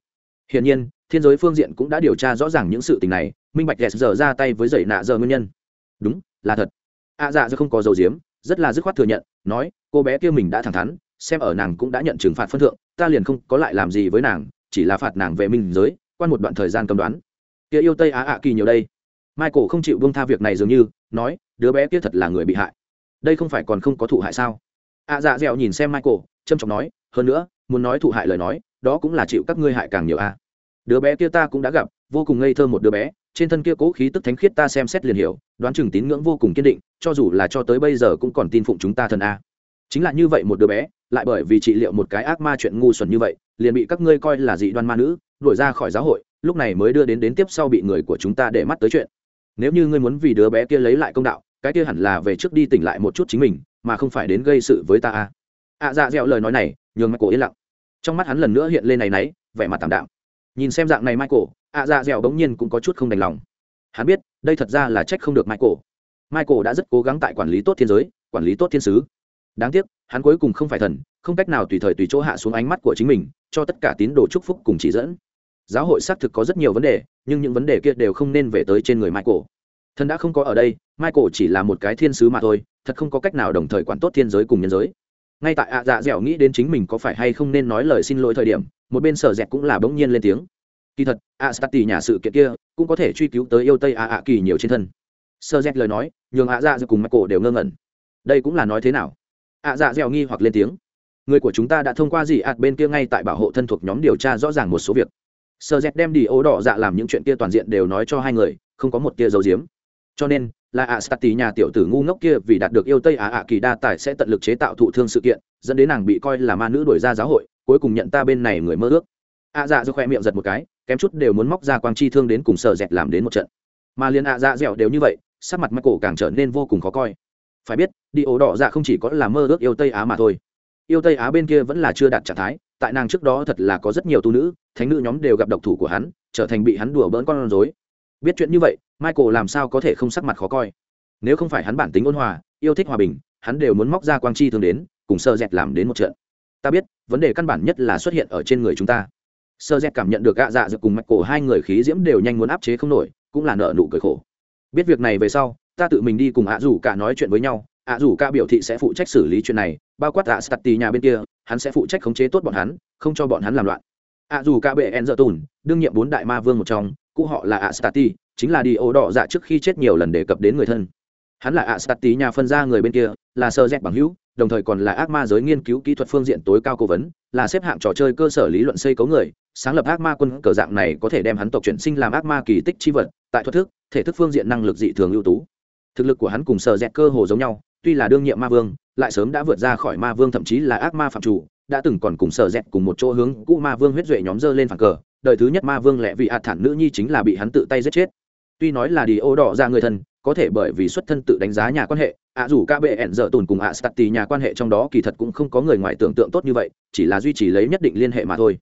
Hiển nhiên, thiên giới phương diện cũng đã điều tra rõ ràng những sự tình này, minh bạch giờ ra tay với dậy nạ giờ nguyên nhân. Đúng, là thật. Ạ dạ giờ không có dầu diếm, rất là dứt khoát thừa nhận, nói, cô bé kia mình đã thẳng thắn, xem ở nàng cũng đã nhận trừng phạt phân thượng, ta liền không có lại làm gì với nàng chỉ là phạt nàng về minh giới qua một đoạn thời gian cầm đoán. Kia yêu tây á ạ kỳ nhiều đây. Michael không chịu buông tha việc này dường như, nói, đứa bé kia thật là người bị hại. Đây không phải còn không có thụ hại sao? Ạ dạ dẻo nhìn xem michael trâm trọng nói, hơn nữa, muốn nói thụ hại lời nói, đó cũng là chịu các ngươi hại càng nhiều a đứa bé kia ta cũng đã gặp, vô cùng ngây thơ một đứa bé, trên thân kia cố khí tức thánh khiết ta xem xét liền hiểu, đoán chừng tín ngưỡng vô cùng kiên định, cho dù là cho tới bây giờ cũng còn tin phụng chúng ta thần a chính là như vậy một đứa bé, lại bởi vì trị liệu một cái ác ma chuyện ngu xuẩn như vậy, liền bị các ngươi coi là dị đoan ma nữ, đuổi ra khỏi giáo hội, lúc này mới đưa đến đến tiếp sau bị người của chúng ta để mắt tới chuyện. Nếu như ngươi muốn vì đứa bé kia lấy lại công đạo, cái kia hẳn là về trước đi tỉnh lại một chút chính mình, mà không phải đến gây sự với ta a ạ dạ dẹo lời nói này, nhường mắt cổ yên lặng. Trong mắt hắn lần nữa hiện lên này náy, vẻ mặt tảm đạm. Nhìn xem dạng này michael ạ dạ dẻo bỗng nhiên cũng có chút không đành lòng. Hắn biết, đây thật ra là trách không được michael. Michael đã rất cố gắng tại quản lý tốt thiên giới, quản lý tốt thiên sứ đáng tiếc, hắn cuối cùng không phải thần, không cách nào tùy thời tùy chỗ hạ xuống ánh mắt của chính mình, cho tất cả tín đồ chúc phúc cùng chỉ dẫn. Giáo hội xác thực có rất nhiều vấn đề, nhưng những vấn đề kia đều không nên về tới trên người michael. Thần đã không có ở đây, michael chỉ là một cái thiên sứ mà thôi, thật không có cách nào đồng thời quản tốt thiên giới cùng nhân giới. Ngay tại ạ dạ dẻo nghĩ đến chính mình có phải hay không nên nói lời xin lỗi thời điểm, một bên sở dẹt cũng là bỗng nhiên lên tiếng. Kỳ thật a stati dạ nhà sự kiện kia cũng có thể truy cứu tới yêu tây a ạ kỳ nhiều trên thân. Sơ dẹt lời nói, nhường a dạ dẻo cùng michael đều ngơ ngẩn. Đây cũng là nói thế nào? A dạ dẻo nghi hoặc lên tiếng. Người của chúng ta đã thông qua gì ạt bên kia ngay tại bảo hộ thân thuộc nhóm điều tra rõ ràng một số việc. Sơ dẹt đem đi ố đỏ dạ làm những chuyện kia toàn diện đều nói cho hai người, không có một tia dấu diếm cho nên, là a stati nhà tiểu tử ngu ngốc kia vì đạt được yêu tây ạ a kỳ đa tài sẽ tận lực chế tạo thụ thương sự kiện, dẫn đến nàng bị coi là ma nữ đuổi ra giáo hội, cuối cùng nhận ta bên này người mơ ước. Ạ dạ do khoe miệng giật một cái, kém chút đều muốn móc ra quang chi thương đến cùng sợ dẹt làm đến một trận. Mà liền ạ dạ dẻo đều như vậy, sắc mặt michael càng trở nên vô cùng khó coi phải biết, đi ổ đỏ dạ không chỉ có là mơ ước yêu tây á mà thôi. Yêu tây á bên kia vẫn là chưa đạt trạng thái, tại nàng trước đó thật là có rất nhiều tu nữ, thánh nữ nhóm đều gặp độc thủ của hắn, trở thành bị hắn đùa bỡn con rối. Biết chuyện như vậy, michael làm sao có thể không sắc mặt khó coi. Nếu không phải hắn bản tính ôn hòa, yêu thích hòa bình, hắn đều muốn móc ra quang chi thường đến, cùng sơ dẹt làm đến một trận. Ta biết, vấn đề căn bản nhất là xuất hiện ở trên người chúng ta. Sơ dẹt cảm nhận được gạ dạ dược cùng mạch cổ hai người khí diễm đều nhanh muốn áp chế không nổi, cũng là nợ nụ cười khổ. Biết việc này về sau ta tự mình đi cùng ạ rủ cả nói chuyện với nhau ạ rủ cả biểu thị sẽ phụ trách xử lý chuyện này bao quát ạ Tì nhà bên kia hắn sẽ phụ trách khống chế tốt bọn hắn không cho bọn hắn làm loạn. ạ rủ cả bệ en dợ tùn đương nhiệm bốn đại ma vương một trong cụ họ là ạ Tì, chính là đi ô đỏ dạ trước khi chết nhiều lần đề cập đến người thân. Hắn là ạ Tì nhà phân ra người bên kia là sơ dẹt bằng hữu đồng thời còn là ác ma giới nghiên cứu kỹ thuật phương diện tối cao cố vấn là xếp hạng trò chơi cơ sở lý luận xây cấu người sáng lập ác ma quân cờ dạng này có thể đem hắn tộc chuyển sinh làm ác ma kỳ tích chi vật tại thuật thức thể thức phương diện năng lực dị thường ưu tú thực lực của hắn cùng sợ dẹt cơ hồ giống nhau, tuy là đương nhiệm ma vương, lại sớm đã vượt ra khỏi ma vương, thậm chí là ác ma phạm chủ, đã từng còn cùng sợ dẹt cùng một chỗ hướng cũ ma vương huyết duệ nhóm dơ lên phản cờ, đời thứ nhất ma vương lẽ vì ạt thản nữ nhi chính là bị hắn tự tay giết chết. Tuy nói là đi ô đỏ ra người thân, có thể bởi vì xuất thân tự đánh giá nhà quan hệ, ạ dù ca bệ ẹn dở tồn cùng ạ stati nhà quan hệ trong đó kỳ thật cũng không có người ngoài tưởng tượng tốt như vậy, chỉ là duy trì lấy nhất định liên hệ mà thôi.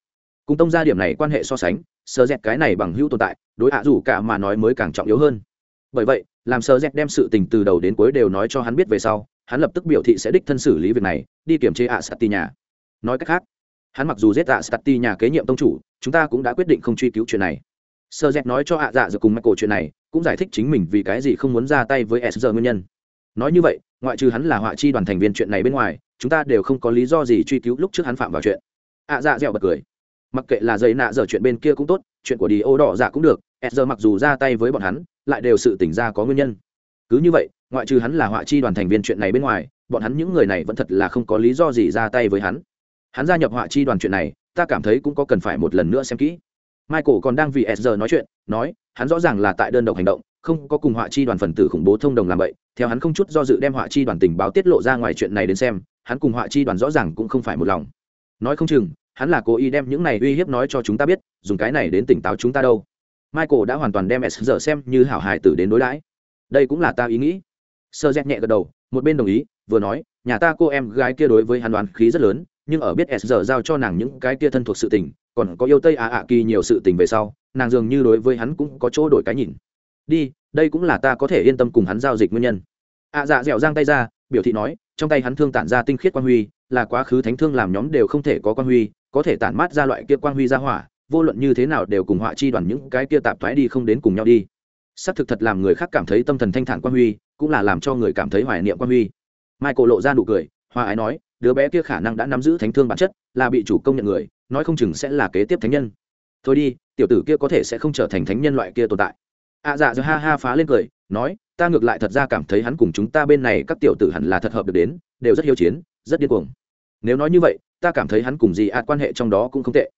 Cùng tông gia điểm này quan hệ so sánh sơ dẹt cái này bằng hữu tồn tại, đối ạ dù cả mà nói mới càng trọng yếu hơn bởi vậy, làm sơ dẹt đem sự tình từ đầu đến cuối đều nói cho hắn biết về sau, hắn lập tức biểu thị sẽ đích thân xử lý việc này, đi kiểm chế ạ stati nhà nói cách khác, hắn mặc dù giết ạ stati nhà kế nhiệm tông chủ, chúng ta cũng đã quyết định không truy cứu chuyện này. Sơ dẹt nói cho ạ dạ giờ cùng cổ chuyện này, cũng giải thích chính mình vì cái gì không muốn ra tay với s giờ nguyên nhân. Nói như vậy, ngoại trừ hắn là họa chi đoàn thành viên chuyện này bên ngoài, chúng ta đều không có lý do gì truy cứu lúc trước hắn phạm vào chuyện. Ạ dạ dẹo bật cười. Mặc kệ là giấy nạ giờ chuyện bên kia cũng tốt, chuyện của đi ô đỏ dạ cũng được, s giờ mặc dù ra tay với bọn hắn lại đều sự tỉnh ra có nguyên nhân. Cứ như vậy, ngoại trừ hắn là họa chi đoàn thành viên chuyện này bên ngoài, bọn hắn những người này vẫn thật là không có lý do gì ra tay với hắn. Hắn gia nhập họa chi đoàn chuyện này, ta cảm thấy cũng có cần phải một lần nữa xem kỹ. Michael còn đang vì s giờ nói chuyện, nói, hắn rõ ràng là tại đơn độc hành động, không có cùng họa chi đoàn phần tử khủng bố thông đồng làm vậy. Theo hắn không chút do dự đem họa chi đoàn tình báo tiết lộ ra ngoài chuyện này đến xem, hắn cùng họa chi đoàn rõ ràng cũng không phải một lòng. Nói không chừng, hắn là cố ý đem những này uy hiếp nói cho chúng ta biết, dùng cái này đến tỉnh táo chúng ta đâu michael đã hoàn toàn đem s giờ xem như hảo hài tử đến đối đãi. Đây cũng là ta ý nghĩ. Sơ dẹt nhẹ gật đầu, một bên đồng ý, vừa nói, nhà ta cô em gái kia đối với hắn đoán khí rất lớn, nhưng ở biết s giờ giao cho nàng những cái kia thân thuộc sự tình, còn có yêu tây ạ ạ kỳ nhiều sự tình về sau, nàng dường như đối với hắn cũng có chỗ đổi cái nhìn. Đi, đây cũng là ta có thể yên tâm cùng hắn giao dịch nguyên nhân. Ạ dạ dẻo giang tay ra, biểu thị nói, trong tay hắn thương tản ra tinh khiết quang huy, là quá khứ thánh thương làm nhóm đều không thể có quang huy, có thể tản mát ra loại kia quang huy ra hỏa vô luận như thế nào đều cùng họa chi đoàn những cái kia tạp thoái đi không đến cùng nhau đi. Xác thực thật làm người khác cảm thấy tâm thần thanh thản quan huy cũng là làm cho người cảm thấy hoài niệm quan huy. Michael lộ ra nụ cười hoa ái nói đứa bé kia khả năng đã nắm giữ thánh thương bản chất là bị chủ công nhận người nói không chừng sẽ là kế tiếp thánh nhân. Thôi đi tiểu tử kia có thể sẽ không trở thành thánh nhân loại kia tồn tại. Ạ à, dạ giờ ha ha phá lên cười nói ta ngược lại thật ra cảm thấy hắn cùng chúng ta bên này các tiểu tử hẳn là thật hợp được đến đều rất hiếu chiến rất điên cuồng. Nếu nói như vậy ta cảm thấy hắn cùng gì ạ quan hệ trong đó cũng không tệ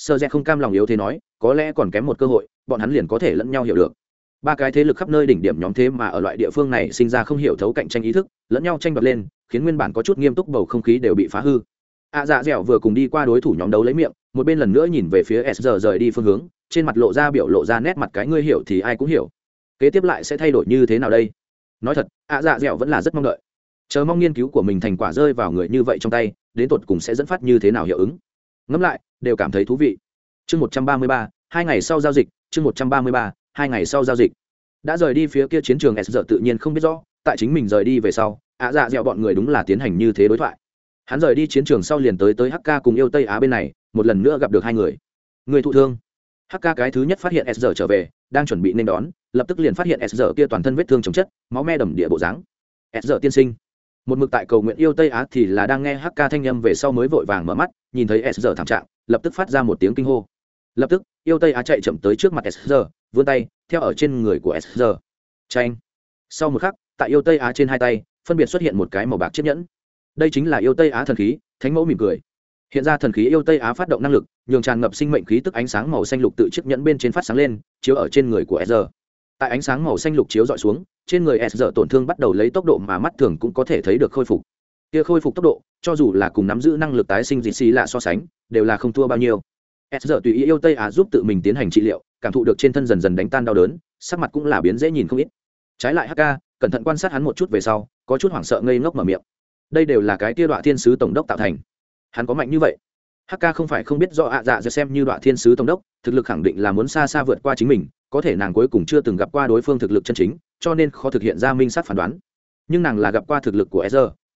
sơ z không cam lòng yếu thế nói, có lẽ còn kém một cơ hội, bọn hắn liền có thể lẫn nhau hiểu được. Ba cái thế lực khắp nơi đỉnh điểm nhóm thế mà ở loại địa phương này sinh ra không hiểu thấu cạnh tranh ý thức, lẫn nhau tranh đoạt lên, khiến nguyên bản có chút nghiêm túc bầu không khí đều bị phá hư. Ạ dạ dẻo vừa cùng đi qua đối thủ nhóm đấu lấy miệng, một bên lần nữa nhìn về phía s giờ rời đi phương hướng, trên mặt lộ ra biểu lộ ra nét mặt cái ngươi hiểu thì ai cũng hiểu. Kế tiếp lại sẽ thay đổi như thế nào đây? Nói thật ạ dạ dẻo vẫn là rất mong đợi. Chờ mong nghiên cứu của mình thành quả rơi vào người như vậy trong tay, đến tột cùng sẽ dẫn phát như thế nào hiệu ứng? Ngẫm lại đều cảm thấy thú vị. Chương một trăm ba mươi ba, hai ngày sau giao dịch, chương một trăm ba mươi ba, hai ngày sau giao dịch. Đã rời đi phía kia chiến trường s giờ tự nhiên không biết rõ, tại chính mình rời đi về sau, ạ dạ dẹo bọn người đúng là tiến hành như thế đối thoại. Hắn rời đi chiến trường sau liền tới tới hk cùng yêu tây á bên này, một lần nữa gặp được hai người. Người thụ thương. Hk cái thứ nhất phát hiện s giờ trở về, đang chuẩn bị nên đón, lập tức liền phát hiện s giờ kia toàn thân vết thương chồng chất, máu me đầm địa bộ dáng. S giờ tiên sinh. Một mực tại cầu nguyện yêu tây á thì là đang nghe hk thanh â m về sau mới vội vàng mở mắt, nhìn thấy s giờ thảm trạng lập tức phát ra một tiếng kinh hô. Lập tức, yêu tây á chạy chậm tới trước mặt s vươn tay, theo ở trên người của s tranh sau một khắc, tại yêu tây á trên hai tay, phân biệt xuất hiện một cái màu bạc chiếc nhẫn. Đây chính là yêu tây á thần khí, thánh mẫu mỉm cười. Hiện ra thần khí yêu tây á phát động năng lực, nhường tràn ngập sinh mệnh khí tức ánh sáng màu xanh lục tự chiếc nhẫn bên trên phát sáng lên, chiếu ở trên người của s tại ánh sáng màu xanh lục chiếu dọi xuống, trên người s tổn thương bắt đầu lấy tốc độ mà mắt thường cũng có thể thấy được khôi phục kia khôi phục tốc độ, cho dù là cùng nắm giữ năng lực tái sinh dị xì lạ so sánh, đều là không thua bao nhiêu. S tùy ý yêu tây á giúp tự mình tiến hành trị liệu, cảm thụ được trên thân dần dần đánh tan đau đớn, sắc mặt cũng là biến dễ nhìn không ít. Trái lại hk cẩn thận quan sát hắn một chút về sau, có chút hoảng sợ ngây ngốc mở miệng. Đây đều là cái tia đoạn thiên sứ tổng đốc tạo thành. Hắn có mạnh như vậy. Hk không phải không biết do ạ dạ giờ xem như đoạn thiên sứ tổng đốc, thực lực khẳng định là muốn xa xa vượt qua chính mình, có thể nàng cuối cùng chưa từng gặp qua đối phương thực lực chân chính, cho nên khó thực hiện ra minh sát phán đoán. Nhưng nàng là gặp qua thực lực của e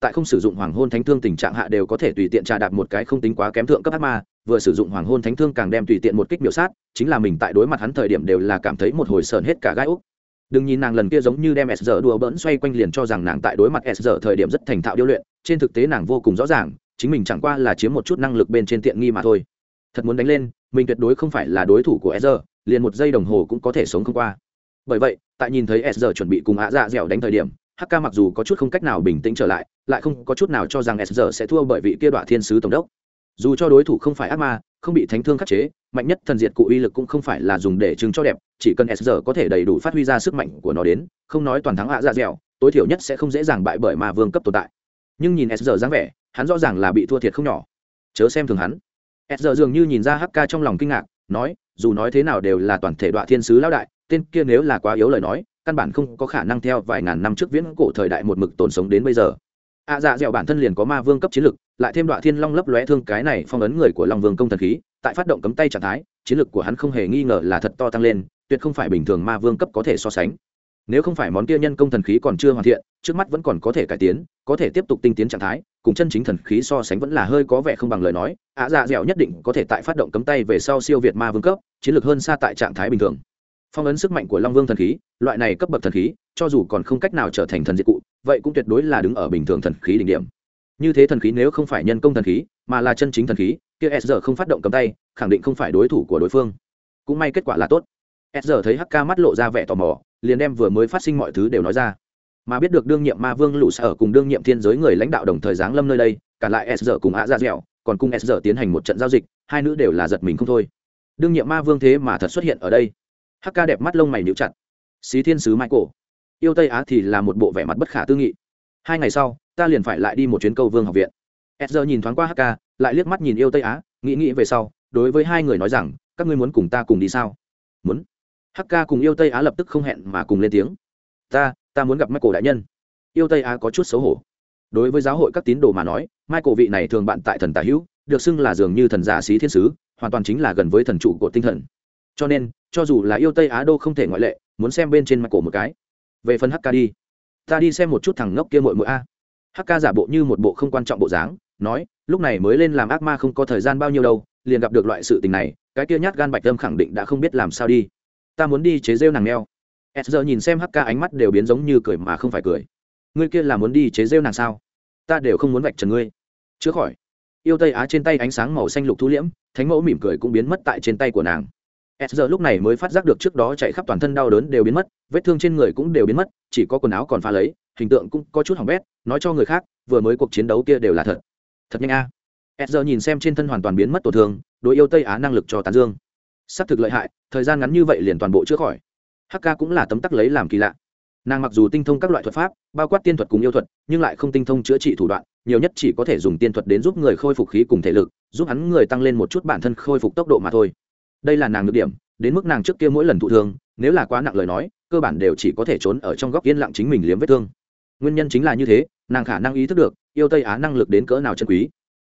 tại không sử dụng hoàng hôn thánh thương tình trạng hạ đều có thể tùy tiện trà đạp một cái không tính quá kém thượng cấp ác ma, vừa sử dụng hoàng hôn thánh thương càng đem tùy tiện một kích biểu sát, chính là mình tại đối mặt hắn thời điểm đều là cảm thấy một hồi sờn hết cả gai úc. Đừng nhìn nàng lần kia giống như đem s giờ đùa bỡn xoay quanh liền cho rằng nàng tại đối mặt s giờ thời điểm rất thành thạo điêu luyện, trên thực tế nàng vô cùng rõ ràng, chính mình chẳng qua là chiếm một chút năng lực bên trên tiện nghi mà thôi. Thật muốn đánh lên, mình tuyệt đối không phải là đối thủ của s giờ liền một giây đồng hồ cũng có thể sống không qua. Bởi vậy, tại nhìn thấy s giờ chuẩn bị cùng ạ dạ dẻo đánh thời điểm hk mặc dù có chút không cách nào bình tĩnh trở lại lại không có chút nào cho rằng s sẽ thua bởi vị kia đoạn thiên sứ tổng đốc. Dù cho đối thủ không phải ác ma, không bị thánh thương khắc chế, mạnh nhất thần diệt cụ uy lực cũng không phải là dùng để chứng cho đẹp, chỉ cần s có thể đầy đủ phát huy ra sức mạnh của nó đến, không nói toàn thắng ạ dạ dẻo, tối thiểu nhất sẽ không dễ dàng bại bởi ma vương cấp tồn tại. Nhưng nhìn s dáng vẻ, hắn rõ ràng là bị thua thiệt không nhỏ. Chớ xem thường hắn. S dường như nhìn ra hk trong lòng kinh ngạc, nói, dù nói thế nào đều là toàn thể đoạn thiên sứ lão đại, tên kia nếu là quá yếu lời nói căn bản không có khả năng theo vài ngàn năm trước viễn cổ thời đại một mực tồn sống đến bây giờ. Ạ dạ dẻo bản thân liền có ma vương cấp chiến lực, lại thêm đoạn thiên long lấp lóe thương cái này phong ấn người của long vương công thần khí, tại phát động cấm tay trạng thái, chiến lực của hắn không hề nghi ngờ là thật to tăng lên, tuyệt không phải bình thường ma vương cấp có thể so sánh. Nếu không phải món kia nhân công thần khí còn chưa hoàn thiện, trước mắt vẫn còn có thể cải tiến, có thể tiếp tục tinh tiến trạng thái, cùng chân chính thần khí so sánh vẫn là hơi có vẻ không bằng lời nói ạ dạ dẻo nhất định có thể tại phát động cấm tay về sau siêu việt ma vương cấp, chiến lược hơn xa tại trạng thái bình thường phong ấn sức mạnh của long vương thần khí, loại này cấp bậc thần khí, cho dù còn không cách nào trở thành thần diệt cụ, vậy cũng tuyệt đối là đứng ở bình thường thần khí đỉnh điểm. Như thế thần khí nếu không phải nhân công thần khí, mà là chân chính thần khí, kia s giờ không phát động cầm tay, khẳng định không phải đối thủ của đối phương. Cũng may kết quả là tốt. S giờ thấy hk mắt lộ ra vẻ tò mò, liền đem vừa mới phát sinh mọi thứ đều nói ra. Mà biết được đương nhiệm ma vương lũ sở cùng đương nhiệm thiên giới người lãnh đạo đồng thời giáng lâm nơi đây, cả lại s giờ cùng ạ dạ ra dẻo, còn cùng s giờ tiến hành một trận giao dịch, hai nữ đều là giật mình không thôi. Đương nhiệm ma vương thế mà thật xuất hiện ở đây. Hắc Ca đẹp mắt lông mày níu chặt. Xí thiên sứ michael. Yêu tây á thì là một bộ vẻ mặt bất khả tư nghị. Hai ngày sau, ta liền phải lại đi một chuyến câu vương học viện. S nhìn thoáng qua hk lại liếc mắt nhìn yêu tây á, nghĩ nghĩ về sau, đối với hai người nói rằng, các ngươi muốn cùng ta cùng đi sao? Muốn. Hk cùng yêu tây á lập tức không hẹn mà cùng lên tiếng. Ta ta muốn gặp michael đại nhân. Yêu tây á có chút xấu hổ. Đối với giáo hội các tín đồ mà nói, michael vị này thường bạn tại thần tà hữu, được xưng là dường như thần giả sĩ thiên sứ, hoàn toàn chính là gần với thần trụ của tinh thần cho nên, cho dù là yêu tây á đô không thể ngoại lệ, muốn xem bên trên mặt cổ một cái. Về phần hk đi. Ta đi xem một chút thằng ngốc kia mội mội a. Hk giả bộ như một bộ không quan trọng bộ dáng, nói, lúc này mới lên làm ác ma không có thời gian bao nhiêu đâu, liền gặp được loại sự tình này, cái kia nhát gan bạch tâm khẳng định đã không biết làm sao đi. Ta muốn đi chế rêu nàng neo. S giờ nhìn xem hk ánh mắt đều biến giống như cười mà không phải cười. Ngươi kia là muốn đi chế rêu nàng sao? Ta đều không muốn vạch trần ngươi. Chữa khỏi. Yêu tây á trên tay ánh sáng màu xanh lục thu liễm, thánh mẫu mỉm cười cũng biến mất tại trên tay của nàng s giờ lúc này mới phát giác được trước đó chạy khắp toàn thân đau đớn đều biến mất, vết thương trên người cũng đều biến mất, chỉ có quần áo còn pha lấy, hình tượng cũng có chút hỏng bét, nói cho người khác, vừa mới cuộc chiến đấu kia đều là thật. Thật nhanh a. À. s giờ nhìn xem trên thân hoàn toàn biến mất tổn thương, đối yêu tây á năng lực cho tán dương. S ắ c thực lợi hại, thời gian ngắn như vậy liền toàn bộ chữa khỏi. Hk cũng là tấm tắc lấy làm kỳ lạ. Nàng mặc dù tinh thông các loại thuật pháp, bao quát tiên thuật cùng yêu thuật, nhưng lại không tinh thông chữa trị thủ đoạn, nhiều nhất chỉ có thể dùng tiên thuật đến giúp người khôi phục khí cùng thể lực, giúp hắn người tăng lên một chút bản thân khôi phục tốc độ mà thôi đây là nàng nhược điểm, đến mức nàng trước kia mỗi lần thụ thương, nếu là quá nặng lời nói, cơ bản đều chỉ có thể trốn ở trong góc yên lặng chính mình liếm vết thương. Nguyên nhân chính là như thế, nàng khả năng ý thức được, yêu tây á năng lực đến cỡ nào chân quý.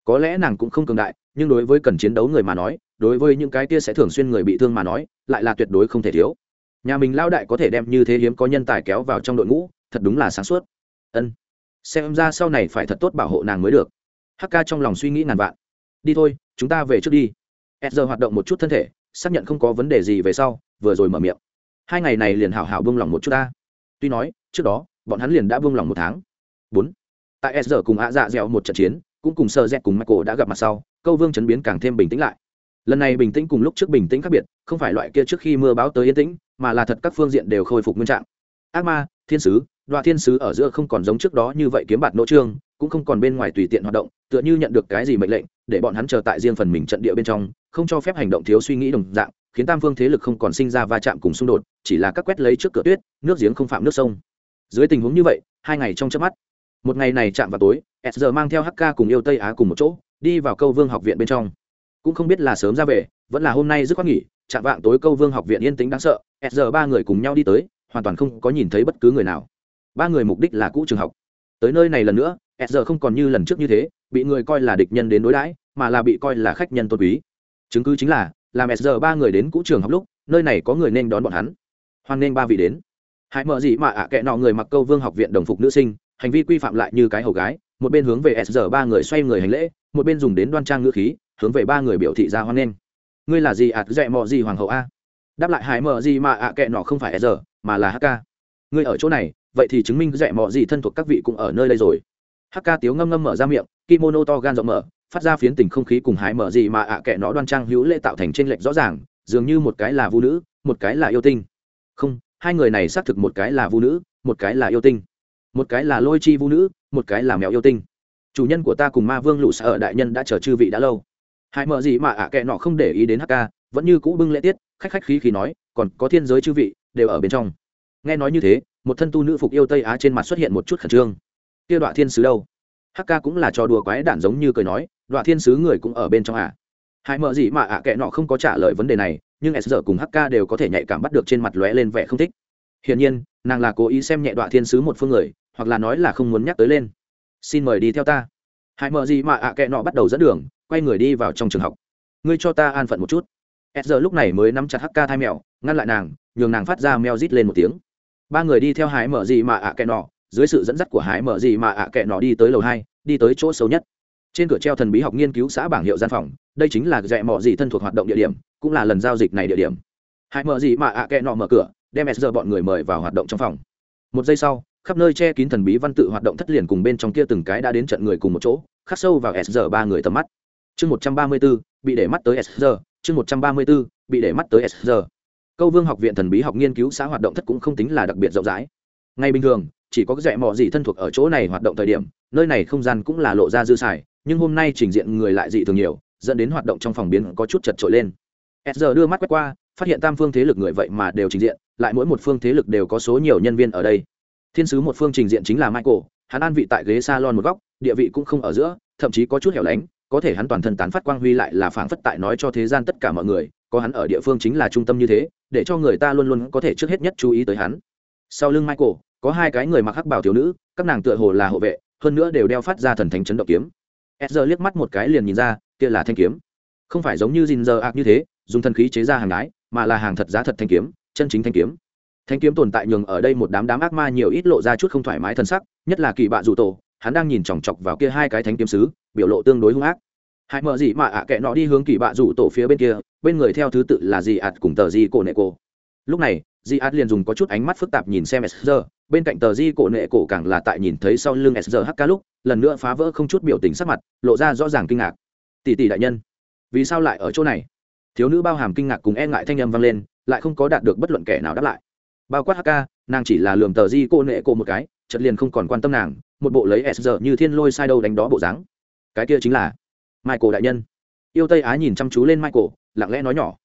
Có lẽ nàng cũng không cường đại, nhưng đối với cần chiến đấu người mà nói, đối với những cái kia sẽ thường xuyên người bị thương mà nói, lại là tuyệt đối không thể thiếu. Nhà mình lao đại có thể đem như thế hiếm có nhân tài kéo vào trong đội ngũ, thật đúng là sáng suốt. Ân. Xem ra sau này phải thật tốt bảo hộ nàng mới được. Hk trong lòng suy nghĩ ngàn vạn. Đi thôi, chúng ta về trước đi. S giờ hoạt động một chút thân thể xác nhận không có vấn đề gì về sau, vừa rồi mở miệng. Hai ngày này liền hảo hảo bông lòng một chút ta. Tuy nói, trước đó, bọn hắn liền đã bông lòng một tháng. Bốn. Tại s giờ cùng ạ dạ dẻo một trận chiến, cũng cùng sơ dẹt cùng michael đã gặp mặt sau, câu vương chấn biến càng thêm bình tĩnh lại. Lần này bình tĩnh cùng lúc trước bình tĩnh khác biệt, không phải loại kia trước khi mưa báo tới yên tĩnh, mà là thật các phương diện đều khôi phục nguyên trạng. Ác ma, thiên sứ đoạn thiên sứ ở giữa không còn giống trước đó như vậy kiếm bạt nỗ trương cũng không còn bên ngoài tùy tiện hoạt động, tựa như nhận được cái gì mệnh lệnh, để bọn hắn chờ tại riêng phần mình trận địa bên trong, không cho phép hành động thiếu suy nghĩ đồng dạng, khiến tam phương thế lực không còn sinh ra va chạm cùng xung đột, chỉ là các quét lấy trước cửa tuyết, nước giếng không phạm nước sông. Dưới tình huống như vậy, hai ngày trong chớp mắt, một ngày này chạm vào tối s giờ mang theo hk cùng yêu tây á cùng một chỗ, đi vào câu vương học viện bên trong. Cũng không biết là sớm ra về, vẫn là hôm nay dứt khoát nghỉ, chạm vạng tối câu vương học viện yên tĩnh đáng sợ s giờ ba người cùng nhau đi tới, hoàn toàn không có nhìn thấy bất cứ người nào. Ba người mục đích là cũ trường học. Tới nơi này lần nữa s giờ không còn như lần trước như thế, bị người coi là địch nhân đến đối đãi, mà là bị coi là khách nhân tôn quý. Chứng cứ chính là, làm s giờ ba người đến cũ trường học lúc, nơi này có người nên đón bọn hắn. Hoan nên ba vị đến. Hãy mở gì mà ạ, kệ nọ người mặc câu vương học viện đồng phục nữ sinh, hành vi quy phạm lại như cái hầu gái, một bên hướng về s giờ ba người xoay người hành lễ, một bên dùng đến đoan trang ngữ khí, hướng về ba người biểu thị ra hoan nghênh. Ngươi là gì ạt dẹ mò gì hoàng hậu a? Đáp lại hải mở gì mà ạ, kệ nọ không phải s giờ, mà là hk ngươi ở chỗ này, vậy thì chứng minh dẹ mò gì thân thuộc các vị cũng ở nơi đây rồi hk tiếu ngâm ngâm mở ra miệng, kimono to gan rộng mở, phát ra phiến tình không khí cùng hải mở gì mà ạ kệ nó đoan trang hữu lễ tạo thành trên lệch rõ ràng, dường như một cái là vũ nữ, một cái là yêu tinh. Không, hai người này xác thực một cái là vũ nữ, một cái là yêu tinh. Một cái là lôi chi vũ nữ, một cái là mèo yêu tinh. Chủ nhân của ta cùng ma vương lụ ở đại nhân đã chờ chư vị đã lâu. Hãy mở gì mà ạ kệ nọ không để ý đến hk vẫn như cũ bưng lễ tiết, khách khách khí khí nói, còn có thiên giới chư vị, đều ở bên trong. Nghe nói như thế, một thân tu nữ phục yêu tây á trên mặt xuất hiện một chút khẩn trương kia đoạn thiên sứ đâu? Hắc Ca cũng là trò đùa quái đản giống như cười nói đoạn thiên sứ người cũng ở bên trong à? Hãy mở gì mà ạ kệ nọ không có trả lời vấn đề này, nhưng s giờ cùng hk đều có thể nhạy cảm bắt được trên mặt lóe lên vẻ không thích. Hiển nhiên, nàng là cố ý xem nhẹ đoạn thiên sứ một phương người, hoặc là nói là không muốn nhắc tới lên. Xin mời đi theo ta. Hãy mở gì mà ạ kệ nọ bắt đầu dẫn đường, quay người đi vào trong trường học. Ngươi cho ta an phận một chút. S giờ lúc này mới nắm chặt hk thai mèo, ngăn lại nàng, nhường nàng phát ra meo rít lên một tiếng. Ba người đi theo hái mở gì mà ạ kệ nọ dưới sự dẫn dắt của hái mở gì mà ạ kệ nọ đi tới lầu hai, đi tới chỗ sâu nhất. Trên cửa treo thần bí học nghiên cứu xã bảng hiệu gian phòng, đây chính là dạy mỏ gì thân thuộc hoạt động địa điểm, cũng là lần giao dịch này địa điểm. Hãy mở gì mà ạ kệ nọ mở cửa, đem s giờ bọn người mời vào hoạt động trong phòng. Một giây sau, khắp nơi che kín thần bí văn tự hoạt động thất liền cùng bên trong kia từng cái đã đến trận người cùng một chỗ, khắc sâu vào s giờ ba người tầm mắt. Chương một trăm ba mươi b ố bị để mắt tới s giờ chương một trăm ba mươi b ố bị để mắt tới s giờ câu vương học viện thần bí học nghiên cứu xã hoạt động thất cũng không tính là đặc biệt rộng rãi. Ngay bình thường chỉ có rẽ mò gì thân thuộc ở chỗ này hoạt động thời điểm, nơi này không gian cũng là lộ ra dư xài, nhưng hôm nay trình diện người lại dị thường nhiều, dẫn đến hoạt động trong phòng biến có chút chật trội lên. S giờ đưa mắt quét qua, phát hiện tam phương thế lực người vậy mà đều trình diện, lại mỗi một phương thế lực đều có số nhiều nhân viên ở đây. Thiên sứ một phương trình diện chính là michael, hắn an vị tại ghế salon một góc, địa vị cũng không ở giữa, thậm chí có chút hẻo lánh, có thể hắn toàn thân tán phát quang huy lại là phảng phất tại nói cho thế gian tất cả mọi người, có hắn ở địa phương chính là trung tâm như thế, để cho người ta luôn luôn có thể trước hết nhất chú ý tới hắn. Sau lưng michael có hai cái người mặc hắc bảo thiếu nữ, các nàng tựa hồ là hộ vệ, hơn nữa đều đeo phát ra thần thánh chấn động kiếm. S liếc mắt một cái liền nhìn ra, kia là thanh kiếm. Không phải giống như dìn giờ ạc như thế, dùng thần khí chế ra hàng đái, mà là hàng thật giá thật thanh kiếm, chân chính thanh kiếm. Thanh kiếm tồn tại nhường ở đây một đám đám ác ma nhiều ít lộ ra chút không thoải mái thân sắc, nhất là kỳ bạ dù tổ, hắn đang nhìn chòng chọc vào kia hai cái thanh kiếm sứ, biểu lộ tương đối hung ác. Hãy mở gì mà ạ kệ nọ đi hướng kỳ bạ rủ tổ phía bên kia, bên người theo thứ tự là gì ạt cùng tờ gì cổ nệ cổ. Lúc này di át liền dùng có chút ánh mắt phức tạp nhìn xem sr bên cạnh tờ di cổ nệ cổ càng là tại nhìn thấy sau lưng sr hk lúc, lần nữa phá vỡ không chút biểu tình sắc mặt, lộ ra rõ ràng kinh ngạc. Tỷ tỷ đại nhân, vì sao lại ở chỗ này? Thiếu nữ bao hàm kinh ngạc cùng e ngại thanh âm vang lên, lại không có đạt được bất luận kẻ nào đáp lại. Bao quát hk nàng chỉ là lườm tờ di cô nệ cổ một cái chật liền không còn quan tâm nàng, một bộ lấy s giờ như thiên lôi sai đâu đánh đó bộ dáng. Cái kia chính là michael đại nhân. Yêu tây á nhìn chăm chú lên michael, lặng lẽ nói nhỏ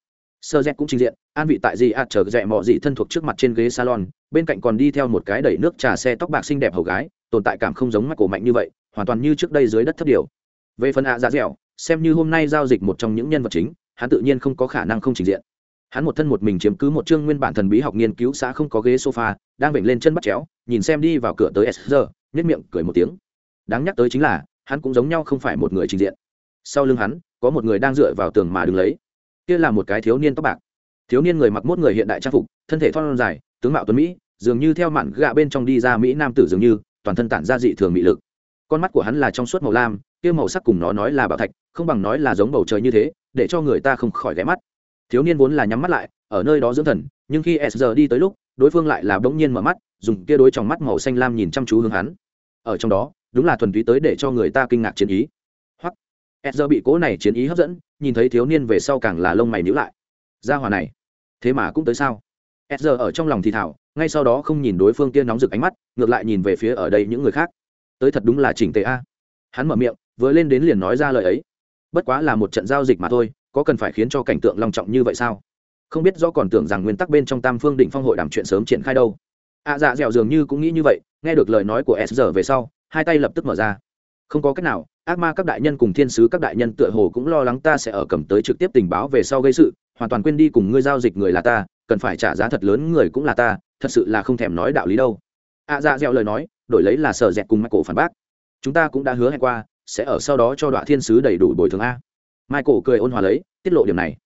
sơ z cũng trình diện, an vị tại gì ạt chờ rẽ mọ dị thân thuộc trước mặt trên ghế salon, bên cạnh còn đi theo một cái đẩy nước trà xe tóc bạc xinh đẹp hầu gái, tồn tại cảm không giống mắt cổ mạnh như vậy, hoàn toàn như trước đây dưới đất thấp điều. Về phần ạ giá dẻo, xem như hôm nay giao dịch một trong những nhân vật chính, hắn tự nhiên không có khả năng không trình diện. Hắn một thân một mình chiếm cứ một chương nguyên bản thần bí học nghiên cứu xã không có ghế sofa, đang vểnh lên chân bắt chéo, nhìn xem đi vào cửa tới s giờ nhất miệng cười một tiếng. Đáng nhắc tới chính là, hắn cũng giống nhau không phải một người trình diện. Sau lưng hắn, có một người đang dựa vào tường mà đứng lấy kia là một cái thiếu niên tóc bạc. Thiếu niên người mặc mốt người hiện đại trang phục, thân thể thon dài, tướng mạo tuấn mỹ, dường như theo mạn gạ bên trong đi ra mỹ nam tử dường như, toàn thân tản ra dị thường mỹ lực. Con mắt của hắn là trong suốt màu lam, kia màu sắc cùng nó nói là bảo thạch, không bằng nói là giống bầu trời như thế, để cho người ta không khỏi ghé mắt. Thiếu niên vốn là nhắm mắt lại, ở nơi đó dưỡng thần, nhưng khi s giờ đi tới lúc, đối phương lại là bỗng nhiên mở mắt, dùng kia đôi trong mắt màu xanh lam nhìn chăm chú hướng hắn. Ở trong đó, đúng là thuần túy tới để cho người ta kinh ngạc chiến ý. Hoặc, s giờ bị cố này chiến ý hấp dẫn nhìn thấy thiếu niên về sau càng là lông mày nhíu lại. Ra hòa này thế mà cũng tới sao? S giờ ở trong lòng thì thảo ngay sau đó không nhìn đối phương kia nóng rực ánh mắt ngược lại nhìn về phía ở đây những người khác. Tới thật đúng là chỉnh tề a. Hắn mở miệng vừa lên đến liền nói ra lời ấy. Bất quá là một trận giao dịch mà thôi có cần phải khiến cho cảnh tượng long trọng như vậy sao? Không biết do còn tưởng rằng nguyên tắc bên trong tam phương định phong hội đàm chuyện sớm triển khai đâu. Ạ à, dạ dẻo dường như cũng nghĩ như vậy nghe được lời nói của s giờ về sau hai tay lập tức mở ra không có cách nào ác ma các đại nhân cùng thiên sứ các đại nhân tựa hồ cũng lo lắng ta sẽ ở cầm tới trực tiếp tình báo về sau gây sự hoàn toàn quên đi cùng ngươi giao dịch người là ta cần phải trả giá thật lớn người cũng là ta thật sự là không thèm nói đạo lý đâu. Ạ à, dạ dẻo lời nói đổi lấy là sợ dẹt cùng michael phản bác. Chúng ta cũng đã hứa hẹn qua sẽ ở sau đó cho đoạn thiên sứ đầy đủ bồi thường a. Michael cười ôn hòa lấy tiết lộ điểm này.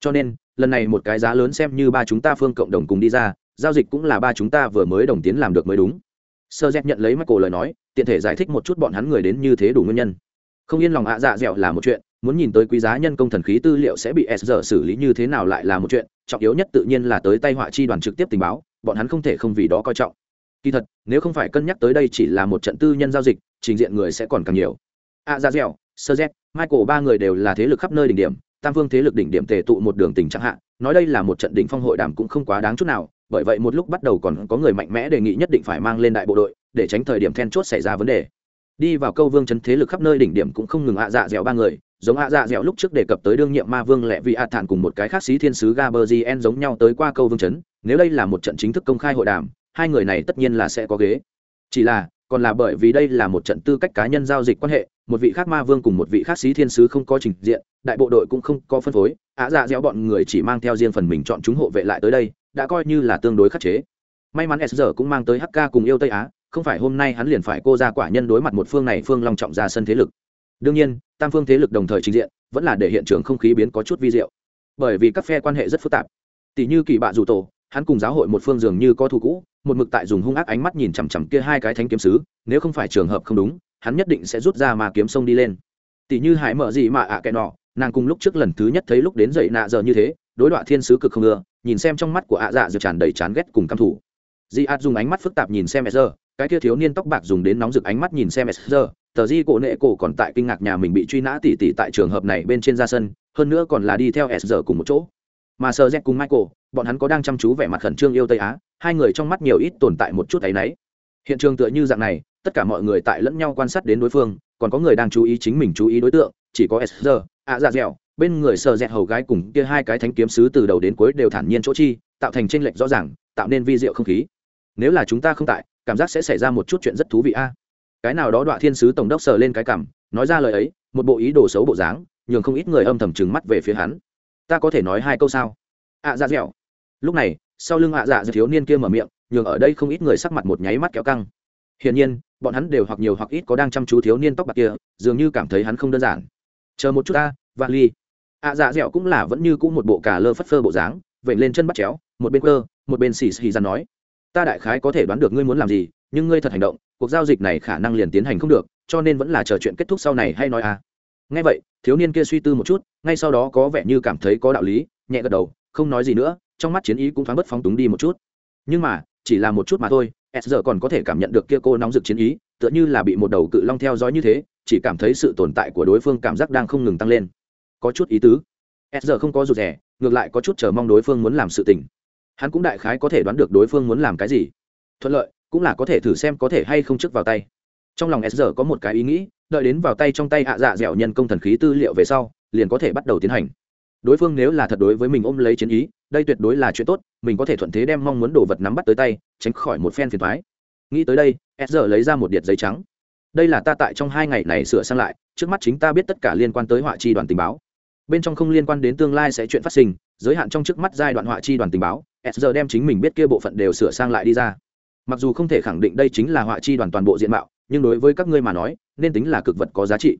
Cho nên lần này một cái giá lớn xem như ba chúng ta phương cộng đồng cùng đi ra giao dịch cũng là ba chúng ta vừa mới đồng tiến làm được mới đúng sơ dẹp nhận lấy michael lời nói, tiện thể giải thích một chút bọn hắn người đến như thế đủ nguyên nhân. Không yên lòng ạ dạ dẻo là một chuyện, muốn nhìn tới quý giá nhân công thần khí tư liệu sẽ bị s giờ xử lý như thế nào lại là một chuyện, trọng yếu nhất tự nhiên là tới tay họa chi đoàn trực tiếp tình báo, bọn hắn không thể không vì đó coi trọng. Kỳ thật, nếu không phải cân nhắc tới đây chỉ là một trận tư nhân giao dịch, trình diện người sẽ còn càng nhiều. A Dạ dẻo, sơ z, michael ba người đều là thế lực khắp nơi đỉnh điểm tam phương thế lực đỉnh điểm tề tụ một đường tình trạng hạ, nói đây là một trận đỉnh phong hội đàm cũng không quá đáng chút nào, bởi vậy một lúc bắt đầu còn có người mạnh mẽ đề nghị nhất định phải mang lên đại bộ đội, để tránh thời điểm then chốt xảy ra vấn đề. Đi vào câu vương chấn thế lực khắp nơi đỉnh điểm cũng không ngừng ạ dạ dẻo ba người, giống ạ dạ dẻo lúc trước đề cập tới đương nhiệm ma vương lẹ vị ạ thản cùng một cái khác sĩ thiên sứ gaberzien giống nhau tới qua câu vương chấn, nếu đây là một trận chính thức công khai hội đàm, hai người này tất nhiên là sẽ có ghế. Chỉ là còn là bởi vì đây là một trận tư cách cá nhân giao dịch quan hệ, một vị khác ma vương cùng một vị khác sĩ thiên sứ không có trình diện, đại bộ đội cũng không có phân phối á dạ dẻo bọn người chỉ mang theo riêng phần mình chọn chúng hộ vệ lại tới đây, đã coi như là tương đối khắc chế. May mắn s giờ cũng mang tới hk cùng yêu tây á, không phải hôm nay hắn liền phải cô ra quả nhân đối mặt một phương này phương long trọng ra sân thế lực. Đương nhiên, tam phương thế lực đồng thời trình diện, vẫn là để hiện trường không khí biến có chút vi diệu. Bởi vì các phe quan hệ rất phức tạp. Tỷ như kỳ bạ dù tổ, hắn cùng giáo hội một phương dường như có thù cũ một mực tại dùng hung ác ánh mắt nhìn chằm chằm kia hai cái thánh kiếm sứ, nếu không phải trường hợp không đúng, hắn nhất định sẽ rút ra mà kiếm sông đi lên. Tỷ như hải mở gì mà ạ à kẻ nọ, nàng cùng lúc trước lần thứ nhất thấy lúc đến dậy nạ giờ như thế, đối đoạn thiên sứ cực không ưa, nhìn xem trong mắt của ạ dạ dược tràn đầy chán ghét cùng căm thủ di ạt dùng ánh mắt phức tạp nhìn xem sr cái kia thiếu niên tóc bạc dùng đến nóng rực ánh mắt nhìn xem sr tờ di cổ nệ cổ còn tại kinh ngạc nhà mình bị truy nã tỉ tỉ tại trường hợp này bên trên ra sân, hơn nữa còn là đi theo sr cùng một chỗ. Mà sờ z cùng michael, bọn hắn có đang chăm chú vẻ mặt khẩn trương yêu tây á hai người trong mắt nhiều ít tồn tại một chút áy náy. Hiện trường tựa như dạng này, tất cả mọi người tại lẫn nhau quan sát đến đối phương, còn có người đang chú ý chính mình chú ý đối tượng, chỉ có sr ạ dạ dẻo, bên người sờ dẹt hầu gái cùng kia hai cái thánh kiếm sứ từ đầu đến cuối đều thản nhiên chỗ chi, tạo thành tranh lệch rõ ràng, tạo nên vi diệu không khí. Nếu là chúng ta không tại, cảm giác sẽ xảy ra một chút chuyện rất thú vị a. Cái nào đó đọa thiên sứ tổng đốc sờ lên cái cảm, nói ra lời ấy, một bộ ý đồ xấu bộ dáng, nhường không ít người âm thầm trừng mắt về phía hắn. Ta có thể nói hai câu sao? Ạ dạ Ra dẻo. Lúc này sau lưng ạ dạ dẻo thiếu niên kia mở miệng, nhường ở đây không ít người sắc mặt một nháy mắt kéo căng. Hiển nhiên, bọn hắn đều hoặc nhiều hoặc ít có đang chăm chú thiếu niên tóc bạc kia, dường như cảm thấy hắn không đơn giản. Chờ một chút ta và ly. Ạ dạ dẻo cũng là vẫn như cũng một bộ cà lơ phất phơ bộ dáng vậy lên chân bắt chéo, một bên cơ một bên xì xì ra nói. Ta đại khái có thể đoán được ngươi muốn làm gì, nhưng ngươi thật hành động, cuộc giao dịch này khả năng liền tiến hành không được, cho nên vẫn là chờ chuyện kết thúc sau này hay nói à. Ngay vậy, thiếu niên kia suy tư một chút, ngay sau đó có vẻ như cảm thấy có đạo lý, nhẹ gật đầu, không nói gì nữa trong mắt chiến ý cũng thoáng bất phóng túng đi một chút. Nhưng mà, chỉ là một chút mà thôi, s giờ còn có thể cảm nhận được kia cô nóng rực chiến ý, tựa như là bị một đầu cự long theo dõi như thế, chỉ cảm thấy sự tồn tại của đối phương cảm giác đang không ngừng tăng lên. Có chút ý tứ. S giờ không có rụt rẻ ngược lại có chút chờ mong đối phương muốn làm sự tình. Hắn cũng đại khái có thể đoán được đối phương muốn làm cái gì. Thuận lợi, cũng là có thể thử xem có thể hay không trước vào tay. Trong lòng s giờ có một cái ý nghĩ, đợi đến vào tay trong tay hạ dạ dẻo nhân công thần khí tư liệu về sau, liền có thể bắt đầu tiến hành đối phương nếu là thật đối với mình ôm lấy chiến ý, đây tuyệt đối là chuyện tốt, mình có thể thuận thế đem mong muốn đồ vật nắm bắt tới tay, tránh khỏi một phen phiền thoái nghĩ tới đây, s giờ lấy ra một điện giấy trắng. Đây là ta tại trong hai ngày này sửa sang lại, trước mắt chính ta biết tất cả liên quan tới họa chi đoàn tình báo. Bên trong không liên quan đến tương lai sẽ chuyện phát sinh, giới hạn trong trước mắt giai đoạn họa chi đoàn tình báo, s giờ đem chính mình biết kia bộ phận đều sửa sang lại đi ra. Mặc dù không thể khẳng định đây chính là họa chi đoàn toàn bộ diện mạo, nhưng đối với các ngươi mà nói, nên tính là cực vật có giá trị.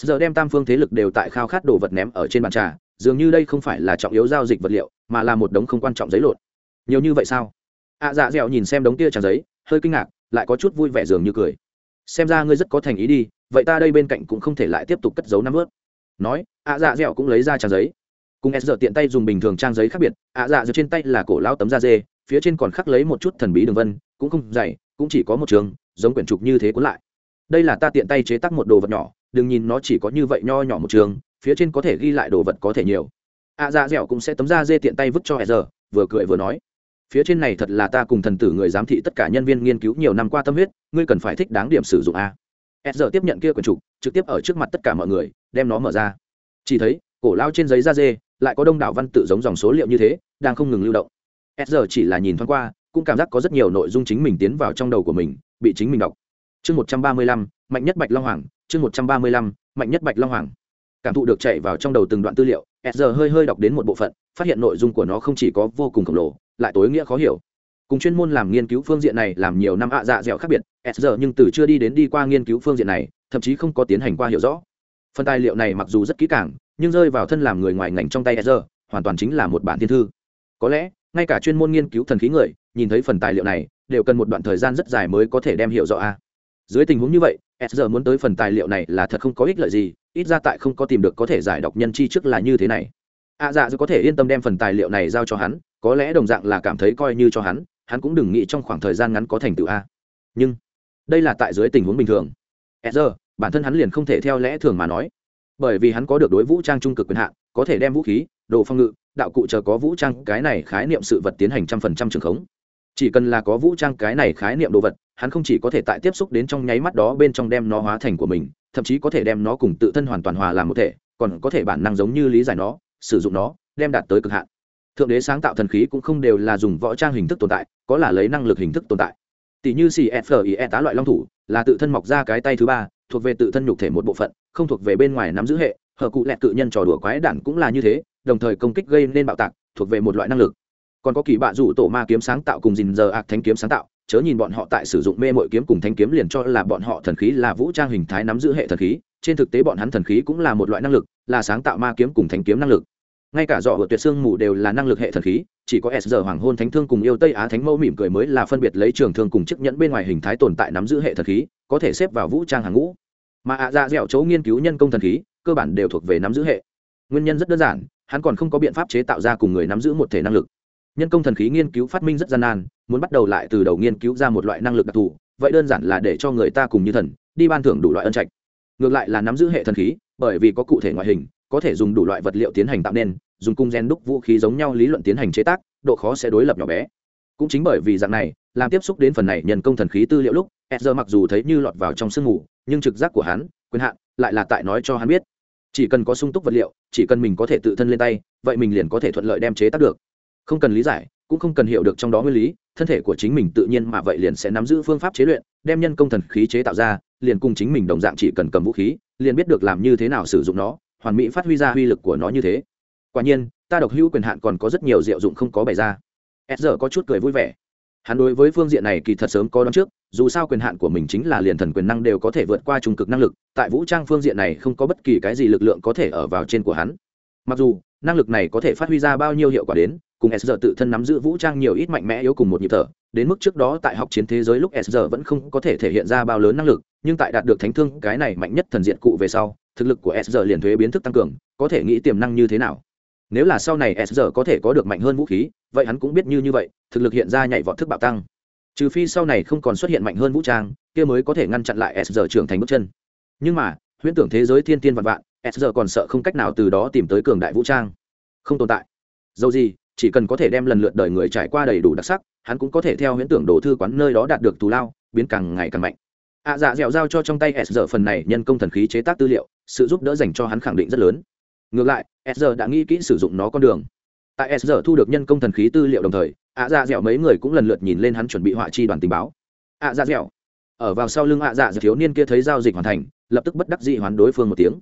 S giờ đem tam phương thế lực đều tại khao khát đồ vật ném ở trên bàn trà dường như đây không phải là trọng yếu giao dịch vật liệu mà là một đống không quan trọng giấy lộn nhiều như vậy sao? Ạ à, dạ dẻo nhìn xem đống kia trang giấy hơi kinh ngạc lại có chút vui vẻ dường như cười. Xem ra ngươi rất có thành ý đi vậy ta đây bên cạnh cũng không thể lại tiếp tục cất giấu năm ướt nói ạ à, dạ dẻo cũng lấy ra trang giấy. Cùng s giờ tiện tay dùng bình thường trang giấy khác biệt ạ à, dạ dẻo trên tay là cổ lao tấm da dê phía trên còn khắc lấy một chút thần bí đường vân cũng không dày cũng chỉ có một trường giống quyển trục như thế cuốn lại. Đây là ta tiện tay chế tác một đồ vật nhỏ đừng nhìn nó chỉ có như vậy nho nhỏ một trường phía trên có thể ghi lại đồ vật có thể nhiều. Ạ dạ dẻo cũng sẽ tấm da dê tiện tay vứt cho s vừa cười vừa nói. Phía trên này thật là ta cùng thần tử người giám thị tất cả nhân viên nghiên cứu nhiều năm qua tâm huyết, ngươi cần phải thích đáng điểm sử dụng a. S tiếp nhận kia quyển trục, trực tiếp ở trước mặt tất cả mọi người, đem nó mở ra. Chỉ thấy, cổ lao trên giấy da dê, lại có đông đảo văn tự giống dòng số liệu như thế, đang không ngừng lưu động. S chỉ là nhìn thoáng qua, cũng cảm giác có rất nhiều nội dung chính mình tiến vào trong đầu của mình, bị chính mình đọc. Chương một trăm ba mươi lăm, mạnh nhất bạch long hoàng, chương một trăm ba mươi lăm, mạnh nhất bạch long hoàng cảm thụ được chạy vào trong đầu từng đoạn tư liệu s hơi hơi đọc đến một bộ phận, phát hiện nội dung của nó không chỉ có vô cùng khổng lồ, lại tối nghĩa khó hiểu. Cùng chuyên môn làm nghiên cứu phương diện này làm nhiều năm ạ dạ dẻo khác biệt s nhưng từ chưa đi đến đi qua nghiên cứu phương diện này, thậm chí không có tiến hành qua hiểu rõ. Phần tài liệu này mặc dù rất kỹ càng, nhưng rơi vào thân làm người ngoài ngành trong tay s hoàn toàn chính là một bản thiên thư. Có lẽ, ngay cả chuyên môn nghiên cứu thần khí người, nhìn thấy phần tài liệu này, đều cần một đoạn thời gian rất dài mới có thể đem hiểu rõ a. Dưới tình huống như vậy s muốn tới phần tài liệu này là thật không có ích lợi gì ít ra tại không có tìm được có thể giải đọc nhân chi trước là như thế này. A à, dạ có thể yên tâm đem phần tài liệu này giao cho hắn có lẽ đồng dạng là cảm thấy coi như cho hắn hắn cũng đừng nghĩ trong khoảng thời gian ngắn có thành tựu a. Nhưng đây là tại dưới tình huống bình thường. S bản thân hắn liền không thể theo lẽ thường mà nói. Bởi vì hắn có được đối vũ trang trung cực quyền hạn có thể đem vũ khí đồ phong ngự đạo cụ chờ có vũ trang cái này khái niệm sự vật tiến hành trăm phần trăm trường khống chỉ cần là có vũ trang cái này khái niệm đồ vật, hắn không chỉ có thể tại tiếp xúc đến trong nháy mắt đó bên trong đem nó hóa thành của mình, thậm chí có thể đem nó cùng tự thân hoàn toàn hòa làm một thể, còn có thể bản năng giống như lý giải nó, sử dụng nó, đem đạt tới cực hạn. Thượng đế sáng tạo thần khí cũng không đều là dùng võ trang hình thức tồn tại, có là lấy năng lực hình thức tồn tại. Tỷ như cfie tá loại long thủ, là tự thân mọc ra cái tay thứ ba, thuộc về tự thân nhục thể một bộ phận, không thuộc về bên ngoài nắm giữ hệ hở cụ lẹt cự nhân trò đùa quái đản cũng là như thế, đồng thời công kích gây nên bạo tạc, thuộc về một loại năng lực còn có kỳ bạ rủ tổ ma kiếm sáng tạo cùng dình giờ ạc thánh kiếm sáng tạo, chớ nhìn bọn họ tại sử dụng mê mội kiếm cùng thanh kiếm liền cho là bọn họ thần khí là vũ trang hình thái nắm giữ hệ thần khí, trên thực tế bọn hắn thần khí cũng là một loại năng lực, là sáng tạo ma kiếm cùng thanh kiếm năng lực. Ngay cả dọ vượt tuyệt xương mù đều là năng lực hệ thần khí, chỉ có s giờ hoàng hôn thánh thương cùng yêu tây á thánh mẫu mỉm cười mới là phân biệt lấy trường thương cùng chiếc nhẫn bên ngoài hình thái tồn tại nắm giữ hệ thần khí, có thể xếp vào vũ trang hàng ngũ. Mà ạ dạ dẻo chấu nghiên cứu nhân công thần khí, cơ bản đều thuộc về nắm giữ hệ. Nguyên nhân rất đơn giản, hắn còn không có biện pháp chế tạo ra cùng người nắm giữ một thể năng lực nhân công thần khí nghiên cứu phát minh rất gian nan, muốn bắt đầu lại từ đầu nghiên cứu ra một loại năng lực đặc thù, vậy đơn giản là để cho người ta cùng như thần, đi ban thưởng đủ loại ân trạch. Ngược lại là nắm giữ hệ thần khí, bởi vì có cụ thể ngoại hình, có thể dùng đủ loại vật liệu tiến hành tạo nên, dùng cung gen đúc vũ khí giống nhau lý luận tiến hành chế tác, độ khó sẽ đối lập nhỏ bé. Cũng chính bởi vì dạng này, làm tiếp xúc đến phần này nhân công thần khí tư liệu lúc edger mặc dù thấy như lọt vào trong sương mù, nhưng trực giác của hắn, quyền hạn, lại là tại nói cho hắn biết. Chỉ cần có sung túc vật liệu, chỉ cần mình có thể tự thân lên tay, vậy mình liền có thể thuận lợi đem chế tác được không cần lý giải, cũng không cần hiểu được trong đó nguyên lý, thân thể của chính mình tự nhiên mà vậy liền sẽ nắm giữ phương pháp chế luyện, đem nhân công thần khí chế tạo ra, liền cùng chính mình đồng dạng chỉ cần cầm vũ khí, liền biết được làm như thế nào sử dụng nó, hoàn mỹ phát huy ra uy lực của nó như thế. Quả nhiên, ta độc hữu quyền hạn còn có rất nhiều diệu dụng không có bày ra. S giờ có chút cười vui vẻ. Hắn đối với phương diện này kỳ thật sớm có đón trước, dù sao quyền hạn của mình chính là liền thần quyền năng đều có thể vượt qua trung cực năng lực, tại vũ trang phương diện này không có bất kỳ cái gì lực lượng có thể ở vào trên của hắn. Mặc dù, năng lực này có thể phát huy ra bao nhiêu hiệu quả đến cùng s giờ tự thân nắm giữ vũ trang nhiều ít mạnh mẽ yếu cùng một nhịp thở. Đến mức trước đó tại học chiến thế giới lúc s giờ vẫn không có thể thể hiện ra bao lớn năng lực, nhưng tại đạt được thánh thương cái này mạnh nhất thần diện cụ về sau, thực lực của s giờ liền thuế biến thức tăng cường, có thể nghĩ tiềm năng như thế nào? Nếu là sau này s giờ có thể có được mạnh hơn vũ khí, vậy hắn cũng biết như như vậy, thực lực hiện ra nhảy vọt thức bạo tăng. Trừ phi sau này không còn xuất hiện mạnh hơn vũ trang, kia mới có thể ngăn chặn lại s giờ trưởng thành bước chân. Nhưng mà, huyễn tưởng thế giới thiên tiên vạn vạn, s giờ còn sợ không cách nào từ đó tìm tới cường đại vũ trang. Không tồn tại. Dầu gì chỉ cần có thể đem lần lượt đời người trải qua đầy đủ đặc sắc hắn cũng có thể theo huyễn tưởng đồ thư quán nơi đó đạt được thù lao biến càng ngày càng mạnh. Ạ à, dạ dẻo giao cho trong tay s giờ phần này nhân công thần khí chế tác tư liệu sự giúp đỡ dành cho hắn khẳng định rất lớn. Ngược lại s đã nghĩ kỹ sử dụng nó con đường. Tại s thu được nhân công thần khí tư liệu đồng thời ạ dạ dẻo mấy người cũng lần lượt nhìn lên hắn chuẩn bị họa chi đoàn tình báo. Ạ dạ dẻo. Ở vào sau lưng ạ dạ dẻo thiếu niên kia thấy giao dịch hoàn thành lập tức bất đắc dị hoán đối phương một tiếng.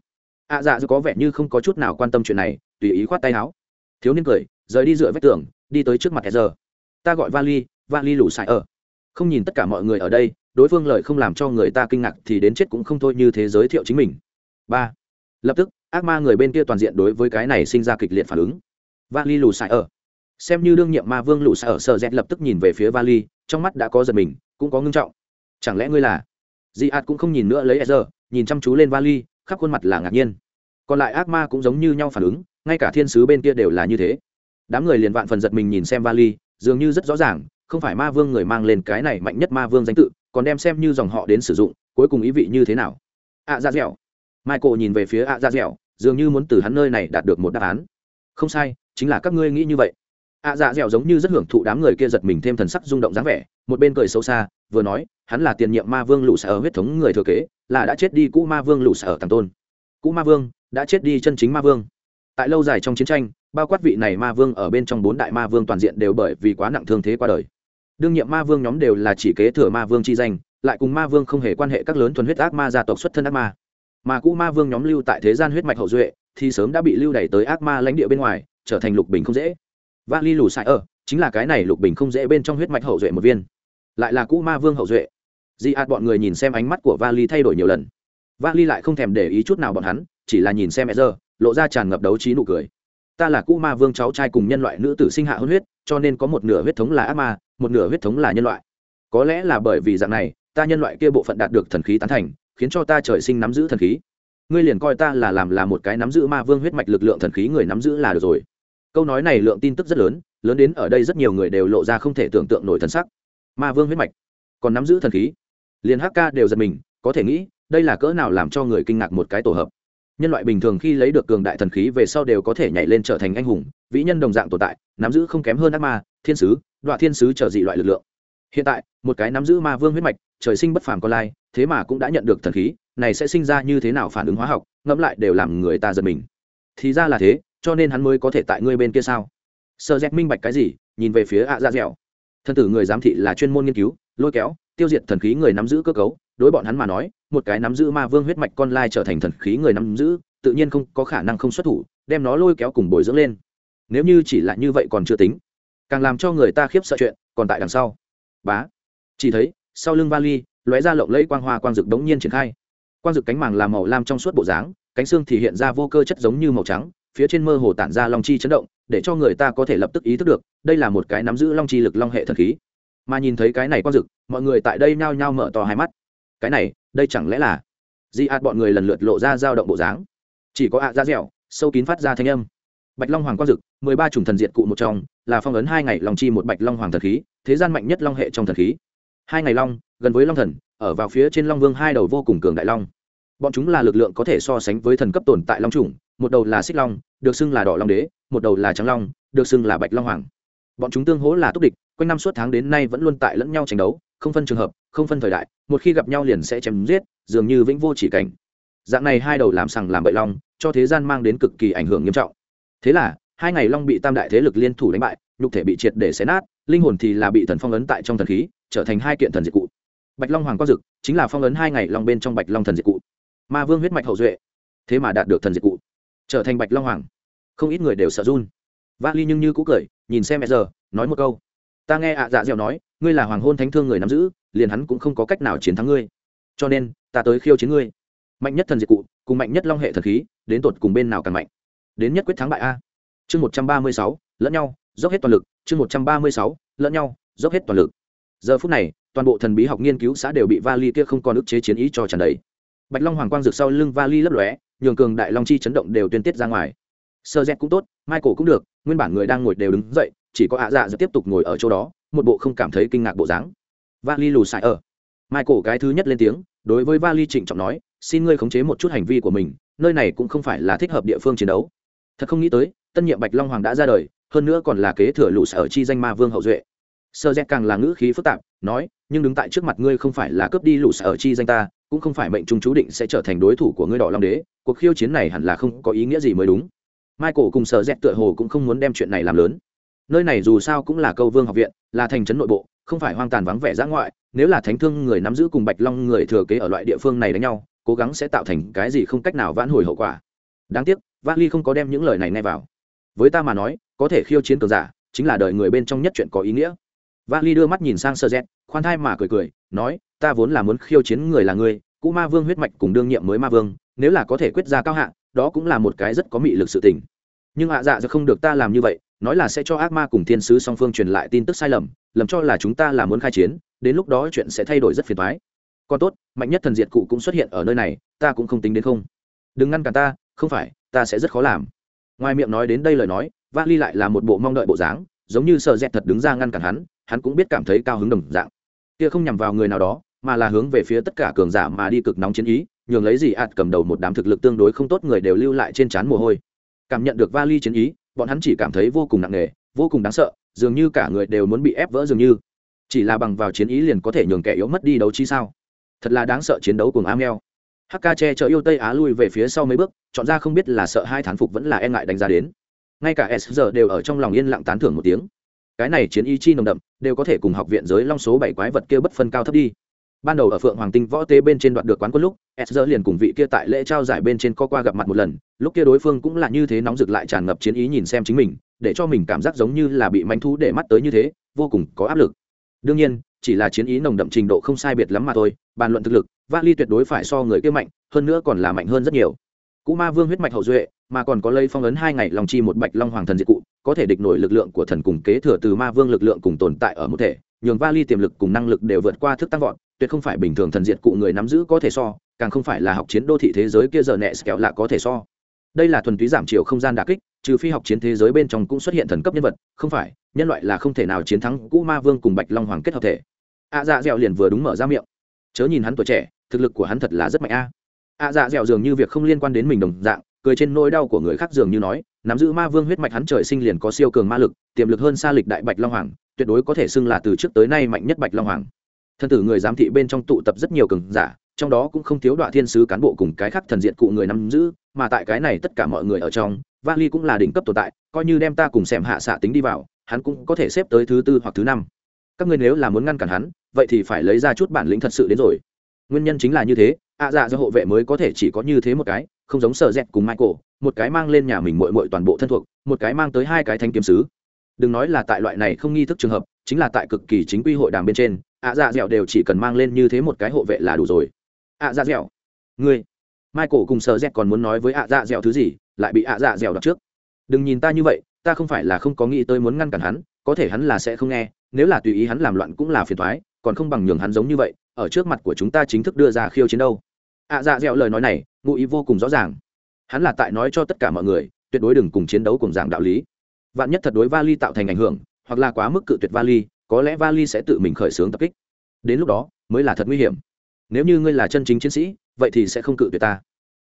Ạ dạ dẻo có vẻ như không có chút nào quan tâm chuyện này tùy ý khoát tay áo. Thiếu niên cười rời đi dựa vách tường, đi tới trước mặt s ta gọi vali vali lù xài ở. Không nhìn tất cả mọi người ở đây, đối phương lời không làm cho người ta kinh ngạc thì đến chết cũng không thôi như thế giới thiệu chính mình. Ba. Lập tức, ác ma người bên kia toàn diện đối với cái này sinh ra kịch liệt phản ứng. Vali lù xài ở. Xem như đương nhiệm ma vương lù xài ở sợ dẹt lập tức nhìn về phía vali, trong mắt đã có giật mình, cũng có ngưng trọng. Chẳng lẽ ngươi là? Dị ạt cũng không nhìn nữa lấy e nhìn chăm chú lên vali, khắp khuôn mặt là ngạc nhiên. Còn lại ác ma cũng giống như nhau phản ứng, ngay cả thiên sứ bên kia đều là như thế đám người liền vạn phần giật mình nhìn xem vali dường như rất rõ ràng không phải ma vương người mang lên cái này mạnh nhất ma vương danh tự còn đem xem như dòng họ đến sử dụng cuối cùng ý vị như thế nào? Ạ à, ra dẻo. Michael nhìn về phía ạ à, ra dẻo dường như muốn từ hắn nơi này đạt được một đáp án. Không sai chính là các ngươi nghĩ như vậy. Ạ à, dạ dẻo giống như rất hưởng thụ đám người kia giật mình thêm thần sắc rung động dáng vẻ một bên cười sâu xa vừa nói hắn là tiền nhiệm ma vương lũ sở huyết thống người thừa kế là đã chết đi cũ ma vương lũ sở tàng tôn. Cũ ma vương đã chết đi chân chính ma vương tại lâu dài trong chiến tranh, bao quát vị này ma vương ở bên trong bốn đại ma vương toàn diện đều bởi vì quá nặng thương thế qua đời. Đương nhiệm ma vương nhóm đều là chỉ kế thừa ma vương chi danh, lại cùng ma vương không hề quan hệ các lớn thuần huyết ác ma gia tộc xuất thân ác ma. Mà cũ ma vương nhóm lưu tại thế gian huyết mạch hậu duệ, thì sớm đã bị lưu đẩy tới ác ma lãnh địa bên ngoài, trở thành lục bình không dễ. Và ly lù sai ở ờ, chính là cái này lục bình không dễ bên trong huyết mạch hậu duệ một viên. Lại là cũ ma vương hậu duệ. Di ạt bọn người nhìn xem ánh mắt của vali thay đổi nhiều lần. Vali lại không thèm để ý chút nào bọn hắn, chỉ là nhìn xem e giờ lộ ra tràn ngập đấu trí nụ cười. Ta là cũ ma vương cháu trai cùng nhân loại nữ tử sinh hạ hôn huyết, cho nên có một nửa huyết thống là ác ma, một nửa huyết thống là nhân loại. Có lẽ là bởi vì dạng này, ta nhân loại kia bộ phận đạt được thần khí tán thành, khiến cho ta trời sinh nắm giữ thần khí. Ngươi liền coi ta là làm là một cái nắm giữ ma vương huyết mạch lực lượng thần khí người nắm giữ là được rồi. Câu nói này lượng tin tức rất lớn lớn đến ở đây rất nhiều người đều lộ ra không thể tưởng tượng nổi thần sắc. Ma vương huyết mạch, còn nắm giữ thần khí. Liền hk đều giật mình, có thể nghĩ, đây là cỡ nào làm cho người kinh ngạc một cái tổ hợp nhân loại bình thường khi lấy được cường đại thần khí về sau đều có thể nhảy lên trở thành anh hùng, vĩ nhân đồng dạng tồn tại, nắm giữ không kém hơn ác ma, thiên sứ đoạn thiên sứ trở dị loại lực lượng. Hiện tại, một cái nắm giữ ma vương huyết mạch, trời sinh bất phàm con lai, thế mà cũng đã nhận được thần khí, này sẽ sinh ra như thế nào phản ứng hóa học, ngẫm lại đều làm người ta giật mình. Thì ra là thế, cho nên hắn mới có thể tại ngươi bên kia sao? Sợ dẹp minh bạch cái gì, nhìn về phía ạ dạ à dẻo. Thân tử người giám thị là chuyên môn nghiên cứu, lôi kéo tiêu diệt thần khí người nắm giữ cơ cấu, đối bọn hắn mà nói, một cái nắm giữ ma vương huyết mạch con lai trở thành thần khí người nắm giữ, tự nhiên không có khả năng không xuất thủ, đem nó lôi kéo cùng bồi dưỡng lên. Nếu như chỉ là như vậy còn chưa tính. Càng làm cho người ta khiếp sợ chuyện, còn tại đằng sau. Bá. Chỉ thấy, sau lưng vali, lóe ra lộng lẫy quang hoa quang rực đống nhiên triển khai. Quang rực cánh màng làm màu lam trong suốt bộ dáng, cánh xương thì hiện ra vô cơ chất giống như màu trắng, phía trên mơ hồ tản ra long chi chấn động, để cho người ta có thể lập tức ý thức được, đây là một cái nắm giữ long chi lực long hệ thần khí mà nhìn thấy cái này quang dực, mọi người tại đây nhao nhao mở to hai mắt. Cái này đây chẳng lẽ là di ạt bọn người lần lượt lộ ra dao động bộ dáng. Chỉ có ạ da dẻo sâu kín phát ra thanh âm. Bạch long hoàng quang dực mười ba chủng thần diệt cụ một trong là phong ấn hai ngày long chi một bạch long hoàng thần khí thế gian mạnh nhất long hệ trong thần khí. Hai ngày long gần với long thần ở vào phía trên long vương hai đầu vô cùng cường đại long. Bọn chúng là lực lượng có thể so sánh với thần cấp tồn tại long trùng một đầu là xích long được xưng là đỏ long đế một đầu là trắng long được xưng là bạch long hoàng. Bọn chúng tương hỗ là túc địch quanh năm suốt tháng đến nay vẫn luôn tại lẫn nhau tranh đấu, không phân trường hợp, không phân thời đại, một khi gặp nhau liền sẽ chém giết, dường như vĩnh vô chỉ cảnh. Dạng này hai đầu làm sằng làm bậy long, cho thế gian mang đến cực kỳ ảnh hưởng nghiêm trọng. Thế là, hai ngày long bị tam đại thế lực liên thủ đánh bại, nhục thể bị triệt để xé nát, linh hồn thì là bị thần phong ấn tại trong thần khí, trở thành hai kiện thần diệt cụ. Bạch long hoàng quang dực chính là phong ấn hai ngày long bên trong bạch long thần diệt cụ. Ma vương huyết mạch hậu duệ, thế mà đạt được thần diệt cụ, trở thành bạch long hoàng. Không ít người đều sợ run. Vác ly nhưng như cũ cười, nhìn xem mẹ giờ, nói một câu ta nghe ạ dạ dẻo nói, ngươi là hoàng hôn thánh thương người nắm giữ, liền hắn cũng không có cách nào chiến thắng ngươi. Cho nên, ta tới khiêu chiến ngươi. Mạnh nhất thần diệt cụ, cùng mạnh nhất long hệ thần khí, đến tột cùng bên nào càng mạnh? Đến nhất quyết thắng bại a. Chương một trăm ba mươi sáu, lẫn nhau, dốc hết toàn lực. Chương một trăm ba mươi sáu, lẫn nhau, dốc hết toàn lực. Giờ phút này, toàn bộ thần bí học nghiên cứu xã đều bị vali kia không còn ức chế chiến ý cho tràn đầy. Bạch long hoàng quang rực sau lưng vali lấp lóe, nhường cường đại long chi chấn động đều tuyên tiết ra ngoài. Sơ z cũng tốt, michael cũng được nguyên bản người đang ngồi đều đứng dậy, chỉ có ạ dạ dạ tiếp tục ngồi ở chỗ đó, một bộ không cảm thấy kinh ngạc bộ dáng. Vali lù xài ở. Michael cái thứ nhất lên tiếng, đối với vali trịnh trọng nói, xin ngươi khống chế một chút hành vi của mình, nơi này cũng không phải là thích hợp địa phương chiến đấu. Thật không nghĩ tới, tân nhiệm bạch long hoàng đã ra đời, hơn nữa còn là kế thừa lũ sở chi danh ma vương hậu duệ. Sơ dẹt càng là ngữ khí phức tạp, nói, nhưng đứng tại trước mặt ngươi không phải là cướp đi lũ sở chi danh ta, cũng không phải mệnh trung chú định sẽ trở thành đối thủ của ngươi đỏ long đế, cuộc khiêu chiến này hẳn là không có ý nghĩa gì mới đúng michael cùng sở dẹt tựa hồ cũng không muốn đem chuyện này làm lớn. Nơi này dù sao cũng là câu vương học viện, là thành trấn nội bộ, không phải hoang tàn vắng vẻ giã ngoại, nếu là thánh thương người nắm giữ cùng bạch long người thừa kế ở loại địa phương này đánh nhau, cố gắng sẽ tạo thành cái gì không cách nào vãn hồi hậu quả. Đáng tiếc vali không có đem những lời này nghe vào. Với ta mà nói, có thể khiêu chiến cường giả, chính là đời người bên trong nhất chuyện có ý nghĩa. Vali đưa mắt nhìn sang sơ z khoan thai mà cười cười, nói, ta vốn là muốn khiêu chiến người là ngươi cũ ma vương huyết mạch cùng đương nhiệm mới ma vương, nếu là có thể quyết ra cao hạng đó cũng là một cái rất có mị lực sự tình. Nhưng hạ dạ dạ không được ta làm như vậy, nói là sẽ cho ác ma cùng thiên sứ song phương truyền lại tin tức sai lầm lầm cho là chúng ta là muốn khai chiến, đến lúc đó chuyện sẽ thay đổi rất phiền thoái còn tốt, mạnh nhất thần diệt cụ cũng xuất hiện ở nơi này, ta cũng không tính đến không. Đừng ngăn cản ta, không phải, ta sẽ rất khó làm. Ngoài miệng nói đến đây lời nói va ly lại là một bộ mong đợi bộ dáng, giống như sợ dẹt thật đứng ra ngăn cản hắn hắn cũng biết cảm thấy cao hứng đồng dạng. Kia không nhằm vào người nào đó, mà là hướng về phía tất cả cường giả mà đi cực nóng chiến ý nhường lấy gì ạt cầm đầu một đám thực lực tương đối không tốt người đều lưu lại trên trán mồ hôi. Cảm nhận được vali chiến ý, bọn hắn chỉ cảm thấy vô cùng nặng nề, vô cùng đáng sợ, dường như cả người đều muốn bị ép vỡ dường như. Chỉ là bằng vào chiến ý liền có thể nhường kẻ yếu mất đi đấu chi sao? Thật là đáng sợ chiến đấu cùng amel. Hk che chở yêu tây á lui về phía sau mấy bước, chọn ra không biết là sợ hai thán phục vẫn là e ngại đánh giá đến. Ngay cả s giờ đều ở trong lòng yên lặng tán thưởng một tiếng. Cái này chiến ý chi nồng đậm, đều có thể cùng học viện giới long số bảy quái vật kia bất phân cao thấp đi ban đầu ở phượng hoàng tinh võ tế bên trên đoạn được quán quân lúc, s giờ liền cùng vị kia tại lễ trao giải bên trên co qua gặp mặt một lần, lúc kia đối phương cũng là như thế nóng rực lại tràn ngập chiến ý nhìn xem chính mình, để cho mình cảm giác giống như là bị mánh thú để mắt tới như thế, vô cùng có áp lực. Đương nhiên, chỉ là chiến ý nồng đậm trình độ không sai biệt lắm mà thôi, bàn luận thực lực vali tuyệt đối phải so người kia mạnh, hơn nữa còn là mạnh hơn rất nhiều. Cũ ma vương huyết mạch hậu duệ, mà còn có lây phong ấn hai ngày lòng chi một bạch long hoàng thần diệt cụ, có thể địch nổi lực lượng của thần cùng kế thừa từ ma vương lực lượng cùng tồn tại ở một thể, nhường vali tiềm lực cùng năng lực đều vượt qua thức tăng vọt tuyệt không phải bình thường thần diệt cụ người nắm giữ có thể so, càng không phải là học chiến đô thị thế giới kia giờ nẹ kẹo lạ có thể so. Đây là thuần túy giảm chiều không gian đà kích, trừ phi học chiến thế giới bên trong cũng xuất hiện thần cấp nhân vật, không phải, nhân loại là không thể nào chiến thắng cũ ma vương cùng bạch long hoàng kết hợp thể. A dạ dẻo liền vừa đúng mở ra miệng. Chớ nhìn hắn tuổi trẻ, thực lực của hắn thật là rất mạnh a. A dạ dẻo dường như việc không liên quan đến mình đồng dạng, cười trên nỗi đau của người khác dường như nói, nắm giữ ma vương huyết mạch hắn trời sinh liền có siêu cường ma lực, tiềm lực hơn xa lịch đại bạch long hoàng, tuyệt đối có thể xưng là từ trước tới nay mạnh nhất bạch long hoàng. Thần tử người giám thị bên trong tụ tập rất nhiều cường giả, trong đó cũng không thiếu đoạn thiên sứ cán bộ cùng cái khác thần diện cụ người nắm giữ, mà tại cái này tất cả mọi người ở trong vali cũng là đỉnh cấp tồn tại, coi như đem ta cùng xem hạ xạ tính đi vào, hắn cũng có thể xếp tới thứ tư hoặc thứ năm. Các ngươi nếu là muốn ngăn cản hắn, vậy thì phải lấy ra chút bản lĩnh thật sự đến rồi. Nguyên nhân chính là như thế, ạ dạ do hộ vệ mới có thể chỉ có như thế một cái, không giống sợ dẹt cùng michael, một cái mang lên nhà mình mội mội toàn bộ thân thuộc, một cái mang tới hai cái thanh kiếm sứ. Đừng nói là tại loại này không nghi thức trường hợp, chính là tại cực kỳ chính quy hội đàm bên trên ạ dạ dẻo đều chỉ cần mang lên như thế một cái hộ vệ là đủ rồi. ạ dạ dẻo, ngươi, michael cùng sợ dẹt còn muốn nói với ạ dạ dẻo thứ gì, lại bị ạ dạ dẻo đặt trước. Đừng nhìn ta như vậy, ta không phải là không có nghĩ tới muốn ngăn cản hắn, có thể hắn là sẽ không nghe, nếu là tùy ý hắn làm loạn cũng là phiền thoái còn không bằng nhường hắn giống như vậy, ở trước mặt của chúng ta chính thức đưa ra khiêu chiến đâu. ạ dạ dẻo lời nói này, ngụ ý vô cùng rõ ràng. Hắn là tại nói cho tất cả mọi người, tuyệt đối đừng cùng chiến đấu cùng giảng đạo lý. Vạn nhất thật đối vali tạo thành ảnh hưởng, hoặc là quá mức cự tuyệt vali có lẽ vali sẽ tự mình khởi xướng tập kích. Đến lúc đó, mới là thật nguy hiểm. Nếu như ngươi là chân chính chiến sĩ, vậy thì sẽ không cự tuyệt ta.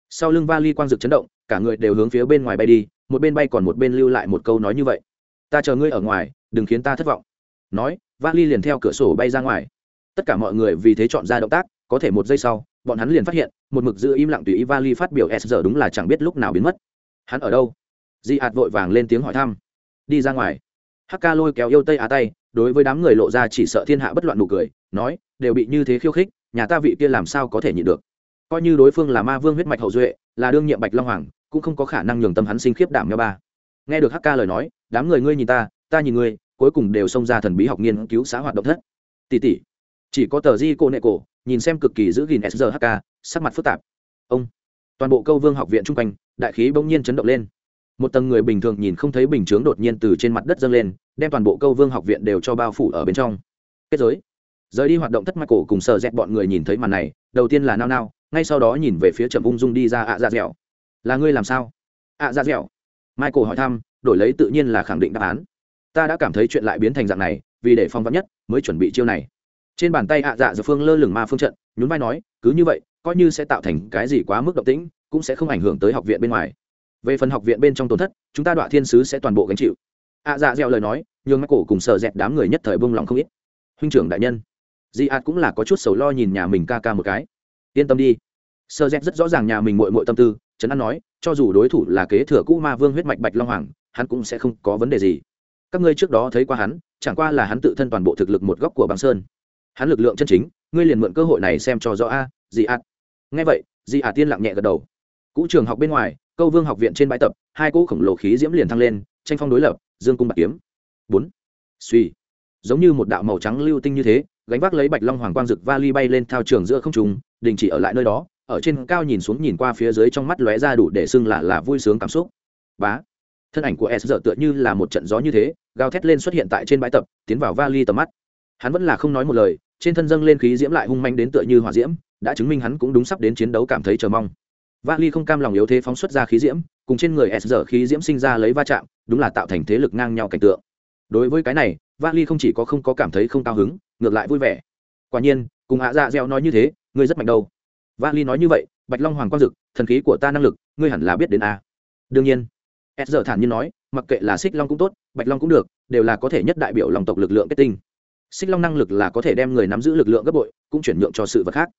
Sau lưng vali quang dực chấn động, cả người đều hướng phía bên ngoài bay đi, một bên bay còn một bên lưu lại một câu nói như vậy. Ta chờ ngươi ở ngoài, đừng khiến ta thất vọng. Nói, vali liền theo cửa sổ bay ra ngoài. Tất cả mọi người vì thế chọn ra động tác, có thể một giây sau, bọn hắn liền phát hiện, một mực giữ im lặng tùy ý vali phát biểu s giờ đúng là chẳng biết lúc nào biến mất. Hắn ở đâu? Di hạt vội vàng lên tiếng hỏi thăm. Đi ra ngoài. Hk lôi kéo yêu tây á tay đối với đám người lộ ra chỉ sợ thiên hạ bất loạn nụ cười, nói, đều bị như thế khiêu khích, nhà ta vị kia làm sao có thể nhịn được? Coi như đối phương là ma vương huyết mạch hậu duệ, là đương nhiệm bạch long hoàng, cũng không có khả năng nhường tâm hắn sinh khiếp đảm nhau ba. Nghe được hk lời nói, đám người ngươi nhìn ta ta nhìn ngươi, cuối cùng đều xông ra thần bí học nghiên cứu xã hoạt động thất. Tỷ tỷ, chỉ có tờ di cô nệ cổ, nhìn xem cực kỳ giữ gìn shk sắc mặt phức tạp. Ông, toàn bộ câu vương học viện chung quanh, đại khí bỗng nhiên chấn động lên một tầng người bình thường nhìn không thấy bình chướng đột nhiên từ trên mặt đất dâng lên, đem toàn bộ câu vương học viện đều cho bao phủ ở bên trong. Kết giới. Rời đi hoạt động thất mạch cổ cùng sợ dẹt bọn người nhìn thấy màn này, đầu tiên là nao nao, ngay sau đó nhìn về phía trầm ung dung đi ra ạ dạ dẻo. Là ngươi làm sao? Ạ dạ dẻo. Michael hỏi thăm, đổi lấy tự nhiên là khẳng định đáp án. Ta đã cảm thấy chuyện lại biến thành dạng này, vì để phong vắn nhất, mới chuẩn bị chiêu này. Trên bàn tay ạ dạ dẻo phương lơ lửng ma phương trận, nhún vai nói, cứ như vậy, coi như sẽ tạo thành cái gì quá mức động tĩnh, cũng sẽ không ảnh hưởng tới học viện bên ngoài về phần học viện bên trong tổn thất, chúng ta đọa thiên sứ sẽ toàn bộ gánh chịu. Ạ dạ dẹo lời nói, nhường mắt cổ cùng sợ dẹt đám người nhất thời bông lòng không ít. Huynh trưởng đại nhân. Di ạt cũng là có chút sầu lo nhìn nhà mình ca ca một cái. Yên tâm đi. Sơ dẹt rất rõ ràng nhà mình mội mội tâm tư, trấn an nói, cho dù đối thủ là kế thừa cũ ma vương huyết mạch bạch long hoàng, hắn cũng sẽ không có vấn đề gì. Các ngươi trước đó thấy qua hắn, chẳng qua là hắn tự thân toàn bộ thực lực một góc của băng sơn. Hắn lực lượng chân chính, ngươi liền mượn cơ hội này xem cho rõ a, Di ạt. Nghe vậy, Di ạt tiên lặng nhẹ gật đầu. Cũ trường học bên ngoài câu vương học viện trên bãi tập, hai cỗ khổng lồ khí diễm liền thăng lên, tranh phong đối lập, dương cung bạc kiếm. Bốn. Suy giống như một đạo màu trắng lưu tinh như thế, gánh vác lấy bạch long hoàng quang rực vali bay lên thao trường giữa không trùng đình chỉ ở lại nơi đó, ở trên cao nhìn xuống nhìn qua phía dưới trong mắt lóe ra đủ để xưng là là vui sướng cảm xúc. Bá. Thân ảnh của s giờ tựa như là một trận gió như thế, gào thét lên xuất hiện tại trên bãi tập, tiến vào vali tầm mắt. Hắn vẫn là không nói một lời, trên thân dâng lên khí diễm lại hung manh đến tựa như hỏa diễm, đã chứng minh hắn cũng đúng sắp đến chiến đấu cảm thấy chờ mong vali không cam lòng yếu thế phóng xuất ra khí diễm, cùng trên người s giờ khí diễm sinh ra lấy va chạm, đúng là tạo thành thế lực ngang nhau cảnh tượng. Đối với cái này vali không chỉ có không có cảm thấy không cao hứng, ngược lại vui vẻ. Quả nhiên, cùng hạ dạ gieo nói như thế, ngươi rất mạnh đâu. Vali nói như vậy, bạch long hoàng quang dực, thần khí của ta năng lực, ngươi hẳn là biết đến a. Đương nhiên, s giờ thản nhiên nói, mặc kệ là xích long cũng tốt, bạch long cũng được, đều là có thể nhất đại biểu lòng tộc lực lượng kết tinh. Xích long năng lực là có thể đem người nắm giữ lực lượng gấp bội, cũng chuyển nhượng cho sự vật khác.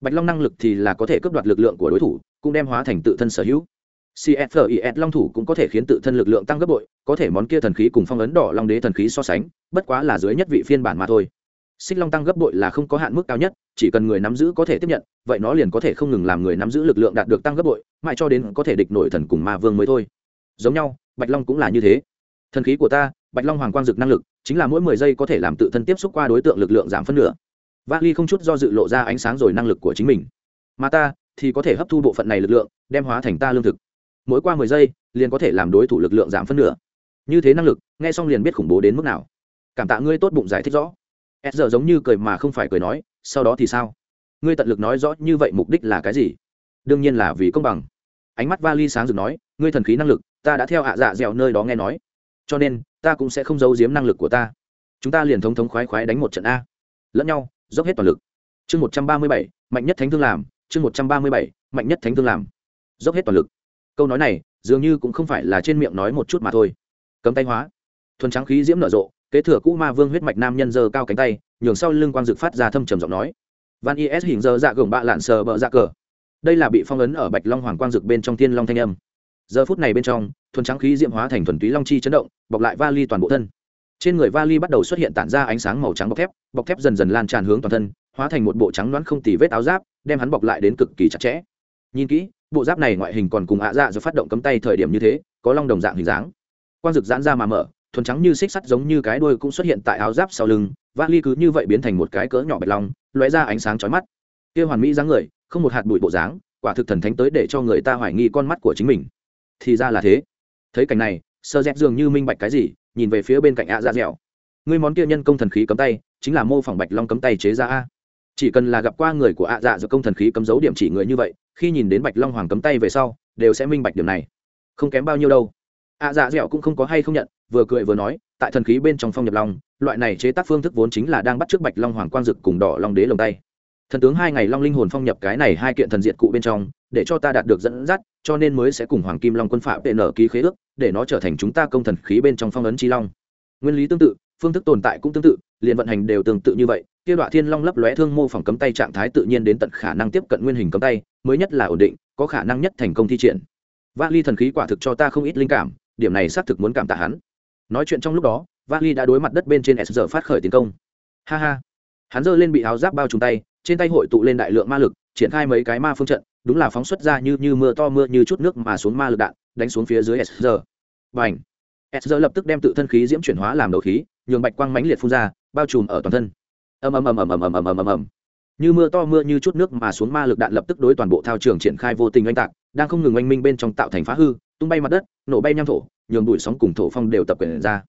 Bạch long năng lực thì là có thể cướp đoạt lực lượng của đối thủ cũng đem hóa thành tự thân sở hữu. Cfis long thủ cũng có thể khiến tự thân lực lượng tăng gấp bội, có thể món kia thần khí cùng phong ấn đỏ long đế thần khí so sánh, bất quá là dưới nhất vị phiên bản mà thôi. Xích long tăng gấp bội là không có hạn mức cao nhất, chỉ cần người nắm giữ có thể tiếp nhận, vậy nó liền có thể không ngừng làm người nắm giữ lực lượng đạt được tăng gấp bội, mãi cho đến có thể địch nổi thần cùng ma vương mới thôi. Giống nhau, bạch long cũng là như thế. Thần khí của ta, bạch long hoàng quang dực năng lực, chính là mỗi mười giây có thể làm tự thân tiếp xúc qua đối tượng lực lượng giảm phân nửa. Vali không chút do dự lộ ra ánh sáng rồi năng lực của chính mình. Mà ta thì có thể hấp thu bộ phận này lực lượng, đem hóa thành ta lương thực. Mỗi qua mười giây, liền có thể làm đối thủ lực lượng giảm phân nửa. Như thế năng lực, nghe xong liền biết khủng bố đến mức nào. Cảm tạ ngươi tốt bụng giải thích rõ. S giờ giống như cười mà không phải cười nói, sau đó thì sao? Ngươi tận lực nói rõ như vậy mục đích là cái gì? Đương nhiên là vì công bằng. Ánh mắt vali sáng rực nói, ngươi thần khí năng lực, ta đã theo hạ dạ dẻo nơi đó nghe nói. Cho nên, ta cũng sẽ không giấu giếm năng lực của ta. Chúng ta liền thống thống khoái khoái đánh một trận a. Lẫn nhau, dốc hết toàn lực. Chương một trăm ba mươi bảy, mạnh nhất thánh thương làm chương một trăm ba mươi bảy, mạnh nhất thánh thương làm. Dốc hết toàn lực. Câu nói này, dường như cũng không phải là trên miệng nói một chút mà thôi. Cấm tay hóa. Thuần trắng khí diễm nở rộ, kế thừa cũ ma vương huyết mạch nam nhân giơ cao cánh tay, nhường sau lưng quang dực phát ra thâm trầm giọng nói. Van is hình giờ dạ gồng bạ lạn sờ bờ dạ cờ. Đây là bị phong ấn ở bạch long hoàng quang dực bên trong thiên long thanh âm. Giờ phút này bên trong, thuần trắng khí diễm hóa thành thuần túy long chi chấn động, bọc lại vali toàn bộ thân. Trên người vali bắt đầu xuất hiện tản ra ánh sáng màu trắng bọc thép bọc thép dần dần lan tràn hướng toàn thân, hóa thành một bộ trắng đoán không tì vết áo giáp đem hắn bọc lại đến cực kỳ chặt chẽ. Nhìn kỹ, bộ giáp này ngoại hình còn cùng ạ dạ do phát động cấm tay thời điểm như thế, có long đồng dạng hình dáng. Quang rực giãn ra mà mở, thuần trắng như xích sắt giống như cái đuôi cũng xuất hiện tại áo giáp sau lưng vali cứ như vậy biến thành một cái cỡ nhỏ bạch long, lóe ra ánh sáng chói mắt. Kia hoàn mỹ dáng người, không một hạt bụi bộ dáng, quả thực thần thánh tới để cho người ta hoài nghi con mắt của chính mình. Thì ra là thế. Thấy cảnh này, sơ dép dường như minh bạch cái gì, nhìn về phía bên cạnh ạ dạ dẻo. Ngươi món kia nhân công thần khí cấm tay, chính là mô phỏng bạch long cấm tay chế ra a chỉ cần là gặp qua người của ạ dạ do công thần khí cấm dấu điểm chỉ người như vậy, khi nhìn đến bạch long hoàng cấm tay về sau, đều sẽ minh bạch điểm này. Không kém bao nhiêu đâu. Ạ dạ dẻo cũng không có hay không nhận, vừa cười vừa nói, tại thần khí bên trong phong nhập long loại này chế tác phương thức vốn chính là đang bắt trước bạch long hoàng quang dực cùng đỏ long đế lồng tay. Thần tướng hai ngày long linh hồn phong nhập cái này hai kiện thần diện cụ bên trong, để cho ta đạt được dẫn dắt, cho nên mới sẽ cùng hoàng kim long quân phạm vệ nở ký khế ước, để nó trở thành chúng ta công thần khí bên trong phong ấn chi long. Nguyên lý tương tự phương thức tồn tại cũng tương tự, liền vận hành đều tương tự như vậy. Kia đoạn thiên long lấp lóe thương mô phỏng cấm tay trạng thái tự nhiên đến tận khả năng tiếp cận nguyên hình cấm tay, mới nhất là ổn định, có khả năng nhất thành công thi triển. Vali thần khí quả thực cho ta không ít linh cảm, điểm này xác thực muốn cảm tạ hắn. Nói chuyện trong lúc đó vali đã đối mặt đất bên trên s giờ phát khởi tiến công. Ha ha. Hắn giơ lên bị áo giáp bao trùm tay, trên tay hội tụ lên đại lượng ma lực, triển khai mấy cái ma phương trận, đúng là phóng xuất ra như như mưa to mưa như chút nước mà xuống ma lực đạn, đánh xuống phía dưới s giờ và h s giờ lập tức đem tự thân khí diễm chuyển hóa làm đầu khí nhường bạch quang mãnh liệt phun ra, bao trùm ở toàn thân. Ầm ầm ầm ầm ầm ầm ầm ầm ầm. Ầm như mưa to mưa như chút nước mà xuống ma lực đạn lập tức đối toàn bộ thao trường triển khai vô tình oanh tạc, đang không ngừng oanh minh bên trong tạo thành phá hư, tung bay mặt đất, nổ bay nham thổ, nhường bụi sóng cùng thổ phong đều tập quyền ra.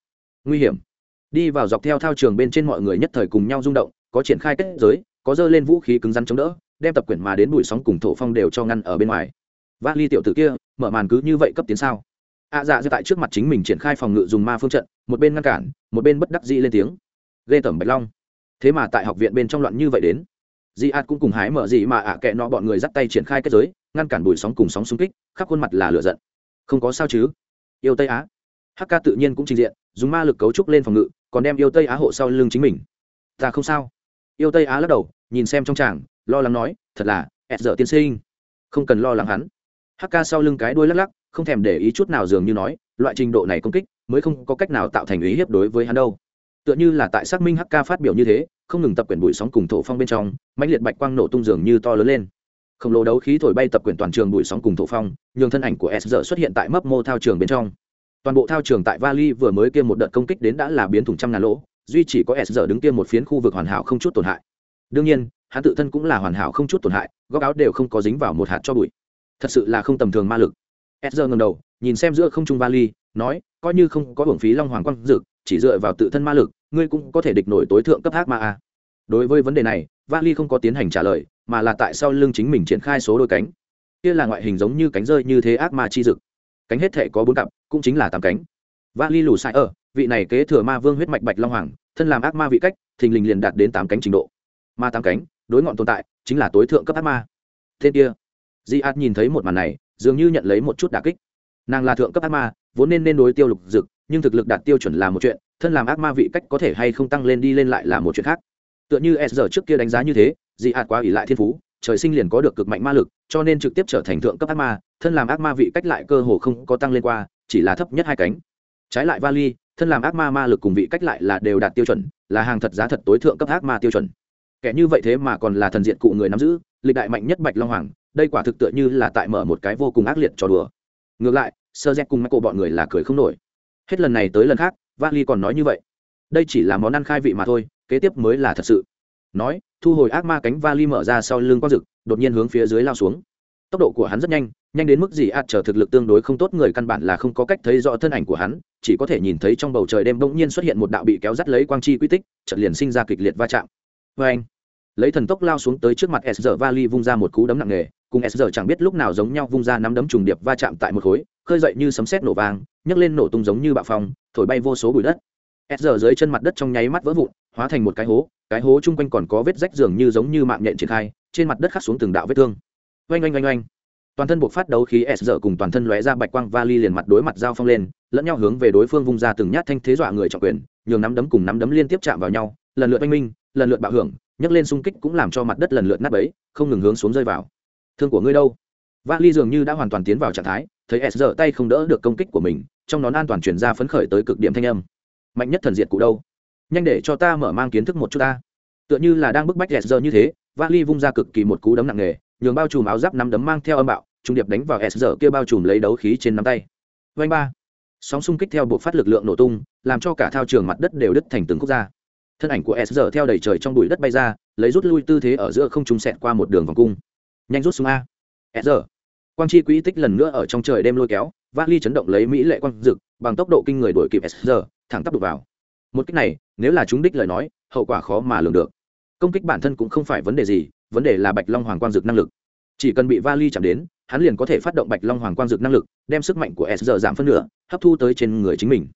Nguy hiểm. Đi vào dọc theo thao trường bên trên mọi người nhất thời cùng nhau rung động, có triển khai kết giới, có dơ lên vũ khí cứng rắn chống đỡ, đem tập quyển mà đến bụi sóng cùng thổ phong đều cho ngăn ở bên ngoài. Vali tiểu tử kia, mở màn cứ như vậy cấp tiến sao? Ạ dạ dạ tại trước mặt chính mình triển khai phòng ngự dùng ma phương trận, một bên ngăn cản, một bên bất đắc dĩ lên tiếng. Ghê tởm bạch long. Thế mà tại học viện bên trong loạn như vậy đến. Di ạt cũng cùng hái mở gì mà ạ kệ nọ bọn người dắt tay triển khai kết giới, ngăn cản bùi sóng cùng sóng xung kích, khắp khuôn mặt là lửa giận. Không có sao chứ? Yêu tây á. Hk tự nhiên cũng trình diện, dùng ma lực cấu trúc lên phòng ngự, còn đem yêu tây á hộ sau lưng chính mình. Ta không sao. Yêu tây á lắc đầu, nhìn xem trong tràng, lo lắng nói, thật là, ẹt dở tiên sinh. Không cần lo lắng hắn. Hk sau lưng cái đuôi lắc lắc không thèm để ý chút nào dường như nói, loại trình độ này công kích mới không có cách nào tạo thành ý hiếp đối với hắn đâu. Tựa như là tại xác minh hk phát biểu như thế, không ngừng tập quyển bụi sóng cùng thổ phong bên trong, mãnh liệt bạch quang nổ tung dường như to lớn lên. Khổng lồ đấu khí thổi bay tập quyển toàn trường bụi sóng cùng thổ phong, nhường thân ảnh của s giờ xuất hiện tại mấp mô thao trường bên trong. Toàn bộ thao trường tại vali vừa mới kia một đợt công kích đến đã là biến thủng trăm ngàn lỗ, duy chỉ có s giờ đứng kia một phiến khu vực hoàn hảo không chút tổn hại. Đương nhiên, hắn tự thân cũng là hoàn hảo không chút tổn hại, góc áo đều không có dính vào một hạt cho bụi. Thật sự là không tầm thường ma lực s giờ ngầm đầu, nhìn xem giữa không trung vali, nói, coi như không có hưởng phí long hoàng quang dực, chỉ dựa vào tự thân ma lực, ngươi cũng có thể địch nổi tối thượng cấp ác ma a. Đối với vấn đề này, vali không có tiến hành trả lời, mà là tại sao lưng chính mình triển khai số đôi cánh. Kia là ngoại hình giống như cánh rơi như thế ác ma chi dực. Cánh hết thể có bốn cặp, cũng chính là tám cánh. Vali lù sai ở vị này kế thừa ma vương huyết mạch bạch long hoàng, thân làm ác ma vị cách, thình lình liền đạt đến tám cánh trình độ. Ma tám cánh, đối ngọn tồn tại, chính là tối thượng cấp ác ma. Tên kia. Di ạt nhìn thấy một màn này dường như nhận lấy một chút đả kích. Nàng là thượng cấp ác ma, vốn nên nên đối tiêu lục dực, nhưng thực lực đạt tiêu chuẩn là một chuyện, thân làm ác ma vị cách có thể hay không tăng lên đi lên lại là một chuyện khác. Tựa như s giờ trước kia đánh giá như thế, dị ạt quá ỷ lại thiên phú, trời sinh liền có được cực mạnh ma lực, cho nên trực tiếp trở thành thượng cấp ác ma, thân làm ác ma vị cách lại cơ hồ không có tăng lên qua, chỉ là thấp nhất hai cánh. Trái lại vali, thân làm ác ma ma lực cùng vị cách lại là đều đạt tiêu chuẩn, là hàng thật giá thật tối thượng cấp ác ma tiêu chuẩn. Kẻ như vậy thế mà còn là thần diện cụ người nắm giữ, lịch đại mạnh nhất bạch long hoàng đây quả thực tựa như là tại mở một cái vô cùng ác liệt trò đùa. Ngược lại sơ z cùng michael bọn người là cười không nổi. Hết lần này tới lần khác vali còn nói như vậy. Đây chỉ là món ăn khai vị mà thôi, kế tiếp mới là thật sự. Nói, thu hồi ác ma cánh vali mở ra sau lưng quang rực, đột nhiên hướng phía dưới lao xuống. Tốc độ của hắn rất nhanh nhanh đến mức gì ạt trở thực lực tương đối không tốt người căn bản là không có cách thấy rõ thân ảnh của hắn, chỉ có thể nhìn thấy trong bầu trời đêm bỗng nhiên xuất hiện một đạo bị kéo dắt lấy quang chi quy tích, chợt liền sinh ra kịch liệt va chạm. Vê anh lấy thần tốc lao xuống tới trước mặt s giờ vali vung ra một cú đấm nặng nề cùng s giờ chẳng biết lúc nào giống nhau vung ra nắm đấm trùng điệp va chạm tại một khối, khơi dậy như sấm sét nổ vàng nhấc lên nổ tung giống như bạo phong, thổi bay vô số bụi đất. S giờ dưới chân mặt đất trong nháy mắt vỡ vụn, hóa thành một cái hố cái hố chung quanh còn có vết rách dường như giống như mạng nhện triển khai, trên mặt đất khắc xuống từng đạo vết thương. Oanh oanh oanh oanh. Toàn thân buộc phát đấu khí s giờ cùng toàn thân lóe ra bạch quang vali liền mặt đối mặt giao phong lên, lẫn nhau hướng về đối phương vung ra từng nhát thanh thế dọa người trọng quyền, nhường nắm đấm cùng nắm đấm liên tiếp chạm vào nhau, lần lượt oanh minh, lần lượt bạo hưởng, nhấc lên xung kích cũng làm cho mặt đất lần lượt nát bấy, không ngừng hướng xuống rơi vào thương của ngươi đâu? Vali dường như đã hoàn toàn tiến vào trạng thái, thấy s giờ tay không đỡ được công kích của mình, trong nón an toàn chuyển ra phấn khởi tới cực điểm thanh âm. Mạnh nhất thần diệt cụ đâu? Nhanh để cho ta mở mang kiến thức một chút ta. Tựa như là đang bức bách s giờ như thế vali vung ra cực kỳ một cú đấm nặng nề, nhường bao trùm áo giáp nắm đấm mang theo âm bạo, trung điệp đánh vào s giờ kia bao trùm lấy đấu khí trên nắm tay. Vanh ba. Sóng xung kích theo bộ phát lực lượng nổ tung, làm cho cả thao trường mặt đất đều đứt thành từng quốc gia. thân ảnh của s giờ theo đầy trời trong bụi đất bay ra, lấy rút lui tư thế ở giữa không trùng xẹt qua một đường vòng cung nhanh rút xuống a. S giờ. Quang chi quỹ tích lần nữa ở trong trời đêm lôi kéo vali chấn động lấy mỹ lệ quang dực bằng tốc độ kinh người đổi kịp s giờ thẳng tắp đục vào. Một cách này, nếu là chúng đích lời nói, hậu quả khó mà lường được. Công kích bản thân cũng không phải vấn đề gì, vấn đề là bạch long hoàng quang dực năng lực. Chỉ cần bị vali chạm đến, hắn liền có thể phát động bạch long hoàng quang dực năng lực, đem sức mạnh của s giờ giảm phân nửa, hấp thu tới trên người chính mình.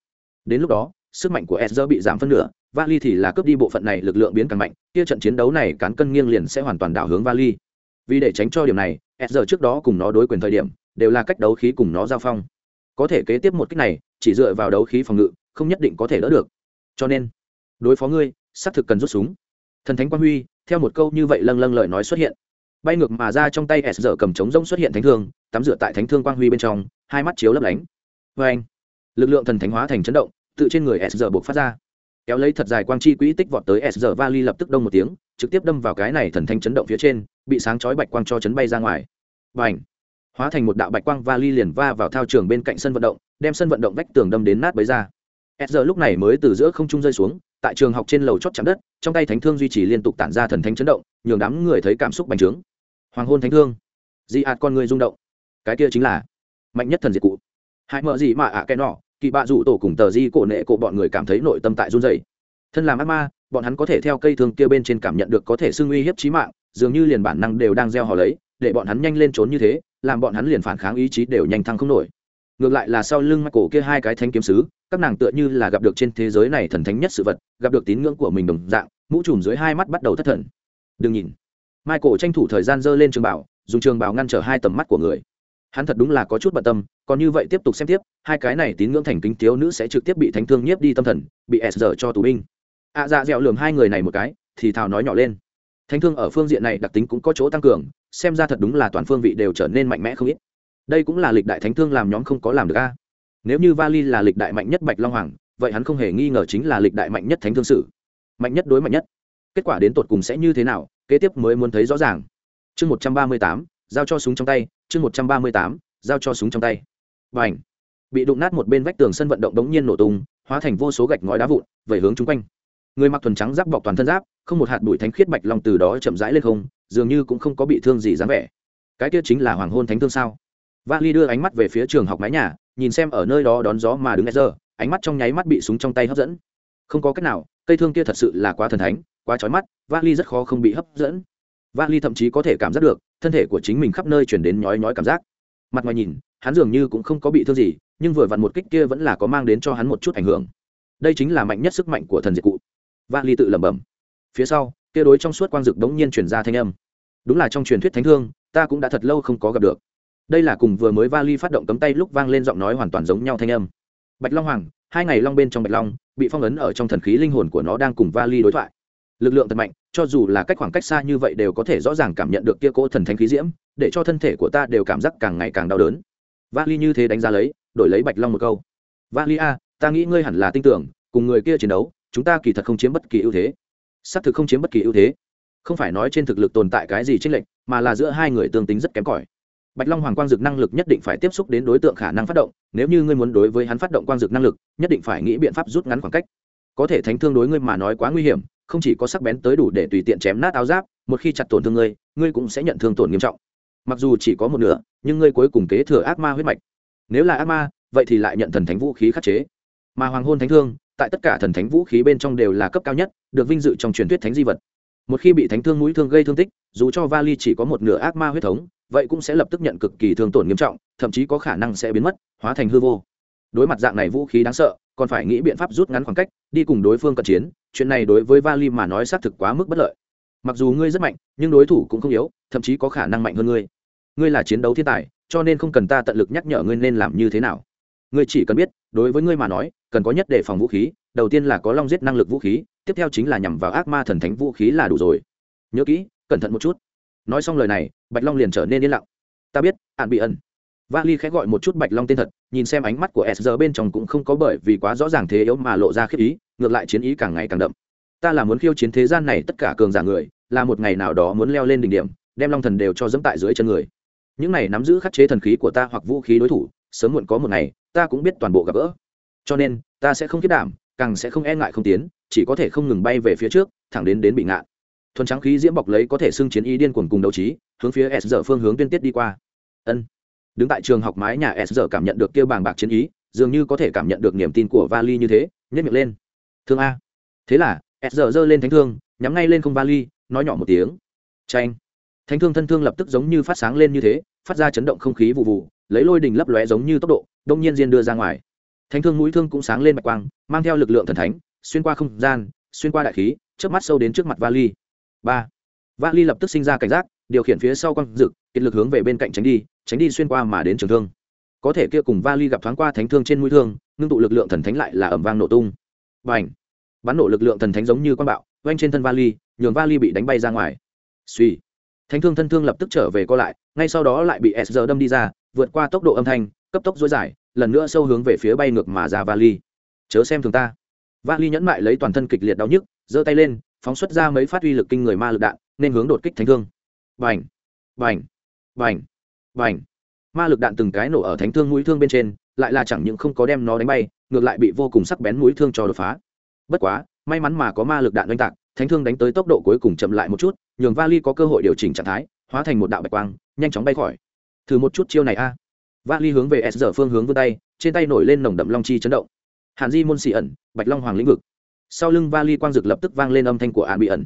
Đến lúc đó, sức mạnh của s giờ bị giảm phân nửa vali thì là cướp đi bộ phận này lực lượng biến càng mạnh, kia trận chiến đấu này cán cân nghiêng liền sẽ hoàn toàn đảo hướng vali vì để tránh cho điểm này, s giờ trước đó cùng nó đối quyền thời điểm, đều là cách đấu khí cùng nó giao phong. Có thể kế tiếp một cách này, chỉ dựa vào đấu khí phòng ngự, không nhất định có thể đỡ được. Cho nên, đối phó ngươi, xác thực cần rút súng. Thần thánh quang huy, theo một câu như vậy lâng lâng lời nói xuất hiện. Bay ngược mà ra trong tay s giờ cầm trống rông xuất hiện thánh thương, tắm rửa tại thánh thương quang huy bên trong, hai mắt chiếu lấp lánh. Vê anh, lực lượng thần thánh hóa thành chấn động, tự trên người s giờ buộc phát ra. Kéo lấy thật dài quang chi quỹ tích vọt tới s giờ vali lập tức đông một tiếng, trực tiếp đâm vào cái này thần thánh chấn động phía trên bị sáng chói bạch quang cho chấn bay ra ngoài. Và hóa thành một đạo bạch quang vali liền va vào thao trường bên cạnh sân vận động, đem sân vận động vách tường đâm đến nát bấy ra. S giờ lúc này mới từ giữa không trung rơi xuống, tại trường học trên lầu chót chạm đất, trong tay thánh thương duy trì liên tục tản ra thần thánh chấn động, nhường đám người thấy cảm xúc bành trướng. Hoàng hôn thánh thương. Dị ạt con người rung động. Cái kia chính là mạnh nhất thần diệt cụ. Hãy mở gì mà ạ à cái nọ kỳ bạ rủ tổ cùng tờ di cổ nệ cổ bọn người cảm thấy nội tâm tại run dày thân làm ác ma bọn hắn có thể theo cây thương kia bên trên cảm nhận được có thể xưng uy hiếp chí mạng, dường như liền bản năng đều đang gieo họ lấy, để bọn hắn nhanh lên trốn như thế, làm bọn hắn liền phản kháng ý chí đều nhanh thăng không nổi. Ngược lại là sau lưng Michael kia hai cái thanh kiếm sứ, các nàng tựa như là gặp được trên thế giới này thần thánh nhất sự vật, gặp được tín ngưỡng của mình đồng dạng, mũ trùm dưới hai mắt bắt đầu thất thần. Đừng nhìn, michael tranh thủ thời gian giơ lên trường bảo, dùng trường bảo ngăn trở hai tầm mắt của người. Hắn thật đúng là có chút bận tâm, còn như vậy tiếp tục xem tiếp, hai cái này tín ngưỡng thành kính thiếu nữ sẽ trực tiếp bị thánh thương nhiếp đi tâm thần, bị s cho tù binh ạ à, dạ dẹo lường hai người này một cái thì thào nói nhỏ lên. Thánh thương ở phương diện này đặc tính cũng có chỗ tăng cường xem ra thật đúng là toàn phương vị đều trở nên mạnh mẽ không ít. Đây cũng là lịch đại thánh thương làm nhóm không có làm được a. Nếu như vali là lịch đại mạnh nhất bạch long hoàng vậy hắn không hề nghi ngờ chính là lịch đại mạnh nhất thánh thương sử. Mạnh nhất đối mạnh nhất. Kết quả đến tột cùng sẽ như thế nào kế tiếp mới muốn thấy rõ ràng. Chương một trăm ba mươi tám giao cho súng trong tay chương một trăm ba mươi tám giao cho súng trong tay. Và ảnh bị đụng nát một bên vách tường sân vận động đống nhiên nổ tung hóa thành vô số gạch ngói đá vụn vẩy hướng chung quanh người mặc thuần trắng giáp bọc toàn thân giáp, không một hạt bụi thánh khiết bạch long từ đó chậm rãi lên không, dường như cũng không có bị thương gì dáng vẻ. Cái kia chính là hoàng hôn thánh thương sao? Vali đưa ánh mắt về phía trường học mái nhà, nhìn xem ở nơi đó đón gió mà đứng giờ ánh mắt trong nháy mắt bị súng trong tay hấp dẫn. Không có cách nào, cây thương kia thật sự là quá thần thánh, quá trói mắt, vali rất khó không bị hấp dẫn. Vali thậm chí có thể cảm giác được, thân thể của chính mình khắp nơi chuyển đến nhói nhói cảm giác. Mặt ngoài nhìn, hắn dường như cũng không có bị thương gì, nhưng vừa vặn một kích kia vẫn là có mang đến cho hắn một chút ảnh hưởng. Đây chính là mạnh nhất sức mạnh của thần diệt cụ vali tự lẩm bẩm. Phía sau, kia đối trong suốt quang dực đống nhiên chuyển ra thanh âm. Đúng là trong truyền thuyết thánh thương, ta cũng đã thật lâu không có gặp được. Đây là cùng vừa mới vali phát động cấm tay lúc vang lên giọng nói hoàn toàn giống nhau thanh âm. Bạch long hoàng, hai ngày long bên trong bạch long, bị phong ấn ở trong thần khí linh hồn của nó đang cùng vali đối thoại. Lực lượng thật mạnh, cho dù là cách khoảng cách xa như vậy đều có thể rõ ràng cảm nhận được kia cỗ thần thánh khí diễm, để cho thân thể của ta đều cảm giác càng ngày càng đau đớn. Vali như thế đánh giá lấy, đổi lấy bạch long một câu. Vali a, ta nghĩ ngươi hẳn là tin tưởng, cùng người kia chiến đấu chúng ta kỳ thật không chiếm bất kỳ ưu thế. Xác thực không chiếm bất kỳ ưu thế. Không phải nói trên thực lực tồn tại cái gì trên lệch, mà là giữa hai người tương tính rất kém cỏi. Bạch long hoàng quang dực năng lực nhất định phải tiếp xúc đến đối tượng khả năng phát động, nếu như ngươi muốn đối với hắn phát động quang dực năng lực, nhất định phải nghĩ biện pháp rút ngắn khoảng cách. Có thể thánh thương đối ngươi mà nói quá nguy hiểm, không chỉ có sắc bén tới đủ để tùy tiện chém nát áo giáp, một khi chặt tổn thương ngươi ngươi cũng sẽ nhận thương tổn nghiêm trọng. Mặc dù chỉ có một nửa, nhưng ngươi cuối cùng kế thừa ác ma huyết mạch. Nếu là ác ma, vậy thì lại nhận thần thánh vũ khí khắc chế. Mà hoàng hôn thánh thương tại tất cả thần thánh vũ khí bên trong đều là cấp cao nhất, được vinh dự trong truyền thuyết thánh di vật. Một khi bị thánh thương mũi thương gây thương tích, dù cho vali chỉ có một nửa ác ma huyết thống, vậy cũng sẽ lập tức nhận cực kỳ thương tổn nghiêm trọng, thậm chí có khả năng sẽ biến mất, hóa thành hư vô. Đối mặt dạng này vũ khí đáng sợ, còn phải nghĩ biện pháp rút ngắn khoảng cách, đi cùng đối phương cận chiến, chuyện này đối với vali mà nói xác thực quá mức bất lợi. Mặc dù ngươi rất mạnh, nhưng đối thủ cũng không yếu, thậm chí có khả năng mạnh hơn ngươi. Ngươi là chiến đấu thiên tài, cho nên không cần ta tận lực nhắc nhở ngươi nên làm như thế nào ngươi chỉ cần biết, đối với ngươi mà nói, cần có nhất để phòng vũ khí, đầu tiên là có long giết năng lực vũ khí, tiếp theo chính là nhằm vào ác ma thần thánh vũ khí là đủ rồi. Nhớ kỹ, cẩn thận một chút. Nói xong lời này, bạch long liền trở nên yên lặng. Ta biết, ạn bị ẩn vali khẽ gọi một chút bạch long tên thật, nhìn xem ánh mắt của s giờ bên trong cũng không có bởi vì quá rõ ràng thế yếu mà lộ ra khiếp ý, ngược lại chiến ý càng ngày càng đậm. Ta là muốn khiêu chiến thế gian này tất cả cường giả người, là một ngày nào đó muốn leo lên đỉnh điểm, đem long thần đều cho dẫm tại dưới chân người. Những này nắm giữ khắc chế thần khí của ta hoặc vũ khí đối thủ, sớm muộn có một ngày ta cũng biết toàn bộ gặp gỡ. Cho nên, ta sẽ không kết đảm, càng sẽ không e ngại không tiến, chỉ có thể không ngừng bay về phía trước, thẳng đến đến bị ngạn. Thuần trắng khí diễm bọc lấy có thể xưng chiến ý điên cuồng cùng đấu trí, hướng phía s giờ phương hướng tuyên tiết đi qua. Ân. Đứng tại trường học mái nhà s giờ cảm nhận được kêu bàng bạc chiến ý, dường như có thể cảm nhận được niềm tin của vali như thế nhất miệng lên. Thương a. Thế là, s giờ giơ lên thánh thương, nhắm ngay lên không vali, nói nhỏ một tiếng. Tranh thánh thương thân thương lập tức giống như phát sáng lên như thế, phát ra chấn động không khí vụ vụ lấy lôi đình lấp lóe giống như tốc độ, đông nhiên diên đưa ra ngoài. Thánh thương mũi thương cũng sáng lên bạch quang, mang theo lực lượng thần thánh, xuyên qua không gian, xuyên qua đại khí trước mắt sâu đến trước mặt vali. Ba. Vali lập tức sinh ra cảnh giác, điều khiển phía sau quang dực, kiệt lực hướng về bên cạnh tránh đi tránh đi xuyên qua mà đến trường thương. Có thể kia cùng vali gặp thoáng qua thánh thương trên mũi thương, ngưng tụ lực lượng thần thánh lại là ẩm vang nổ tung. Và ảnh bắn nổ lực lượng thần thánh giống như quang bạo oanh trên thân vali, nhường vali bị đánh bay ra ngoài. Suy thánh thương thân thương lập tức trở về co lại, ngay sau đó lại bị s giờ đâm đi ra vượt qua tốc độ âm thanh, cấp tốc dối dài, lần nữa sâu hướng về phía bay ngược mà ra vali. Chớ xem thường ta. Vali nhẫn mại lấy toàn thân kịch liệt đau nhức, giơ tay lên, phóng xuất ra mấy phát uy lực kinh người ma lực đạn, nên hướng đột kích thánh thương. Vành vành vành vành ma lực đạn từng cái nổ ở thánh thương mũi thương bên trên, lại là chẳng những không có đem nó đánh bay, ngược lại bị vô cùng sắc bén mũi thương cho đột phá. Bất quá, may mắn mà có ma lực đạn oanh tạc, thánh thương đánh tới tốc độ cuối cùng chậm lại một chút, nhường vali có cơ hội điều chỉnh trạng thái, hóa thành một đạo bạch quang, nhanh chóng bay khỏi thử một chút chiêu này a. À. vali hướng về s giờ phương hướng vươn tay, trên tay nổi lên nồng đậm long chi chấn động. Hàn di môn xì ẩn, bạch long hoàng lĩnh vực. Sau lưng vali quang dực lập tức vang lên âm thanh của an bị ẩn.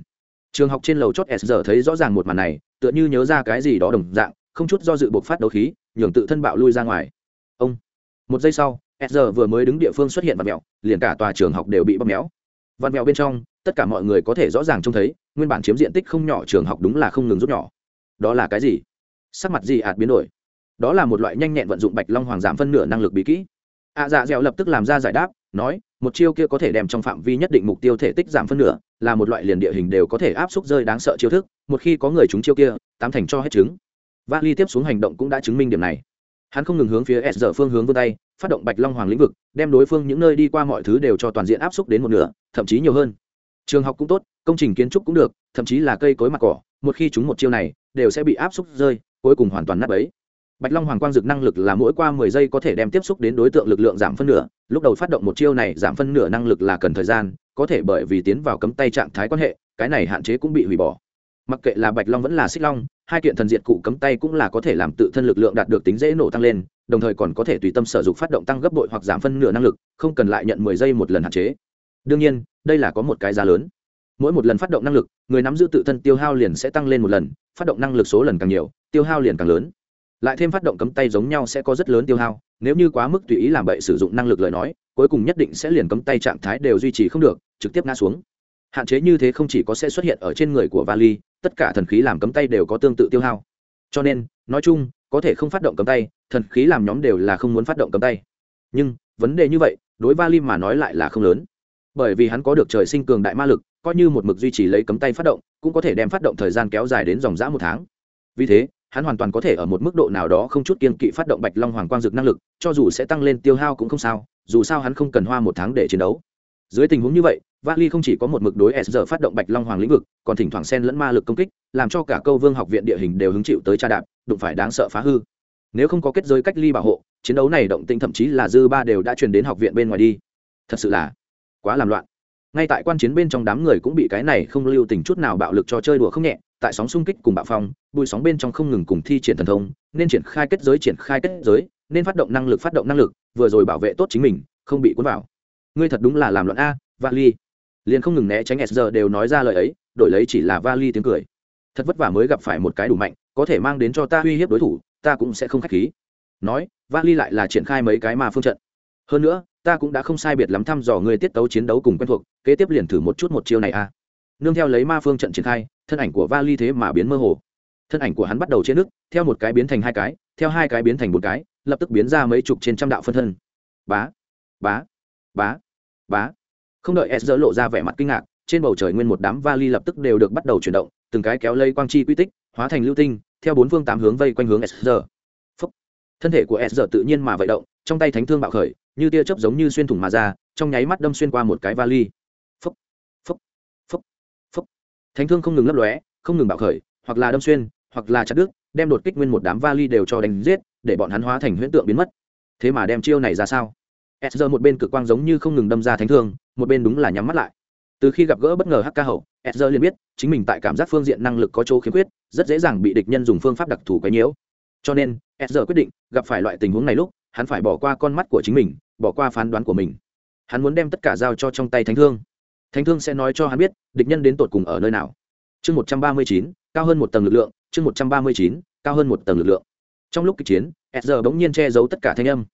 Trường học trên lầu chót s giờ thấy rõ ràng một màn này, tựa như nhớ ra cái gì đó đồng dạng, không chút do dự buộc phát đấu khí, nhường tự thân bạo lui ra ngoài. Ông. Một giây sau, s giờ vừa mới đứng địa phương xuất hiện vật mẹo, liền cả tòa trường học đều bị bóp méo. Văn mẹo bên trong, tất cả mọi người có thể rõ ràng trông thấy, nguyên bản chiếm diện tích không nhỏ trường học đúng là không ngừng rút nhỏ. Đó là cái gì? Sắc mặt gì ạt biến đổi. Đó là một loại nhanh nhẹn vận dụng bạch long hoàng giảm phân nửa năng lực bí kỹ. Ạ à, dạ dẻo lập tức làm ra giải đáp nói một chiêu kia có thể đem trong phạm vi nhất định mục tiêu thể tích giảm phân nửa là một loại liền địa hình đều có thể áp xúc rơi đáng sợ chiêu thức một khi có người trúng chiêu kia tám thành cho hết chứng vali tiếp xuống hành động cũng đã chứng minh điểm này. Hắn không ngừng hướng phía s giờ phương hướng vươn tay phát động bạch long hoàng lĩnh vực đem đối phương những nơi đi qua mọi thứ đều cho toàn diện áp xúc đến một nửa thậm chí nhiều hơn. Trường học cũng tốt công trình kiến trúc cũng được thậm chí là cây cối mặt cỏ một khi chúng một chiêu này, đều sẽ bị áp xúc rơi, cuối cùng hoàn toàn nát ấy bạch long hoàng quang dực năng lực là mỗi qua mười giây có thể đem tiếp xúc đến đối tượng lực lượng giảm phân nửa, lúc đầu phát động một chiêu này giảm phân nửa năng lực là cần thời gian, có thể bởi vì tiến vào cấm tay trạng thái quan hệ, cái này hạn chế cũng bị hủy bỏ. Mặc kệ là bạch long vẫn là xích long, hai kiện thần diệt cụ cấm tay cũng là có thể làm tự thân lực lượng đạt được tính dễ nổ tăng lên, đồng thời còn có thể tùy tâm sử dụng phát động tăng gấp bội hoặc giảm phân nửa năng lực, không cần lại nhận mười giây một lần hạn chế. Đương nhiên, đây là có một cái giá lớn mỗi một lần phát động năng lực, người nắm giữ tự thân tiêu hao liền sẽ tăng lên một lần, phát động năng lực số lần càng nhiều, tiêu hao liền càng lớn. Lại thêm phát động cấm tay giống nhau sẽ có rất lớn tiêu hao, nếu như quá mức tùy ý làm bậy sử dụng năng lực lời nói, cuối cùng nhất định sẽ liền cấm tay trạng thái đều duy trì không được, trực tiếp ngã xuống. Hạn chế như thế không chỉ có sẽ xuất hiện ở trên người của vali, tất cả thần khí làm cấm tay đều có tương tự tiêu hao. Cho nên, nói chung, có thể không phát động cấm tay, thần khí làm nhóm đều là không muốn phát động cấm tay. Nhưng, vấn đề như vậy, đối vali mà nói lại là không lớn. Bởi vì hắn có được trời sinh cường đại ma lực coi như một mực duy trì lấy cấm tay phát động, cũng có thể đem phát động thời gian kéo dài đến dòng dã một tháng. Vì thế, hắn hoàn toàn có thể ở một mức độ nào đó không chút kiên kỵ phát động bạch long hoàng quang dực năng lực, cho dù sẽ tăng lên tiêu hao cũng không sao, dù sao hắn không cần hoa một tháng để chiến đấu. Dưới tình huống như vậy vali không chỉ có một mực đối s giờ phát động bạch long hoàng lĩnh vực, còn thỉnh thoảng xen lẫn ma lực công kích, làm cho cả câu vương học viện địa hình đều hứng chịu tới tra đạp, đụng phải đáng sợ phá hư. Nếu không có kết giới cách ly bảo hộ, chiến đấu này động tĩnh thậm chí là dư ba đều đã truyền đến học viện bên ngoài đi. Thật sự là quá làm loạn ngay tại quan chiến bên trong đám người cũng bị cái này không lưu tình chút nào bạo lực cho chơi đùa không nhẹ, tại sóng xung kích cùng bạo phong bùi sóng bên trong không ngừng cùng thi triển thần thông, nên triển khai kết giới, triển khai kết giới, nên phát động năng lực, phát động năng lực, vừa rồi bảo vệ tốt chính mình, không bị cuốn vào. Ngươi thật đúng là làm loạn a, vali. Liền không ngừng né tránh s giờ đều nói ra lời ấy, đổi lấy chỉ là vali tiếng cười. Thật vất vả mới gặp phải một cái đủ mạnh, có thể mang đến cho ta uy hiếp đối thủ, ta cũng sẽ không khách khí. Nói, vali lại là triển khai mấy cái mà phương trận. Hơn nữa ta cũng đã không sai biệt lắm thăm dò người tiết tấu chiến đấu cùng quen thuộc, kế tiếp liền thử một chút một chiêu này a. Nương theo lấy ma phương trận triển khai, thân ảnh của vali thế mà biến mơ hồ. Thân ảnh của hắn bắt đầu trên nước, theo một cái biến thành hai cái, theo hai cái biến thành một cái, lập tức biến ra mấy chục trên trăm đạo phân thân. Bá bá bá bá. Không đợi s dỡ lộ ra vẻ mặt kinh ngạc, trên bầu trời nguyên một đám vali lập tức đều được bắt đầu chuyển động, từng cái kéo lây quang chi quy tích, hóa thành lưu tinh, theo bốn phương tám hướng vây quanh hướng s giờ thân thể của s giờ tự nhiên mà vậy động, trong tay thánh thương bạo khởi như tia chớp giống như xuyên thủng mà ra, trong nháy mắt đâm xuyên qua một cái vali. Phúc phúc phúc phúc thánh thương không ngừng lấp lóe, không ngừng bạo khởi, hoặc là đâm xuyên, hoặc là chặt đứt, đem đột kích nguyên một đám vali đều cho đánh giết, để bọn hắn hóa thành huyễn tượng biến mất. Thế mà đem chiêu này ra sao? S giờ một bên cực quang giống như không ngừng đâm ra thánh thương, một bên đúng là nhắm mắt lại. Từ khi gặp gỡ bất ngờ hắc ca hậu, s giờ liền biết, chính mình tại cảm giác phương diện năng lực có chỗ khiếm khuyết, rất dễ dàng bị địch nhân dùng phương pháp đặc thù quấy nhiễu. Cho nên, s giờ quyết định, gặp phải loại tình huống này lúc hắn phải bỏ qua con mắt của chính mình, bỏ qua phán đoán của mình. Hắn muốn đem tất cả giao cho trong tay thánh thương. Thánh thương sẽ nói cho hắn biết, địch nhân đến tột cùng ở nơi nào. Chương một trăm ba mươi chín, cao hơn một tầng lực lượng, chương một trăm ba mươi chín, cao hơn một tầng lực lượng. Trong lúc kịch chiến s giờ bỗng nhiên che giấu tất cả thanh âm.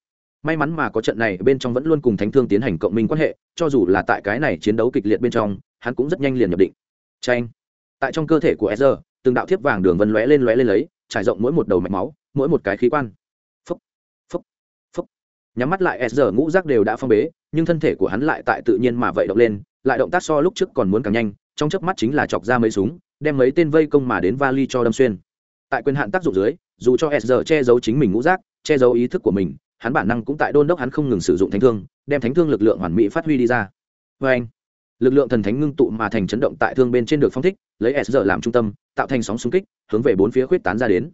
May mắn mà có trận này, bên trong vẫn luôn cùng thánh thương tiến hành cộng minh quan hệ, cho dù là tại cái này chiến đấu kịch liệt bên trong, hắn cũng rất nhanh liền nhập định. Tranh tại trong cơ thể của s giờ từng đạo thiếp vàng đường vân lóe lên lóe lên lấy, trải rộng mỗi một đầu mạch máu, mỗi một cái khí quan nhắm mắt lại, s giờ ngũ rác đều đã phong bế, nhưng thân thể của hắn lại tại tự nhiên mà vậy động lên, lại động tác so lúc trước còn muốn càng nhanh, trong chớp mắt chính là chọc ra mấy súng, đem mấy tên vây công mà đến vali cho đâm xuyên. Tại quyền hạn tác dụng dưới, dù cho s giờ che giấu chính mình ngũ rác che giấu ý thức của mình, hắn bản năng cũng tại đôn đốc hắn không ngừng sử dụng thánh thương, đem thánh thương lực lượng hoàn mỹ phát huy đi ra. Vê anh, lực lượng thần thánh ngưng tụ mà thành chấn động tại thương bên trên được phong thích, lấy s giờ làm trung tâm, tạo thành sóng xung kích, hướng về bốn phía khuyết tán ra đến.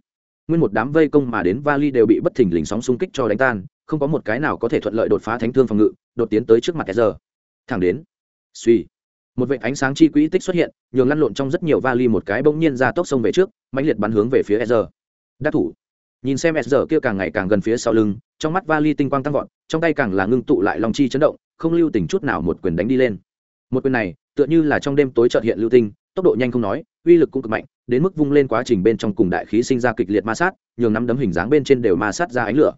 Nguyên một đám vây công mà đến vali đều bị bất thình lình sóng xung kích cho đánh tan không có một cái nào có thể thuận lợi đột phá thánh thương phòng ngự, đột tiến tới trước mặt s giờ thẳng đến, suy, một vệ ánh sáng chi quỹ tích xuất hiện, nhường lăn lộn trong rất nhiều vali một cái bỗng nhiên ra tốc sông về trước, mãnh liệt bắn hướng về phía s đắc thủ. Nhìn xem s kia càng ngày càng gần phía sau lưng, trong mắt vali tinh quang tăng vọt, trong tay càng là ngưng tụ lại long chi chấn động, không lưu tình chút nào một quyền đánh đi lên. Một quyền này, tựa như là trong đêm tối trợt hiện lưu tinh, tốc độ nhanh không nói, uy lực cũng cực mạnh, đến mức vung lên quá trình bên trong cùng đại khí sinh ra kịch liệt ma sát, nhường nắm đấm hình dáng bên trên đều ma sát ra ánh lửa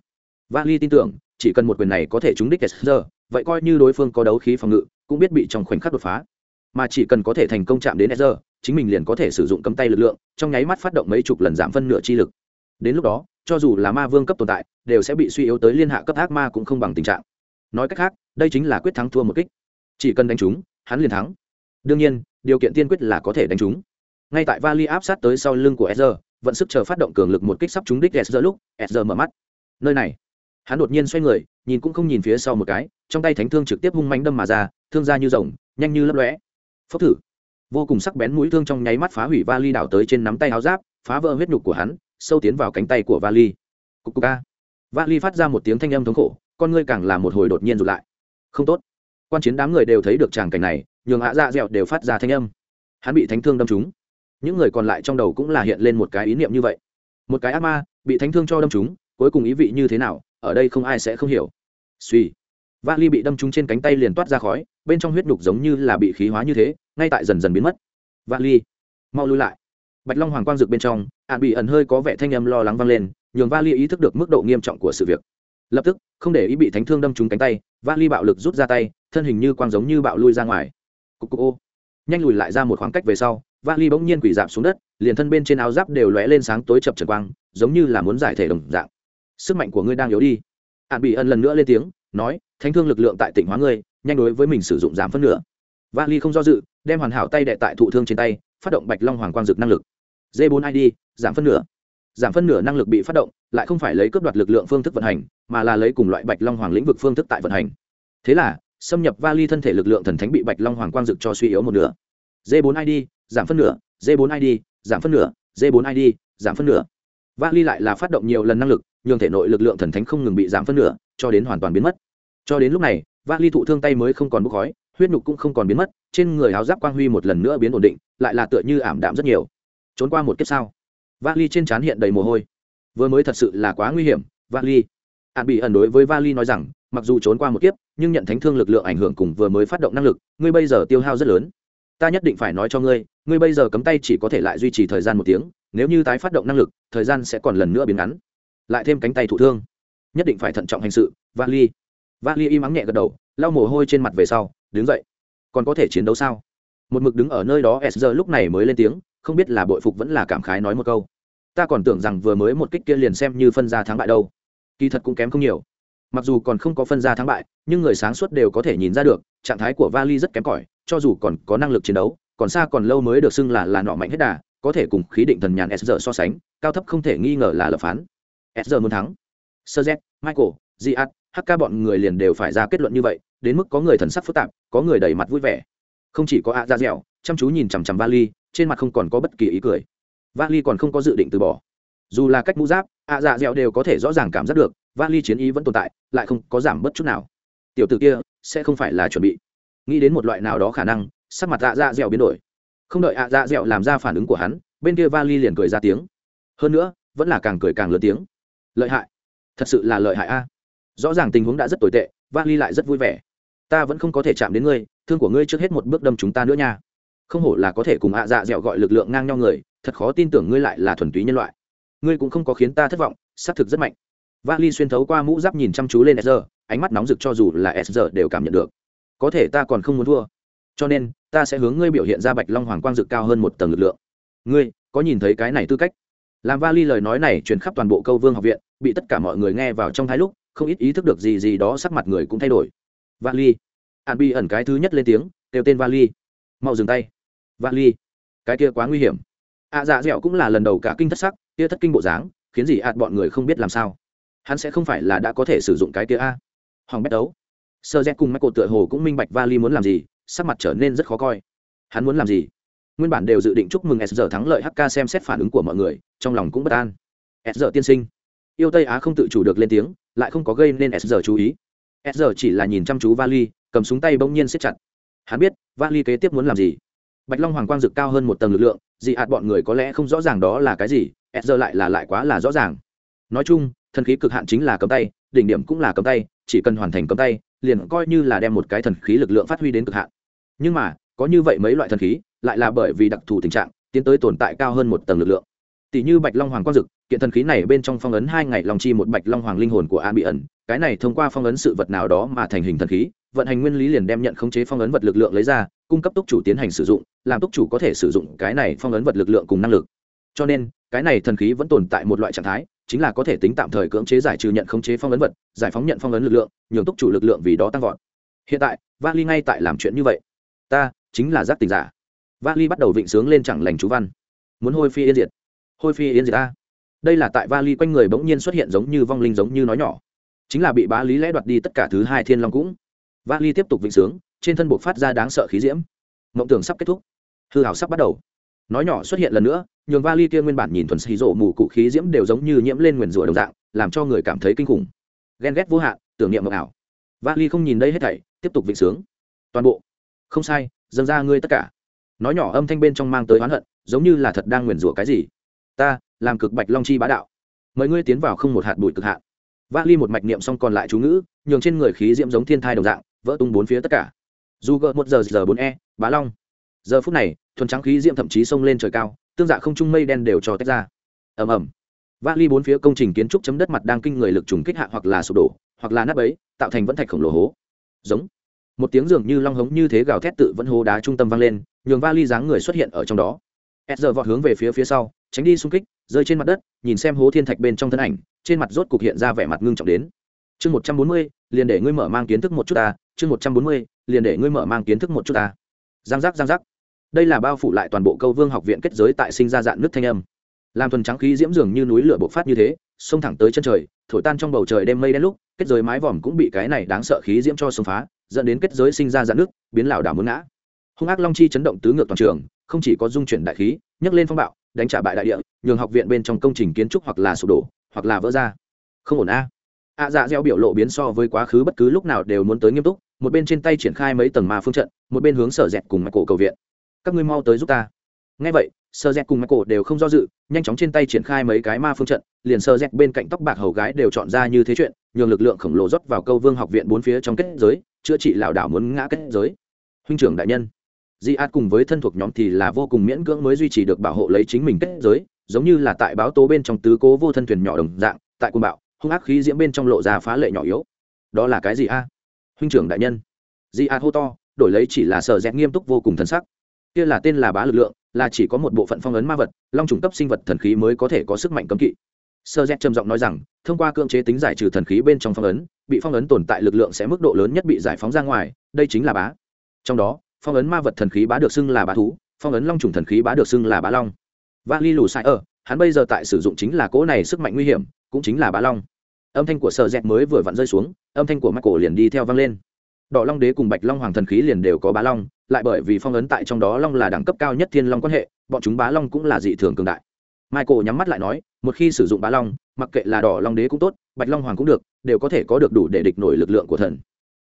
vali tin tưởng, chỉ cần một quyền này có thể trúng đích s vậy coi như đối phương có đấu khí phòng ngự, cũng biết bị trong khoảnh khắc đột phá. Mà chỉ cần có thể thành công chạm đến s chính mình liền có thể sử dụng cấm tay lực lượng, trong nháy mắt phát động mấy chục lần giảm phân nửa chi lực. Đến lúc đó, cho dù là ma vương cấp tồn tại, đều sẽ bị suy yếu tới liên hạ cấp ác ma cũng không bằng tình trạng. Nói cách khác, đây chính là quyết thắng thua một kích. Chỉ cần đánh chúng hắn liền thắng. Đương nhiên, điều kiện tiên quyết là có thể đánh chúng ngay tại vali áp sát tới sau lưng của sr vận sức chờ phát động cường lực một kích sắp trúng đích sr lúc sr mở mắt. Nơi này hắn đột nhiên xoay người, nhìn cũng không nhìn phía sau một cái, trong tay thánh thương trực tiếp hung mánh đâm mà ra, thương ra như rồng, nhanh như lấp lõe phốc thử. Vô cùng sắc bén mũi thương trong nháy mắt phá hủy vali đảo tới trên nắm tay áo giáp, phá vỡ huyết nhục của hắn, sâu tiến vào cánh tay của vali. Cục cục ca. Vali phát ra một tiếng thanh âm thống khổ, con ngươi càng là một hồi đột nhiên rụt lại. Không tốt. Quan chiến đám người đều thấy được tràng cảnh này, nhường hạ dạ dẹo đều phát ra thanh âm. Hắn bị thánh thương đâm trúng. Những người còn lại trong đầu cũng là hiện lên một cái ý niệm như vậy. Một cái ác ma, bị thánh thương cho đâm trúng, cuối cùng ý vị như thế nào ở đây không ai sẽ không hiểu. Suy. Vali bị đâm trúng trên cánh tay liền toát ra khói, bên trong huyết đục giống như là bị khí hóa như thế, ngay tại dần dần biến mất. Vali, mau lui lại. Bạch long hoàng quang rực bên trong, ạn bị ẩn hơi có vẻ thanh âm lo lắng vang lên, nhường vali ý thức được mức độ nghiêm trọng của sự việc. Lập tức, không để ý bị thánh thương đâm trúng cánh tay, vali bạo lực rút ra tay, thân hình như quang giống như bạo lui ra ngoài. Cục cục ô. Nhanh lùi lại ra một khoảng cách về sau, vali bỗng nhiên quỷ dạp xuống đất, liền thân bên trên áo giáp đều lóe lên sáng tối chập trần quang, giống như là muốn giải thể đồng dạng sức mạnh của ngươi đang yếu đi. Ạn bị ẩn lần nữa lên tiếng, nói, thánh thương lực lượng tại tỉnh hóa ngươi, nhanh đối với mình sử dụng giảm phân nửa. Vali không do dự, đem hoàn hảo tay đệ tại thụ thương trên tay, phát động bạch long hoàng quang dực năng lực. D 4 id giảm phân nửa. Giảm phân nửa năng lực bị phát động, lại không phải lấy cướp đoạt lực lượng phương thức vận hành, mà là lấy cùng loại bạch long hoàng lĩnh vực phương thức tại vận hành. Thế là, xâm nhập vali thân thể lực lượng thần thánh bị bạch long hoàng quang dực cho suy yếu một nửa. D 4 id giảm phân nửa. D 4 id giảm phân nửa. D 4 id giảm phân nửa. Vali lại là phát động nhiều lần năng lực nhường thể nội lực lượng thần thánh không ngừng bị giảm phân nửa cho đến hoàn toàn biến mất. Cho đến lúc này vali thụ thương tay mới không còn bốc khói huyết nhục cũng không còn biến mất trên người áo giáp quang huy một lần nữa biến ổn định lại là tựa như ảm đạm rất nhiều. Trốn qua một kiếp sau, vali trên trán hiện đầy mồ hôi. Vừa mới thật sự là quá nguy hiểm vali ạn bị ẩn đối với vali nói rằng mặc dù trốn qua một kiếp nhưng nhận thánh thương lực lượng ảnh hưởng cùng vừa mới phát động năng lực ngươi bây giờ tiêu hao rất lớn. Ta nhất định phải nói cho ngươi ngươi bây giờ cấm tay chỉ có thể lại duy trì thời gian một tiếng nếu như tái phát động năng lực thời gian sẽ còn lần nữa biến ngắn lại thêm cánh tay thụ thương. Nhất định phải thận trọng hành sự, vali. Vali im ắng nhẹ gật đầu, lau mồ hôi trên mặt về sau, đứng dậy. Còn có thể chiến đấu sao? Một mực đứng ở nơi đó s giờ lúc này mới lên tiếng, không biết là bội phục vẫn là cảm khái nói một câu. Ta còn tưởng rằng vừa mới một kích kia liền xem như phân ra thắng bại đâu. Kỳ thật cũng kém không nhiều. Mặc dù còn không có phân ra thắng bại, nhưng người sáng suốt đều có thể nhìn ra được, trạng thái của vali rất kém cỏi, cho dù còn có năng lực chiến đấu, còn xa còn lâu mới được xưng là là nọ mạnh hết đà, có thể cùng khí định thần nhàn s giờ so sánh, cao thấp không thể nghi ngờ là lập phán s giờ muốn thắng. Sơ z, michael, ziad hk bọn người liền đều phải ra kết luận như vậy, đến mức có người thần sắc phức tạp, có người đầy mặt vui vẻ. Không chỉ có ạ dạ ra dẻo, chăm chú nhìn chằm chằm vali, trên mặt không còn có bất kỳ ý cười. Vali còn không có dự định từ bỏ. Dù là cách mũ giáp ạ dạ dẻo đều có thể rõ ràng cảm giác được, vali chiến ý vẫn tồn tại, lại không có giảm bất chút nào. Tiểu t ử kia, sẽ không phải là chuẩn bị. Nghĩ đến một loại nào đó khả năng, sắc mặt ạ dạ dẻo biến đổi. Không đợi ạ dạ dẻo làm ra phản ứng của hắn, bên kia vali liền cười ra tiếng. Hơn nữa, vẫn là càng cười càng lớn tiếng lợi hại. Thật sự là lợi hại a. Rõ ràng tình huống đã rất tồi tệ vali lại rất vui vẻ. Ta vẫn không có thể chạm đến ngươi, thương của ngươi trước hết một bước đâm chúng ta nữa nha. Không hổ là có thể cùng ạ dạ dẻo gọi lực lượng ngang nhau người, thật khó tin tưởng ngươi lại là thuần túy nhân loại. Ngươi cũng không có khiến ta thất vọng xác thực rất mạnh. Vali xuyên thấu qua mũ giáp nhìn chăm chú lên sr ánh mắt nóng rực cho dù là sr đều cảm nhận được. Có thể ta còn không muốn thua. Cho nên, ta sẽ hướng ngươi biểu hiện ra bạch long hoàng quang dực cao hơn một tầng lực lượng. Ngươi, có nhìn thấy cái này tư cách? Làm vali lời nói này truyền khắp toàn bộ câu vương học viện bị tất cả mọi người nghe vào trong thái lúc không ít ý thức được gì gì đó sắc mặt người cũng thay đổi. Vali. An bi ẩn cái thứ nhất lên tiếng kêu tên vali. Mau dừng tay. Vali. Cái kia quá nguy hiểm. Ạ à, dạ dẻo cũng là lần đầu cả kinh thất sắc kia thất kinh bộ dáng khiến gì ạt bọn người không biết làm sao. Hắn sẽ không phải là đã có thể sử dụng cái kia a. Hoàng bét đấu. Sơ z cùng michael tựa hồ cũng minh bạch vali muốn làm gì sắc mặt trở nên rất khó coi. Hắn muốn làm gì? Nguyên bản đều dự định chúc mừng s giờ thắng lợi hk xem xét phản ứng của mọi người trong lòng cũng bất an. S giờ tiên sinh yêu tây á không tự chủ được lên tiếng, lại không có gây nên s giờ chú ý. S giờ chỉ là nhìn chăm chú vali, cầm súng tay bỗng nhiên siết chặt. Hắn biết, vali kế tiếp muốn làm gì? Bạch long hoàng quang dực cao hơn một tầng lực lượng, dị hạt bọn người có lẽ không rõ ràng đó là cái gì, s giờ lại là lại quá là rõ ràng. Nói chung, thần khí cực hạn chính là cấm tay, đỉnh điểm cũng là cấm tay, chỉ cần hoàn thành cấm tay, liền coi như là đem một cái thần khí lực lượng phát huy đến cực hạn. Nhưng mà, có như vậy mấy loại thần khí, lại là bởi vì đặc thù tình trạng, tiến tới tồn tại cao hơn một tầng lực lượng. Tỷ như bạch long hoàng quang dực kiện thần khí này bên trong phong ấn hai ngày long chi một bạch long hoàng linh hồn của an bị ẩn. Cái này thông qua phong ấn sự vật nào đó mà thành hình thần khí, vận hành nguyên lý liền đem nhận khống chế phong ấn vật lực lượng lấy ra, cung cấp túc chủ tiến hành sử dụng, làm túc chủ có thể sử dụng cái này phong ấn vật lực lượng cùng năng lực. Cho nên, cái này thần khí vẫn tồn tại một loại trạng thái, chính là có thể tính tạm thời cưỡng chế giải trừ nhận khống chế phong ấn vật, giải phóng nhận phong ấn lực lượng, nhường túc chủ lực lượng vì đó tăng vọt. Hiện tại, vali ngay tại làm chuyện như vậy. Ta chính là giác tình giả. Vali bắt đầu vịnh sướng lên chẳng lành chú văn. Muốn hôi phi yên diệt. Hôi phi yên diệt ta đây là tại vali quanh người bỗng nhiên xuất hiện giống như vong linh giống như nói nhỏ. Chính là bị bá lý lẽ đoạt đi tất cả thứ hai thiên long cũng. Vali tiếp tục vịnh sướng, trên thân buộc phát ra đáng sợ khí diễm. Mộng tưởng sắp kết thúc. Hư hảo sắp bắt đầu. Nói nhỏ xuất hiện lần nữa, nhường vali kia nguyên bản nhìn thuần xì rộ mù cụ khí diễm đều giống như nhiễm lên nguyền rủa đồng dạng, làm cho người cảm thấy kinh khủng. Ghen ghét vô hạn, tưởng niệm mộng ảo. Vali không nhìn đây hết thảy, tiếp tục vịnh sướng. Toàn bộ. Không sai, dâng ra ngươi tất cả. Nói nhỏ âm thanh bên trong mang tới oán hận, giống như là thật đang nguyền rủa cái gì. Ta làm cực bạch long chi bá đạo. Mời ngươi tiến vào không một hạt bụi cực hạn. Vác ly một mạch niệm xong còn lại chú ngữ, nhường trên người khí diễm giống thiên thai đồng dạng, vỡ tung bốn phía tất cả. Dù gợt một giờ giờ bốn e bá long. Giờ phút này, thuần trắng khí diễm thậm chí xông lên trời cao, tương dạ không trung mây đen đều cho tách ra. Ầm ầm. Vác ly bốn phía công trình kiến trúc chấm đất mặt đang kinh người lực trùng kích hạ hoặc là sụp đổ, hoặc là nắp ấy tạo thành vẫn thạch khổng lồ hố. Giống. Một tiếng dường như long hống như thế gào thét tự vẫn hố đá trung tâm vang lên, nhường vali dáng người xuất hiện ở trong đó. S giờ vọt hướng về phía phía sau, tránh đi xung kích rơi trên mặt đất, nhìn xem hố thiên thạch bên trong thân ảnh, trên mặt rốt cục hiện ra vẻ mặt ngưng trọng đến. Chương một trăm bốn mươi, liền để ngươi mở mang kiến thức một chút ta, chương một trăm bốn mươi, liền để ngươi mở mang kiến thức một chút ta. Giang giác giang giác. Đây là bao phủ lại toàn bộ câu vương học viện kết giới tại sinh ra dạng nước thanh âm. Làm thuần trắng khí diễm dường như núi lửa bộc phát như thế, xông thẳng tới chân trời, thổi tan trong bầu trời đêm mây đen lúc, kết giới mái vòm cũng bị cái này đáng sợ khí diễm cho xông phá, dẫn đến kết giới sinh ra dạng nước, biến lảo đảo muốn ngã. Hung ác long chi chấn động tứ ngược toàn trường không chỉ có dung chuyển đại khí, nhấc lên phong bạo, đánh trả bại đại địa, nhường học viện bên trong công trình kiến trúc hoặc là sụp đổ, hoặc là vỡ ra. Không ổn a. À. ạ dạ gieo biểu lộ biến so với quá khứ bất cứ lúc nào đều muốn tới nghiêm túc, một bên trên tay triển khai mấy tầng ma phương trận, một bên hướng sở dẹt cùng mặt cổ cầu viện. Các ngươi mau tới giúp ta. Ngay vậy sơ dẹt cùng mặt cổ đều không do dự, nhanh chóng trên tay triển khai mấy cái ma phương trận, liền sơ dẹt bên cạnh tóc bạc hầu gái đều chọn ra như thế chuyện, nhường lực lượng khổng lồ rót vào câu vương học viện bốn phía trong kết giới, chữa trị lảo đảo muốn ngã kết giới. Huynh trưởng đại nhân di át cùng với thân thuộc nhóm thì là vô cùng miễn cưỡng mới duy trì được bảo hộ lấy chính mình kết giới, giống như là tại báo tố bên trong tứ cố vô thân thuyền nhỏ đồng dạng, tại cung bạo, hung ác khí diễm bên trong lộ ra phá lệ nhỏ yếu. Đó là cái gì a? Huynh trưởng đại nhân. Di át hô to, đổi lấy chỉ là sợ dẹt nghiêm túc vô cùng thân sắc. Kia là tên là bá lực lượng, là chỉ có một bộ phận phong ấn ma vật, long trùng cấp sinh vật thần khí mới có thể có sức mạnh cấm kỵ. Sơ z trầm giọng nói rằng, thông qua cưỡng chế tính giải trừ thần khí bên trong phong ấn, bị phong ấn tồn tại lực lượng sẽ mức độ lớn nhất bị giải phóng ra ngoài, đây chính là bá. Trong đó phong ấn ma vật thần khí bá được xưng là bá thú, phong ấn long trùng thần khí bá được xưng là bá long. Và ly lù sai ở, hắn bây giờ tại sử dụng chính là cỗ này sức mạnh nguy hiểm, cũng chính là bá long. Âm thanh của sợ dẹt mới vừa vặn rơi xuống, âm thanh của mắt cổ liền đi theo vang lên. Đỏ long đế cùng bạch long hoàng thần khí liền đều có bá long, lại bởi vì phong ấn tại trong đó long là đẳng cấp cao nhất thiên long quan hệ, bọn chúng bá long cũng là dị thường cường đại. Michael nhắm mắt lại nói, một khi sử dụng bá long, mặc kệ là đỏ long đế cũng tốt, bạch long hoàng cũng được, đều có thể có được đủ để địch nổi lực lượng của thần.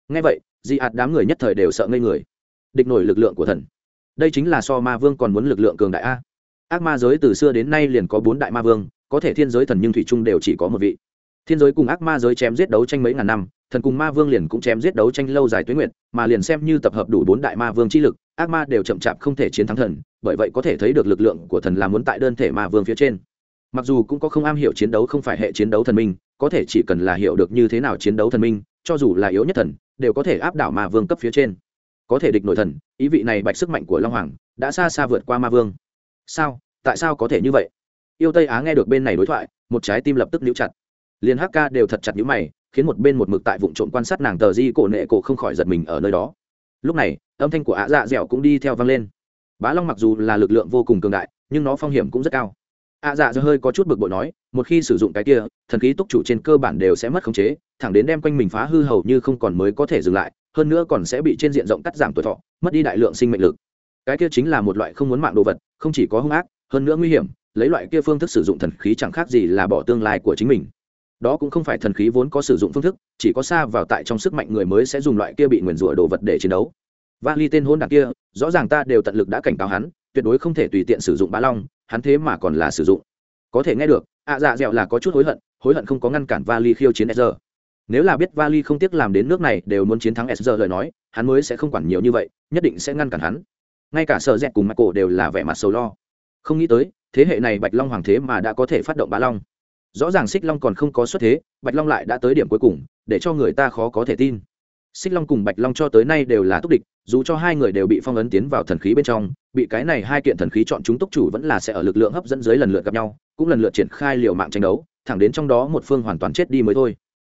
Ngay vậy dị ạt đám người nhất thời đều sợ ngây người địch nổi lực lượng của thần. Đây chính là so ma vương còn muốn lực lượng cường đại a. Ác ma giới từ xưa đến nay liền có bốn đại ma vương, có thể thiên giới thần nhưng thủy trung đều chỉ có một vị. Thiên giới cùng ác ma giới chém giết đấu tranh mấy ngàn năm, thần cùng ma vương liền cũng chém giết đấu tranh lâu dài tuyến nguyện mà liền xem như tập hợp đủ bốn đại ma vương chi lực, ác ma đều chậm chạp không thể chiến thắng thần, bởi vậy có thể thấy được lực lượng của thần là muốn tại đơn thể ma vương phía trên. Mặc dù cũng có không am hiểu chiến đấu không phải hệ chiến đấu thần minh, có thể chỉ cần là hiểu được như thế nào chiến đấu thần minh, cho dù là yếu nhất thần, đều có thể áp đảo ma vương cấp phía trên có thể địch nổi thần, ý vị này bạch sức mạnh của long hoàng đã xa xa vượt qua ma vương. Sao? Tại sao có thể như vậy? Yêu tây á nghe được bên này đối thoại, một trái tim lập tức níu chặt. Liền hk đều thật chặt nhíu mày, khiến một bên một mực tại vụ trộm quan sát nàng tờ di cổ nệ cổ không khỏi giật mình ở nơi đó. Lúc này, âm thanh của ạ dạ dẻo cũng đi theo vang lên. Bá long mặc dù là lực lượng vô cùng cường đại, nhưng nó phong hiểm cũng rất cao. Ạ dạ dẻo hơi có chút bực bội nói, một khi sử dụng cái kia, thần khí túc chủ trên cơ bản đều sẽ mất khống chế, thẳng đến đem quanh mình phá hư hầu như không còn mới có thể dừng lại hơn nữa còn sẽ bị trên diện rộng cắt giảm tuổi thọ, mất đi đại lượng sinh mệnh lực. Cái kia chính là một loại không muốn mạng đồ vật, không chỉ có hung ác, hơn nữa nguy hiểm, lấy loại kia phương thức sử dụng thần khí chẳng khác gì là bỏ tương lai của chính mình. Đó cũng không phải thần khí vốn có sử dụng phương thức, chỉ có xa vào tại trong sức mạnh người mới sẽ dùng loại kia bị nguyền rủa đồ vật để chiến đấu. Và ly tên hôn đ kia, rõ ràng ta đều tận lực đã cảnh cáo hắn, tuyệt đối không thể tùy tiện sử dụng bá long, hắn thế mà còn là sử dụng. Có thể nghe được, ạ dạ dẹo là có chút hối hận hối hận không có ngăn cản vali khiêu chiến sr nếu là biết vali không tiếc làm đến nước này, đều muốn chiến thắng sr lời nói, hắn mới sẽ không quản nhiều như vậy, nhất định sẽ ngăn cản hắn. Ngay cả sợ dẹt cùng mặt cổ đều là vẻ mặt sầu lo. Không nghĩ tới, thế hệ này bạch long hoàng thế mà đã có thể phát động bá long. Rõ ràng xích long còn không có xuất thế, bạch long lại đã tới điểm cuối cùng, để cho người ta khó có thể tin. Xích long cùng bạch long cho tới nay đều là túc địch, dù cho hai người đều bị phong ấn tiến vào thần khí bên trong, bị cái này hai kiện thần khí chọn chúng túc chủ vẫn là sẽ ở lực lượng hấp dẫn dưới lần lượt gặp nhau, cũng lần lượt triển khai liều mạng tranh đấu, thẳng đến trong đó một phương hoàn toàn chết đi mới thôi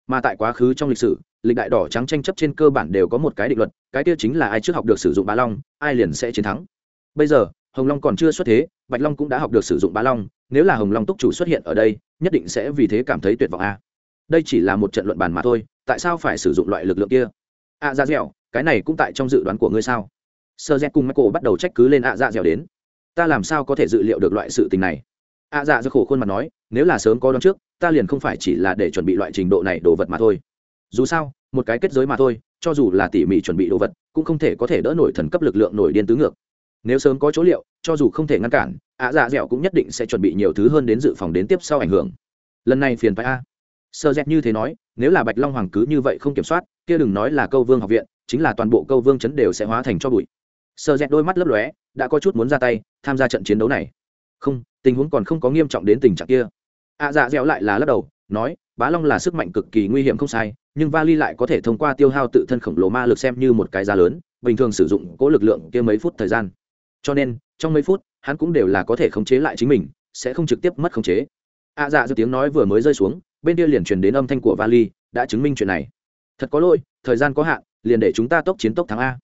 mà tại quá khứ trong lịch sử lịch đại đỏ trắng tranh chấp trên cơ bản đều có một cái định luật cái kia chính là ai trước học được sử dụng bá long ai liền sẽ chiến thắng. Bây giờ hồng long còn chưa xuất thế bạch long cũng đã học được sử dụng bá long nếu là hồng long túc chủ xuất hiện ở đây nhất định sẽ vì thế cảm thấy tuyệt vọng a. Đây chỉ là một trận luận bàn mà thôi tại sao phải sử dụng loại lực lượng kia? Ạ à, dạ dẻo cái này cũng tại trong dự đoán của ngươi sao? Sơ z cùng michael bắt đầu trách cứ lên ạ à, dạ dẻo đến. Ta làm sao có thể dự liệu được loại sự tình này? Ạ dạ dẻo khổ khuôn mặt nói nếu là sớm có đón trước ta liền không phải chỉ là để chuẩn bị loại trình độ này đồ vật mà thôi. Dù sao, một cái kết giới mà thôi, cho dù là tỉ mỉ chuẩn bị đồ vật, cũng không thể có thể đỡ nổi thần cấp lực lượng nổi điên tứ ngược. Nếu sớm có chỗ liệu, cho dù không thể ngăn cản, ạ dạ dẻo cũng nhất định sẽ chuẩn bị nhiều thứ hơn đến dự phòng đến tiếp sau ảnh hưởng. Lần này phiền phải a. Sơ dẹt như thế nói, nếu là bạch long hoàng cứ như vậy không kiểm soát, kia đừng nói là câu vương học viện, chính là toàn bộ câu vương chấn đều sẽ hóa thành cho bụi. Sơ dẹt đôi mắt lấp lóe, đã có chút muốn ra tay, tham gia trận chiến đấu này. Không, tình huống còn không có nghiêm trọng đến tình trạng kia ạ dạ dẻo lại là lắc đầu, nói, bá long là sức mạnh cực kỳ nguy hiểm không sai, nhưng vali lại có thể thông qua tiêu hao tự thân khổng lồ ma lực xem như một cái giá lớn, bình thường sử dụng cố lực lượng kia mấy phút thời gian. Cho nên, trong mấy phút, hắn cũng đều là có thể khống chế lại chính mình, sẽ không trực tiếp mất khống chế. Ạ dạ dẻo tiếng nói vừa mới rơi xuống, bên kia liền truyền đến âm thanh của vali, đã chứng minh chuyện này. Thật có lỗi, thời gian có hạn, liền để chúng ta tốc chiến tốc thắng a.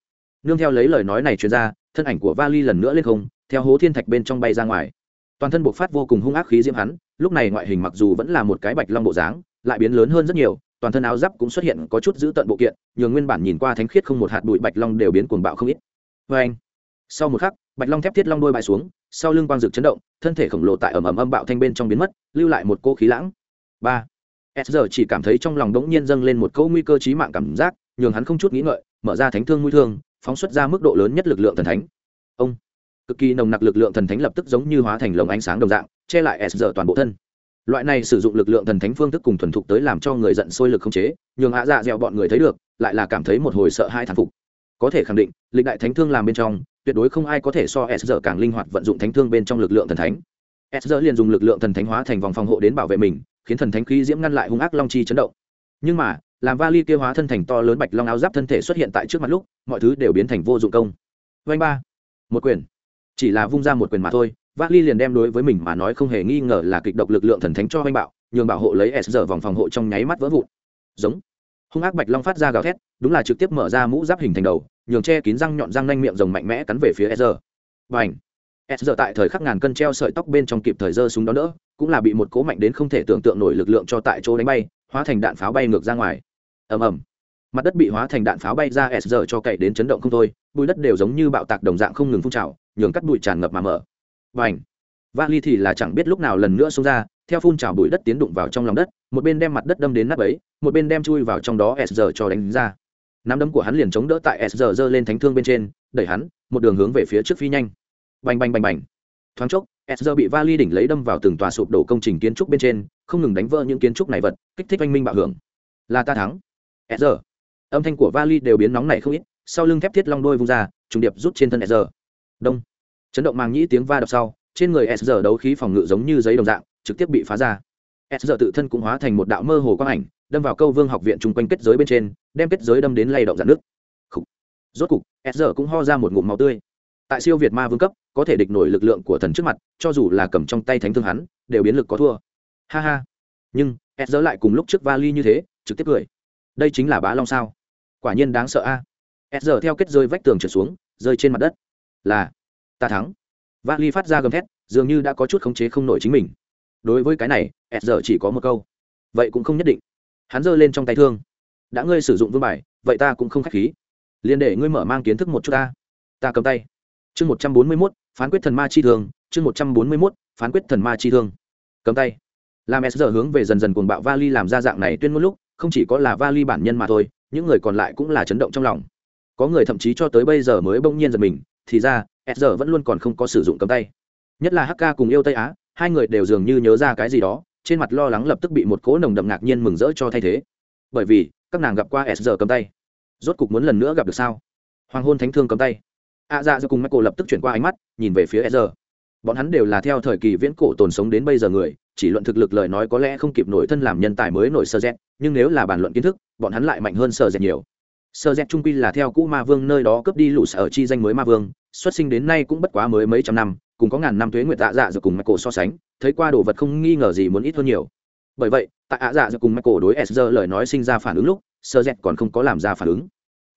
Nương theo lấy lời nói này truyền ra, thân ảnh của vali lần nữa lên không, theo hố thiên thạch bên trong bay ra ngoài toàn thân bộc phát vô cùng hung ác khí diễm hắn, lúc này ngoại hình mặc dù vẫn là một cái bạch long bộ dáng, lại biến lớn hơn rất nhiều, toàn thân áo giáp cũng xuất hiện có chút giữ tận bộ kiện, nhường nguyên bản nhìn qua thánh khiết không một hạt bụi bạch long đều biến cuồng bạo không ít. Vê anh, sau một khắc, bạch long thép thiết long đôi bại xuống, sau lưng quang rực chấn động, thân thể khổng lồ tại ẩm ẩm âm bạo thanh bên trong biến mất, lưu lại một cô khí lãng. Ba, s giờ chỉ cảm thấy trong lòng đống nhiên dâng lên một câu nguy cơ chí mạng cảm giác, nhường hắn không chút nghĩ ngợi, mở ra thánh thương nguy thương, phóng xuất ra mức độ lớn nhất lực lượng thần thánh. Ông cực kỳ nồng nặc lực lượng thần thánh lập tức giống như hóa thành lồng ánh sáng đồng dạng, che lại s giờ toàn bộ thân. Loại này sử dụng lực lượng thần thánh phương thức cùng thuần thục tới làm cho người giận sôi lực không chế, nhường hạ dạ dẹo bọn người thấy được, lại là cảm thấy một hồi sợ hai thán phục. Có thể khẳng định, lịch đại thánh thương làm bên trong, tuyệt đối không ai có thể so s giờ càng linh hoạt vận dụng thánh thương bên trong lực lượng thần thánh. S giờ liền dùng lực lượng thần thánh hóa thành vòng phòng hộ đến bảo vệ mình, khiến thần thánh khí diễm ngăn lại hung ác long chi chấn động. Nhưng mà, làm vali kia hóa thân thành to lớn bạch long áo giáp thân thể xuất hiện tại trước mặt lúc, mọi thứ đều biến thành vô dụng công. Vanh ba. Một quyền chỉ là vung ra một quyền mà thôi vali liền đem đối với mình mà nói không hề nghi ngờ là kịch độc lực lượng thần thánh cho oanh bạo, nhường bảo hộ lấy s giờ vòng phòng hộ trong nháy mắt vỡ vụn. Giống. Hung ác bạch long phát ra gào thét, đúng là trực tiếp mở ra mũ giáp hình thành đầu, nhường che kín răng nhọn răng nanh miệng rồng mạnh mẽ cắn về phía s giờ và ảnh s giờ tại thời khắc ngàn cân treo sợi tóc bên trong kịp thời giơ súng đó đỡ, cũng là bị một cố mạnh đến không thể tưởng tượng nổi lực lượng cho tại chỗ đánh bay, hóa thành đạn pháo bay ngược ra ngoài. Ầm ầm mặt đất bị hóa thành đạn pháo bay ra s giờ cho cậy đến chấn động không thôi, bụi đất đều giống như bạo tạc đồng dạng không ngừng phun trào, nhường cắt bụi tràn ngập mà mở. Và ảnh vali thì là chẳng biết lúc nào lần nữa xông ra, theo phun trào bụi đất tiến đụng vào trong lòng đất, một bên đem mặt đất đâm đến nắp ấy một bên đem chui vào trong đó s giờ cho đánh ra. Nắm đấm của hắn liền chống đỡ tại s giờ giơ lên thánh thương bên trên, đẩy hắn, một đường hướng về phía trước phi nhanh. Bành bành bành bành! Thoáng chốc, s giờ bị vali đỉnh lấy đâm vào từng tòa sụp đổ công trình kiến trúc bên trên, không ngừng đánh vỡ những kiến trúc này vật, kích thích oanh minh bạo hưởng. Là ta thắng. S giờ âm thanh của vali đều biến nóng này không ít, sau lưng thép thiết long đôi vung ra, trùng điệp rút trên thân sr đông. Chấn động màng nhĩ tiếng va đập sau, trên người sr đấu khí phòng ngự giống như giấy đồng dạng, trực tiếp bị phá ra. Sr tự thân cũng hóa thành một đạo mơ hồ quang ảnh, đâm vào câu vương học viện chung quanh kết giới bên trên, đem kết giới đâm đến lay động dạn nước rốt cục sr cũng ho ra một ngụm máu tươi. Tại siêu việt ma vương cấp, có thể địch nổi lực lượng của thần trước mặt, cho dù là cầm trong tay thánh thương hắn, đều biến lực có thua. Ha ha. Nhưng sr lại cùng lúc trước vali như thế, trực tiếp cười. Đây chính là bá long sao? Quả nhiên đáng sợ a. S giờ theo kết rơi vách tường trượt xuống, rơi trên mặt đất. Là, ta thắng. Vali phát ra gầm thét, dường như đã có chút khống chế không nổi chính mình. Đối với cái này, s giờ chỉ có một câu. Vậy cũng không nhất định. Hắn giơ lên trong tay thương. Đã ngươi sử dụng vương bài, vậy ta cũng không k h á c h khí. Liền để ngươi mở mang kiến thức một chút ta. Ta cầm tay. Chương một trăm bốn mươi mốt, phán quyết thần ma chi thương chương một trăm bốn mươi mốt, phán quyết thần ma chi thương cầm tay. Làm s giờ hướng về dần dần cuồng bạo vali làm ra dạng này tuyên ngôn lúc, không chỉ có là vali bản nhân mà thôi những người còn lại cũng là chấn động trong lòng. Có người thậm chí cho tới bây giờ mới bỗng nhiên giật mình thì ra s giờ vẫn luôn còn không có sử dụng cầm tay. Nhất là hk cùng yêu tây á hai người đều dường như nhớ ra cái gì đó trên mặt lo lắng lập tức bị một cỗ nồng đậm ngạc nhiên mừng rỡ cho thay thế. Bởi vì các nàng gặp qua s giờ cầm tay. Rốt cục muốn lần nữa gặp được sao? Hoàng hôn thánh thương cầm tay. A à, dạ do cùng michael lập tức chuyển qua ánh mắt nhìn về phía s giờ bọn hắn đều là theo thời kỳ viễn cổ tồn sống đến bây giờ người, chỉ luận thực lực lời nói có lẽ không kịp nổi thân làm nhân tài mới nổi sơ z nhưng nếu là bàn luận kiến thức, bọn hắn lại mạnh hơn sơ z nhiều. Sơ z trung quy là theo cũ ma vương nơi đó cướp đi lũ sở chi danh mới ma vương, xuất sinh đến nay cũng bất quá mới mấy trăm năm, cùng có ngàn năm thuế nguyệt tạ dạ rồi cùng michael so sánh, thấy qua đồ vật không nghi ngờ gì muốn ít hơn nhiều. Bởi vậy tại ạ dạ rồi cùng michael đối s lời nói sinh ra phản ứng lúc, sơ z còn không có làm ra phản ứng.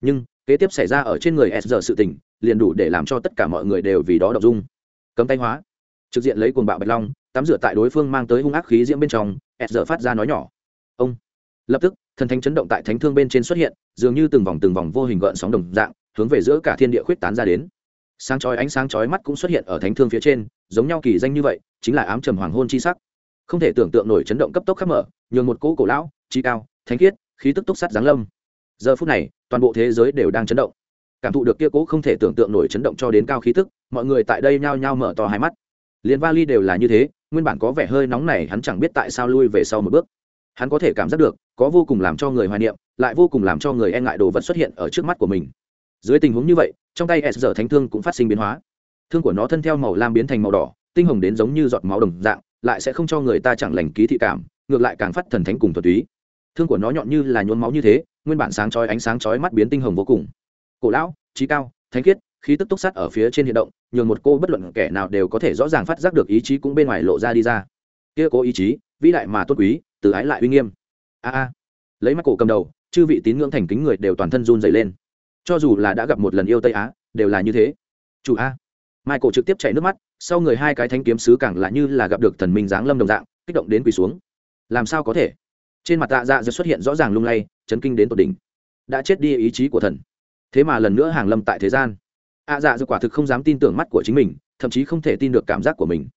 Nhưng, kế tiếp xảy ra ở trên người s sự tình, liền đủ để làm cho tất cả mọi người đều vì đó đọc dung cấm tay hóa. Trực diện lấy cuồng bạo bạch long, tắm rửa tại đối phương mang tới hung ác khí diễm bên trong, ẹt giờ phát ra nói nhỏ. Ông. Lập tức, thần thánh chấn động tại thánh thương bên trên xuất hiện, dường như từng vòng từng vòng vô hình gợn sóng đồng dạng, hướng về giữa cả thiên địa khuyết tán ra đến. Sáng chói ánh sáng chói mắt cũng xuất hiện ở thánh thương phía trên, giống nhau kỳ danh như vậy, chính là ám trầm hoàng hôn chi sắc. Không thể tưởng tượng nổi chấn động cấp tốc khắp mở, nhường một cỗ cổ lão, chi cao, thánh khiết, khí tức túc sắt giáng lâm. Giờ phút này, toàn bộ thế giới đều đang chấn động. Cảm thụ được kia cỗ không thể tưởng tượng nổi chấn động cho đến cao khí tức mọi người tại đây nhao nhao mở to hai mắt. Liền vali đều là như thế, nguyên bản có vẻ hơi nóng này hắn chẳng biết tại sao lui về sau một bước. Hắn có thể cảm giác được, có vô cùng làm cho người hoài niệm, lại vô cùng làm cho người e ngại đồ vật xuất hiện ở trước mắt của mình. Dưới tình huống như vậy, trong tay s giờ thánh thương cũng phát sinh biến hóa. Thương của nó thân theo màu lam biến thành màu đỏ, tinh hồng đến giống như giọt máu đồng dạng, lại sẽ không cho người ta chẳng lành ký thị cảm, ngược lại càng phát thần thánh cùng thuật túy. Thương của nó nhọn như là nhốn máu như thế, nguyên bản sáng chói ánh sáng chói mắt biến tinh hồng vô cùng. Cổ lão, trí cao, thánh khiết khí tức túc sắt ở phía trên hiện động, nhường một cô bất luận kẻ nào đều có thể rõ ràng phát giác được ý chí cũng bên ngoài lộ ra đi ra. Kia cố ý chí, vĩ đại mà tốt quý, từ ái lại uy nghiêm. A a. Lấy mắt cổ cầm đầu, chư vị tín ngưỡng thành kính người đều toàn thân run dày lên. Cho dù là đã gặp một lần yêu tây á, đều là như thế. Chủ a. Michael trực tiếp chảy nước mắt, sau người hai cái thanh kiếm sứ càng lại như là gặp được thần minh giáng lâm đồng dạng, kích động đến quỳ xuống. Làm sao có thể? Trên mặt tạ dạ xuất hiện rõ ràng lung lay, chấn kinh đến tột đỉnh. Đã chết đi ý chí của thần. Thế mà lần nữa hàng lâm tại thế gian ạ dạ dự quả thực không dám tin tưởng mắt của chính mình, thậm chí không thể tin được cảm giác của mình.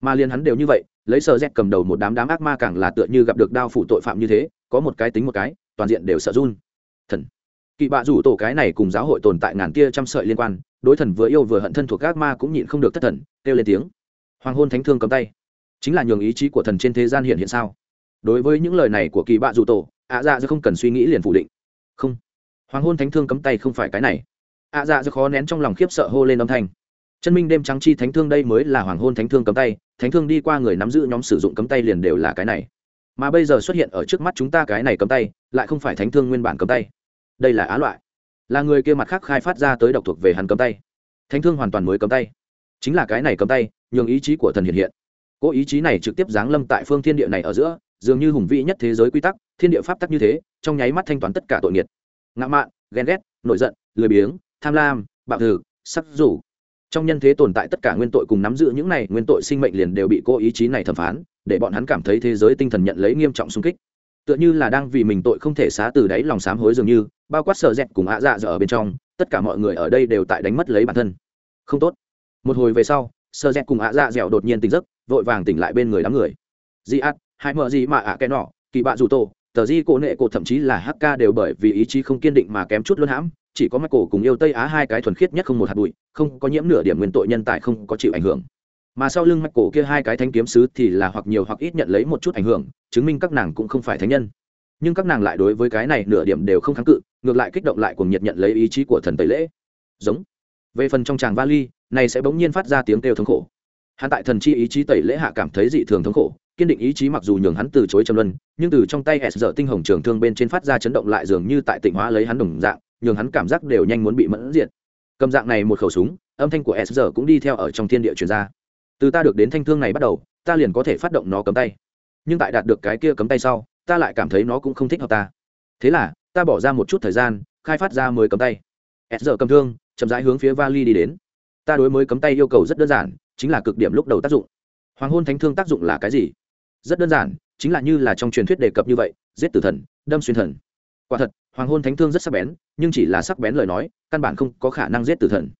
Mà liền hắn đều như vậy, lấy sờ dẹt cầm đầu một đám đám ác ma càng là tựa như gặp được đao phủ tội phạm như thế, có một cái tính một cái, toàn diện đều sợ run. Thần. Kỵ bạ rủ tổ cái này cùng giáo hội tồn tại ngàn tia trăm sợi liên quan, đối thần vừa yêu vừa hận thân thuộc ác ma cũng nhịn không được thất thần, kêu lên tiếng. Hoàng hôn thánh thương cầm tay. Chính là nhường ý chí của thần trên thế gian hiện hiện sao? Đối với những lời này của kỳ bạ rủ tổ, ạ dạ dư không cần suy nghĩ liền phủ định. Không. Hoàng hôn thánh thương cấm tay không phải cái này ạ dạ rất khó nén trong lòng khiếp sợ hô lên âm thanh. Chân minh đêm trắng chi thánh thương đây mới là hoàng hôn thánh thương cấm tay, thánh thương đi qua người nắm giữ nhóm sử dụng cấm tay liền đều là cái này. Mà bây giờ xuất hiện ở trước mắt chúng ta cái này cấm tay, lại không phải thánh thương nguyên bản cấm tay. Đây là á loại. Là người kia mặt khác khai phát ra tới độc thuộc về hắn cấm tay. Thánh thương hoàn toàn mới cấm tay. Chính là cái này cấm tay, nhường ý chí của thần hiện hiện. Cố ý chí này trực tiếp giáng lâm tại phương thiên địa này ở giữa, dường như hùng vĩ nhất thế giới quy tắc, thiên địa pháp tắc như thế, trong nháy mắt thanh toán tất cả tội nghiệt. Ngã mạn, ghen ghét, nổi giận, lười biếng tham lam, bạo thử sắc rủ. Trong nhân thế tồn tại tất cả nguyên tội cùng nắm giữ những này nguyên tội sinh mệnh liền đều bị cô ý chí này thẩm phán, để bọn hắn cảm thấy thế giới tinh thần nhận lấy nghiêm trọng xung kích. Tựa như là đang vì mình tội không thể xá từ đáy lòng sám hối dường như, bao quát sợ dẹt cùng ạ dạ dở ở bên trong, tất cả mọi người ở đây đều tại đánh mất lấy bản thân. Không tốt. Một hồi về sau sợ dẹt cùng ạ dạ dẻo đột nhiên tỉnh giấc, vội vàng tỉnh lại bên người đám người. Di át, hai mợ gì mà ạ cái nọ, kỳ bạ dù tổ, tờ di cổ nệ cổ thậm chí là hk đều bởi vì ý chí không kiên định mà kém chút luôn hãm chỉ có cổ cùng yêu tây á hai cái thuần khiết nhất không một hạt bụi, không có nhiễm nửa điểm nguyên tội nhân tài không có chịu ảnh hưởng. Mà sau lưng cổ kia hai cái thanh kiếm sứ thì là hoặc nhiều hoặc ít nhận lấy một chút ảnh hưởng, chứng minh các nàng cũng không phải thánh nhân. Nhưng các nàng lại đối với cái này nửa điểm đều không kháng cự, ngược lại kích động lại cùng nhiệt nhận lấy ý chí của thần tẩy lễ. Giống. Về phần trong tràng vali, này sẽ bỗng nhiên phát ra tiếng kêu thống khổ. Hắn tại thần chi ý chí tẩy lễ hạ cảm thấy dị thường thống khổ, kiên định ý chí mặc dù nhường hắn từ chối trầm luân, nhưng từ trong tay s giờ tinh hồng trường thương bên trên phát ra chấn động lại dường như tại tịnh hóa lấy hắn đồng dạng nhường hắn cảm giác đều nhanh muốn bị mẫn diện cầm dạng này một khẩu súng, âm thanh của s giờ cũng đi theo ở trong thiên địa truyền ra. Từ ta được đến thanh thương này bắt đầu, ta liền có thể phát động nó cấm tay. Nhưng tại đạt được cái kia cấm tay sau, ta lại cảm thấy nó cũng không thích hợp ta. Thế là, ta bỏ ra một chút thời gian, khai phát ra mới cấm tay. S giờ cầm thương, chậm rãi hướng phía vali đi đến. Ta đối mới cấm tay yêu cầu rất đơn giản, chính là cực điểm lúc đầu tác dụng. Hoàng hôn thánh thương tác dụng là cái gì? Rất đơn giản, chính là như là trong truyền thuyết đề cập như vậy, giết tử thần, đâm xuyên thần. Quả thật hoàng hôn thánh thương rất sắc bén, nhưng chỉ là sắc bén lời nói, căn bản không có khả năng giết tử thần.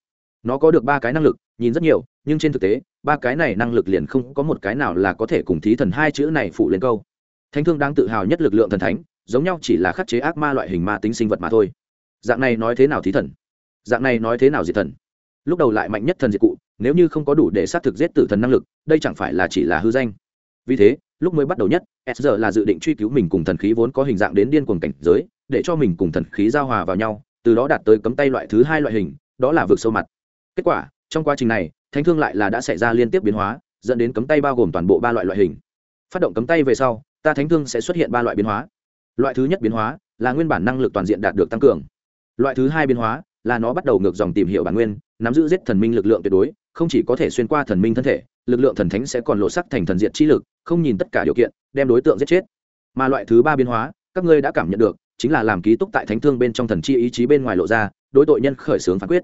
Nó có được ba cái năng lực, nhìn rất nhiều, nhưng trên thực tế, ba cái này năng lực liền không có một cái nào là có thể cùng thí thần hai chữ này phụ lên câu. Thánh thương đang tự hào nhất lực lượng thần thánh, giống nhau chỉ là khắc chế ác ma loại hình ma tính sinh vật mà thôi. Dạng này nói thế nào thí thần? Dạng này nói thế nào diệt thần? Lúc đầu lại mạnh nhất thần diệt cụ, nếu như không có đủ để xác thực giết tử thần năng lực, đây chẳng phải là chỉ là hư danh. Vì thế, lúc mới bắt đầu nhất, s giờ là dự định truy cứu mình cùng thần khí vốn có hình dạng đến điên cuồng cảnh giới để cho mình cùng thần khí giao hòa vào nhau, từ đó đạt tới cấm tay loại thứ hai loại hình, đó là vượt sâu mặt. Kết quả, trong quá trình này, thánh thương lại là đã xảy ra liên tiếp biến hóa, dẫn đến cấm tay bao gồm toàn bộ ba loại loại hình. Phát động cấm tay về sau, ta thánh thương sẽ xuất hiện ba loại biến hóa. Loại thứ nhất biến hóa là nguyên bản năng lực toàn diện đạt được tăng cường. Loại thứ hai biến hóa là nó bắt đầu ngược dòng tìm hiểu bản nguyên, nắm giữ giết thần minh lực lượng tuyệt đối, không chỉ có thể xuyên qua thần minh thân thể, lực lượng thần thánh sẽ còn lộ sắc thành thần diện chi lực, không nhìn tất cả điều kiện, đem đối tượng giết chết. Mà loại thứ ba biến hóa, các ngươi đã cảm nhận được chính là làm ký túc tại thánh thương bên trong thần chi ý chí bên ngoài lộ ra, đối tội nhân khởi xướng phán quyết.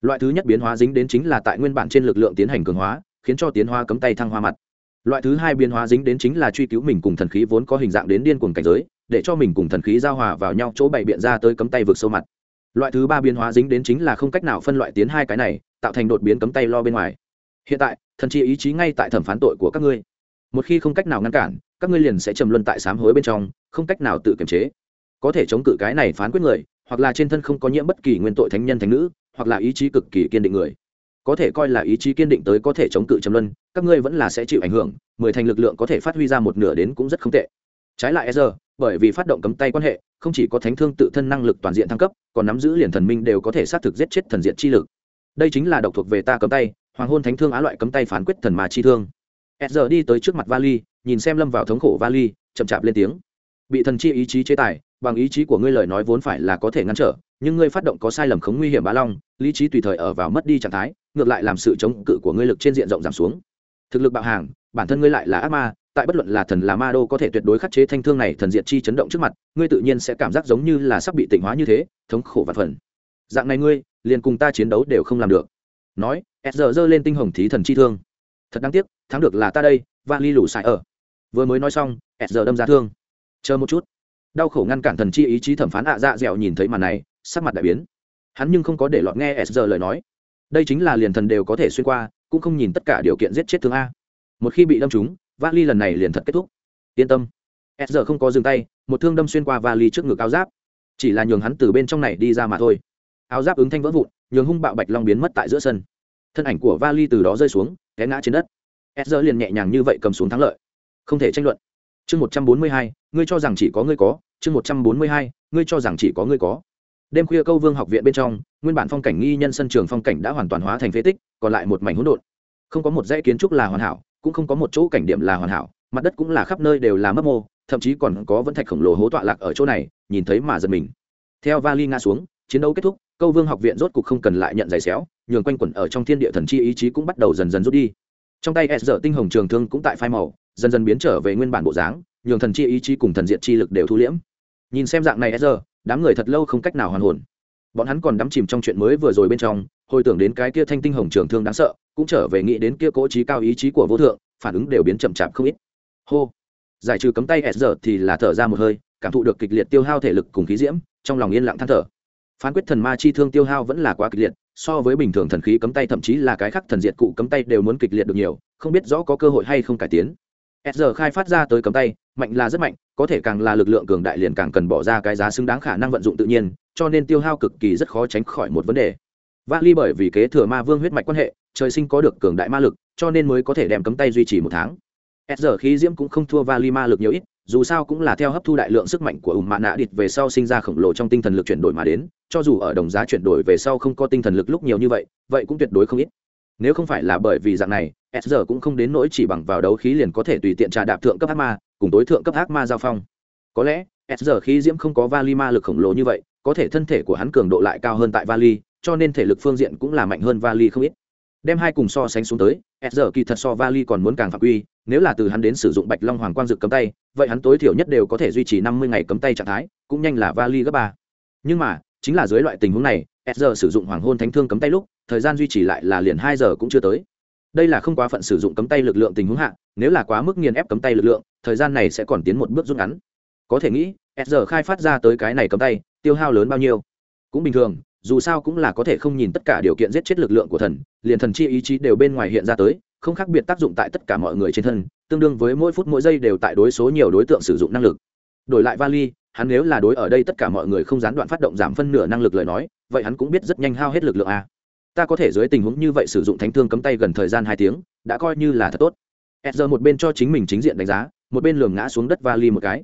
Loại thứ nhất biến hóa dính đến chính là tại nguyên bản trên lực lượng tiến hành cường hóa, khiến cho tiến hóa cấm tay thăng hoa mặt. Loại thứ hai biến hóa dính đến chính là truy cứu mình cùng thần khí vốn có hình dạng đến điên cuồng cảnh giới, để cho mình cùng thần khí giao hòa vào nhau chỗ bày biện ra tới cấm tay vượt sâu mặt. Loại thứ ba biến hóa dính đến chính là không cách nào phân loại tiến hai cái này, tạo thành đột biến cấm tay lo bên ngoài. Hiện tại, thần chi ý chí ngay tại thẩm phán tội của các ngươi. Một khi không cách nào ngăn cản, các ngươi liền sẽ trầm luân tại sám hối bên trong, không cách nào tự kiềm chế có thể chống cự cái này phán quyết người, hoặc là trên thân không có nhiễm bất kỳ nguyên tội thánh nhân thánh nữ, hoặc là ý chí cực kỳ kiên định người. Có thể coi là ý chí kiên định tới có thể chống cự trầm luân, các ngươi vẫn là sẽ chịu ảnh hưởng, mười thành lực lượng có thể phát huy ra một nửa đến cũng rất không tệ. Trái lại e giờ, bởi vì phát động cấm tay quan hệ, không chỉ có thánh thương tự thân năng lực toàn diện thăng cấp, còn nắm giữ liền thần minh đều có thể xác thực giết chết thần diện chi lực. Đây chính là độc thuộc về ta cấm tay, hoàng hôn thánh thương á loại cấm tay phán quyết thần mà chi thương. E giờ đi tới trước mặt vali, nhìn xem lâm vào thống khổ vali, chậm chạp lên tiếng. Bị thần chi ý chí chế tài bằng ý chí của ngươi lời nói vốn phải là có thể ngăn trở, nhưng ngươi phát động có sai lầm khống nguy hiểm bá long, lý trí tùy thời ở vào mất đi trạng thái, ngược lại làm sự chống cự của ngươi lực trên diện rộng giảm xuống. Thực lực bạo hàng, bản thân ngươi lại là ác ma, tại bất luận là thần là ma đô có thể tuyệt đối khắc chế thanh thương này thần diệt chi chấn động trước mặt, ngươi tự nhiên sẽ cảm giác giống như là sắp bị tịnh hóa như thế, thống khổ và phần. Dạng này ngươi, liền cùng ta chiến đấu đều không làm được. Nói, s giờ giơ lên tinh hồng thí thần chi thương. Thật đáng tiếc, thắng được là ta đây và ly lủ xài ở. Vừa mới nói xong, s giờ đâm ra thương. Chờ một chút đau khổ ngăn cản thần chi ý chí thẩm phán ạ dạ dẻo nhìn thấy màn này, sắc mặt đại biến. Hắn nhưng không có để lọt nghe s giờ lời nói. Đây chính là liền thần đều có thể xuyên qua, cũng không nhìn tất cả điều kiện giết chết thương a. Một khi bị đâm trúng, vali lần này liền thật kết thúc. Yên tâm. S giờ không có dừng tay, một thương đâm xuyên qua vali trước ngực áo giáp. Chỉ là nhường hắn từ bên trong này đi ra mà thôi. Áo giáp ứng thanh vỡ vụn, nhường hung bạo bạch long biến mất tại giữa sân. Thân ảnh của vali từ đó rơi xuống, té ngã trên đất. S giờ liền nhẹ nhàng như vậy cầm xuống thắng lợi. Không thể tranh luận chương một trăm bốn mươi hai, ngươi cho rằng chỉ có ngươi có, chương một trăm bốn mươi hai, ngươi cho rằng chỉ có ngươi có. Đêm khuya câu vương học viện bên trong, nguyên bản phong cảnh nghi nhân sân trường phong cảnh đã hoàn toàn hóa thành phế tích, còn lại một mảnh hỗn độn. Không có một dãy kiến trúc là hoàn hảo, cũng không có một chỗ cảnh điểm là hoàn hảo, mặt đất cũng là khắp nơi đều là mấp mô, thậm chí còn có vẫn thạch khổng lồ hố tọa lạc ở chỗ này, nhìn thấy mà giật mình. Theo vali nga xuống, chiến đấu kết thúc, câu vương học viện rốt cục không cần lại nhận giày xéo, nhường quanh quẩn ở trong thiên địa thần chi ý chí cũng bắt đầu dần dần rút đi. Trong tay s giờ tinh hồng trường thương cũng tại phai màu dần dần biến trở về nguyên bản bộ dáng, nhường thần chi ý chí cùng thần diện chi lực đều thu liễm. Nhìn xem dạng này s đám người thật lâu không cách nào hoàn hồn. Bọn hắn còn đắm chìm trong chuyện mới vừa rồi bên trong, hồi tưởng đến cái kia thanh tinh hồng trường thương đáng sợ, cũng trở về nghĩ đến kia cố trí cao ý chí của vô thượng, phản ứng đều biến chậm chạp không ít. Hô! Giải trừ cấm tay s thì là thở ra một hơi, cảm thụ được kịch liệt tiêu hao thể lực cùng khí diễm, trong lòng yên lặng than thở. Phán quyết thần ma chi thương tiêu hao vẫn là quá kịch liệt, so với bình thường thần khí cấm tay thậm chí là cái khác thần diệt cụ cấm tay đều muốn kịch liệt được nhiều, không biết rõ có cơ hội hay không cải tiến s giờ khai phát ra tới cấm tay, mạnh là rất mạnh, có thể càng là lực lượng cường đại liền càng cần bỏ ra cái giá xứng đáng khả năng vận dụng tự nhiên, cho nên tiêu hao cực kỳ rất khó tránh khỏi một vấn đề. Vali bởi vì kế thừa ma vương huyết mạch quan hệ, trời sinh có được cường đại ma lực, cho nên mới có thể đem cấm tay duy trì một tháng. S giờ khí diễm cũng không thua vali ma lực nhiều ít, dù sao cũng là theo hấp thu đại lượng sức mạnh của ủng mạ nạ địt về sau sinh ra khổng lồ trong tinh thần lực chuyển đổi mà đến, cho dù ở đồng giá chuyển đổi về sau không có tinh thần lực lúc nhiều như vậy vậy cũng tuyệt đối không ít nếu không phải là bởi vì dạng này, s giờ cũng không đến nỗi chỉ bằng vào đấu khí liền có thể tùy tiện trà đạp thượng cấp ác ma, cùng tối thượng cấp ác ma giao phong. Có lẽ, s giờ khí diễm không có vali ma lực khổng lồ như vậy, có thể thân thể của hắn cường độ lại cao hơn tại vali, cho nên thể lực phương diện cũng là mạnh hơn vali không ít. Đem hai cùng so sánh xuống tới, s giờ kỳ thật so vali còn muốn càng phạm quy, nếu là từ hắn đến sử dụng bạch long hoàng quang dực cấm tay, vậy hắn tối thiểu nhất đều có thể duy trì năm mươi ngày cấm tay trạng thái, cũng nhanh là vali gấp ba. Nhưng mà, chính là dưới loại tình huống này s giờ sử dụng hoàng hôn thánh thương cấm tay lúc, thời gian duy trì lại là liền hai giờ cũng chưa tới. Đây là không quá phận sử dụng cấm tay lực lượng tình huống hạn nếu là quá mức nghiền ép cấm tay lực lượng, thời gian này sẽ còn tiến một bước rút ngắn. Có thể nghĩ s giờ khai phát ra tới cái này cấm tay, tiêu hao lớn bao nhiêu? Cũng bình thường, dù sao cũng là có thể không nhìn tất cả điều kiện giết chết lực lượng của thần, liền thần chi ý chí đều bên ngoài hiện ra tới, không khác biệt tác dụng tại tất cả mọi người trên thân, tương đương với mỗi phút mỗi giây đều tại đối số nhiều đối tượng sử dụng năng lực. Đổi lại vali, hắn nếu là đối ở đây tất cả mọi người không gián đoạn phát động giảm phân nửa năng lực lời nói vậy hắn cũng biết rất nhanh hao hết lực lượng a. Ta có thể dưới tình huống như vậy sử dụng thánh thương cấm tay gần thời gian hai tiếng, đã coi như là thật tốt. Ezra giờ một bên cho chính mình chính diện đánh giá, một bên lường ngã xuống đất vali một cái.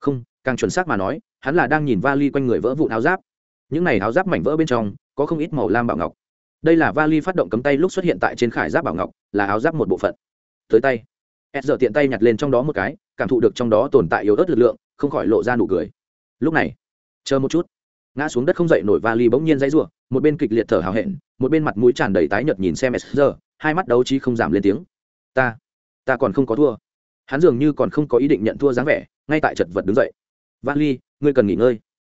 Không, càng chuẩn xác mà nói, hắn là đang nhìn vali quanh người vỡ vụn áo giáp. Những này áo giáp mảnh vỡ bên trong, có không ít màu lam bảo ngọc. Đây là vali phát động cấm tay lúc xuất hiện tại trên khải giáp bảo ngọc, là áo giáp một bộ phận. Tới tay. S giờ tiện tay nhặt lên trong đó một cái, cảm thụ được trong đó tồn tại yếu ớt lực lượng, không khỏi lộ ra nụ cười. Lúc này, chờ một chút ngã xuống đất không dậy nổi vali bỗng nhiên dãy rủa, một bên kịch liệt thở hào hẹn một bên mặt mũi tràn đầy tái nhợt nhìn xem s giờ hai mắt đấu trí không giảm lên tiếng. Ta ta còn không có thua. Hắn dường như còn không có ý định nhận thua dáng vẻ ngay tại chật vật đứng dậy. Vali ngươi cần nghỉ ngơi.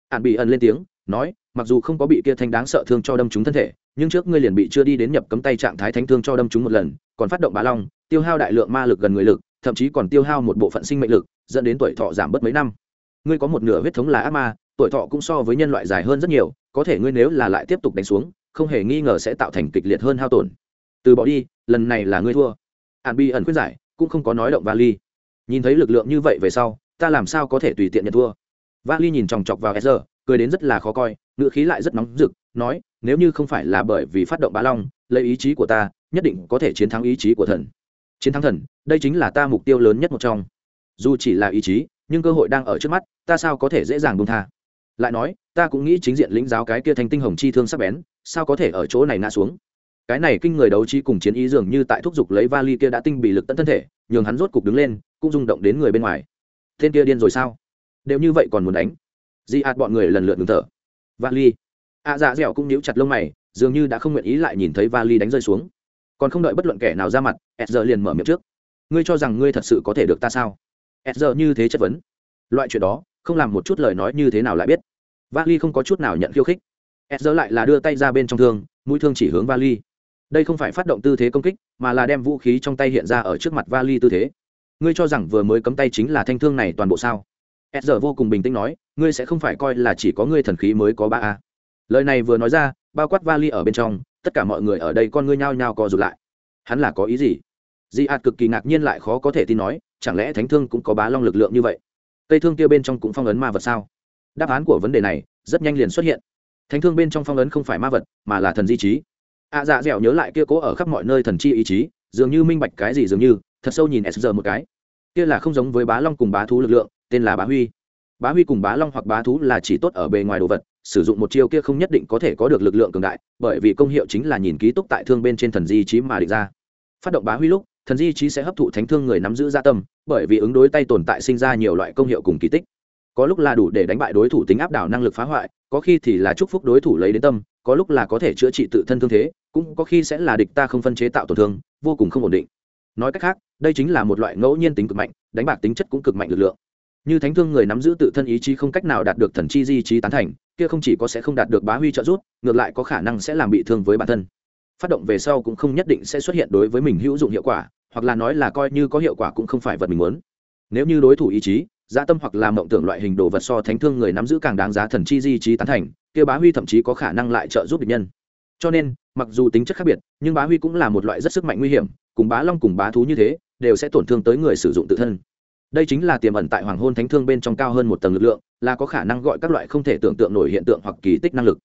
Ạn bị ẩn lên tiếng nói mặc dù không có bị kia thanh đáng sợ thương cho đâm trúng thân thể nhưng trước ngươi liền bị chưa đi đến nhập cấm tay trạng thái thánh thương cho đâm trúng một lần còn phát động bá long tiêu hao đại lượng ma lực gần người lực thậm chí còn tiêu hao một bộ phận sinh mệnh lực dẫn đến tuổi thọ giảm bớt mấy năm. Ngươi có một nửa huyết thống là ác ma tuổi thọ cũng so với nhân loại dài hơn rất nhiều, có thể ngươi nếu là lại tiếp tục đánh xuống, không hề nghi ngờ sẽ tạo thành kịch liệt hơn hao tổn. Từ bỏ đi, lần này là ngươi thua. Hạn bi ẩn khuyên giải, cũng không có nói động vali. Nhìn thấy lực lượng như vậy về sau, ta làm sao có thể tùy tiện nhận thua? Vali nhìn chòng chọc vào sr cười đến rất là khó coi, ngữ khí lại rất nóng rực, nói, nếu như không phải là bởi vì phát động bá long, lấy ý chí của ta, nhất định có thể chiến thắng ý chí của thần. Chiến thắng thần, đây chính là ta mục tiêu lớn nhất một trong. Dù chỉ là ý chí, nhưng cơ hội đang ở trước mắt, ta sao có thể dễ dàng buông tha? Lại nói, ta cũng nghĩ chính diện lĩnh giáo cái kia thành tinh hồng chi thương sắp bén, sao có thể ở chỗ này ngã xuống? Cái này kinh người đấu trí cùng chiến ý dường như tại thúc giục lấy vali kia đã tinh bị lực tận thân thể, nhường hắn rốt cục đứng lên, cũng rung động đến người bên ngoài. Tên kia điên rồi sao? Đều như vậy còn muốn đánh? Di ạt bọn người lần lượt ngừng thở. Vali. A dạ dẻo cũng níu chặt lông mày, dường như đã không nguyện ý lại nhìn thấy vali đánh rơi xuống. Còn không đợi bất luận kẻ nào ra mặt s giờ liền mở miệng trước. Ngươi cho rằng ngươi thật sự có thể được ta sao? S giờ như thế chất vấn. Loại chuyện đó, không làm một chút lời nói như thế nào lại biết vali không có chút nào nhận khiêu khích. S giờ lại là đưa tay ra bên trong thương, mũi thương chỉ hướng vali. Đây không phải phát động tư thế công kích, mà là đem vũ khí trong tay hiện ra ở trước mặt vali tư thế. Ngươi cho rằng vừa mới cấm tay chính là thanh thương này toàn bộ sao? S giờ vô cùng bình tĩnh nói, ngươi sẽ không phải coi là chỉ có ngươi thần khí mới có ba a. Lời này vừa nói ra, bao quát vali ở bên trong, tất cả mọi người ở đây con ngươi nhao nhao co rụt lại. Hắn là có ý gì? Di ạt cực kỳ ngạc nhiên lại khó có thể tin nói, chẳng lẽ thánh thương cũng có bá long lực lượng như vậy? Cây thương kia bên trong cũng phong ấn ma vật sao? Đáp án của vấn đề này rất nhanh liền xuất hiện. Thánh thương bên trong phong ấn không phải ma vật, mà là thần di trí. Ạ dạ dẻo nhớ lại kia cố ở khắp mọi nơi thần chi ý chí, dường như minh bạch cái gì dường như, thật sâu nhìn s giờ một cái. Kia là không giống với bá long cùng bá thú lực lượng, tên là bá huy. Bá huy cùng bá long hoặc bá thú là chỉ tốt ở bề ngoài đồ vật, sử dụng một chiêu kia không nhất định có thể có được lực lượng cường đại, bởi vì công hiệu chính là nhìn ký túc tại thương bên trên thần di trí mà định ra. Phát động bá huy lúc, thần di trí sẽ hấp thụ thánh thương người nắm giữ gia tâm, bởi vì ứng đối tay tồn tại sinh ra nhiều loại công hiệu cùng kỳ tích có lúc là đủ để đánh bại đối thủ tính áp đảo năng lực phá hoại, có khi thì là chúc phúc đối thủ lấy đến tâm, có lúc là có thể chữa trị tự thân thương thế, cũng có khi sẽ là địch ta không phân chế tạo tổn thương, vô cùng không ổn định. Nói cách khác, đây chính là một loại ngẫu nhiên tính cực mạnh, đánh bạc tính chất cũng cực mạnh lực lượng. Như thánh thương người nắm giữ tự thân ý chí không cách nào đạt được thần chi di trí tán thành, kia không chỉ có sẽ không đạt được bá huy trợ giúp, ngược lại có khả năng sẽ làm bị thương với bản thân. Phát động về sau cũng không nhất định sẽ xuất hiện đối với mình hữu dụng hiệu quả, hoặc là nói là coi như có hiệu quả cũng không phải vật mình muốn. Nếu như đối thủ ý chí dã tâm hoặc là mộng tưởng loại hình đồ vật so thánh thương người nắm giữ càng đáng giá thần chi di trí tán thành, kia bá huy thậm chí có khả năng lại trợ giúp địch nhân. Cho nên, mặc dù tính chất khác biệt, nhưng bá huy cũng là một loại rất sức mạnh nguy hiểm, cùng bá long cùng bá thú như thế, đều sẽ tổn thương tới người sử dụng tự thân. Đây chính là tiềm ẩn tại hoàng hôn thánh thương bên trong cao hơn một tầng lực lượng, là có khả năng gọi các loại không thể tưởng tượng nổi hiện tượng hoặc kỳ tích năng lực.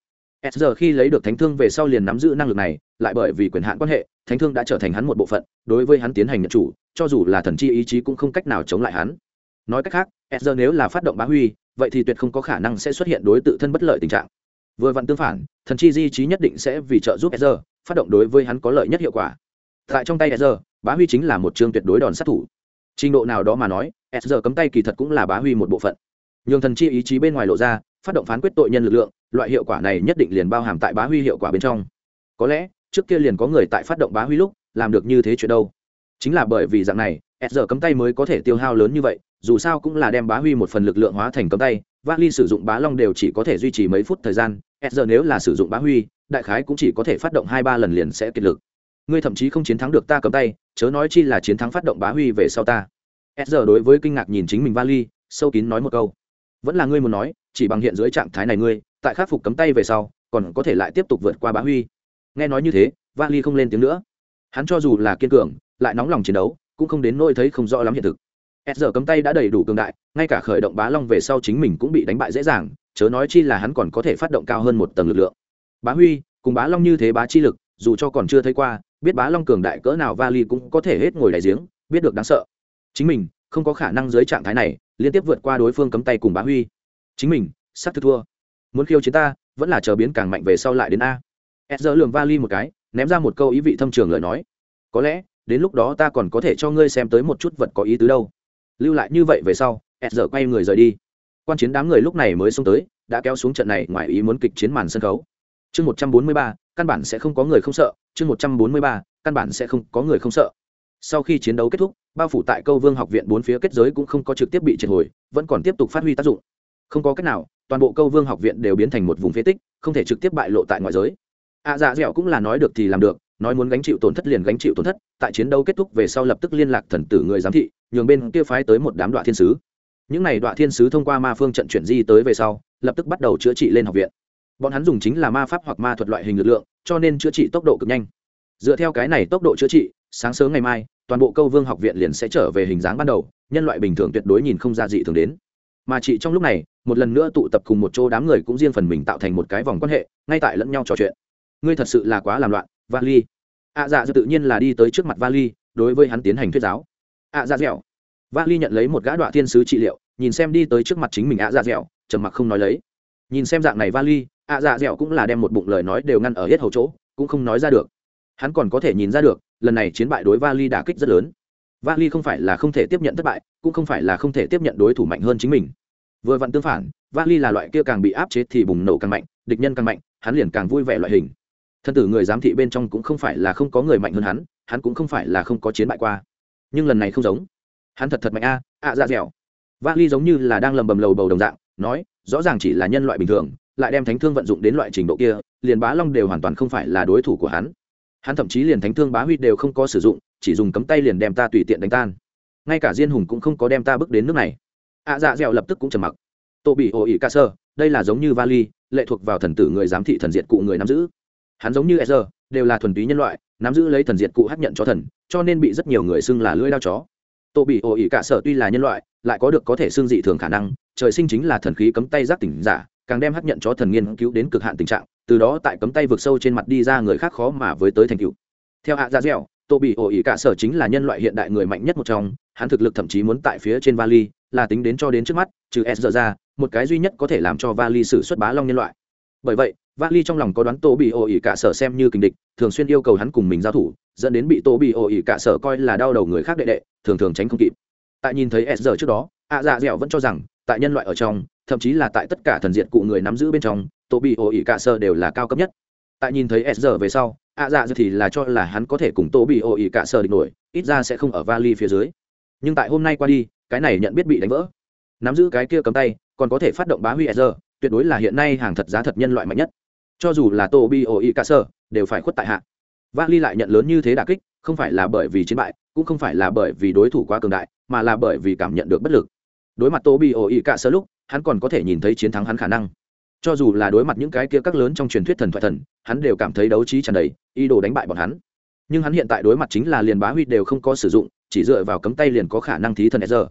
S giờ khi lấy được thánh thương về sau liền nắm giữ năng lực này, lại bởi vì quyền hạn quan hệ, thánh thương đã trở thành hắn một bộ phận, đối với hắn tiến hành nhận chủ, cho dù là thần chi ý chí cũng không cách nào chống lại hắn. Nói cách khác s nếu là phát động bá huy, vậy thì tuyệt không có khả năng sẽ xuất hiện đối tự thân bất lợi tình trạng. Vừa vặn tương phản, thần chi di trí nhất định sẽ vì trợ giúp s phát động đối với hắn có lợi nhất hiệu quả. Tại trong tay s bá huy chính là một chương tuyệt đối đòn sát thủ. Trình độ nào đó mà nói s cấm tay kỳ thật cũng là bá huy một bộ phận. Nhưng thần chi ý chí bên ngoài lộ ra, phát động phán quyết tội nhân lực lượng, loại hiệu quả này nhất định liền bao hàm tại bá huy hiệu quả bên trong. Có lẽ, trước kia liền có người tại phát động bá huy lúc, làm được như thế chuyện đâu. Chính là bởi vì dạng này s giờ cấm tay mới có thể tiêu hao lớn như vậy dù sao cũng là đem bá huy một phần lực lượng hóa thành cấm tay, vali sử dụng bá long đều chỉ có thể duy trì mấy phút thời gian, s giờ nếu là sử dụng bá huy, đại khái cũng chỉ có thể phát động hai ba lần liền sẽ kiệt lực. Ngươi thậm chí không chiến thắng được ta cấm tay, chớ nói chi là chiến thắng phát động bá huy về sau ta. S giờ đối với kinh ngạc nhìn chính mình vali, sâu kín nói một câu. Vẫn là ngươi muốn nói, chỉ bằng hiện dưới trạng thái này ngươi, tại khắc phục cấm tay về sau, còn có thể lại tiếp tục vượt qua bá huy. Nghe nói như thế, vali không lên tiếng nữa. Hắn cho dù là kiên cường, lại nóng lòng chiến đấu, cũng không đến nỗi thấy không rõ lắm hiện thực s giờ cấm tay đã đầy đủ cường đại, ngay cả khởi động bá long về sau chính mình cũng bị đánh bại dễ dàng, chớ nói chi là hắn còn có thể phát động cao hơn một tầng lực lượng. Bá huy, cùng bá long như thế bá chi lực, dù cho còn chưa thấy qua, biết bá long cường đại cỡ nào vali cũng có thể hết ngồi đại giếng, biết được đáng sợ. Chính mình, không có khả năng dưới trạng thái này, liên tiếp vượt qua đối phương cấm tay cùng bá huy. Chính mình, sắp thực thua. Muốn khiêu chiến ta, vẫn là chờ biến càng mạnh về sau lại đến a. S giờ lường vali một cái, ném ra một câu ý vị thâm trường lời nói. Có lẽ, đến lúc đó ta còn có thể cho ngươi xem tới một chút vật có ý tứ đâu lưu lại như vậy về sau s giờ quay người rời đi. Quan chiến đám người lúc này mới xông tới đã kéo xuống trận này ngoài ý muốn kịch chiến màn sân khấu. Chương một trăm bốn mươi ba căn bản sẽ không có người không sợ. Chương một trăm bốn mươi ba căn bản sẽ không có người không sợ. Sau khi chiến đấu kết thúc bao phủ tại câu vương học viện bốn phía kết giới cũng không có trực tiếp bị triệt hồi vẫn còn tiếp tục phát huy tác dụng. Không có cách nào toàn bộ câu vương học viện đều biến thành một vùng phế tích không thể trực tiếp bại lộ tại ngoại giới. Ạ à, dạ dẻo cũng là nói được thì làm được nói muốn gánh chịu tổn thất liền gánh chịu tổn thất, tại chiến đấu kết thúc về sau lập tức liên lạc thần tử người giám thị, nhường bên kia phái tới một đám đoạn thiên sứ. Những n à y đoạn thiên sứ thông qua ma phương trận chuyển di tới về sau, lập tức bắt đầu chữa trị lên học viện. Bọn hắn dùng chính là ma pháp hoặc ma thuật loại hình lực lượng, cho nên chữa trị tốc độ cực nhanh. Dựa theo cái này tốc độ chữa trị, sáng sớm ngày mai, toàn bộ câu vương học viện liền sẽ trở về hình dáng ban đầu, nhân loại bình thường tuyệt đối nhìn không ra dị thường đến. Mà chị trong lúc này, một lần nữa tụ tập cùng một chỗ đám người cũng riêng phần mình tạo thành một cái vòng quan hệ, ngay tại lẫn nhau trò chuyện ngươi thật sự là quá làm loạn, vali. Ạ dạ tự nhiên là đi tới trước mặt vali, đối với hắn tiến hành thuyết giáo. Ạ dạ dẻo. Vali nhận lấy một gã đoạn thiên sứ trị liệu, nhìn xem đi tới trước mặt chính mình ạ dạ dẻo, trầm mặc không nói lấy. Nhìn xem dạng này vali ạ dạ dẻo cũng là đem một bụng lời nói đều ngăn ở hết hầu chỗ, cũng không nói ra được. Hắn còn có thể nhìn ra được, lần này chiến bại đối vali đả kích rất lớn. Vali không phải là không thể tiếp nhận thất bại, cũng không phải là không thể tiếp nhận đối thủ mạnh hơn chính mình. Vừa vặn tương phản, vali là loại kia càng bị áp chế thì bùng nổ càng mạnh, địch nhân càng mạnh, hắn liền càng vui vẻ loại hình thân tử người giám thị bên trong cũng không phải là không có người mạnh hơn hắn hắn cũng không phải là không có chiến bại qua. Nhưng lần này không giống. Hắn thật thật mạnh a, ạ dạ dẻo. Vali giống như là đang lầm bầm lầu bầu đồng dạng, nói, rõ ràng chỉ là nhân loại bình thường, lại đem thánh thương vận dụng đến loại trình độ kia, liền bá long đều hoàn toàn không phải là đối thủ của hắn. Hắn thậm chí liền thánh thương bá huy đều không có sử dụng, chỉ dùng cấm tay liền đem ta tùy tiện đánh tan. Ngay cả diên hùng cũng không có đem ta bước đến nước này. Ạ dạ dẻo lập tức cũng trầm mặc. Tô bị ồ ỉ ca sơ, đây là giống như vali lệ thuộc vào thần tử người giám thị thần diệt cụ người nắm giữ hắn giống như e đều là thuần túy nhân loại, nắm giữ lấy thần diệt cụ hấp nhận cho thần, cho nên bị rất nhiều người xưng là lưỡi đao chó. Tổ bị ổ ỉ cả sở tuy là nhân loại, lại có được có thể xưng dị thường khả năng, trời sinh chính là thần khí cấm tay giác tỉnh giả, càng đem hấp nhận cho thần nghiên cứu đến cực hạn tình trạng, từ đó tại cấm tay vượt sâu trên mặt đi ra người khác khó mà với tới thành cựu theo hạ gia dẻo tổ bị ổ ỉ cả sở chính là nhân loại hiện đại người mạnh nhất một trong, hắn thực lực thậm chí muốn tại phía trên vali, là tính đến cho đến trước mắt, trừ s ra, một cái duy nhất có thể làm cho vali xử xuất bá long nhân loại. Bởi vậy vali trong lòng có đoán tô bị ổ ỉ cả sở xem như kình địch, thường xuyên yêu cầu hắn cùng mình giao thủ, dẫn đến bị tô bị ổ ỉ cả sở coi là đau đầu người khác đệ đệ, thường thường tránh không kịp. Tại nhìn thấy s giờ trước đó ạ dạ dẻo vẫn cho rằng, tại nhân loại ở trong, thậm chí là tại tất cả thần diện cụ người nắm giữ bên trong, tô bị ổ ỉ cả sở đều là cao cấp nhất. Tại nhìn thấy s giờ về sau ạ dạ thì là cho là hắn có thể cùng tô bị ổ ỉ cả sở địch nổi, ít ra sẽ không ở vali phía dưới. Nhưng tại hôm nay qua đi, cái này nhận biết bị đánh vỡ. Nắm giữ cái kia cầm tay, còn có thể phát động bá huy s giờ tuyệt đối là hiện nay hàng thật giá thật nhân loại mạnh nhất cho dù là tô bi ô y ca sơ đều phải khuất tại hạ. Vali lại nhận lớn như thế đà kích không phải là bởi vì chiến bại cũng không phải là bởi vì đối thủ quá cường đại mà là bởi vì cảm nhận được bất lực. Đối mặt tô bi ô y ca sơ lúc hắn còn có thể nhìn thấy chiến thắng hắn khả năng. Cho dù là đối mặt những cái kia các lớn trong truyền thuyết thần thoại thần hắn đều cảm thấy đấu trí tràn đầy ý đồ đánh bại bọn hắn. Nhưng hắn hiện tại đối mặt chính là liền bá huy đều không có sử dụng chỉ dựa vào cấm tay liền có khả năng thí thần e giờ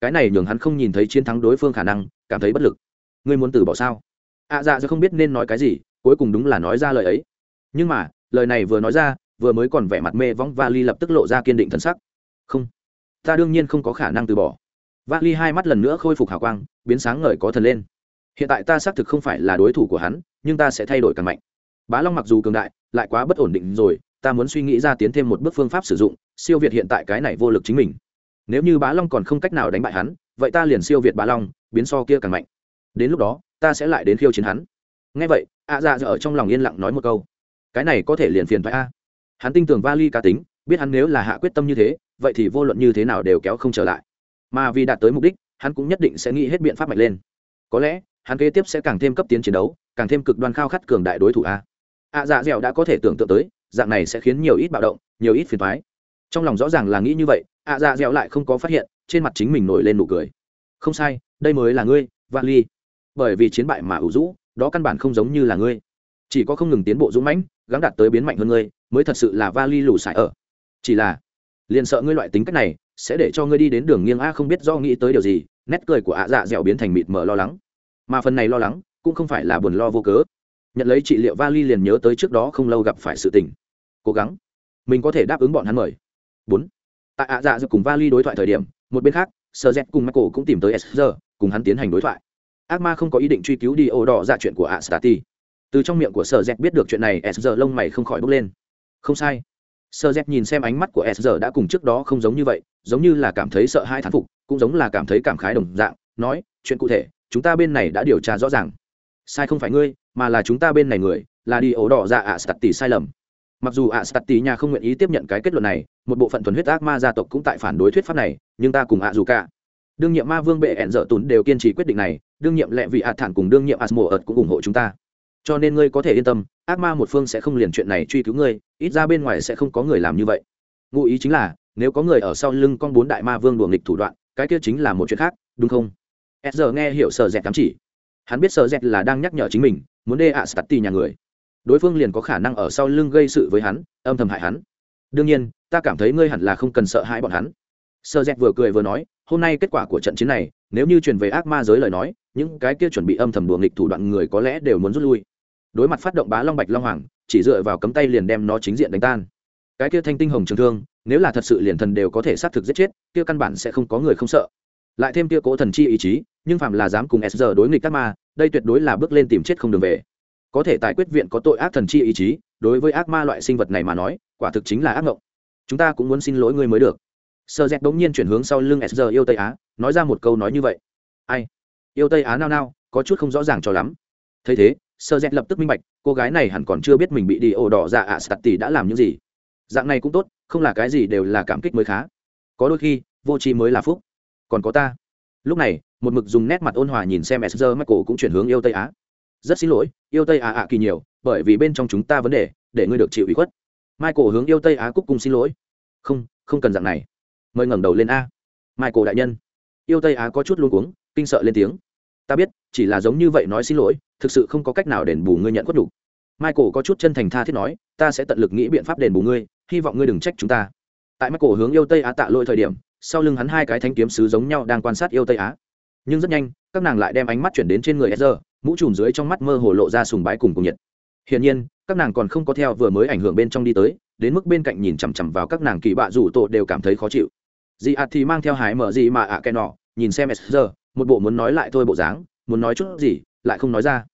cái này nhường hắn không nhìn thấy chiến thắng đối phương khả năng cảm thấy bất lực. Ngươi muốn từ bỏ sao? Ạ à, dạ dạ không biết nên nói cái gì cuối cùng đúng là nói ra lời ấy. Nhưng mà, lời này vừa nói ra, vừa mới còn vẻ mặt mê vong vali lập tức lộ ra kiên định thân sắc. Không, ta đương nhiên không có khả năng từ bỏ. Vali hai mắt lần nữa khôi phục hào quang, biến sáng ngời có thần lên. Hiện tại ta xác thực không phải là đối thủ của hắn, nhưng ta sẽ thay đổi càng mạnh. Bá long mặc dù cường đại, lại quá bất ổn định rồi, ta muốn suy nghĩ ra tiến thêm một bước phương pháp sử dụng, siêu việt hiện tại cái này vô lực chính mình. Nếu như bá long còn không cách nào đánh bại hắn, vậy ta liền siêu việt bá long, biến so kia càng mạnh. Đến lúc đó, ta sẽ lại đến khiêu chiến hắn ngay vậy, ạ dạ dạ ở trong lòng yên lặng nói một câu. Cái này có thể liền phiền thoại a. Hắn tin tưởng vali cá tính, biết hắn nếu là hạ quyết tâm như thế, vậy thì vô luận như thế nào đều kéo không trở lại. Mà vì đạt tới mục đích, hắn cũng nhất định sẽ nghĩ hết biện pháp mạnh lên. Có lẽ, hắn kế tiếp sẽ càng thêm cấp tiến chiến đấu, càng thêm cực đoan khao khát cường đại đối thủ a. Ạ dạ dẻo đã có thể tưởng tượng tới, dạng này sẽ khiến nhiều ít bạo động, nhiều ít phiền thoái. Trong lòng rõ ràng là nghĩ như vậy, ạ dạ dẻo lại không có phát hiện, trên mặt chính mình nổi lên nụ cười. Không sai, đây mới là ngươi, vali. Bởi vì chiến bại mà ủ rũ đó căn bản không giống như là ngươi. Chỉ có không ngừng tiến bộ dũng mãnh, gắng đạt tới biến mạnh hơn ngươi, mới thật sự là vali lù xài ở. Chỉ là, liền sợ ngươi loại tính cách này, sẽ để cho ngươi đi đến đường nghiêng a không biết do nghĩ tới điều gì, nét cười của ạ dạ dẻo biến thành mịt mờ lo lắng. Mà phần này lo lắng, cũng không phải là buồn lo vô cớ. Nhận lấy trị liệu vali liền nhớ tới trước đó không lâu gặp phải sự tình. Cố gắng. Mình có thể đáp ứng bọn hắn mời. Bốn. Tại ạ dạ dẻo cùng vali đối thoại thời điểm, một bên khác sơ z cùng michael cũng tìm tới sr cùng hắn tiến hành đối thoại ác ma không có ý định truy cứu đi ổ đỏ ra chuyện của astati từ trong miệng của sợ dẹp biết được chuyện này s lông mày không khỏi bốc lên. Không sai. Sợ dẹp nhìn xem ánh mắt của s đã cùng trước đó không giống như vậy, giống như là cảm thấy sợ hai thán phục, cũng giống là cảm thấy cảm khái đồng dạng, nói, chuyện cụ thể, chúng ta bên này đã điều tra rõ ràng. Sai không phải ngươi, mà là chúng ta bên này người, là đi ổ đỏ dạ ra ạ stati sai lầm. Mặc dù ạ stati nhà không nguyện ý tiếp nhận cái kết luận này, một bộ phận thuần huyết ác ma gia tộc cũng tại phản đối thuyết pháp này, nhưng ta cùng ạ dù cả đương nhiệm ma vương bệ ẹn dở tùn đều kiên trì quyết định này, đương nhiệm lệ vị hạ thản cùng đương nhiệm asmo ợt cũng ủng hộ chúng ta. Cho nên ngươi có thể yên tâm, ác ma một phương sẽ không liền chuyện này truy cứu ngươi, ít ra bên ngoài sẽ không có người làm như vậy. Ngụ ý chính là, nếu có người ở sau lưng con bốn đại ma vương đùa nghịch thủ đoạn, cái kia chính là một chuyện khác, đúng không? S giờ nghe hiểu sợ dẹt cắm chỉ. Hắn biết sợ dẹt là đang nhắc nhở chính mình, muốn đê ạ stati nhà người. Đối phương liền có khả năng ở sau lưng gây sự với hắn, âm thầm hại hắn. Đương nhiên, ta cảm thấy ngươi hẳn là không cần sợ hãi bọn hắn. Sơ dẹt vừa cười vừa nói, hôm nay kết quả của trận chiến này, nếu như truyền về ác ma giới lời nói, những cái kia chuẩn bị âm thầm đùa nghịch thủ đoạn người có lẽ đều muốn rút lui. Đối mặt phát động bá long bạch long hoàng, chỉ dựa vào cấm tay liền đem nó chính diện đánh tan. Cái kia thanh tinh hồng trường thương, nếu là thật sự liền thần đều có thể sát thực giết chết, kia căn bản sẽ không có người không sợ. Lại thêm kia cố thần chi ý chí, nhưng phạm là dám cùng s giờ đối nghịch các ma, đây tuyệt đối là bước lên tìm chết không đường về. Có thể tại quyết viện có tội ác thần chi ý chí, đối với ác ma loại sinh vật này mà nói, quả thực chính là ác ngộng. Chúng ta cũng muốn xin lỗi ngươi mới được sơ dẹt đống nhiên chuyển hướng sau lưng s yêu tây á, nói ra một câu nói như vậy. Ai? Yêu tây á nao nao, có chút không rõ ràng cho lắm. Thấy thế, sơ dẹt lập tức minh bạch, cô gái này hẳn còn chưa biết mình bị đi ổ đỏ dạ ạ à, sạt tỷ đã làm những gì. Dạng này cũng tốt, không là cái gì đều là cảm kích mới khá. Có đôi khi, vô tri mới là phúc. Còn có ta. Lúc này, một mực dùng nét mặt ôn hòa nhìn xem sr michael cũng chuyển hướng yêu tây á. Rất xin lỗi, yêu tây á ạ à kỳ nhiều, bởi vì bên trong chúng ta vấn đề, để ngươi được chịu ủy khuất. Michael hướng yêu tây á cúc cùng xin lỗi. Không không cần dạng này mời ngẩng đầu lên a. Michael đại nhân. Yêu tây á có chút luôn cuống kinh sợ lên tiếng. Ta biết chỉ là giống như vậy nói xin lỗi thực sự không có cách nào đền bù ngươi nhận khuất đủ michael có chút chân thành tha thiết nói ta sẽ tận lực nghĩ biện pháp đền bù ngươi hy vọng ngươi đừng trách chúng ta. Tại michael hướng yêu tây á tạ lỗi thời điểm sau lưng hắn hai cái thanh kiếm sứ giống nhau đang quan sát yêu tây á. Nhưng rất nhanh các nàng lại đem ánh mắt chuyển đến trên người ezzer mũ trùm dưới trong mắt mơ hồ lộ ra sùng bái cùng cùng nhiệt. Hiển nhiên, các nàng còn không có theo vừa mới ảnh hưởng bên trong đi tới, đến mức bên cạnh nhìn chằm chằm vào các nàng kỳ bạ rủ tổ đều cảm thấy khó chịu. Dị ạt thì mang theo hải mở gì mà ạ à nọ, nhìn xem sr một bộ muốn nói lại thôi bộ dáng, muốn nói chút gì, lại không nói ra.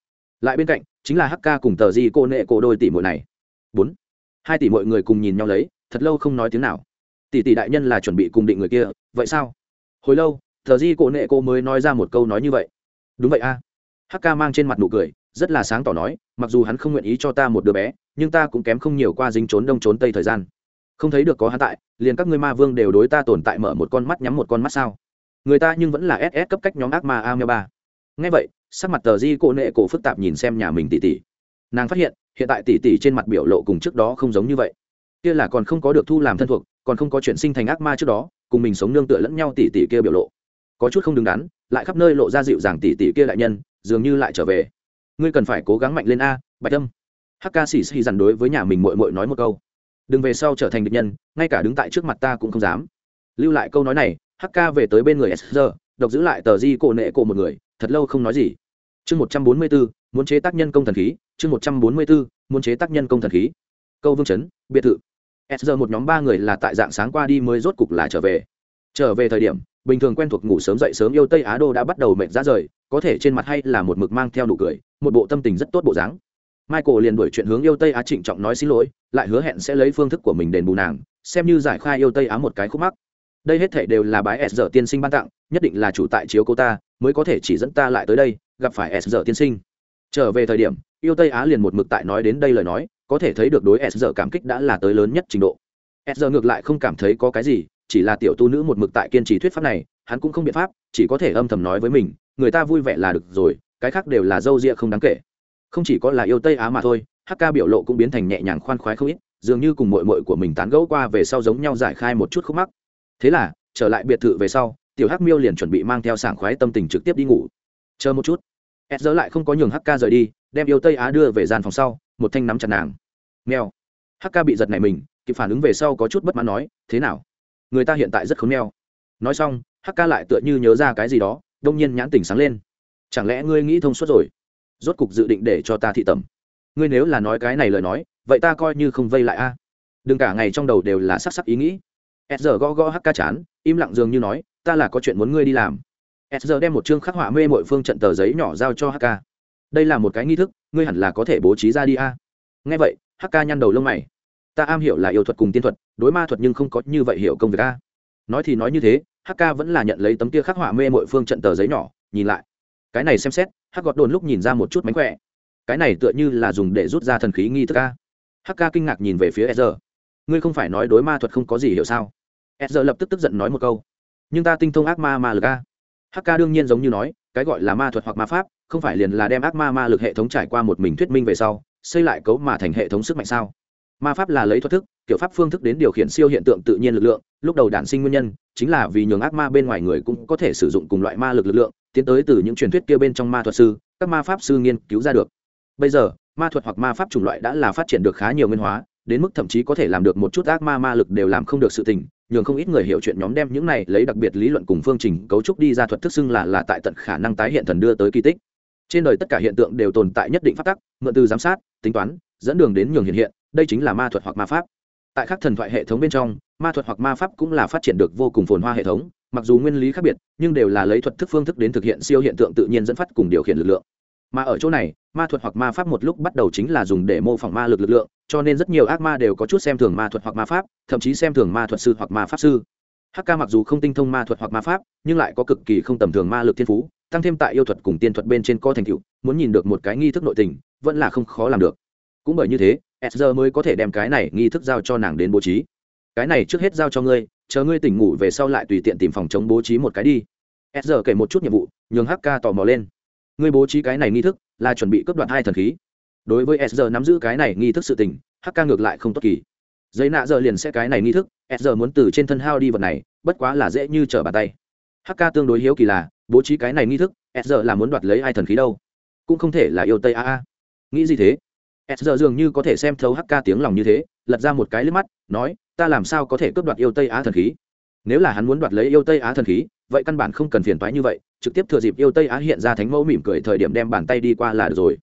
Lại bên cạnh, chính là Hắc cùng tờ gì cô nệ cổ đôi tỷ muội này. Bốn, Hai tỷ muội người cùng nhìn nhau lấy, thật lâu không nói tiếng nào. Tỷ tỷ đại nhân là chuẩn bị cùng định người kia, vậy sao? Hồi lâu, thờ di cổ nệ cô mới nói ra một câu nói như vậy đúng vậy a à. hk mang trên mặt nụ cười rất là sáng tỏ nói mặc dù hắn không nguyện ý cho ta một đứa bé nhưng ta cũng kém không nhiều qua dính trốn đông trốn tây thời gian không thấy được có hắn tại, liền các ngươi ma vương đều đối ta tồn tại mở một con mắt nhắm một con mắt sao? Người ta nhưng vẫn là ss cấp cách nhóm ác ma a mê ba. Ngay vậy, sắc mặt tờ di cổ nệ cổ phức tạp nhìn xem nhà mình tỉ tỉ nàng phát hiện hiện tại tỉ tỉ trên mặt biểu lộ cùng trước đó không giống như vậy. Kia là còn không có được thu làm thân thuộc, còn không có chuyển sinh thành ác ma trước đó, cùng mình sống nương tựa lẫn nhau tỉ tỉ kia biểu lộ. Có chút không đứng đắn, lại khắp nơi lộ ra dịu dàng tỉ tỉ kia đại nhân, dường như lại trở về. Ngươi cần phải cố gắng mạnh lên a, bạch tâm hk xì xì dằn đối với nhà mình mội mội nói một câu đừng về sau trở thành địch nhân, ngay cả đứng tại trước mặt ta cũng không dám. Lưu lại câu nói này hk về tới bên người sr độc giữ lại tờ di cổ nệ cổ một người, thật lâu không nói gì. Chương một trăm bốn mươi bốn muốn chế tác nhân công thần khí, chương một trăm bốn mươi bốn muốn chế tác nhân công thần khí. Câu vương chấn, biệt thự. Sr một nhóm ba người là tại dạng sáng qua đi mới rốt cục là trở về. Trở về thời điểm, bình thường quen thuộc ngủ sớm dậy sớm yêu tây á đô đã bắt đầu mệt ra rời, có thể trên mặt hay là một mực mang theo nụ cười, một bộ tâm tình rất tốt bộ dáng michael liền đuổi chuyện hướng yêu tây á trịnh trọng nói xin lỗi, lại hứa hẹn sẽ lấy phương thức của mình đền bù nàng, xem như giải khai yêu tây á một cái khúc mắc. Đây hết thể đều là bái s giờ tiên sinh ban tặng, nhất định là chủ tại chiếu cô ta, mới có thể chỉ dẫn ta lại tới đây, gặp phải s giờ tiên sinh. Trở về thời điểm, yêu tây á liền một mực tại nói đến đây lời nói, có thể thấy được đối s giờ cảm kích đã là tới lớn nhất trình độ. S giờ ngược lại không cảm thấy có cái gì, chỉ là tiểu tu nữ một mực tại kiên trì thuyết pháp này, hắn cũng không biện pháp, chỉ có thể âm thầm nói với mình, người ta vui vẻ là được rồi, cái khác đều là dâu dịa không đáng kể không chỉ có là yêu tây á mà thôi hk biểu lộ cũng biến thành nhẹ nhàng khoan khoái không ít, dường như cùng mội mội của mình tán gẫu qua về sau giống nhau giải khai một chút khúc mắc. Thế là, trở lại biệt thự về sau, tiểu hắc miêu liền chuẩn bị mang theo sảng khoái tâm tình trực tiếp đi ngủ. Chờ một chút. Ed dỡ lại không có nhường hk rời đi, đem yêu tây á đưa về gian phòng sau, một thanh nắm chặt nàng. Mèo. Hk bị giật này mình, kịp phản ứng về sau có chút bất mãn nói, thế nào? Người ta hiện tại rất khốn nghèo. Nói xong, hắc ca lại tựa như nhớ ra cái gì đó, đông nhiên nhãn tỉnh sáng lên. Chẳng lẽ ngươi nghĩ thông suốt rồi? Rốt cục dự định để cho ta thị tẩm. Ngươi nếu là nói cái này lời nói, vậy ta coi như không vây lại a. Đừng cả ngày trong đầu đều là sắc sắc ý nghĩ. S giờ gõ gõ hắc ca chán, im lặng dường như nói, ta là có chuyện muốn ngươi đi làm. S giờ đem một chương khắc họa mê mội phương trận tờ giấy nhỏ giao cho hk đây là một cái nghi thức, ngươi hẳn là có thể bố trí ra đi a. Nghe vậy hk nhăn đầu lông mày. Ta am hiểu là yêu thuật cùng tiên thuật, đối ma thuật nhưng không có như vậy hiểu công việc a. Nói thì nói như thế hk vẫn là nhận lấy tấm kia khắc họa mê mội phương trận tờ giấy nhỏ, nhìn lại. Cái này xem xét hắc gọt đồn lúc nhìn ra một chút mánh khỏe. Cái này tựa như là dùng để rút ra thần khí nghi thức Hắc Ca kinh ngạc nhìn về phía sr ngươi không phải nói đối ma thuật không có gì hiểu sao? Sr lập tức tức giận nói một câu. Nhưng ta tinh thông ác ma ma lực a. Hk đương nhiên giống như nói, cái gọi là ma thuật hoặc ma pháp, không phải liền là đem ác ma ma lực hệ thống trải qua một mình thuyết minh về sau, xây lại cấu mà thành hệ thống sức mạnh sao? Ma pháp là lấy thuật thức, kiểu pháp phương thức đến điều khiển siêu hiện tượng tự nhiên lực lượng, lúc đầu đản sinh nguyên nhân, chính là vì nhường ác ma bên ngoài người cũng có thể sử dụng cùng loại ma lực lực lượng tiến tới từ những truyền thuyết kia bên trong ma thuật sư, các ma pháp sư nghiên cứu ra được. Bây giờ, ma thuật hoặc ma pháp chủng loại đã là phát triển được khá nhiều nguyên hóa, đến mức thậm chí có thể làm được một chút ác ma ma lực đều làm không được sự tình, nhường không ít người hiểu chuyện nhóm đem những này lấy đặc biệt lý luận cùng phương trình cấu trúc đi ra thuật thức xưng là là tại tận khả năng tái hiện thần đưa tới kỳ tích. Trên đời tất cả hiện tượng đều tồn tại nhất định phát tắc, mượn từ giám sát, tính toán, dẫn đường đến nhường hiện hiện, đây chính là ma thuật hoặc ma pháp tại các thần thoại hệ thống bên trong, ma thuật hoặc ma pháp cũng là phát triển được vô cùng phồn hoa hệ thống, mặc dù nguyên lý khác biệt, nhưng đều là lấy thuật thức phương thức đến thực hiện siêu hiện tượng tự nhiên dẫn phát cùng điều khiển lực lượng. Mà ở chỗ này, ma thuật hoặc ma pháp một lúc bắt đầu chính là dùng để mô phỏng ma lực lực lượng, cho nên rất nhiều ác ma đều có chút xem thường ma thuật hoặc ma pháp, thậm chí xem thường ma thuật sư hoặc ma pháp sư. Hk mặc dù không tinh thông ma thuật hoặc ma pháp, nhưng lại có cực kỳ không tầm thường ma lực thiên phú, tăng thêm tại yêu thuật cùng tiên thuật bên trên co thành tựu, muốn nhìn được một cái nghi thức nội tình, vẫn là không khó làm được. Cũng bởi như thế sr mới có thể đem cái này nghi thức giao cho nàng đến bố trí. Cái này trước hết giao cho ngươi, chờ ngươi tỉnh ngủ về sau lại tùy tiện tìm phòng chống bố trí một cái đi. Sr kể một chút nhiệm vụ, nhường hk tò mò lên. Ngươi bố trí cái này nghi thức, là chuẩn bị cấp đoạt hai thần khí. Đối với sr nắm giữ cái này nghi thức sự tình hk ngược lại không tốt kỳ. Giấy nạ giờ liền sẽ cái này nghi thức sr muốn từ trên thân hao đi vật này, bất quá là dễ như trở bàn tay. Hk tương đối hiếu kỳ là, bố trí cái này nghi thức sr là muốn đoạt lấy hai thần khí đâu? Cũng không thể là yêu tây a a. Nghĩ gì thế? Sr dường như có thể xem thấu hk tiếng lòng như thế, lật ra một cái liếc mắt, nói, ta làm sao có thể cướp đoạt yêu tây á thần khí? Nếu là hắn muốn đoạt lấy yêu tây á thần khí, vậy căn bản không cần phiền toái như vậy, trực tiếp thừa dịp yêu tây á hiện ra thánh mẫu mỉm cười thời điểm đem bàn tay đi qua là được rồi.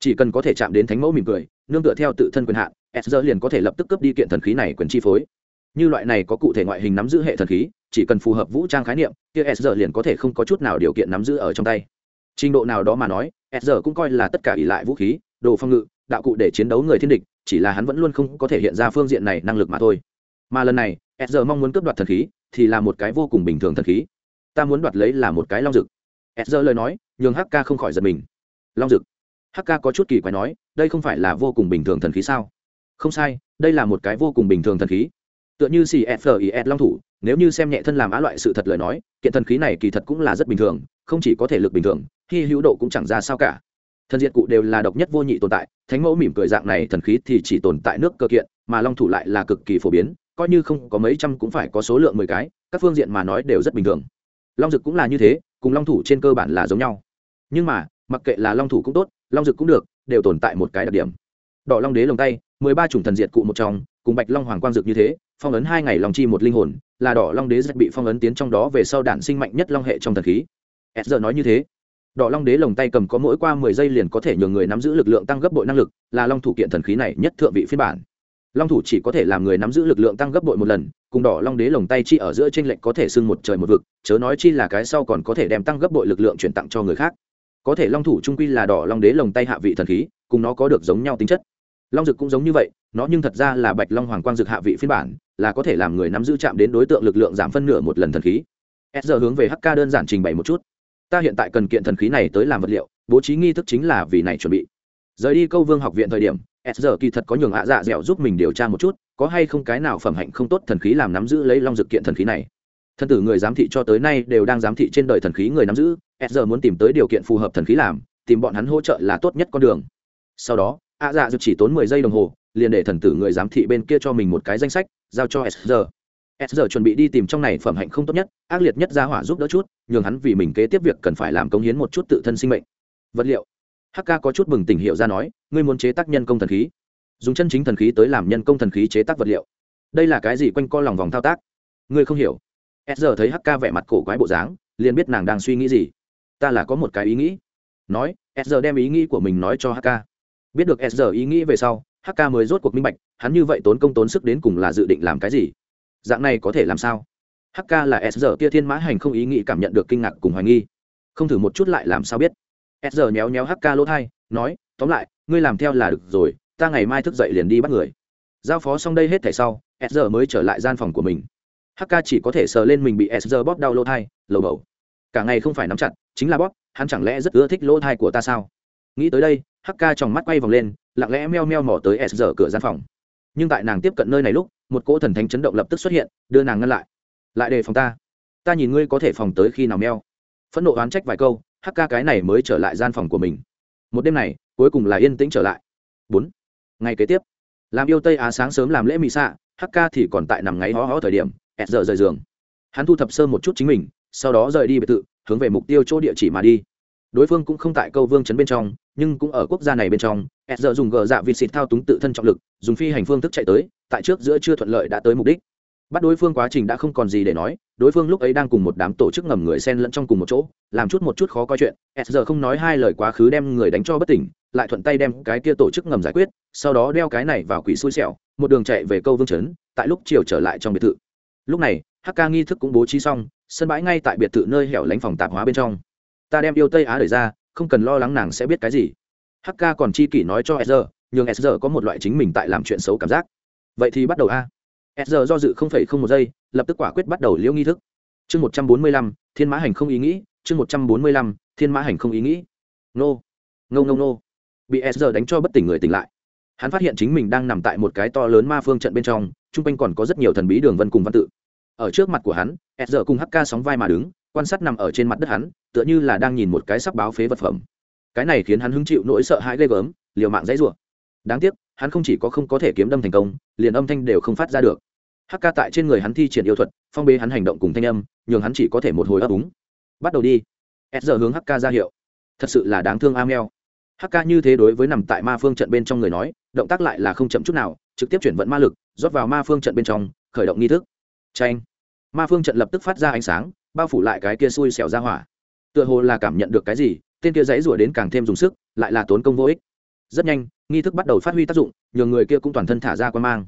Chỉ cần có thể chạm đến thánh mẫu mỉm cười, nương tựa theo tự thân quyền hạn sr liền có thể lập tức cướp đi kiện thần khí này quyền chi phối. Như loại này có cụ thể ngoại hình nắm giữ hệ thần khí, chỉ cần phù hợp vũ trang khái niệm, kia giờ liền có thể không có chút nào điều kiện nắm giữ ở trong tay. Trình độ nào đó mà nói sr cũng coi là tất cả ỷ lại vũ khí, đồ phong ngự đạo cụ để chiến đấu người thiên địch, chỉ là hắn vẫn luôn không có thể hiện ra phương diện này năng lực mà thôi. Mà lần này sr mong muốn cướp đoạt thần khí, thì là một cái vô cùng bình thường thần khí. Ta muốn đoạt lấy là một cái long rực sr lời nói, nhường hk không khỏi giật mình. Long rực hk có chút kỳ quái nói, đây không phải là vô cùng bình thường thần khí sao? Không sai, đây là một cái vô cùng bình thường thần khí. Tựa như cfis long thủ, nếu như xem nhẹ thân làm á loại sự thật lời nói, kiện thần khí này kỳ thật cũng là rất bình thường, không chỉ có thể lực bình thường khi hữu độ cũng chẳng ra sao cả thần diệt cụ đều là độc nhất vô nhị tồn tại, thánh mẫu mỉm cười dạng này thần khí thì chỉ tồn tại nước cơ kiện, mà long thủ lại là cực kỳ phổ biến, coi như không có mấy trăm cũng phải có số lượng mười cái, các phương diện mà nói đều rất bình thường. Long dực cũng là như thế, cùng long thủ trên cơ bản là giống nhau. Nhưng mà, mặc kệ là long thủ cũng tốt, long dực cũng được, đều tồn tại một cái đặc điểm. Đỏ long đế lồng tay, mười ba chủng thần diệt cụ một trong, cùng bạch long hoàng quang dực như thế, phong ấn hai ngày lòng chi một linh hồn, là đỏ long đế rất bị phong ấn tiến trong đó về sau đản sinh mạnh nhất long hệ trong thần khí. S giờ nói như thế đỏ long đế lồng tay cầm có mỗi qua mười giây liền có thể nhường người nắm giữ lực lượng tăng gấp bội năng lực, là long thủ kiện thần khí này nhất thượng vị phiên bản. Long thủ chỉ có thể làm người nắm giữ lực lượng tăng gấp bội một lần, cùng đỏ long đế lồng tay chi ở giữa tranh lệch có thể xưng một trời một vực, chớ nói chi là cái sau còn có thể đem tăng gấp bội lực lượng chuyển tặng cho người khác. Có thể long thủ trung quy là đỏ long đế lồng tay hạ vị thần khí, cùng nó có được giống nhau tính chất. Long dực cũng giống như vậy, nó nhưng thật ra là bạch long hoàng quang dực hạ vị phiên bản, là có thể làm người nắm giữ chạm đến đối tượng lực lượng giảm phân nửa một lần thần khí. S giờ hướng về hk đơn giản trình bày một chút ta hiện tại cần kiện thần khí này tới làm vật liệu, bố trí nghi thức chính là vì này chuẩn bị. Rời đi câu vương học viện thời điểm, s giờ kỳ thật có nhường ạ dạ dẻo giúp mình điều tra một chút, có hay không cái nào phẩm hạnh không tốt thần khí làm nắm giữ lấy long dực kiện thần khí này. Thân tử người giám thị cho tới nay đều đang giám thị trên đời thần khí người nắm giữ, s giờ muốn tìm tới điều kiện phù hợp thần khí làm, tìm bọn hắn hỗ trợ là tốt nhất con đường. Sau đó, ạ dạ dược chỉ tốn mười giây đồng hồ, liền để thần tử người giám thị bên kia cho mình một cái danh sách, giao cho s giờ s giờ chuẩn bị đi tìm trong này phẩm hạnh không tốt nhất, ác liệt nhất ra hỏa giúp đỡ chút, nhường hắn vì mình kế tiếp việc cần phải làm công hiến một chút tự thân sinh mệnh. Vật liệu. Hk có chút bừng tỉnh hiệu ra nói, ngươi muốn chế tác nhân công thần khí. Dùng chân chính thần khí tới làm nhân công thần khí chế tác vật liệu. Đây là cái gì quanh co lòng vòng thao tác? Ngươi không hiểu. S giờ thấy hk vẻ mặt cổ quái bộ dáng, liền biết nàng đang suy nghĩ gì. Ta là có một cái ý nghĩ. Nói, s giờ đem ý nghĩ của mình nói cho hk biết được s giờ ý nghĩ về sau hk mới rốt cuộc minh bạch, hắn như vậy tốn công tốn sức đến cùng là dự định làm cái gì dạng này có thể làm sao? Hk là s giờ kia thiên mã hành không ý nghĩ cảm nhận được kinh ngạc cùng hoài nghi. Không thử một chút lại làm sao biết? S giờ nhéo nhéo hk lỗ thai, nói, tóm lại, ngươi làm theo là được rồi, ta ngày mai thức dậy liền đi bắt người. Giao phó xong đây hết thảy sau, s giờ mới trở lại gian phòng của mình. Hk chỉ có thể sờ lên mình bị s giờ bóp đau lỗ thai, lầu bầu. Cả ngày không phải nắm chặt, chính là bóp, hắn chẳng lẽ rất ưa thích lỗ thai của ta sao? Nghĩ tới đây hk tròng mắt quay vòng lên, lặng lẽ meo meo mỏ tới s giờ cửa gian phòng. Nhưng tại nàng tiếp cận nơi này lúc một cỗ thần thánh chấn động lập tức xuất hiện, đưa nàng ngăn lại. Lại đề phòng ta. Ta nhìn ngươi có thể phòng tới khi nào meo. Phẫn nộ oán trách vài câu, Hắc Ca cái này mới trở lại gian phòng của mình. Một đêm này, cuối cùng là yên tĩnh trở lại. Bốn. Ngày kế tiếp. Làm yêu tây á sáng sớm làm lễ mỹ xạ, Hắc Ca thì còn tại nằm ngáy ho ho thời điểm, ẹt giờ rời giường. Hắn thu thập sơ một chút chính mình, sau đó rời đi biệt thự, hướng về mục tiêu chỗ địa chỉ mà đi. Đối phương cũng không tại câu vương chấn bên trong, nhưng cũng ở quốc gia này bên trong s giờ dùng gờ dạ vịt xịt thao túng tự thân trọng lực, dùng phi hành phương thức chạy tới, tại trước giữa chưa thuận lợi đã tới mục đích. Bắt đối phương quá trình đã không còn gì để nói, đối phương lúc ấy đang cùng một đám tổ chức ngầm người sen lẫn trong cùng một chỗ, làm chút một chút khó coi chuyện. S giờ không nói hai lời quá khứ đem người đánh cho bất tỉnh, lại thuận tay đem cái kia tổ chức ngầm giải quyết, sau đó đeo cái này vào quỷ xui xẻo, một đường chạy về câu vương chấn tại lúc chiều trở lại trong biệt thự. Lúc này hk nghi thức cũng bố trí xong, sân bãi ngay tại biệt thự nơi hẻo lánh phòng tạp hóa bên trong. Ta đem yêu tây á đẩy ra, không cần lo lắng nàng sẽ biết cái gì hk còn chi kỷ nói cho sr nhưng sr có một loại chính mình tại làm chuyện xấu cảm giác. Vậy thì bắt đầu a. Sr do dự không phẩy không một giây, lập tức quả quyết bắt đầu liễu nghi thức. Chương một trăm bốn mươi lăm, thiên mã hành không ý nghĩ, chương một trăm bốn mươi lăm, thiên mã hành không ý nghĩ. Nô. Ngô ngô nô bị sr đánh cho bất tỉnh người tỉnh lại. Hắn phát hiện chính mình đang nằm tại một cái to lớn ma phương trận bên trong t r u n g quanh còn có rất nhiều thần bí đường vân cùng văn tự. Ở trước mặt của hắn sr cùng hk sóng vai mà đứng, quan sát nằm ở trên mặt đất hắn, tựa như là đang nhìn một cái sắc báo phế vật phẩm cái này khiến hắn hứng chịu nỗi sợ hãi ghê gớm, liều mạng dãy rủa. Đáng tiếc, hắn không chỉ có không có thể kiếm đâm thành công, liền âm thanh đều không phát ra được. Hắc ca tại trên người hắn thi triển yêu thuật, phong bế hắn hành động cùng thanh âm, nhường hắn chỉ có thể một hồi ấp úng. Bắt đầu đi. S giờ hướng Ca ra hiệu. Thật sự là đáng thương amel ca như thế đối với nằm tại ma phương trận bên trong người nói, động tác lại là không chậm chút nào, trực tiếp chuyển vận ma lực, rót vào ma phương trận bên trong, khởi động nghi thức. Tranh ma phương trận lập tức phát ra ánh sáng, bao phủ lại cái kia xui xẻo ra hỏa. Tựa hồ là cảm nhận được cái gì tên kia dãy rủa đến càng thêm dùng sức, lại là tốn công vô ích. Rất nhanh, nghi thức bắt đầu phát huy tác dụng, nhường người kia cũng toàn thân thả ra quan mang.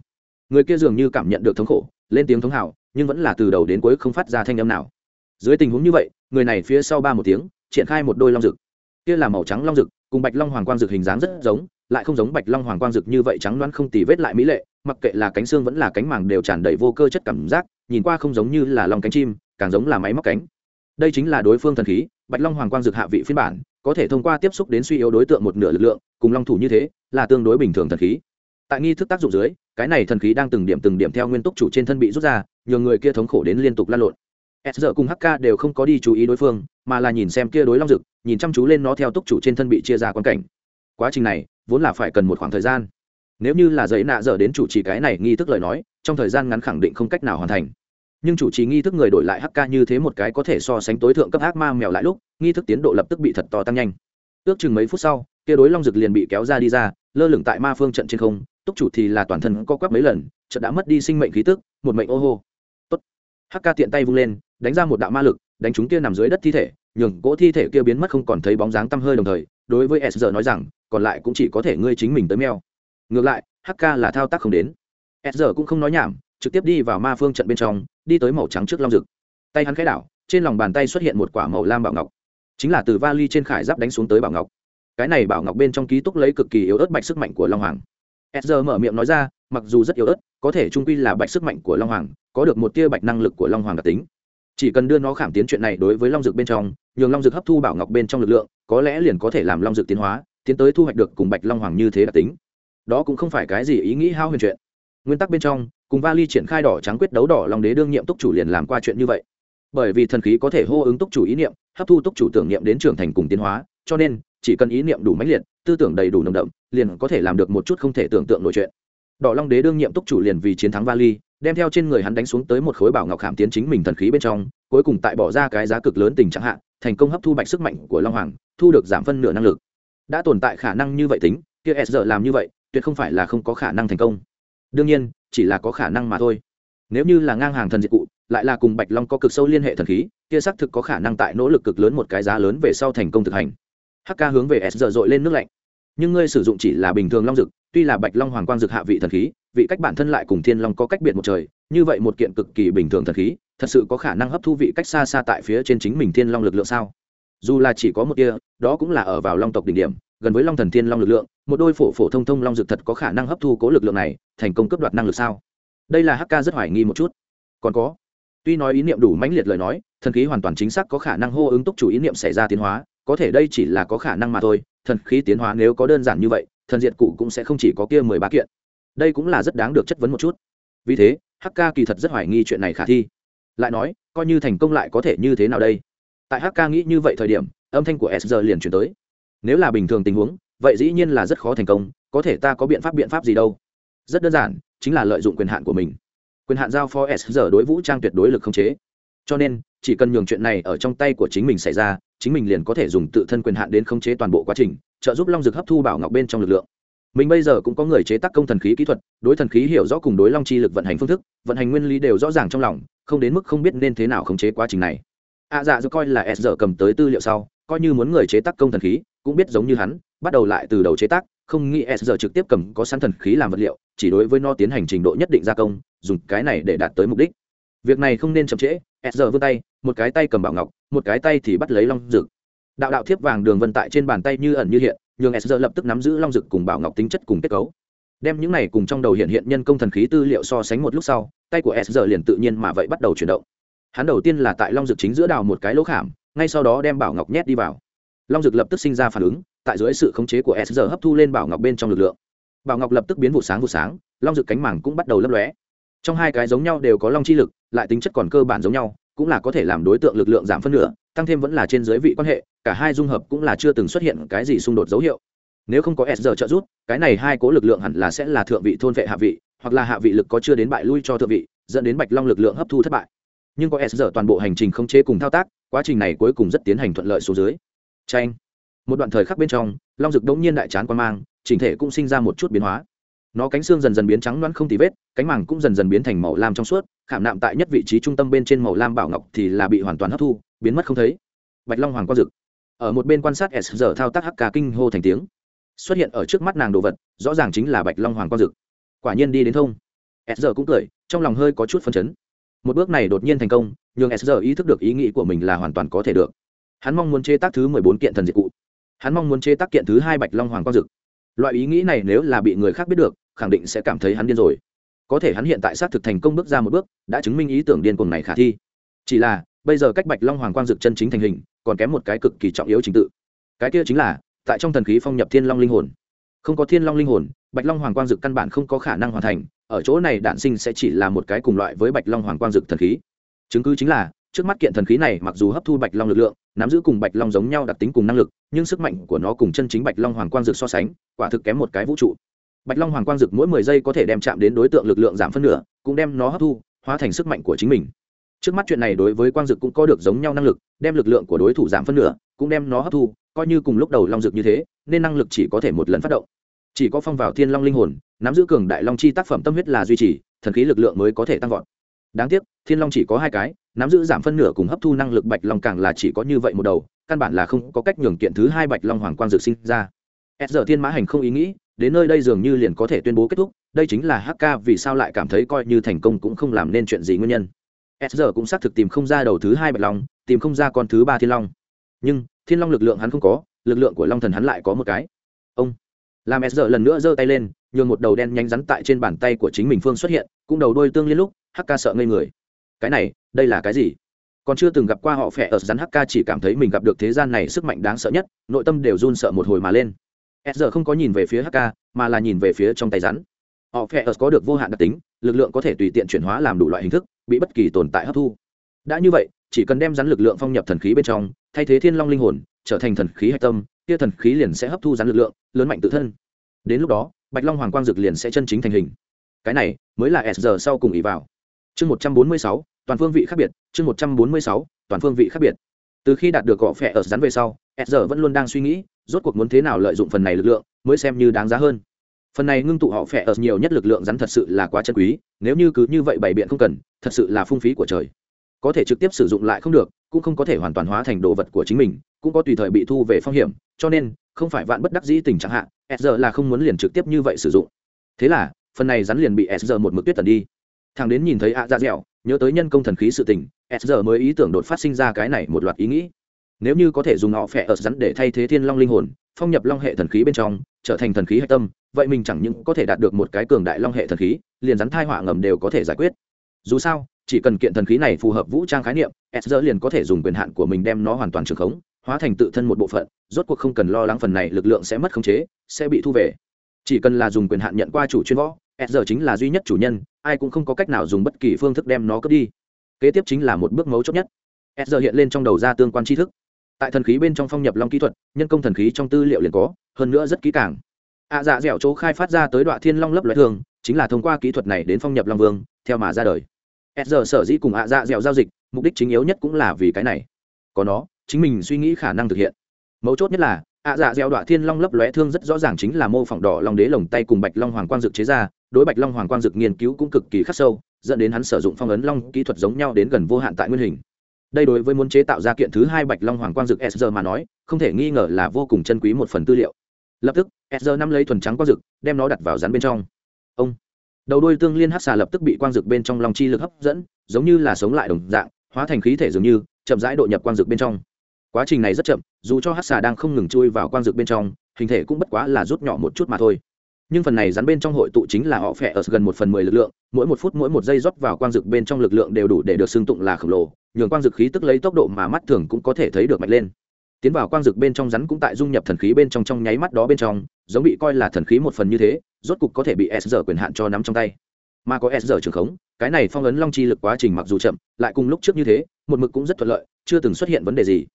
Người kia dường như cảm nhận được thống khổ, lên tiếng thống hào nhưng vẫn là từ đầu đến cuối không phát ra thanh âm nào. Dưới tình huống như vậy, người này phía sau ba một tiếng, triển khai một đôi long rực kia là màu trắng long rực cùng bạch long hoàng quang rực hình dáng rất giống, lại không giống bạch long hoàng quang rực như vậy trắng loãng không tì vết lại mỹ lệ, mặc kệ là cánh xương vẫn là cánh màng đều tràn đầy vô cơ chất cảm giác, nhìn qua không giống như là lòng cánh chim, càng giống là máy móc cánh đây chính là đối phương thần khí, bạch long hoàng quang dược hạ vị phiên bản, có thể thông qua tiếp xúc đến suy yếu đối tượng một nửa lực lượng, cùng long thủ như thế, là tương đối bình thường thần khí. Tại nghi thức tác dụng dưới, cái này thần khí đang từng điểm từng điểm theo nguyên túc chủ trên thân bị rút ra nhiều người kia thống khổ đến liên tục lan lộn. S giờ cùng hk đều không có đi chú ý đối phương, mà là nhìn xem kia đối long dực, nhìn chăm chú lên nó theo túc chủ trên thân bị chia ra quan cảnh. Quá trình này, vốn là phải cần một khoảng thời gian. Nếu như là giấy nạ dở đến chủ trì cái này nghi thức lời nói, trong thời gian ngắn khẳng định không cách nào hoàn thành nhưng chủ trì nghi thức người đổi lại hk như thế một cái có thể so sánh tối thượng cấp ác ma mèo lại lúc, nghi thức tiến độ lập tức bị thật to tăng nhanh. Ước chừng mấy phút sau, kia đối long rực liền bị kéo ra đi ra, lơ lửng tại ma phương trận trên không, túc chủ thì là toàn thân co quắp mấy lần trận đã mất đi sinh mệnh khí tức, một mệnh ô hô. Tốt. Hk tiện tay vung lên, đánh ra một đạo ma lực, đánh chúng kia nằm dưới đất thi thể, nhường cỗ thi thể kia biến mất không còn thấy bóng dáng tăm hơi đồng thời, đối với s giờ nói rằng, còn lại cũng chỉ có thể ngươi chính mình tới mèo. Ngược lại hk là thao tác không đến. S giờ cũng không nói nhảm trực tiếp đi vào ma phương trận bên trong, đi tới màu trắng trước long rực. Tay hắn khẽ đảo, trên lòng bàn tay xuất hiện một quả màu lam bảo ngọc. Chính là từ vali trên khải giáp đánh xuống tới bảo ngọc. Cái này bảo ngọc bên trong ký túc lấy cực kỳ yếu ớt bạch sức mạnh của long hoàng. Edger mở miệng nói ra, mặc dù rất yếu ớt, có thể trung quy là bạch sức mạnh của long hoàng, có được một tia bạch năng lực của long hoàng đặc tính. Chỉ cần đưa nó khảm tiến chuyện này đối với long dược bên trong, nhường long dược hấp thu bảo ngọc bên trong lực lượng, có lẽ liền có thể làm long dược tiến hóa, tiến tới thu hoạch được cùng bạch long hoàng như thế đặc tính. Đó cũng không phải cái gì ý nghĩ hao huyền chuyện. Nguyên tắc bên trong cùng vali triển khai đỏ trắng quyết đấu đỏ long đế đương nhiệm túc chủ liền làm qua chuyện như vậy. Bởi vì thần khí có thể hô ứng túc chủ ý niệm, hấp thu túc chủ tưởng niệm đến trưởng thành cùng tiến hóa, cho nên, chỉ cần ý niệm đủ mãnh liệt, tư tưởng đầy đủ nồng đậm, liền có thể làm được một chút không thể tưởng tượng nổi chuyện. Đỏ long đế đương nhiệm túc chủ liền vì chiến thắng vali, đem theo trên người hắn đánh xuống tới một khối bảo ngọc hàm tiến chính mình thần khí bên trong, cuối cùng tại bỏ ra cái giá cực lớn tình trạng hạn thành công hấp thu bạch sức mạnh của long hoàng, thu được giảm phân nửa năng lực. Đã tồn tại khả năng như vậy tính, kia s giờ làm như vậy, tuyệt không phải là không có khả năng thành công. Đương nhiên chỉ là có khả năng mà thôi. Nếu như là ngang hàng thần diệt cụ, lại là cùng bạch long có cực sâu liên hệ thần khí, kia xác thực có khả năng tại nỗ lực cực lớn một cái giá lớn về sau thành công thực hành. Hk hướng về s giờ dội lên nước lạnh. Nhưng ngươi sử dụng chỉ là bình thường long dực, tuy là bạch long hoàng quang dực hạ vị thần khí, vị cách bản thân lại cùng thiên long có cách biệt một trời, như vậy một kiện cực kỳ bình thường thần khí, thật sự có khả năng hấp thu vị cách xa xa tại phía trên chính mình thiên long lực lượng sao? Dù là chỉ có một kia đó cũng là ở vào long tộc đỉnh điểm, gần với long thần thiên long lực lượng, một đôi phổ phổ thông thông long dược thật có khả năng hấp thu cố lực lượng này, thành công cấp đoạt năng lực sao? Đây là hk rất hoài nghi một chút. Còn có, tuy nói ý niệm đủ mãnh liệt lời nói, thần khí hoàn toàn chính xác có khả năng hô ứng túc chủ ý niệm xảy ra tiến hóa, có thể đây chỉ là có khả năng mà thôi, thần khí tiến hóa nếu có đơn giản như vậy, thần diệt cụ cũng sẽ không chỉ có kia mười ba kiện. Đây cũng là rất đáng được chất vấn một chút. Vì thế hk kỳ thật rất hoài nghi chuyện này khả thi. Lại nói, coi như thành công lại có thể như thế nào đây? Tại hk nghĩ như vậy thời điểm, âm thanh của s liền chuyển tới. Nếu là bình thường tình huống, vậy dĩ nhiên là rất khó thành công, có thể ta có biện pháp biện pháp gì đâu. Rất đơn giản, chính là lợi dụng quyền hạn của mình. Quyền hạn giao phó s đối vũ trang tuyệt đối lực không chế. Cho nên, chỉ cần nhường chuyện này ở trong tay của chính mình xảy ra, chính mình liền có thể dùng tự thân quyền hạn đến khống chế toàn bộ quá trình, trợ giúp long dực hấp thu bảo ngọc bên trong lực lượng. Mình bây giờ cũng có người chế tác công thần khí kỹ thuật, đối thần khí hiểu rõ cùng đối long chi lực vận hành phương thức, vận hành nguyên lý đều rõ ràng trong lòng, không đến mức không biết nên thế nào khống chế quá trình này ạ à, dạ dù coi là s giờ cầm tới tư liệu sau coi như muốn người chế tác công thần khí cũng biết giống như hắn bắt đầu lại từ đầu chế tác không nghĩ s giờ trực tiếp cầm có sẵn thần khí làm vật liệu chỉ đối với nó tiến hành trình độ nhất định gia công dùng cái này để đạt tới mục đích. Việc này không nên chậm trễ s giờ vươn tay một cái tay cầm bảo ngọc một cái tay thì bắt lấy long rực đạo đạo thiếp vàng đường vân tại trên bàn tay như ẩn như hiện nhường s giờ lập tức nắm giữ long rực cùng bảo ngọc tính chất cùng kết cấu. Đem những này cùng trong đầu hiện hiện nhân công thần khí tư liệu so sánh một lúc sau tay của s giờ liền tự nhiên mà vậy bắt đầu chuyển động hắn đầu tiên là tại long dực chính giữa đào một cái lỗ khảm, ngay sau đó đem bảo ngọc nhét đi vào. Long dực lập tức sinh ra phản ứng, tại dưới sự khống chế của s giờ hấp thu lên bảo ngọc bên trong lực lượng. Bảo ngọc lập tức biến vụ sáng vụ sáng, long dực cánh mảng cũng bắt đầu lấp lóe. Trong hai cái giống nhau đều có long chi lực, lại tính chất còn cơ bản giống nhau, cũng là có thể làm đối tượng lực lượng giảm phân nửa, tăng thêm vẫn là trên dưới vị quan hệ, cả hai dung hợp cũng là chưa từng xuất hiện cái gì xung đột dấu hiệu. Nếu không có s giờ trợ giúp, cái này hai cố lực lượng hẳn là sẽ là thượng vị thôn vệ hạ vị, hoặc là hạ vị lực có chưa đến bại lui cho thượng vị, dẫn đến bạch long lực lượng hấp thu thất bại nhưng có s giờ toàn bộ hành trình không chế cùng thao tác, quá trình này cuối cùng rất tiến hành thuận lợi xuống dưới. Tranh một đoạn thời khắc bên trong, long rực đống nhiên đại chán quan mang chỉnh thể cũng sinh ra một chút biến hóa. Nó cánh xương dần dần biến trắng loãng không tì vết, cánh màng cũng dần dần biến thành màu lam trong suốt, khảm nạm tại nhất vị trí trung tâm bên trên màu lam bảo ngọc thì là bị hoàn toàn hấp thu, biến mất không thấy. Bạch long hoàng quang dực. Ở một bên quan sát s giờ thao tác hắc kinh hô thành tiếng. Xuất hiện ở trước mắt nàng đồ vật, rõ ràng chính là bạch long hoàng quang dực. Quả nhiên đi đến thông. S giờ cũng cười, trong lòng hơi có chút phân chấn một bước này đột nhiên thành công, nhưng s giờ ý thức được ý nghĩ của mình là hoàn toàn có thể được. Hắn mong muốn chế tác thứ mười bốn kiện thần diệt cụ. Hắn mong muốn chế tác kiện thứ hai bạch long hoàng quang dực. Loại ý nghĩ này nếu là bị người khác biết được, khẳng định sẽ cảm thấy hắn điên rồi. Có thể hắn hiện tại xác thực thành công bước ra một bước, đã chứng minh ý tưởng điên cuồng này khả thi. Chỉ là, bây giờ cách bạch long hoàng quang dực chân chính thành hình, còn kém một cái cực kỳ trọng yếu trình tự. Cái kia chính là, tại trong thần khí phong nhập thiên long linh hồn. Không có thiên long linh hồn, bạch long hoàng quang dực căn bản không có khả năng hoàn thành ở chỗ này đạn sinh sẽ chỉ là một cái cùng loại với bạch long hoàng quang dực thần khí. Chứng cứ chính là, trước mắt kiện thần khí này mặc dù hấp thu bạch long lực lượng, nắm giữ cùng bạch long giống nhau đặc tính cùng năng lực, nhưng sức mạnh của nó cùng chân chính bạch long hoàng quang dực so sánh, quả thực kém một cái vũ trụ. Bạch long hoàng quang dực mỗi mười giây có thể đem chạm đến đối tượng lực lượng giảm phân nửa, cũng đem nó hấp thu, hóa thành sức mạnh của chính mình. Trước mắt chuyện này đối với quang dực cũng có được giống nhau năng lực, đem lực lượng của đối thủ giảm phân nửa, cũng đem nó hấp thu, coi như cùng lúc đầu long dực như thế, nên năng lực chỉ có thể một lần phát động chỉ có phong vào thiên long linh hồn, nắm giữ cường đại long chi tác phẩm tâm huyết là duy trì, thần khí lực lượng mới có thể tăng vọt. Đáng tiếc, thiên long chỉ có hai cái, nắm giữ giảm phân nửa cùng hấp thu năng lực bạch long càng là chỉ có như vậy một đầu, căn bản là không có cách nhường kiện thứ hai bạch long hoàng quang dược sinh ra. S giờ thiên mã hành không ý nghĩ, đến nơi đây dường như liền có thể tuyên bố kết thúc, đây chính là hk vì sao lại cảm thấy coi như thành công cũng không làm nên chuyện gì nguyên nhân. S giờ cũng xác thực tìm không ra đầu thứ hai bạch long, tìm không ra con thứ ba thiên long. Nhưng, thiên long lực lượng hắn không có, lực lượng của long thần hắn lại có một cái. Ông! Làm s giờ lần nữa giơ tay lên, nhường một đầu đen nhanh rắn tại trên bàn tay của chính mình phương xuất hiện, cũng đầu đôi tương liên lúc hk sợ ngây người. Cái này, đây là cái gì? Còn chưa từng gặp qua họ phẹ ở rắn hk chỉ cảm thấy mình gặp được thế gian này sức mạnh đáng sợ nhất, nội tâm đều run sợ một hồi mà lên. S giờ không có nhìn về phía hk mà là nhìn về phía trong tay rắn. Họ phẹ ở có được vô hạn đặc tính, lực lượng có thể tùy tiện chuyển hóa làm đủ loại hình thức, bị bất kỳ tồn tại hấp thu. Đã như vậy, chỉ cần đem rắn lực lượng phong nhập thần khí bên trong, thay thế thiên long linh hồn, trở thành thần khí hạch tâm kia thần khí liền sẽ hấp thu rắn lực lượng, lớn mạnh tự thân. Đến lúc đó, bạch long hoàng quang dực liền sẽ chân chính thành hình. Cái này mới là s giờ sau cùng ý vào. Chương một trăm bốn mươi sáu, toàn phương vị khác biệt, chương một trăm bốn mươi sáu, toàn phương vị khác biệt. Từ khi đạt được gõ phẹ ở rắn về sau, s giờ vẫn luôn đang suy nghĩ, rốt cuộc muốn thế nào lợi dụng phần này lực lượng mới xem như đáng giá hơn. Phần này ngưng tụ họ phẹ ở nhiều nhất lực lượng rắn thật sự là quá chân quý, nếu như cứ như vậy bày biện không cần, thật sự là phung phí của trời có thể trực tiếp sử dụng lại không được cũng không có thể hoàn toàn hóa thành đồ vật của chính mình cũng có tùy thời bị thu về phong hiểm cho nên không phải vạn bất đắc dĩ tình trạng hạn, s giờ là không muốn liền trực tiếp như vậy sử dụng. Thế là phần này rắn liền bị s giờ một mực tuyết tần đi. Thằng đến nhìn thấy ạ dạ dẻo nhớ tới nhân công thần khí sự tình s giờ mới ý tưởng đột phát sinh ra cái này một loạt ý nghĩ. Nếu như có thể dùng họ phẹ ở rắn để thay thế thiên long linh hồn phong nhập long hệ thần khí bên trong trở thành thần khí hạch tâm vậy mình chẳng những có thể đạt được một cái cường đại long hệ thần khí liền rắn thai họa ngầm đều có thể giải quyết. Dù sao chỉ cần kiện thần khí này phù hợp vũ trang khái niệm, s giờ liền có thể dùng quyền hạn của mình đem nó hoàn toàn trường khống, hóa thành tự thân một bộ phận, rốt cuộc không cần lo lắng phần này lực lượng sẽ mất khống chế, sẽ bị thu về. Chỉ cần là dùng quyền hạn nhận qua chủ chuyên võ, s giờ chính là duy nhất chủ nhân, ai cũng không có cách nào dùng bất kỳ phương thức đem nó cướp đi. Kế tiếp chính là một bước mấu chốt nhất. S giờ hiện lên trong đầu ra tương quan tri thức. Tại thần khí bên trong phong nhập long kỹ thuật, nhân công thần khí trong tư liệu liền có, hơn nữa rất kỹ càng. Ạ dạ dẻo chỗ khai phát ra tới đoạn thiên long lấp loại thường, chính là thông qua kỹ thuật này đến phong nhập long vương, theo mà ra đời s giờ sở dĩ cùng ạ dạ dẻo giao dịch, mục đích chính yếu nhất cũng là vì cái này. Có nó, chính mình suy nghĩ khả năng thực hiện. Mấu chốt nhất là, ạ dạ dẻo đoạn thiên long lấp lóe thương rất rõ ràng chính là mô phỏng đỏ long đế lồng tay cùng bạch long hoàng quang dực chế ra, đối bạch long hoàng quang dực nghiên cứu cũng cực kỳ khắc sâu, dẫn đến hắn sử dụng phong ấn long kỹ thuật giống nhau đến gần vô hạn tại nguyên hình. Đây đối với muốn chế tạo ra kiện thứ hai bạch long hoàng quang dực s mà nói, không thể nghi ngờ là vô cùng chân quý một phần tư liệu. Lập tức, s năm lấy thuần trắng quang dực, đem nó đặt vào rắn bên trong. Ông! Đầu đôi tương liên hắc xà lập tức bị quang dực bên trong long chi lực hấp dẫn, giống như là sống lại đồng dạng, hóa thành khí thể dường như, chậm rãi độ nhập quang dực bên trong. Quá trình này rất chậm, dù cho hắc xà đang không ngừng chui vào quang dực bên trong, hình thể cũng bất quá là rút nhỏ một chút mà thôi. Nhưng phần này rắn bên trong hội tụ chính là họ phẹ ở gần một phần mười lực lượng, mỗi một phút mỗi một giây rót vào quang dực bên trong lực lượng đều đủ để được xưng tụng là khổng lồ, nhường quang dực khí tức lấy tốc độ mà mắt thường cũng có thể thấy được mạnh lên. Tiến vào quang dực bên trong rắn cũng tại dung nhập thần khí bên trong trong nháy mắt đó bên trong, giống bị coi là thần khí một phần như thế rốt cục có thể bị s giờ quyền hạn cho nắm trong tay. Mà có s giờ trường khống, cái này phong ấn long chi lực quá trình mặc dù chậm, lại cùng lúc trước như thế, một mực cũng rất thuận lợi, chưa từng xuất hiện vấn đề gì.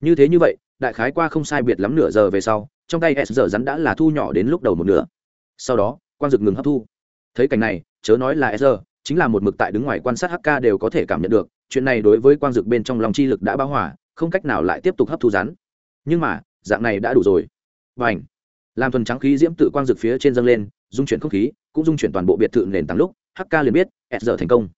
Như thế như vậy, đại khái qua không sai biệt lắm nửa giờ về sau, trong tay s giờ rắn đã là thu nhỏ đến lúc đầu một nửa. Sau đó, quang dực ngừng hấp thu. Thấy cảnh này, chớ nói là s giờ, chính là một mực tại đứng ngoài quan sát hk đều có thể cảm nhận được, chuyện này đối với quang dực bên trong lòng chi lực đã báo hỏa không cách nào lại tiếp tục hấp thu rắn. Nhưng mà, dạng này đã đủ rồi. Và ảnh làm thuần trắng khí diễm tự quang dực phía trên dâng lên, dung chuyển không khí, cũng dung chuyển toàn bộ biệt thự nền tảng lúc hk liền biết, s giờ thành công.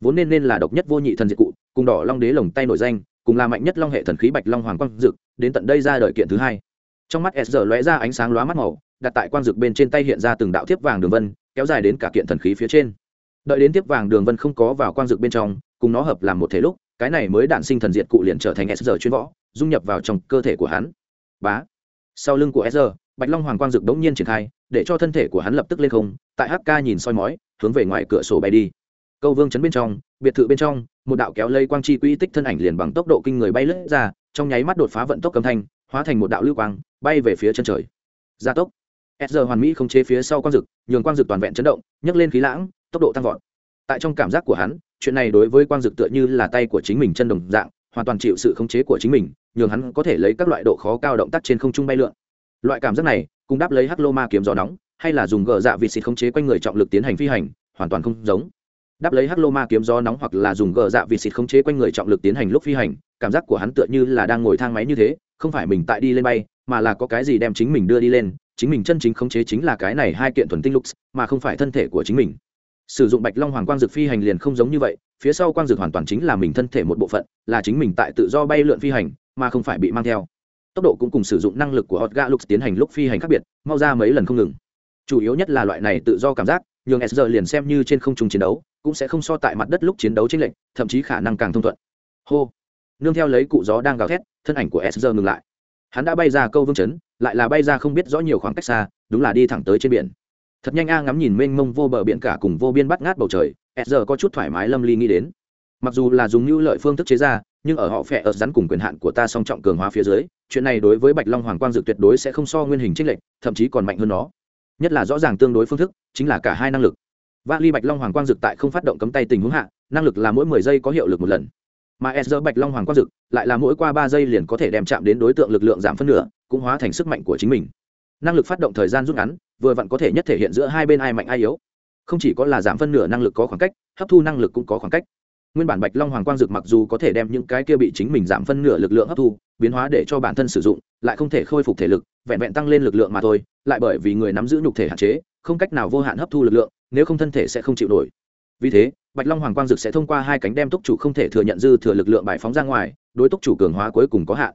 Vốn nên nên là độc nhất vô nhị thần diệt cụ, cùng đỏ long đế lồng tay nổi danh, cùng là mạnh nhất long hệ thần khí bạch long hoàng quang dực đến tận đây ra đời kiện thứ hai. Trong mắt s giờ lóe ra ánh sáng lóa mắt màu, đặt tại quang dực bên trên tay hiện ra từng đạo thiếp vàng đường vân, kéo dài đến cả kiện thần khí phía trên. Đợi đến tiếp vàng đường vân không có vào quang dực bên trong, cùng nó hợp làm một thể lúc, cái này mới đạn sinh thần diệt cụ liền trở thành s giờ chuyên võ, dung nhập vào trong cơ thể của hắn. Bá. Sau lưng của s giờ bạch long hoàng quang dực đống nhiên triển khai, để cho thân thể của hắn lập tức lên không, tại hk nhìn soi mói, hướng về ngoài cửa sổ bay đi. Câu vương chấn bên trong, biệt thự bên trong, một đạo kéo lây quang chi quỹ tích thân ảnh liền bằng tốc độ kinh người bay lướt ra, trong nháy mắt đột phá vận tốc cầm thanh, hóa thành một đạo lưu quang, bay về phía chân trời. Gia tốc. S giờ hoàn mỹ không chế phía sau quang dực, nhường quang dực toàn vẹn chấn động, nhấc lên khí lãng, tốc độ tăng vọt. Tại trong cảm giác của hắn, chuyện này đối với quang dực tựa như là tay của chính mình chân đồng dạng, hoàn toàn chịu sự khống chế của chính mình, nhường hắn có thể lấy các loại độ khó cao động tác trên không trung bay lượn loại cảm giác này, cùng đáp lấy hắc lô ma kiếm gió nóng, hay là dùng gờ dạ vịt xịt khống chế quanh người trọng lực tiến hành phi hành, hoàn toàn không giống. Đáp lấy hắc lô ma kiếm gió nóng hoặc là dùng gờ dạ vịt xịt khống chế quanh người trọng lực tiến hành lúc phi hành, cảm giác của hắn tựa như là đang ngồi thang máy như thế, không phải mình tại đi lên bay, mà là có cái gì đem chính mình đưa đi lên, chính mình chân chính khống chế chính là cái này hai kiện thuần tinh lux, mà không phải thân thể của chính mình. Sử dụng bạch long hoàng quang dược phi hành liền không giống như vậy, phía sau quang dược hoàn toàn chính là mình thân thể một bộ phận, là chính mình tại tự do bay lượn phi hành, mà không phải bị mang theo tốc độ cũng cùng sử dụng năng lực của hot ga lux tiến hành lúc phi hành khác biệt, mau ra mấy lần không ngừng. Chủ yếu nhất là loại này tự do cảm giác nhường s liền xem như trên không trung chiến đấu, cũng sẽ không so tại mặt đất lúc chiến đấu trên lệnh thậm chí khả năng càng thông thuận. Hô. Nương theo lấy cụ gió đang gào thét, thân ảnh của s ngừng lại. Hắn đã bay ra câu vương chấn, lại là bay ra không biết rõ nhiều khoảng cách xa, đúng là đi thẳng tới trên biển. Thật nhanh a ngắm nhìn mênh mông vô bờ biển cả cùng vô biên bắt ngát bầu trời, s có chút thoải mái lâm ly nghĩ đến mặc dù là dùng như lợi phương thức chế ra, nhưng ở họ phẹ ở rắn cùng quyền hạn của ta song trọng cường hóa phía dưới, chuyện này đối với bạch long hoàng quang dược tuyệt đối sẽ không so nguyên hình trích lệnh thậm chí còn mạnh hơn nó. Nhất là rõ ràng tương đối phương thức, chính là cả hai năng lực. Vạn ly bạch long hoàng quang dược tại không phát động cấm tay tình huống hạ, năng lực là mỗi mười giây có hiệu lực một lần. Mà s bạch long hoàng quang dực lại là mỗi qua ba giây liền có thể đem chạm đến đối tượng lực lượng giảm phân nửa, cũng hóa thành sức mạnh của chính mình. Năng lực phát động thời gian rút ngắn, vừa vặn có thể nhất thể hiện giữa hai bên ai mạnh ai yếu. Không chỉ có là giảm phân nửa năng lực có khoảng cách, hấp thu năng lực cũng có khoảng cách nguyên bản bạch long hoàng quang dực mặc dù có thể đem những cái kia bị chính mình giảm phân nửa lực lượng hấp thu, biến hóa để cho bản thân sử dụng, lại không thể khôi phục thể lực, vẹn vẹn tăng lên lực lượng mà thôi, lại bởi vì người nắm giữ nhục thể hạn chế, không cách nào vô hạn hấp thu lực lượng, nếu không thân thể sẽ không chịu nổi. Vì thế, bạch long hoàng quang dực sẽ thông qua hai cánh đem túc chủ không thể thừa nhận dư thừa lực lượng bài phóng ra ngoài, đối túc chủ cường hóa cuối cùng có hạn.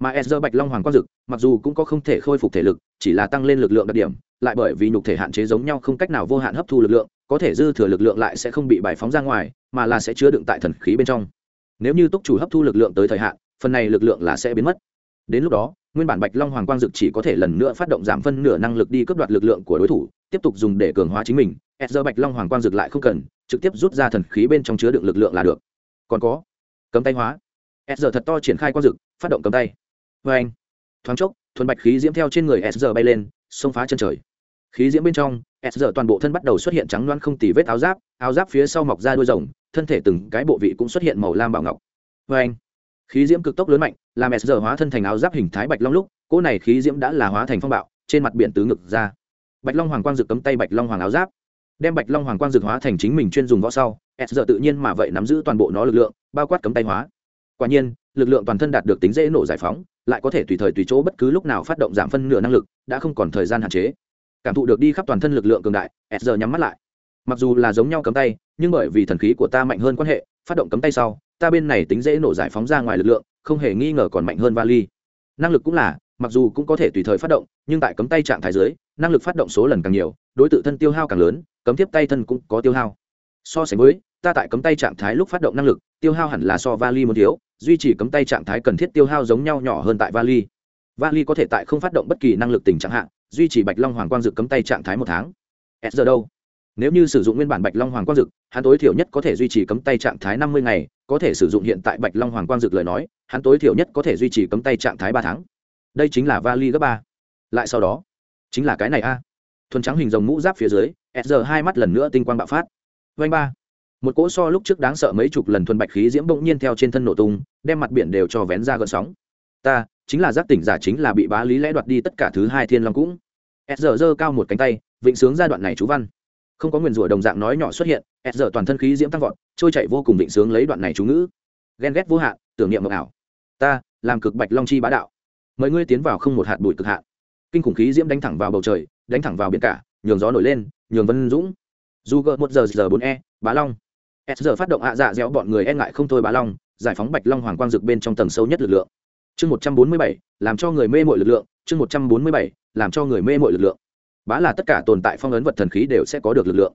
Mà s bạch long hoàng quang dực, mặc dù cũng có không thể khôi phục thể lực, chỉ là tăng lên lực lượng đặc điểm, lại bởi vì nhục thể hạn chế giống nhau không cách nào vô hạn hấp thu lực lượng, có thể dư thừa lực lượng lại sẽ không bị bài phóng ra ngoài mà là sẽ chứa đựng tại thần khí bên trong. Nếu như túc chủ hấp thu lực lượng tới thời hạn, phần này lực lượng là sẽ biến mất. Đến lúc đó, nguyên bản bạch long hoàng quang dực chỉ có thể lần nữa phát động giảm phân nửa năng lực đi cướp đoạt lực lượng của đối thủ, tiếp tục dùng để cường hóa chính mình. S bạch long hoàng quang dực lại không cần, trực tiếp rút ra thần khí bên trong chứa đựng lực lượng là được. Còn có, cấm tay hóa. S thật to triển khai quang dực, phát động cấm tay. Vê anh, thoáng chốc, thuần bạch khí diễm theo trên người s bay lên, xông phá chân trời. Khí diễm bên trong s toàn bộ thân bắt đầu xuất hiện trắng loan không tì vết áo giáp áo giáp phía sau mọc ra đuôi rồng thân thể từng cái bộ vị cũng xuất hiện màu lam bảo ngọc. Vê anh, khí diễm cực tốc lớn mạnh, làm s hóa thân thành áo giáp hình thái bạch long lúc, cỗ này khí diễm đã là hóa thành phong bạo, trên mặt biển tứ ngực ra. Bạch long hoàng quang dực cấm tay bạch long hoàng áo giáp. Đem bạch long hoàng quang dực hóa thành chính mình chuyên dùng võ sau, s giờ tự nhiên mà vậy nắm giữ toàn bộ nó lực lượng, bao quát cấm tay hóa. Quả nhiên, lực lượng toàn thân đạt được tính dễ nổ giải phóng, lại có thể tùy thời tùy chỗ bất cứ lúc nào phát động giảm phân nửa năng lực, đã không còn thời gian hạn chế. Cảm thụ được đi khắp toàn thân lực lượng cường đại, s giờ nhắm mắt lại mặc dù là giống nhau cấm tay, nhưng bởi vì thần khí của ta mạnh hơn quan hệ, phát động cấm tay sau, ta bên này tính dễ nổ giải phóng ra ngoài lực lượng, không hề nghi ngờ còn mạnh hơn vali. Năng lực cũng là, mặc dù cũng có thể tùy thời phát động, nhưng tại cấm tay trạng thái dưới, năng lực phát động số lần càng nhiều, đối tượng thân tiêu hao càng lớn, cấm tiếp tay thân cũng có tiêu hao. So sánh với, ta tại cấm tay trạng thái lúc phát động năng lực, tiêu hao hẳn là so vali muốn thiếu, duy trì cấm tay trạng thái cần thiết tiêu hao giống nhau nhỏ hơn tại vali. Vali có thể tại không phát động bất kỳ năng lực tình trạng hạn duy trì bạch long hoàng quang dự cấm tay trạng thái một tháng. S giờ đâu? Nếu như sử dụng nguyên bản bạch long hoàng quang dực, hắn tối thiểu nhất có thể duy trì cấm tay trạng thái năm mươi ngày, có thể sử dụng hiện tại bạch long hoàng quang dực lời nói, hắn tối thiểu nhất có thể duy trì cấm tay trạng thái ba tháng. Đây chính là vali gấp ba. Lại sau đó, chính là cái này a. Thuần trắng hình dòng mũ giáp phía dưới, s giờ hai mắt lần nữa tinh quang bạo phát. Vanh ba. Một cỗ so lúc trước đáng sợ mấy chục lần thuần bạch khí diễm bỗng nhiên theo trên thân nổ tung, đem mặt biển đều cho vén ra gợn sóng. Ta, chính là giác tỉnh giả chính là bị bá lý lẽ đoạt đi tất cả thứ hai thiên long cũng. S giờ giơ cao một cánh tay, vịnh sướng giai đoạn này chú văn không có nguyền rủa đồng dạng nói nhỏ xuất hiện, s giờ toàn thân khí diễm tăng vọt, trôi chạy vô cùng định sướng lấy đoạn này chú ngữ. Ghen ghét vô hạn, tưởng niệm mộng ảo. Ta, làm cực bạch long chi bá đạo. Mời ngươi tiến vào không một hạt bụi cực hạn. Kinh khủng khí diễm đánh thẳng vào bầu trời, đánh thẳng vào biển cả, nhường gió nổi lên, nhường vân dũng. Dù gợ một giờ giờ bốn e bá long. S giờ phát động ạ dạ dẻo bọn người e ngại không thôi bá long, giải phóng bạch long hoàng quang dực bên trong tầng sâu nhất lực lượng. Chương một trăm bốn mươi bảy, làm cho người mê mội lực lượng. Chương một trăm bốn mươi bảy, làm cho người mê mội lực lượng bá là tất cả tồn tại phong ấn vật thần khí đều sẽ có được lực lượng.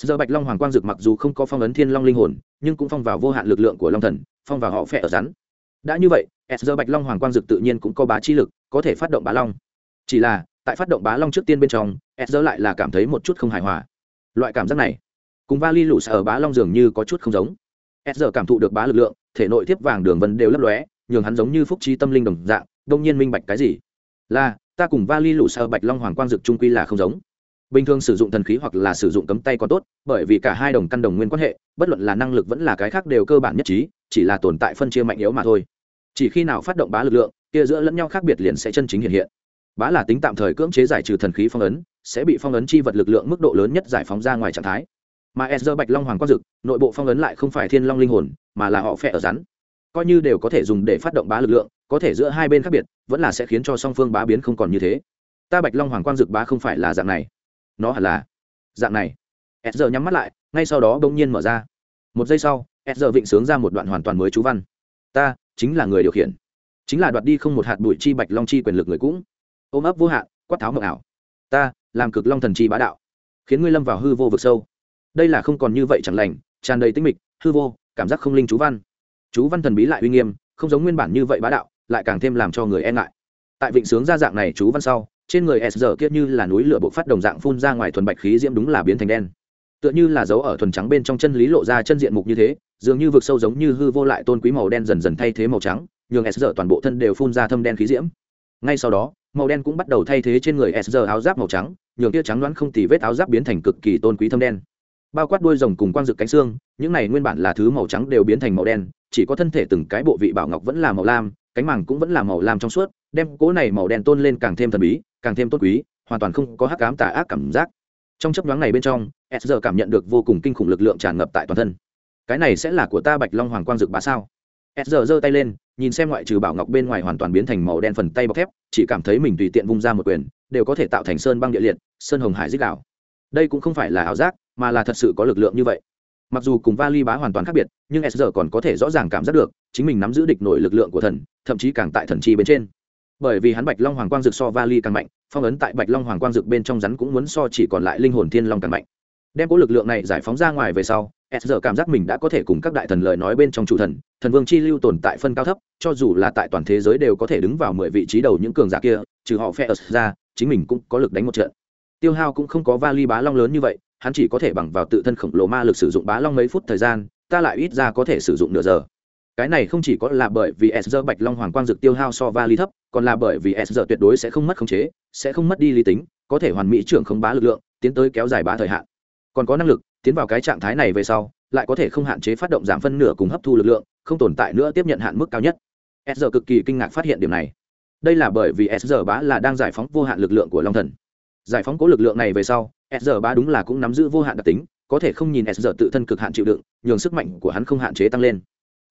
S giờ bạch long hoàng quang dực mặc dù không có phong ấn thiên long linh hồn, nhưng cũng phong vào vô hạn lực lượng của long thần, phong vào họ phẹ ở rắn. Đã như vậy, s giờ bạch long hoàng quang dực tự nhiên cũng có bá chi lực, có thể phát động bá long. Chỉ là, tại phát động bá long trước tiên bên trong, s giờ lại là cảm thấy một chút không hài hòa. Loại cảm giác này, cùng vali lũ sở bá long dường như có chút không giống. S giờ cảm thụ được bá lực lượng, thể nội thiếp vàng đường vân đều lấp lóe, nhường hắn giống như phúc trí tâm linh đồng dạng, đông nhiên minh bạch cái gì? Là ta cùng vali lũ Sơ bạch long hoàng quang dực trung quy là không giống. Bình thường sử dụng thần khí hoặc là sử dụng cấm tay còn tốt, bởi vì cả hai đồng căn đồng nguyên quan hệ, bất luận là năng lực vẫn là cái khác đều cơ bản nhất trí, chỉ là tồn tại phân chia mạnh yếu mà thôi. Chỉ khi nào phát động bá lực lượng, kia giữa lẫn nhau khác biệt liền sẽ chân chính hiện hiện. Bá là tính tạm thời cưỡng chế giải trừ thần khí phong ấn, sẽ bị phong ấn chi vật lực lượng mức độ lớn nhất giải phóng ra ngoài trạng thái. Mà s bạch long hoàng quang dực, nội bộ phong ấn lại không phải thiên long linh hồn, mà là họ phe ở rắn. Coi như đều có thể dùng để phát động bá lực lượng có thể giữa hai bên khác biệt, vẫn là sẽ khiến cho song phương bá biến không còn như thế. Ta bạch long hoàng quang dực bá không phải là dạng này. Nó hẳn là dạng này. S nhắm mắt lại, ngay sau đó bỗng nhiên mở ra. Một giây sau s vịnh sướng ra một đoạn hoàn toàn mới chú văn. Ta chính là người điều khiển. Chính là đoạt đi không một hạt bụi chi bạch long chi quyền lực người cũng. Ôm ấp vô hạn, quát tháo mộng ảo. Ta làm cực long thần chi bá đạo, khiến ngươi lâm vào hư vô vực sâu. Đây là không còn như vậy chẳng lành, tràn đầy tinh mịch, hư vô, cảm giác không linh chú văn. Chú văn thần bí lại uy nghiêm, không giống nguyên bản như vậy bá đạo lại càng thêm làm cho người e ngại. Tại vịnh sướng ra dạng này chú văn sau, trên người s giờ kia như là núi lửa bộ phát đồng dạng phun ra ngoài thuần bạch khí diễm đúng là biến thành đen. Tựa như là dấu ở thuần trắng bên trong chân lý lộ ra chân diện mục như thế, dường như vực sâu giống như hư vô lại tôn quý màu đen dần dần thay thế màu trắng, nhường s giờ toàn bộ thân đều phun ra thâm đen khí diễm. Ngay sau đó, màu đen cũng bắt đầu thay thế trên người s giờ áo giáp màu trắng, nhường kia trắng đoán không tì vết áo giáp biến thành cực kỳ tôn quý thâm đen. Bao quát đuôi rồng cùng quang dực cánh xương, những này nguyên bản là thứ màu trắng đều biến thành màu đen, chỉ có thân thể từng cái bộ vị bảo ngọc vẫn là màu lam cánh màng cũng vẫn là màu lam trong suốt, đem cỗ này màu đen tôn lên càng thêm thần bí, càng thêm tốt quý, hoàn toàn không có hắc ám tà ác cảm giác. Trong chấp nhoáng này bên trong, s giờ cảm nhận được vô cùng kinh khủng lực lượng tràn ngập tại toàn thân. Cái này sẽ là của ta bạch long hoàng quang dực bá sao? S giờ giơ tay lên, nhìn xem ngoại trừ bảo ngọc bên ngoài hoàn toàn biến thành màu đen phần tay bọc thép, chỉ cảm thấy mình tùy tiện vung ra một quyền, đều có thể tạo thành sơn băng địa liệt, sơn hồng hải dích đảo đây cũng không phải là ảo giác, mà là thật sự có lực lượng như vậy mặc dù cùng vali bá hoàn toàn khác biệt, nhưng sr còn có thể rõ ràng cảm giác được, chính mình nắm giữ địch nổi lực lượng của thần, thậm chí càng tại thần chi bên trên. Bởi vì hắn bạch long hoàng quang dực so vali càng mạnh, phong ấn tại bạch long hoàng quang dực bên trong rắn cũng muốn so chỉ còn lại linh hồn thiên long càng mạnh. Đem cố lực lượng này giải phóng ra ngoài về sau, s giờ cảm giác mình đã có thể cùng các đại thần lời nói bên trong chủ thần thần vương chi lưu tồn tại phân cao thấp, cho dù là tại toàn thế giới đều có thể đứng vào mười vị trí đầu những cường giả kia, trừ họ phe ớt ra, chính mình cũng có lực đánh một trận. Tiêu hao cũng không có vali bá long lớn như vậy hắn chỉ có thể bằng vào tự thân khổng lồ ma lực sử dụng bá long mấy phút thời gian, ta lại ít ra có thể sử dụng nửa giờ. Cái này không chỉ có là bởi vì s giờ bạch long hoàng quang dực tiêu hao so va ly thấp, còn là bởi vì s giờ tuyệt đối sẽ không mất khống chế, sẽ không mất đi lý tính, có thể hoàn mỹ trưởng không bá lực lượng, tiến tới kéo dài bá thời hạn. Còn có năng lực, tiến vào cái trạng thái này về sau, lại có thể không hạn chế phát động giảm phân nửa cùng hấp thu lực lượng, không tồn tại nữa tiếp nhận hạn mức cao nhất. S giờ cực kỳ kinh ngạc phát hiện điểm này. Đây là bởi vì s giờ bá là đang giải phóng vô hạn lực lượng của long thần giải phóng cố lực lượng này về sau, s giờ ba đúng là cũng nắm giữ vô hạn đặc tính, có thể không nhìn s giờ tự thân cực hạn chịu đựng, nhường sức mạnh của hắn không hạn chế tăng lên.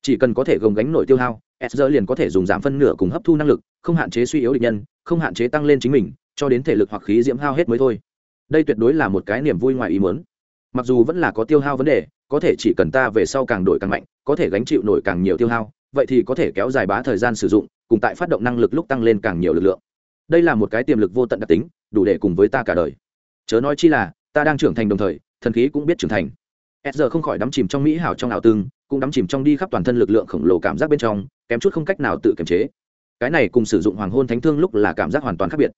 Chỉ cần có thể gồng gánh nổi tiêu hao, s giờ liền có thể dùng giảm phân nửa cùng hấp thu năng lực, không hạn chế suy yếu địch nhân, không hạn chế tăng lên chính mình, cho đến thể lực hoặc khí diễm hao hết mới thôi. Đây tuyệt đối là một cái niềm vui ngoài ý muốn. Mặc dù vẫn là có tiêu hao vấn đề, có thể chỉ cần ta về sau càng đổi càng mạnh, có thể gánh chịu nổi càng nhiều tiêu hao, vậy thì có thể kéo dài bá thời gian sử dụng, cùng tại phát động năng lực lúc tăng lên càng nhiều lực lượng. Đây là một cái tiềm lực vô tận đặc tính đủ để cùng với ta cả đời. Chớ nói chi là, ta đang trưởng thành đồng thời, thần khí cũng biết trưởng thành. S giờ không khỏi đắm chìm trong mỹ hảo trong ảo tương, cũng đắm chìm trong đi khắp toàn thân lực lượng khổng lồ cảm giác bên trong, kém chút không cách nào tự kiềm chế. Cái này cùng sử dụng hoàng hôn thánh thương lúc là cảm giác hoàn toàn khác biệt.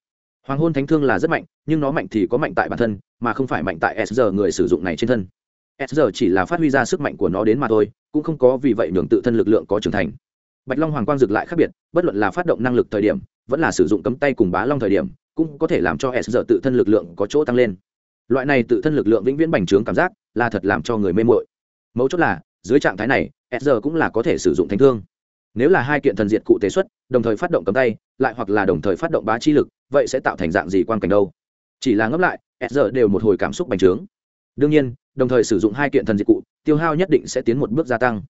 Hoàng hôn thánh thương là rất mạnh, nhưng nó mạnh thì có mạnh tại bản thân, mà không phải mạnh tại s giờ người sử dụng này trên thân. S giờ chỉ là phát huy ra sức mạnh của nó đến mà thôi, cũng không có vì vậy nhường tự thân lực lượng có trưởng thành. Bạch long hoàng quang dực lại khác biệt, bất luận là phát động năng lực thời điểm, vẫn là sử dụng cấm tay cùng bá long thời điểm cũng có thể làm cho s giờ tự thân lực lượng có chỗ tăng lên. Loại này tự thân lực lượng vĩnh viễn bành trướng cảm giác là thật làm cho người mê mội mấu chốt là, dưới trạng thái này, s giờ cũng là có thể sử dụng thánh thương. Nếu là hai kiện thần diệt cụ tế xuất, đồng thời phát động cấm tay, lại hoặc là đồng thời phát động bá chi lực, vậy sẽ tạo thành dạng gì quan cảnh đâu? Chỉ là ngấp lại, s giờ đều một hồi cảm xúc bành trướng. Đương nhiên, đồng thời sử dụng hai kiện thần diệt cụ, tiêu hao nhất định sẽ tiến một bước gia tăng.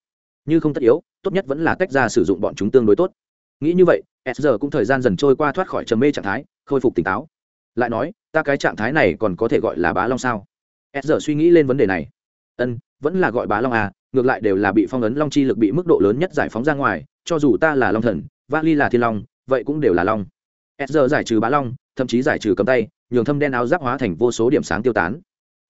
Như không tất yếu, tốt nhất vẫn là tách ra sử dụng bọn chúng tương đối tốt. Nghĩ như vậy, s giờ cũng thời gian dần trôi qua thoát khỏi trầm mê trạng thái khôi phục tỉnh táo. Lại nói, ta cái trạng thái này còn có thể gọi là bá long sao? S giờ suy nghĩ lên vấn đề này. Ân, vẫn là gọi bá long à ngược lại đều là bị phong ấn long chi lực bị mức độ lớn nhất giải phóng ra ngoài, cho dù ta là long thần, vali là thiên long, vậy cũng đều là long. S giờ giải trừ bá long, thậm chí giải trừ cầm tay, nhường thâm đen áo giáp hóa thành vô số điểm sáng tiêu tán.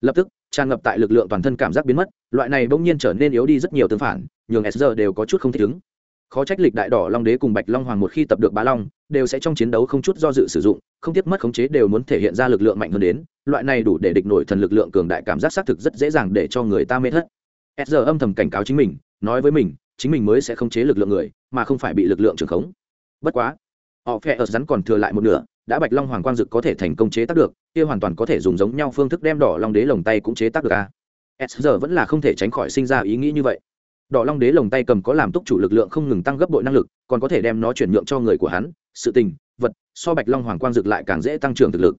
Lập tức, tràn ngập tại lực lượng toàn thân cảm giác biến mất, loại này bỗng nhiên trở nên yếu đi rất nhiều tương phản, nhường s giờ đều có chút không thích ứng khó trách lịch đại đỏ long đế cùng bạch long hoàng một khi tập được bá long, đều sẽ trong chiến đấu không chút do dự sử dụng, không tiếc mất khống chế đều muốn thể hiện ra lực lượng mạnh hơn đến, loại này đủ để địch nổi thần lực lượng cường đại cảm giác xác thực rất dễ dàng để cho người ta mê thất. S giờ âm thầm cảnh cáo chính mình, nói với mình, chính mình mới sẽ khống chế lực lượng người, mà không phải bị lực lượng trưởng khống. Bất quá, họ phe ở rắn còn thừa lại một nửa, đã bạch long hoàng quang dực có thể thành công chế tác được, kia hoàn toàn có thể dùng giống nhau phương thức đem đỏ long đế lồng tay cũng chế tác được a à? s giờ vẫn là không thể tránh khỏi sinh ra ý nghĩ như vậy đỏ long đế lồng tay cầm có làm túc chủ lực lượng không ngừng tăng gấp bội năng lực, còn có thể đem nó chuyển nhượng cho người của hắn, sự tình, vật, so bạch long hoàng quang dực lại càng dễ tăng trưởng thực lực.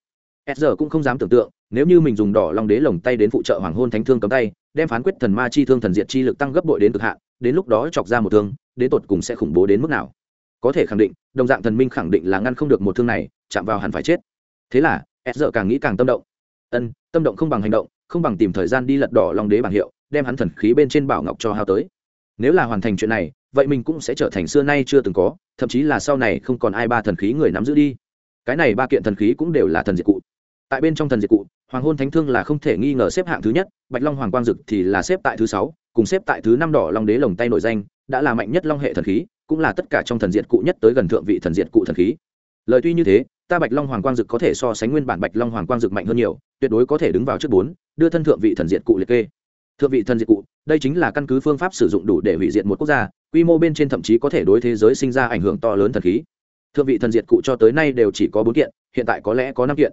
S giờ cũng không dám tưởng tượng, nếu như mình dùng đỏ long đế lồng tay đến phụ trợ hoàng hôn thánh thương cấm tay, đem phán quyết thần ma chi thương thần diệt chi lực tăng gấp bội đến cực hạn, đến lúc đó chọc ra một thương, đến tột cùng sẽ khủng bố đến mức nào. Có thể khẳng định, đồng dạng thần minh khẳng định là ngăn không được một thương này, chạm vào hẳn phải chết. Thế là s giờ càng nghĩ càng tâm động. Ân, tâm động không bằng hành động, không bằng tìm thời gian đi lật đỏ long đế bảng hiệu, đem hắn thần khí bên trên bảo ngọc cho hao tới nếu là hoàn thành chuyện này, vậy mình cũng sẽ trở thành xưa nay chưa từng có, thậm chí là sau này không còn ai ba thần khí người nắm giữ đi. Cái này ba kiện thần khí cũng đều là thần diệt cụ. Tại bên trong thần diệt cụ, hoàng hôn thánh thương là không thể nghi ngờ xếp hạng thứ nhất, bạch long hoàng quang dực thì là xếp tại thứ sáu, cùng xếp tại thứ năm đỏ long đế lồng tay nổi danh, đã là mạnh nhất long hệ thần khí, cũng là tất cả trong thần diệt cụ nhất tới gần thượng vị thần diệt cụ thần khí. Lời tuy như thế, ta bạch long hoàng quang dực có thể so sánh nguyên bản bạch long hoàng quang dực mạnh hơn nhiều, tuyệt đối có thể đứng vào trước bốn, đưa thân thượng vị thần diệt cụ liệt kê. Thượng vị thần diệt cụ đây chính là căn cứ phương pháp sử dụng đủ để hủy diệt một quốc gia, quy mô bên trên thậm chí có thể đối thế giới sinh ra ảnh hưởng to lớn thần khí. Thượng vị thần diệt cụ cho tới nay đều chỉ có bốn kiện, hiện tại có lẽ có năm kiện.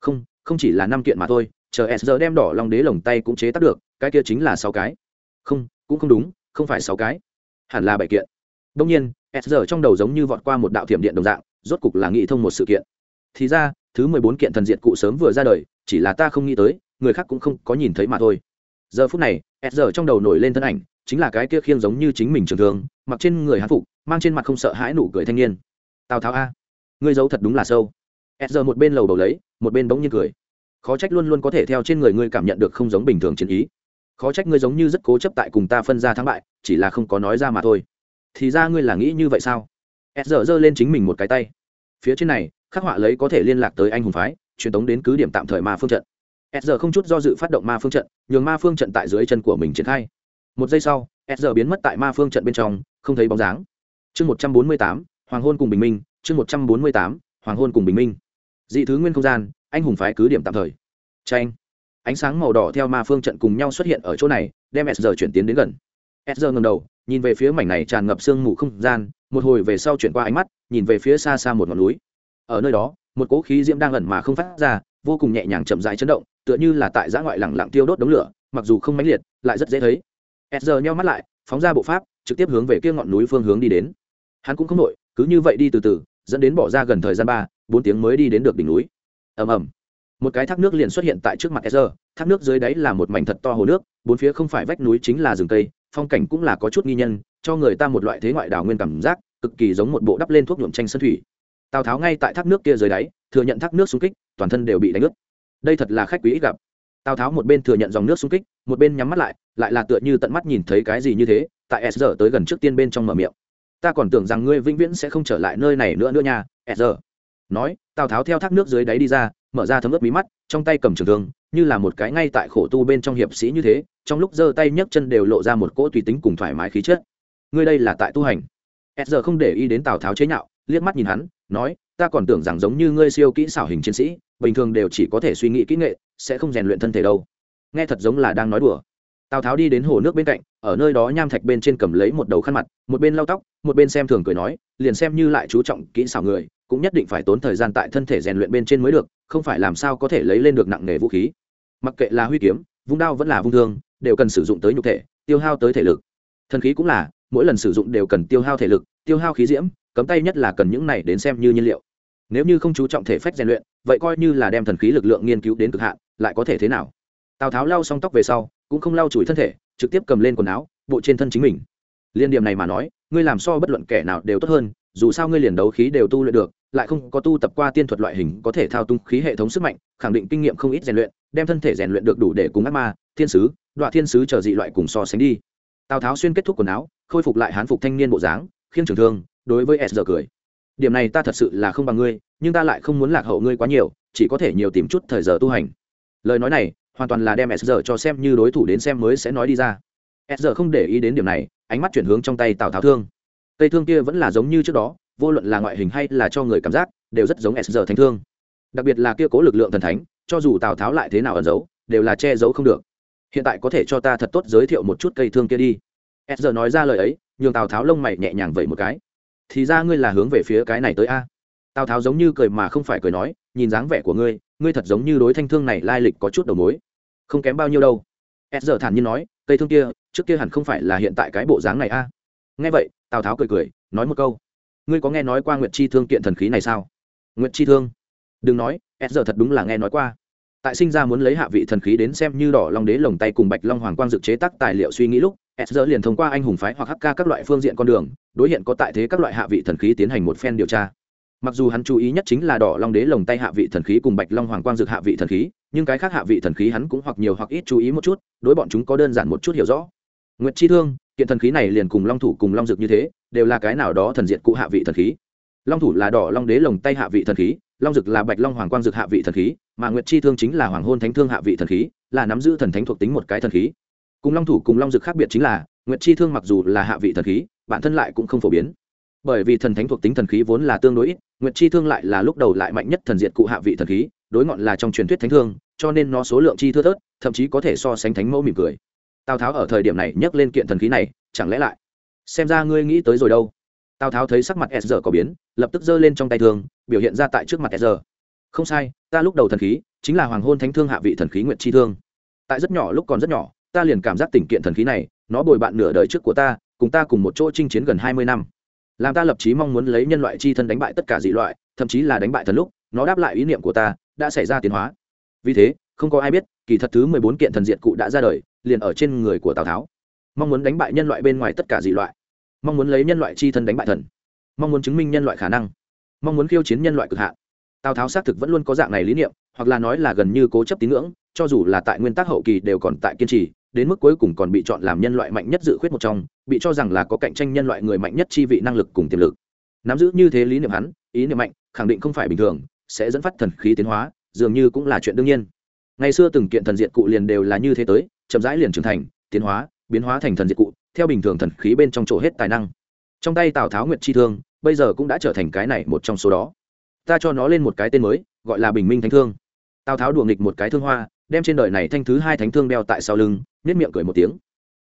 Không không chỉ là năm kiện mà thôi, chờ s giờ đem đỏ lòng đế lồng tay cũng chế tác được, cái kia chính là sáu cái. Không, cũng không đúng, không phải sáu cái. Hẳn là bảy kiện. Đông nhiên, s giờ trong đầu giống như vọt qua một đạo thiểm điện đồng dạng, rốt cục là nghĩ thông một sự kiện. Thì ra, thứ mười bốn kiện thần diệt cụ sớm vừa ra đời, chỉ là ta không nghĩ tới, người khác cũng không có nhìn thấy mà thôi. Giờ phút này s giờ trong đầu nổi lên thân ảnh, chính là cái kia khiêng giống như chính mình trường thường mặc trên người hán phục, mang trên mặt không sợ hãi nụ cười thanh niên. Tào tháo a, ngươi giấu thật đúng là sâu. S giờ một bên lầu đầu lấy, một bên bỗng nhiên cười. Khó trách luôn luôn có thể theo trên người ngươi cảm nhận được không giống bình thường chiến ý. Khó trách ngươi giống như rất cố chấp tại cùng ta phân ra thắng bại, chỉ là không có nói ra mà thôi. Thì ra ngươi là nghĩ như vậy sao? S giờ giơ lên chính mình một cái tay. Phía trên này, khắc họa lấy có thể liên lạc tới anh hùng phái, truyền tống đến cứ điểm tạm thời mà phương trận s giờ không chút do dự phát động ma phương trận, nhường ma phương trận tại dưới chân của mình triển khai. Một giây sau, s giờ biến mất tại ma phương trận bên trong, không thấy bóng dáng. Chương một trăm bốn mươi tám, hoàng hôn cùng bình minh, chương một trăm bốn mươi tám, hoàng hôn cùng bình minh. Dị thứ nguyên không gian, anh hùng phái cứ điểm tạm thời. Tranh ánh sáng màu đỏ theo ma phương trận cùng nhau xuất hiện ở chỗ này, đem s giờ chuyển tiến đến gần. S giờ ngầm đầu, nhìn về phía mảnh này tràn ngập sương mù không gian, một hồi về sau chuyển qua ánh mắt, nhìn về phía xa xa một ngọn núi. Ở nơi đó, một cỗ khí diễm đang ẩn mà không phát ra, vô cùng nhẹ nhàng chậm rãi chấn động tựa như là tại giã ngoại lẳng lặng tiêu đốt đống lửa, mặc dù không mãnh liệt, lại rất dễ thấy. S giờ nhau mắt lại, phóng ra bộ pháp, trực tiếp hướng về kia ngọn núi phương hướng đi đến. Hắn cũng không nội cứ như vậy đi từ từ, dẫn đến bỏ ra gần thời gian ba, bốn tiếng mới đi đến được đỉnh núi. Ầm ầm. Một cái thác nước liền xuất hiện tại trước mặt sr thác nước dưới đáy là một mảnh thật to hồ nước, bốn phía không phải vách núi chính là rừng cây, phong cảnh cũng là có chút nghi nhân, cho người ta một loại thế ngoại đảo nguyên cảm giác, cực kỳ giống một bộ đắp lên thuốc nhuộm tranh sân thủy. Tào tháo ngay tại thác nước kia dưới đáy, thừa nhận thác nước xung kích, toàn thân đều bị đánh ướt đây thật là khách quý ít gặp. Tào tháo một bên thừa nhận dòng nước xung kích, một bên nhắm mắt lại lại là tựa như tận mắt nhìn thấy cái gì như thế, tại s giờ tới gần trước tiên bên trong mở miệng. Ta còn tưởng rằng ngươi vĩnh viễn sẽ không trở lại nơi này nữa nữa nha, s giờ nói, tào tháo theo thác nước dưới đáy đi ra, mở ra thấm ướt mí mắt, trong tay cầm trường thương, như là một cái ngay tại khổ tu bên trong hiệp sĩ như thế, trong lúc giơ tay nhấc chân đều lộ ra một cỗ tùy tính cùng thoải mái khí chất. Ngươi đây là tại tu hành. S giờ không để ý đến tào tháo chế nhạo, liếc mắt nhìn hắn, nói ta còn tưởng rằng giống như ngươi siêu kỹ xảo hình chiến sĩ, bình thường đều chỉ có thể suy nghĩ kỹ nghệ, sẽ không rèn luyện thân thể đâu. Nghe thật giống là đang nói đùa. Tào tháo đi đến hồ nước bên cạnh, ở nơi đó nham thạch bên trên cầm lấy một đầu khăn mặt, một bên lau tóc, một bên xem thường cười nói, liền xem như lại chú trọng kỹ xảo người, cũng nhất định phải tốn thời gian tại thân thể rèn luyện bên trên mới được, không phải làm sao có thể lấy lên được nặng nghề vũ khí. Mặc kệ là huy kiếm, vung đao vẫn là vung thương, đều cần sử dụng tới nhục thể, tiêu hao tới thể lực. Thần khí cũng là, mỗi lần sử dụng đều cần tiêu hao thể lực, tiêu hao khí diễm cấm tay nhất là cần những này đến xem như nhiên liệu. Nếu như không chú trọng thể phách rèn luyện, vậy coi như là đem thần khí lực lượng nghiên cứu đến cực hạn, lại có thể thế nào? Tào tháo lau xong tóc về sau, cũng không lau chùi thân thể, trực tiếp cầm lên quần áo, bộ trên thân chính mình. Liên điểm này mà nói, ngươi làm so bất luận kẻ nào đều tốt hơn, dù sao ngươi liền đấu khí đều tu luyện được, lại không có tu tập qua tiên thuật loại hình có thể thao tung khí hệ thống sức mạnh, khẳng định kinh nghiệm không ít rèn luyện, đem thân thể rèn luyện được đủ để cùng ác ma, thiên sứ đoạn thiên sứ chờ dị loại cùng so sánh đi. Tào tháo xuyên kết thúc quần áo, khôi phục lại hán phục thanh niên bộ dáng, khiêng trường thương đối với s giờ cười. Điểm này ta thật sự là không bằng ngươi, nhưng ta lại không muốn lạc hậu ngươi quá nhiều, chỉ có thể nhiều tìm chút thời giờ tu hành. Lời nói này, hoàn toàn là đem s giờ cho xem như đối thủ đến xem mới sẽ nói đi ra. S giờ không để ý đến điểm này, ánh mắt chuyển hướng trong tay tào tháo thương. Cây thương kia vẫn là giống như trước đó, vô luận là ngoại hình hay là cho người cảm giác, đều rất giống s giờ thanh thương. Đặc biệt là kia cố lực lượng thần thánh, cho dù tào tháo lại thế nào ẩn giấu, đều là che giấu không được. Hiện tại có thể cho ta thật tốt giới thiệu một chút cây thương kia đi. S giờ nói ra lời ấy, nhường tào tháo lông mày nhẹ nhàng vậy một cái thì ra ngươi là hướng về phía cái này tới a. Tào tháo giống như cười mà không phải cười nói, nhìn dáng vẻ của ngươi ngươi thật giống như đối thanh thương này lai lịch có chút đầu mối. Không kém bao nhiêu đâu. S giờ thản nhiên nói, cây thương kia, trước kia hẳn không phải là hiện tại cái bộ dáng này a. Nghe vậy, tào tháo cười cười, nói một câu. Ngươi có nghe nói qua nguyệt chi thương kiện thần khí này sao? Nguyệt chi thương? Đừng nói s giờ thật đúng là nghe nói qua. Tại sinh ra muốn lấy hạ vị thần khí đến xem như đỏ long đế lồng tay cùng bạch long hoàng quang dự chế tác tài liệu suy nghĩ lúc s liền thông qua anh hùng phái hoặc hk các loại phương diện con đường, đối hiện có tại thế các loại hạ vị thần khí tiến hành một phen điều tra. Mặc dù hắn chú ý nhất chính là đỏ long đế lồng tay hạ vị thần khí cùng bạch long hoàng quang dược hạ vị thần khí, nhưng cái khác hạ vị thần khí hắn cũng hoặc nhiều hoặc ít chú ý một chút, đối bọn chúng có đơn giản một chút hiểu rõ. Nguyệt chi thương, kiện thần khí này liền cùng long thủ cùng long dược như thế, đều là cái nào đó thần diện cụ hạ vị thần khí. Long thủ là đỏ long đế lồng tay hạ vị thần khí, long dực là bạch long hoàng quang dực hạ vị thần khí, mà nguyệt chi thương chính là hoàng hôn thánh thương hạ vị thần khí, là nắm giữ thần thánh thuộc tính một cái thần khí cùng long thủ cùng long dực khác biệt chính là, nguyệt chi thương mặc dù là hạ vị thần khí, bản thân lại cũng không phổ biến. Bởi vì thần thánh thuộc tính thần khí vốn là tương đối ít, nguyệt chi thương lại là lúc đầu lại mạnh nhất thần diệt cụ hạ vị thần khí, đối ngọn là trong truyền thuyết thánh thương, cho nên nó số lượng chi thưa thớt, thậm chí có thể so sánh thánh mẫu mỉm cười. Tào tháo ở thời điểm này nhắc lên kiện thần khí này, chẳng lẽ lại? Xem ra ngươi nghĩ tới rồi đâu. Tào tháo thấy sắc mặt s giờ có biến, lập tức giơ lên trong tay thương, biểu hiện ra tại trước mặt s giờ không sai, ta lúc đầu thần khí, chính là hoàng hôn thánh thương hạ vị thần khí nguyệt chi thương. Tại rất nhỏ lúc còn rất nhỏ ta liền cảm giác tình kiện thần khí này, nó bồi bạn nửa đời trước của ta, cùng ta cùng một chỗ chinh chiến gần hai mươi năm. Làm ta lập chí mong muốn lấy nhân loại chi thân đánh bại tất cả dị loại, thậm chí là đánh bại thần lúc, nó đáp lại ý niệm của ta, đã xảy ra tiến hóa. Vì thế, không có ai biết, kỳ thật thứ mười bốn kiện thần diện cụ đã ra đời, liền ở trên người của tào tháo. Mong muốn đánh bại nhân loại bên ngoài tất cả dị loại. Mong muốn lấy nhân loại chi thân đánh bại thần. Mong muốn chứng minh nhân loại khả năng. Mong muốn khiêu chiến nhân loại cực hạn. Tào tháo xác thực vẫn luôn có dạng này lý niệm, hoặc là nói là gần như cố chấp tín ngưỡng, cho dù là tại nguyên tắc hậu kỳ đều còn tại kiên trì đến mức cuối cùng còn bị chọn làm nhân loại mạnh nhất dự khuyết một trong, bị cho rằng là có cạnh tranh nhân loại người mạnh nhất chi vị năng lực cùng tiềm lực. Nắm giữ như thế lý niệm hắn, ý niệm mạnh, khẳng định không phải bình thường, sẽ dẫn phát thần khí tiến hóa, dường như cũng là chuyện đương nhiên. Ngày xưa từng kiện thần diện cụ liền đều là như thế tới, chậm rãi liền trưởng thành, tiến hóa, biến hóa thành thần diện cụ, theo bình thường thần khí bên trong chỗ hết tài năng. Trong tay tào tháo nguyệt chi thương, bây giờ cũng đã trở thành cái này một trong số đó. Ta cho nó lên một cái tên mới, gọi là bình minh thánh thương. Tào tháo đùa nghịch một cái thương hoa đem trên đời này thanh thứ hai thánh thương đeo tại sau lưng nết miệng cười một tiếng.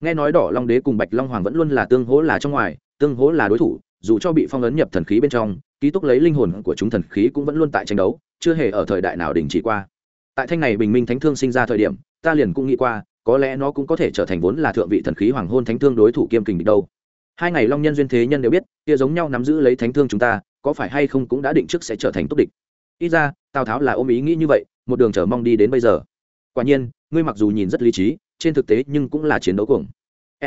Nghe nói đỏ long đế cùng bạch long hoàng vẫn luôn là tương hỗ là trong ngoài, tương hỗ là đối thủ, dù cho bị phong ấn nhập thần khí bên trong, ký túc lấy linh hồn của chúng thần khí cũng vẫn luôn tại tranh đấu, chưa hề ở thời đại nào đình chỉ qua. Tại thanh này bình minh thánh thương sinh ra thời điểm, ta liền cũng nghĩ qua, có lẽ nó cũng có thể trở thành vốn là thượng vị thần khí hoàng hôn thánh thương đối thủ kiêm kình địch đâu. Hai ngày long nhân duyên thế nhân đều biết, kia giống nhau nắm giữ lấy thánh thương chúng ta, có phải hay không cũng đã định trước sẽ trở thành tốt địch. Ít ra, tào tháo là ôm ý nghĩ như vậy, một đường chờ mong đi đến bây giờ quả nhiên, ngươi mặc dù nhìn rất lý trí, trên thực tế nhưng cũng là chiến đấu cuồng.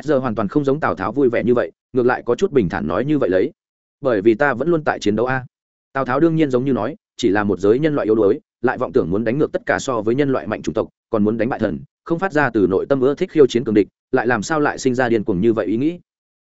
S hoàn toàn không giống tào tháo vui vẻ như vậy, ngược lại có chút bình thản nói như vậy lấy. Bởi vì ta vẫn luôn tại chiến đấu a. Tào tháo đương nhiên giống như nói, chỉ là một giới nhân loại yếu đuối, lại vọng tưởng muốn đánh ngược tất cả so với nhân loại mạnh chủng tộc, còn muốn đánh bại thần, không phát ra từ nội tâm ưa thích khiêu chiến cường địch, lại làm sao lại sinh ra điên cuồng như vậy ý nghĩ?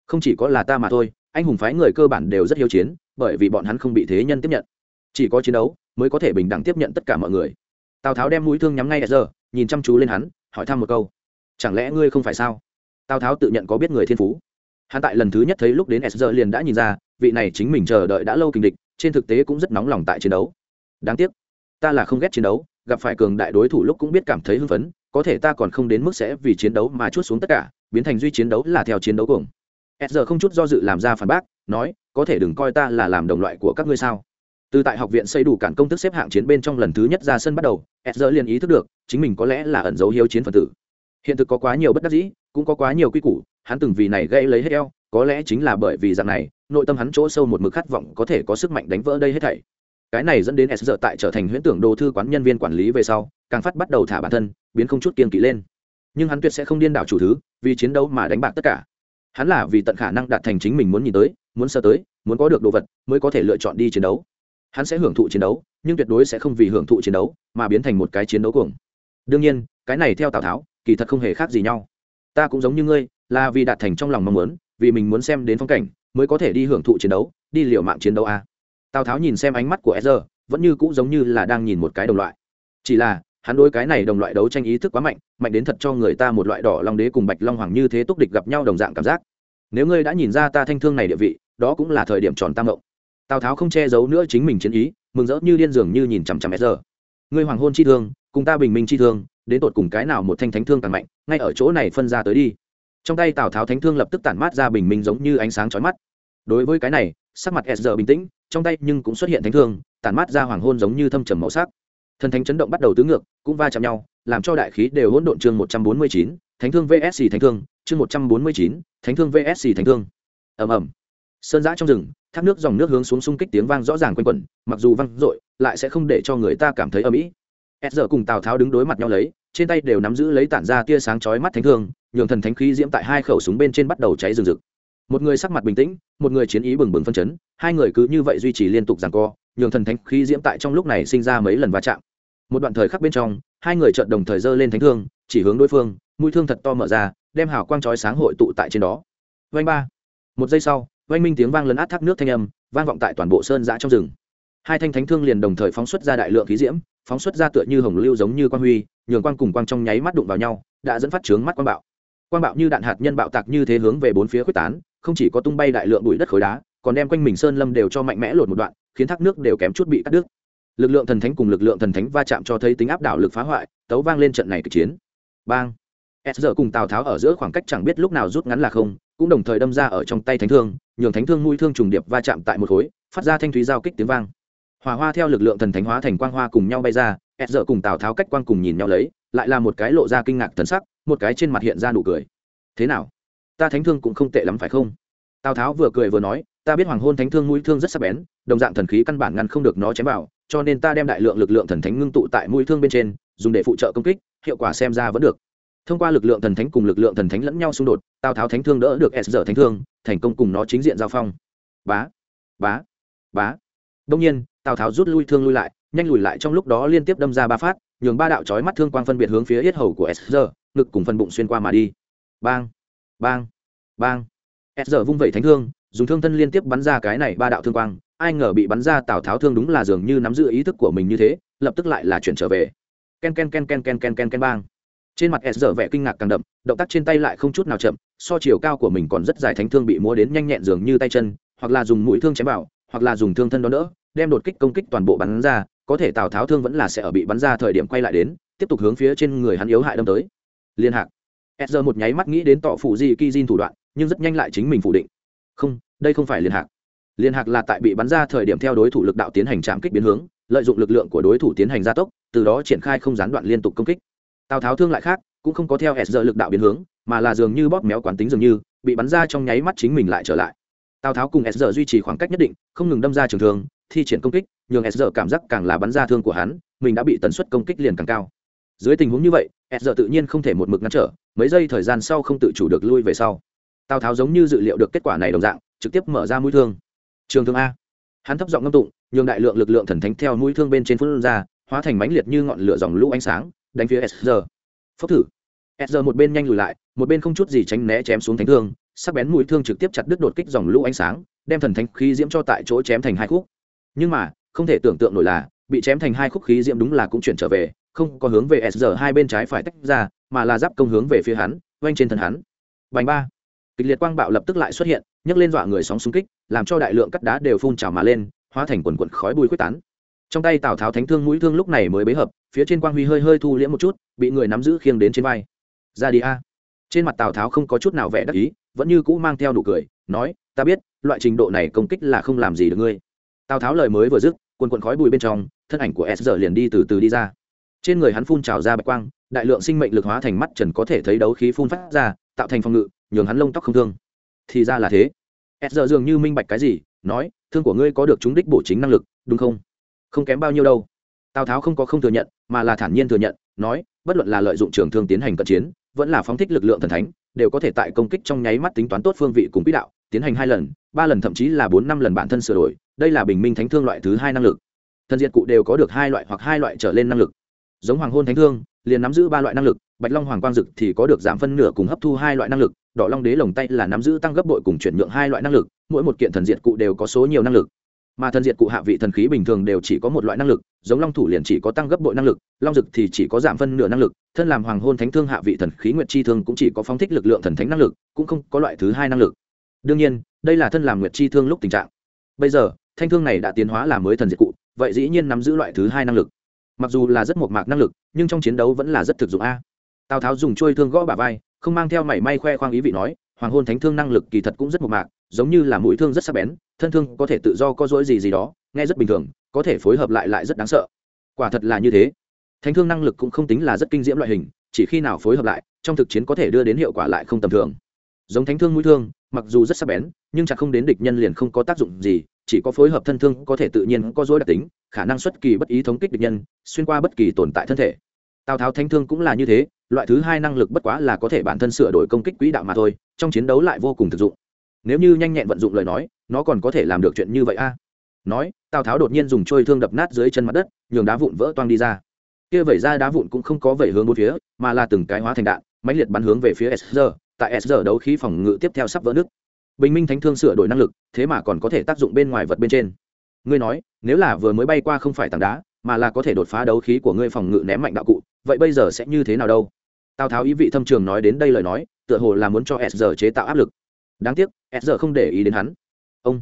Không chỉ có là ta mà thôi, anh hùng phái người cơ bản đều rất hiếu chiến, bởi vì bọn hắn không bị thế nhân tiếp nhận. Chỉ có chiến đấu, mới có thể bình đẳng tiếp nhận tất cả mọi người. Tào tháo đem mũi thương nhắm ngay sr nhìn chăm chú lên hắn, hỏi thăm một câu. Chẳng lẽ ngươi không phải sao? Tào tháo tự nhận có biết người thiên phú. Hắn tại lần thứ nhất thấy lúc đến s giờ liền đã nhìn ra, vị này chính mình chờ đợi đã lâu kinh địch, trên thực tế cũng rất nóng lòng tại chiến đấu. Đáng tiếc, ta là không ghét chiến đấu, gặp phải cường đại đối thủ lúc cũng biết cảm thấy hưng phấn, có thể ta còn không đến mức sẽ vì chiến đấu mà chút xuống tất cả, biến thành duy chiến đấu là theo chiến đấu cùng s giờ không chút do dự làm ra phản bác, nói, có thể đừng coi ta là làm đồng loại của các ngươi sao? Từ tại học viện xây đủ cản công thức xếp hạng chiến bên trong lần thứ nhất ra sân bắt đầu s giờ liền ý thức được, chính mình có lẽ là ẩn dấu hiếu chiến phần tử. Hiện thực có quá nhiều bất đắc dĩ, cũng có quá nhiều quy củ, hắn từng vì này gây lấy hết eo, có lẽ chính là bởi vì dạng này, nội tâm hắn chỗ sâu một mực khát vọng có thể có sức mạnh đánh vỡ đây hết thảy. Cái này dẫn đến s giờ tại trở thành huyễn tưởng đồ thư quán nhân viên quản lý về sau, càng phát bắt đầu thả bản thân, biến không chút kiên kỵ lên. Nhưng hắn tuyệt sẽ không điên đảo chủ thứ, vì chiến đấu mà đánh bạc tất cả. Hắn là vì tận khả năng đạt thành chính mình muốn nhìn tới, muốn sơ tới, muốn có được đồ vật, mới có thể lựa chọn đi chiến đấu hắn sẽ hưởng thụ chiến đấu, nhưng tuyệt đối sẽ không vì hưởng thụ chiến đấu mà biến thành một cái chiến đấu cuồng. Đương nhiên, cái này theo tào tháo, kỳ thật không hề khác gì nhau. Ta cũng giống như ngươi, là vì đạt thành trong lòng mong muốn, vì mình muốn xem đến phong cảnh, mới có thể đi hưởng thụ chiến đấu, đi liều mạng chiến đấu a. Tào tháo nhìn xem ánh mắt của sr vẫn như cũng giống như là đang nhìn một cái đồng loại. Chỉ là, hắn đối cái này đồng loại đấu tranh ý thức quá mạnh mạnh đến thật cho người ta một loại đỏ long đế cùng bạch long hoàng như thế túc địch gặp nhau đồng dạng cảm giác. Nếu ngươi đã nhìn ra ta thanh thương này địa vị, đó cũng là thời điểm tròn tam ngộng tào tháo không che giấu nữa chính mình chiến ý, mừng rỡ như điên dường như nhìn chằm chằm s giờ ngươi hoàng hôn chi thương, cùng ta bình minh chi thương, đến tột cùng cái nào một thanh thánh thương càng mạnh, ngay ở chỗ này phân ra tới đi. Trong tay tào tháo thánh thương lập tức tản mát ra bình minh giống như ánh sáng chói mắt. Đối với cái này, sắc mặt s giờ bình tĩnh, trong tay nhưng cũng xuất hiện thánh thương, tản mát ra hoàng hôn giống như thâm trầm màu sắc. Thần thánh chấn động bắt đầu tứ ngược, cũng va chạm nhau, làm cho đại khí đều hỗn độn chương một trăm bốn mươi chín, thánh thương vsc thánh thương, chương một trăm bốn mươi chín, thánh thương vsc thánh thương. Ầm ầm sơn giã trong rừng, thác nước dòng nước hướng xuống xung kích tiếng vang rõ ràng quanh quẩn, mặc dù vang dội, lại sẽ không để cho người ta cảm thấy âm ỉ ed giờ cùng tào tháo đứng đối mặt nhau lấy, trên tay đều nắm giữ lấy tản ra tia sáng chói mắt thánh thương, nhường thần thánh khí diễm tại hai khẩu súng bên trên bắt đầu cháy rừng rực. Một người sắc mặt bình tĩnh, một người chiến ý bừng bừng phân chấn, hai người cứ như vậy duy trì liên tục giằng co, nhường thần thánh khí diễm tại trong lúc này sinh ra mấy lần va chạm. Một đoạn thời khắc bên trong, hai người chợt đồng thời dơ lên thánh thương, chỉ hướng đối phương, mũi thương thật to mở ra, đem hào quang chói sáng hội tụ tại trên đó. Vanh ba. Một giây sau vanh minh tiếng vang lấn át thác nước thanh âm, vang vọng tại toàn bộ sơn giã trong rừng. Hai thanh thánh thương liền đồng thời phóng xuất ra đại lượng khí diễm, phóng xuất ra tựa như hồng lưu giống như quang huy, nhường quang cùng quang trong nháy mắt đụng vào nhau, đã dẫn phát trướng mắt quang bạo. Quang bạo như đạn hạt nhân bạo tạc như thế hướng về bốn phía quyết tán, không chỉ có tung bay đại lượng bụi đất khối đá, còn đem quanh mình sơn lâm đều cho mạnh mẽ lột một đoạn, khiến thác nước đều kém chút bị cắt đứt. Lực lượng thần thánh cùng lực lượng thần thánh va chạm cho thấy tính áp đảo lực phá hoại, tấu vang lên trận này kịch chiến. Bang! S giờ cùng tào tháo ở giữa khoảng cách chẳng biết lúc nào rút ngắn là không, cũng đồng thời đâm ra ở trong tay thánh thương nhường thánh thương mũi thương trùng điệp va chạm tại một khối, phát ra thanh thúy giao kích tiếng vang. Hỏa hoa theo lực lượng thần thánh hóa thành quang hoa cùng nhau bay ra ẹt giờ cùng tào tháo cách quang cùng nhìn nhau lấy, lại là một cái lộ ra kinh ngạc thần sắc, một cái trên mặt hiện ra nụ cười. Thế nào? Ta thánh thương cũng không tệ lắm phải không? Tào tháo vừa cười vừa nói, ta biết hoàng hôn thánh thương mũi thương rất sắc bén, đồng dạng thần khí căn bản ngăn không được nó chém vào, cho nên ta đem đại lượng lực lượng thần thánh ngưng tụ tại mũi thương bên trên, dùng để phụ trợ công kích, hiệu quả xem ra vẫn được thông qua lực lượng thần thánh cùng lực lượng thần thánh lẫn nhau xung đột, tào tháo thánh thương đỡ được s giờ thánh thương, thành công cùng nó chính diện giao phong. Bá bá bá. Đông nhiên, tào tháo rút lui thương lui lại, nhanh lùi lại trong lúc đó liên tiếp đâm ra ba phát, nhường ba đạo chói mắt thương quang phân biệt hướng phía yết hầu của s giờ, ngực cùng phần bụng xuyên qua mà đi. Bang bang bang. S giờ vung vẩy thánh thương, dùng thương thân liên tiếp bắn ra cái này ba đạo thương quang, ai ngờ bị bắn ra tào tháo thương đúng là dường như nắm giữ ý thức của mình như thế, lập tức lại là chuyển trở về. Ken ken ken ken ken ken ken ken, bang trên mặt s giờ vẻ kinh ngạc càng đậm, động tác trên tay lại không chút nào chậm, so chiều cao của mình còn rất dài thánh thương bị múa đến nhanh nhẹn dường như tay chân, hoặc là dùng mũi thương chém vào, hoặc là dùng thương thân đó đỡ, đem đột kích công kích toàn bộ bắn ra, có thể tào tháo thương vẫn là sẽ ở bị bắn ra thời điểm quay lại đến, tiếp tục hướng phía trên người hắn yếu hại đâm tới. Liên hạc. S giờ một nháy mắt nghĩ đến tọ phụ di ki thủ đoạn, nhưng rất nhanh lại chính mình phủ định. Không, đây không phải liên hạc. Liên hạc là tại bị bắn ra thời điểm theo đối thủ lực đạo tiến hành trạm kích biến hướng, lợi dụng lực lượng của đối thủ tiến hành gia tốc, từ đó triển khai không gián đoạn liên tục công kích tào tháo thương lại khác, cũng không có theo s giờ lực đạo biến hướng, mà là dường như bóp méo quán tính dường như, bị bắn ra trong nháy mắt chính mình lại trở lại. Tào tháo cùng s giờ duy trì khoảng cách nhất định, không ngừng đâm ra trường thương, thi triển công kích, nhường s giờ cảm giác càng là bắn ra thương của hắn, mình đã bị tần suất công kích liền càng cao. Dưới tình huống như vậy, s giờ tự nhiên không thể một mực ngăn trở, mấy giây thời gian sau không tự chủ được lui về sau. Tào tháo giống như dự liệu được kết quả này đồng dạng, trực tiếp mở ra mũi thương. Trường thương a. Hắn thấp giọng ngâm tụng, nhường đại lượng lực lượng thần thánh theo mũi thương bên trên phun ra, hóa thành mãnh liệt như ngọn lửa dòng lũ ánh sáng đánh phía s giờ phốc thử. S một bên nhanh lùi lại, một bên không chút gì tránh né chém xuống thánh thương, sắc bén mũi thương trực tiếp chặt đứt đột kích dòng lũ ánh sáng, đem thần thánh khí diễm cho tại chỗ chém thành hai khúc. Nhưng mà, không thể tưởng tượng nổi là, bị chém thành hai khúc khí diễm đúng là cũng chuyển trở về, không có hướng về s hai bên trái phải tách ra, mà là giáp công hướng về phía hắn oanh trên thân hắn. Bành ba. Kịch liệt quang bạo lập tức lại xuất hiện, nhấc lên dọa người sóng xung kích, làm cho đại lượng cắt đá đều phun trào mà lên, hóa thành quần quần khói bùi quyết tán trong tay tào tháo thánh thương mũi thương lúc này mới bế hợp, phía trên quang huy hơi hơi thu liễm một chút, bị người nắm giữ khiêng đến trên vai. Ra đi a. Trên mặt tào tháo không có chút nào vẻ đắc ý, vẫn như cũ mang theo đủ cười, nói, ta biết, loại trình độ này công kích là không làm gì được ngươi. Tào tháo lời mới vừa dứt, quần quần khói bùi bên trong, thân ảnh của s giờ liền đi từ từ đi ra. Trên người hắn phun trào ra bạch quang, đại lượng sinh mệnh lực hóa thành mắt trần có thể thấy đấu khí phun phát ra, tạo thành phòng ngự, nhường hắn lông tóc không thương. Thì ra là thế. S giờ dường như minh bạch cái gì, nói, thương của ngươi có được chúng đích bổ chính năng lực, đúng không? Không kém bao nhiêu đâu. Tào tháo không có không thừa nhận, mà là thản nhiên thừa nhận, nói, bất luận là lợi dụng trường thương tiến hành cận chiến, vẫn là phóng thích lực lượng thần thánh, đều có thể tại công kích trong nháy mắt tính toán tốt phương vị cùng quỹ đạo, tiến hành hai lần, ba lần thậm chí là bốn năm lần bản thân sửa đổi, đây là bình minh thánh thương loại thứ hai năng lực. Thần diệt cụ đều có được hai loại hoặc hai loại trở lên năng lực. Giống hoàng hôn thánh thương, liền nắm giữ ba loại năng lực, bạch long hoàng quang dực thì có được giảm phân nửa cùng hấp thu hai loại năng lực, đỏ long đế lồng tay là nắm giữ tăng gấp bội cùng chuyển nhượng hai loại năng lực, mỗi một kiện thần diệt cụ đều có số nhiều năng lực mà thần diệt cụ hạ vị thần khí bình thường đều chỉ có một loại năng lực, giống long thủ liền chỉ có tăng gấp bội năng lực, long dực thì chỉ có giảm phân nửa năng lực, thân làm hoàng hôn thánh thương hạ vị thần khí nguyệt chi thương cũng chỉ có phóng thích lực lượng thần thánh năng lực, cũng không có loại thứ hai năng lực. Đương nhiên, đây là thân làm nguyệt chi thương lúc tình trạng. Bây giờ, thanh thương này đã tiến hóa làm mới thần diệt cụ, vậy dĩ nhiên nắm giữ loại thứ hai năng lực. Mặc dù là rất một mạc năng lực, nhưng trong chiến đấu vẫn là rất thực dụng a. Tào tháo dùng trôi thương gõ bà vai, không mang theo mảy may khoe khoang ý vị nói, hoàng hôn thánh thương năng lực kỳ thật cũng rất một mạc, giống như là mũi thương rất sắc bén thân thương có thể tự do có dỗi gì gì đó, nghe rất bình thường, có thể phối hợp lại lại rất đáng sợ. Quả thật là như thế. Thánh thương năng lực cũng không tính là rất kinh diễm loại hình, chỉ khi nào phối hợp lại, trong thực chiến có thể đưa đến hiệu quả lại không tầm thường. Giống thánh thương mũi thương, mặc dù rất sắc bén, nhưng chặt không đến địch nhân liền không có tác dụng gì, chỉ có phối hợp thân thương có thể tự nhiên có dối đặc tính, khả năng xuất kỳ bất ý thống kích địch nhân, xuyên qua bất kỳ tồn tại thân thể. Tào tháo thánh thương cũng là như thế, loại thứ hai năng lực bất quá là có thể bản thân sửa đổi công kích quỹ đạo mà thôi, trong chiến đấu lại vô cùng thực dụng nếu như nhanh nhẹn vận dụng lời nói, nó còn có thể làm được chuyện như vậy a. Nói, tào tháo đột nhiên dùng trôi thương đập nát dưới chân mặt đất, nhường đá vụn vỡ toang đi ra. Kia vẩy ra đá vụn cũng không có vẩy hướng bốn phía, mà là từng cái hóa thành đạn, mãnh liệt bắn hướng về phía sr tại sr đấu khí phòng ngự tiếp theo sắp vỡ nước bình minh thánh thương sửa đổi năng lực, thế mà còn có thể tác dụng bên ngoài vật bên trên. Ngươi nói, nếu là vừa mới bay qua không phải tảng đá, mà là có thể đột phá đấu khí của ngươi phòng ngự ném mạnh đạo cụ, vậy bây giờ sẽ như thế nào đâu? Tào tháo ý vị thâm trường nói đến đây lời nói, tựa hồ là muốn cho s chế tạo áp lực đáng tiếc s giờ không để ý đến hắn. Ông.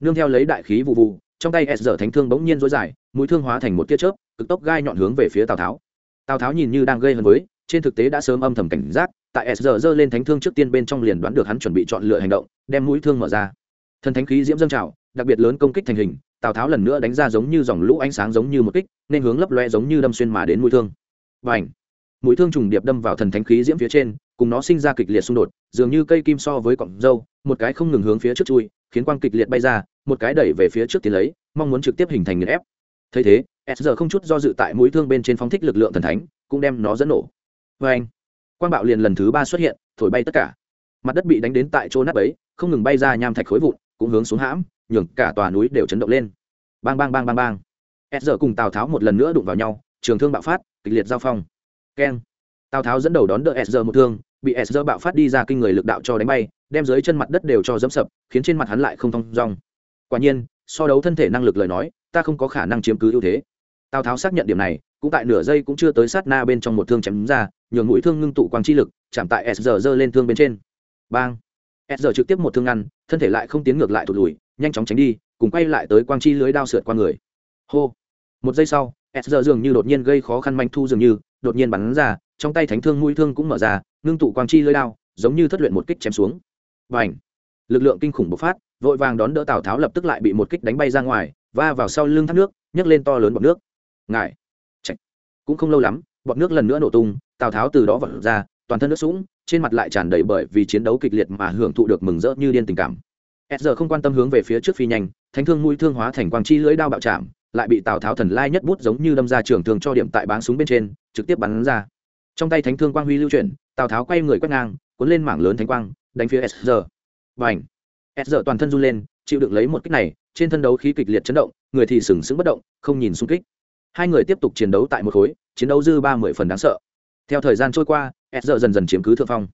Nương theo lấy đại khí vụ vụ, trong tay s giờ thánh thương bỗng nhiên dối dài, mũi thương hóa thành một tia chớp, cực tốc gai nhọn hướng về phía tào tháo. Tào tháo nhìn như đang gây hấn với, trên thực tế đã sớm âm thầm cảnh giác, tại s giờ giơ lên thánh thương trước tiên bên trong liền đoán được hắn chuẩn bị chọn lựa hành động, đem mũi thương mở ra. Thần thánh khí diễm dâng trào, đặc biệt lớn công kích thành hình, tào tháo lần nữa đánh ra giống như dòng lũ ánh sáng giống như một kích, nên hướng lấp loe giống như đâm xuyên mà đến mũi thương. Và ảnh mũi thương trùng điệp đâm vào thần thánh khí diễm phía trên cùng nó sinh ra kịch liệt xung đột, dường như cây kim so với cọng dâu, một cái không ngừng hướng phía trước chui, khiến quang kịch liệt bay ra, một cái đẩy về phía trước tiến lấy, mong muốn trực tiếp hình thành nghiền ép. Thấy thế s giờ không chút do dự tại mũi thương bên trên phóng thích lực lượng thần thánh, cũng đem nó dẫn nổ. Vê anh, quang bạo liền lần thứ ba xuất hiện, thổi bay tất cả. Mặt đất bị đánh đến tại chỗ nắp ấy không ngừng bay ra nham thạch khối vụn, cũng hướng xuống hãm, nhường cả tòa núi đều chấn động lên. Bang bang bang bang bang. S giờ cùng tào tháo một lần nữa đụng vào nhau, trường thương bạo phát, kịch liệt giao phong. Keng tào tháo dẫn đầu đón đỡ sr một thương, bị sr bạo phát đi ra kinh người lực đạo cho đánh bay, đem dưới chân mặt đất đều cho dẫm sập, khiến trên mặt hắn lại không thong rong quả nhiên, so đấu thân thể năng lực lời nói, ta không có khả năng chiếm cứ ưu thế. Tào tháo xác nhận điểm này, cũng tại nửa giây cũng chưa tới sát na bên trong một thương chém ra, nhường mũi thương ngưng tụ quang chi lực, chạm tại sr giơ lên thương bên trên. Bang! Sr trực tiếp một thương ngăn, thân thể lại không tiến ngược lại thụt lùi, nhanh chóng tránh đi, cùng quay lại tới quang chi lưới đao sượt qua người. Hô! Một giây sau sr dường như đột nhiên gây khó khăn manh thu dường như, đột nhiên bắn ra trong tay thánh thương mũi thương cũng mở ra, ngưng tụ quang chi lơi lao giống như thất luyện một kích chém xuống. Và ảnh lực lượng kinh khủng bộc phát, vội vàng đón đỡ tào tháo lập tức lại bị một kích đánh bay ra ngoài, va vào sau lưng thác nước, nhấc lên to lớn bọt nước. Ngại! Chạy. cũng không lâu lắm, bọt nước lần nữa nổ tung, tào tháo từ đó vật ra, toàn thân nước sũng, trên mặt lại tràn đầy bởi vì chiến đấu kịch liệt mà hưởng thụ được mừng rỡ như điên tình cảm. S giờ không quan tâm hướng về phía trước phi nhanh, thánh thương mũi thương hóa thành quang chi lưỡi đao bạo chạm, lại bị tào tháo thần lai nhất bút giống như đâm ra trường thường cho điểm tại báng súng bên trên, trực tiếp bắn ra trong tay thánh thương quang huy lưu chuyển, tào tháo quay người quét ngang, cuốn lên mảng lớn thánh quang, đánh phía sr và ảnh sr toàn thân run lên, chịu đựng lấy một kích này, trên thân đấu khí kịch liệt chấn động, người thì sừng sững bất động, không nhìn xung kích. Hai người tiếp tục chiến đấu tại một khối, chiến đấu dư ba mươi phần đáng sợ. Theo thời gian trôi qua sr dần dần chiếm cứ thượng phong.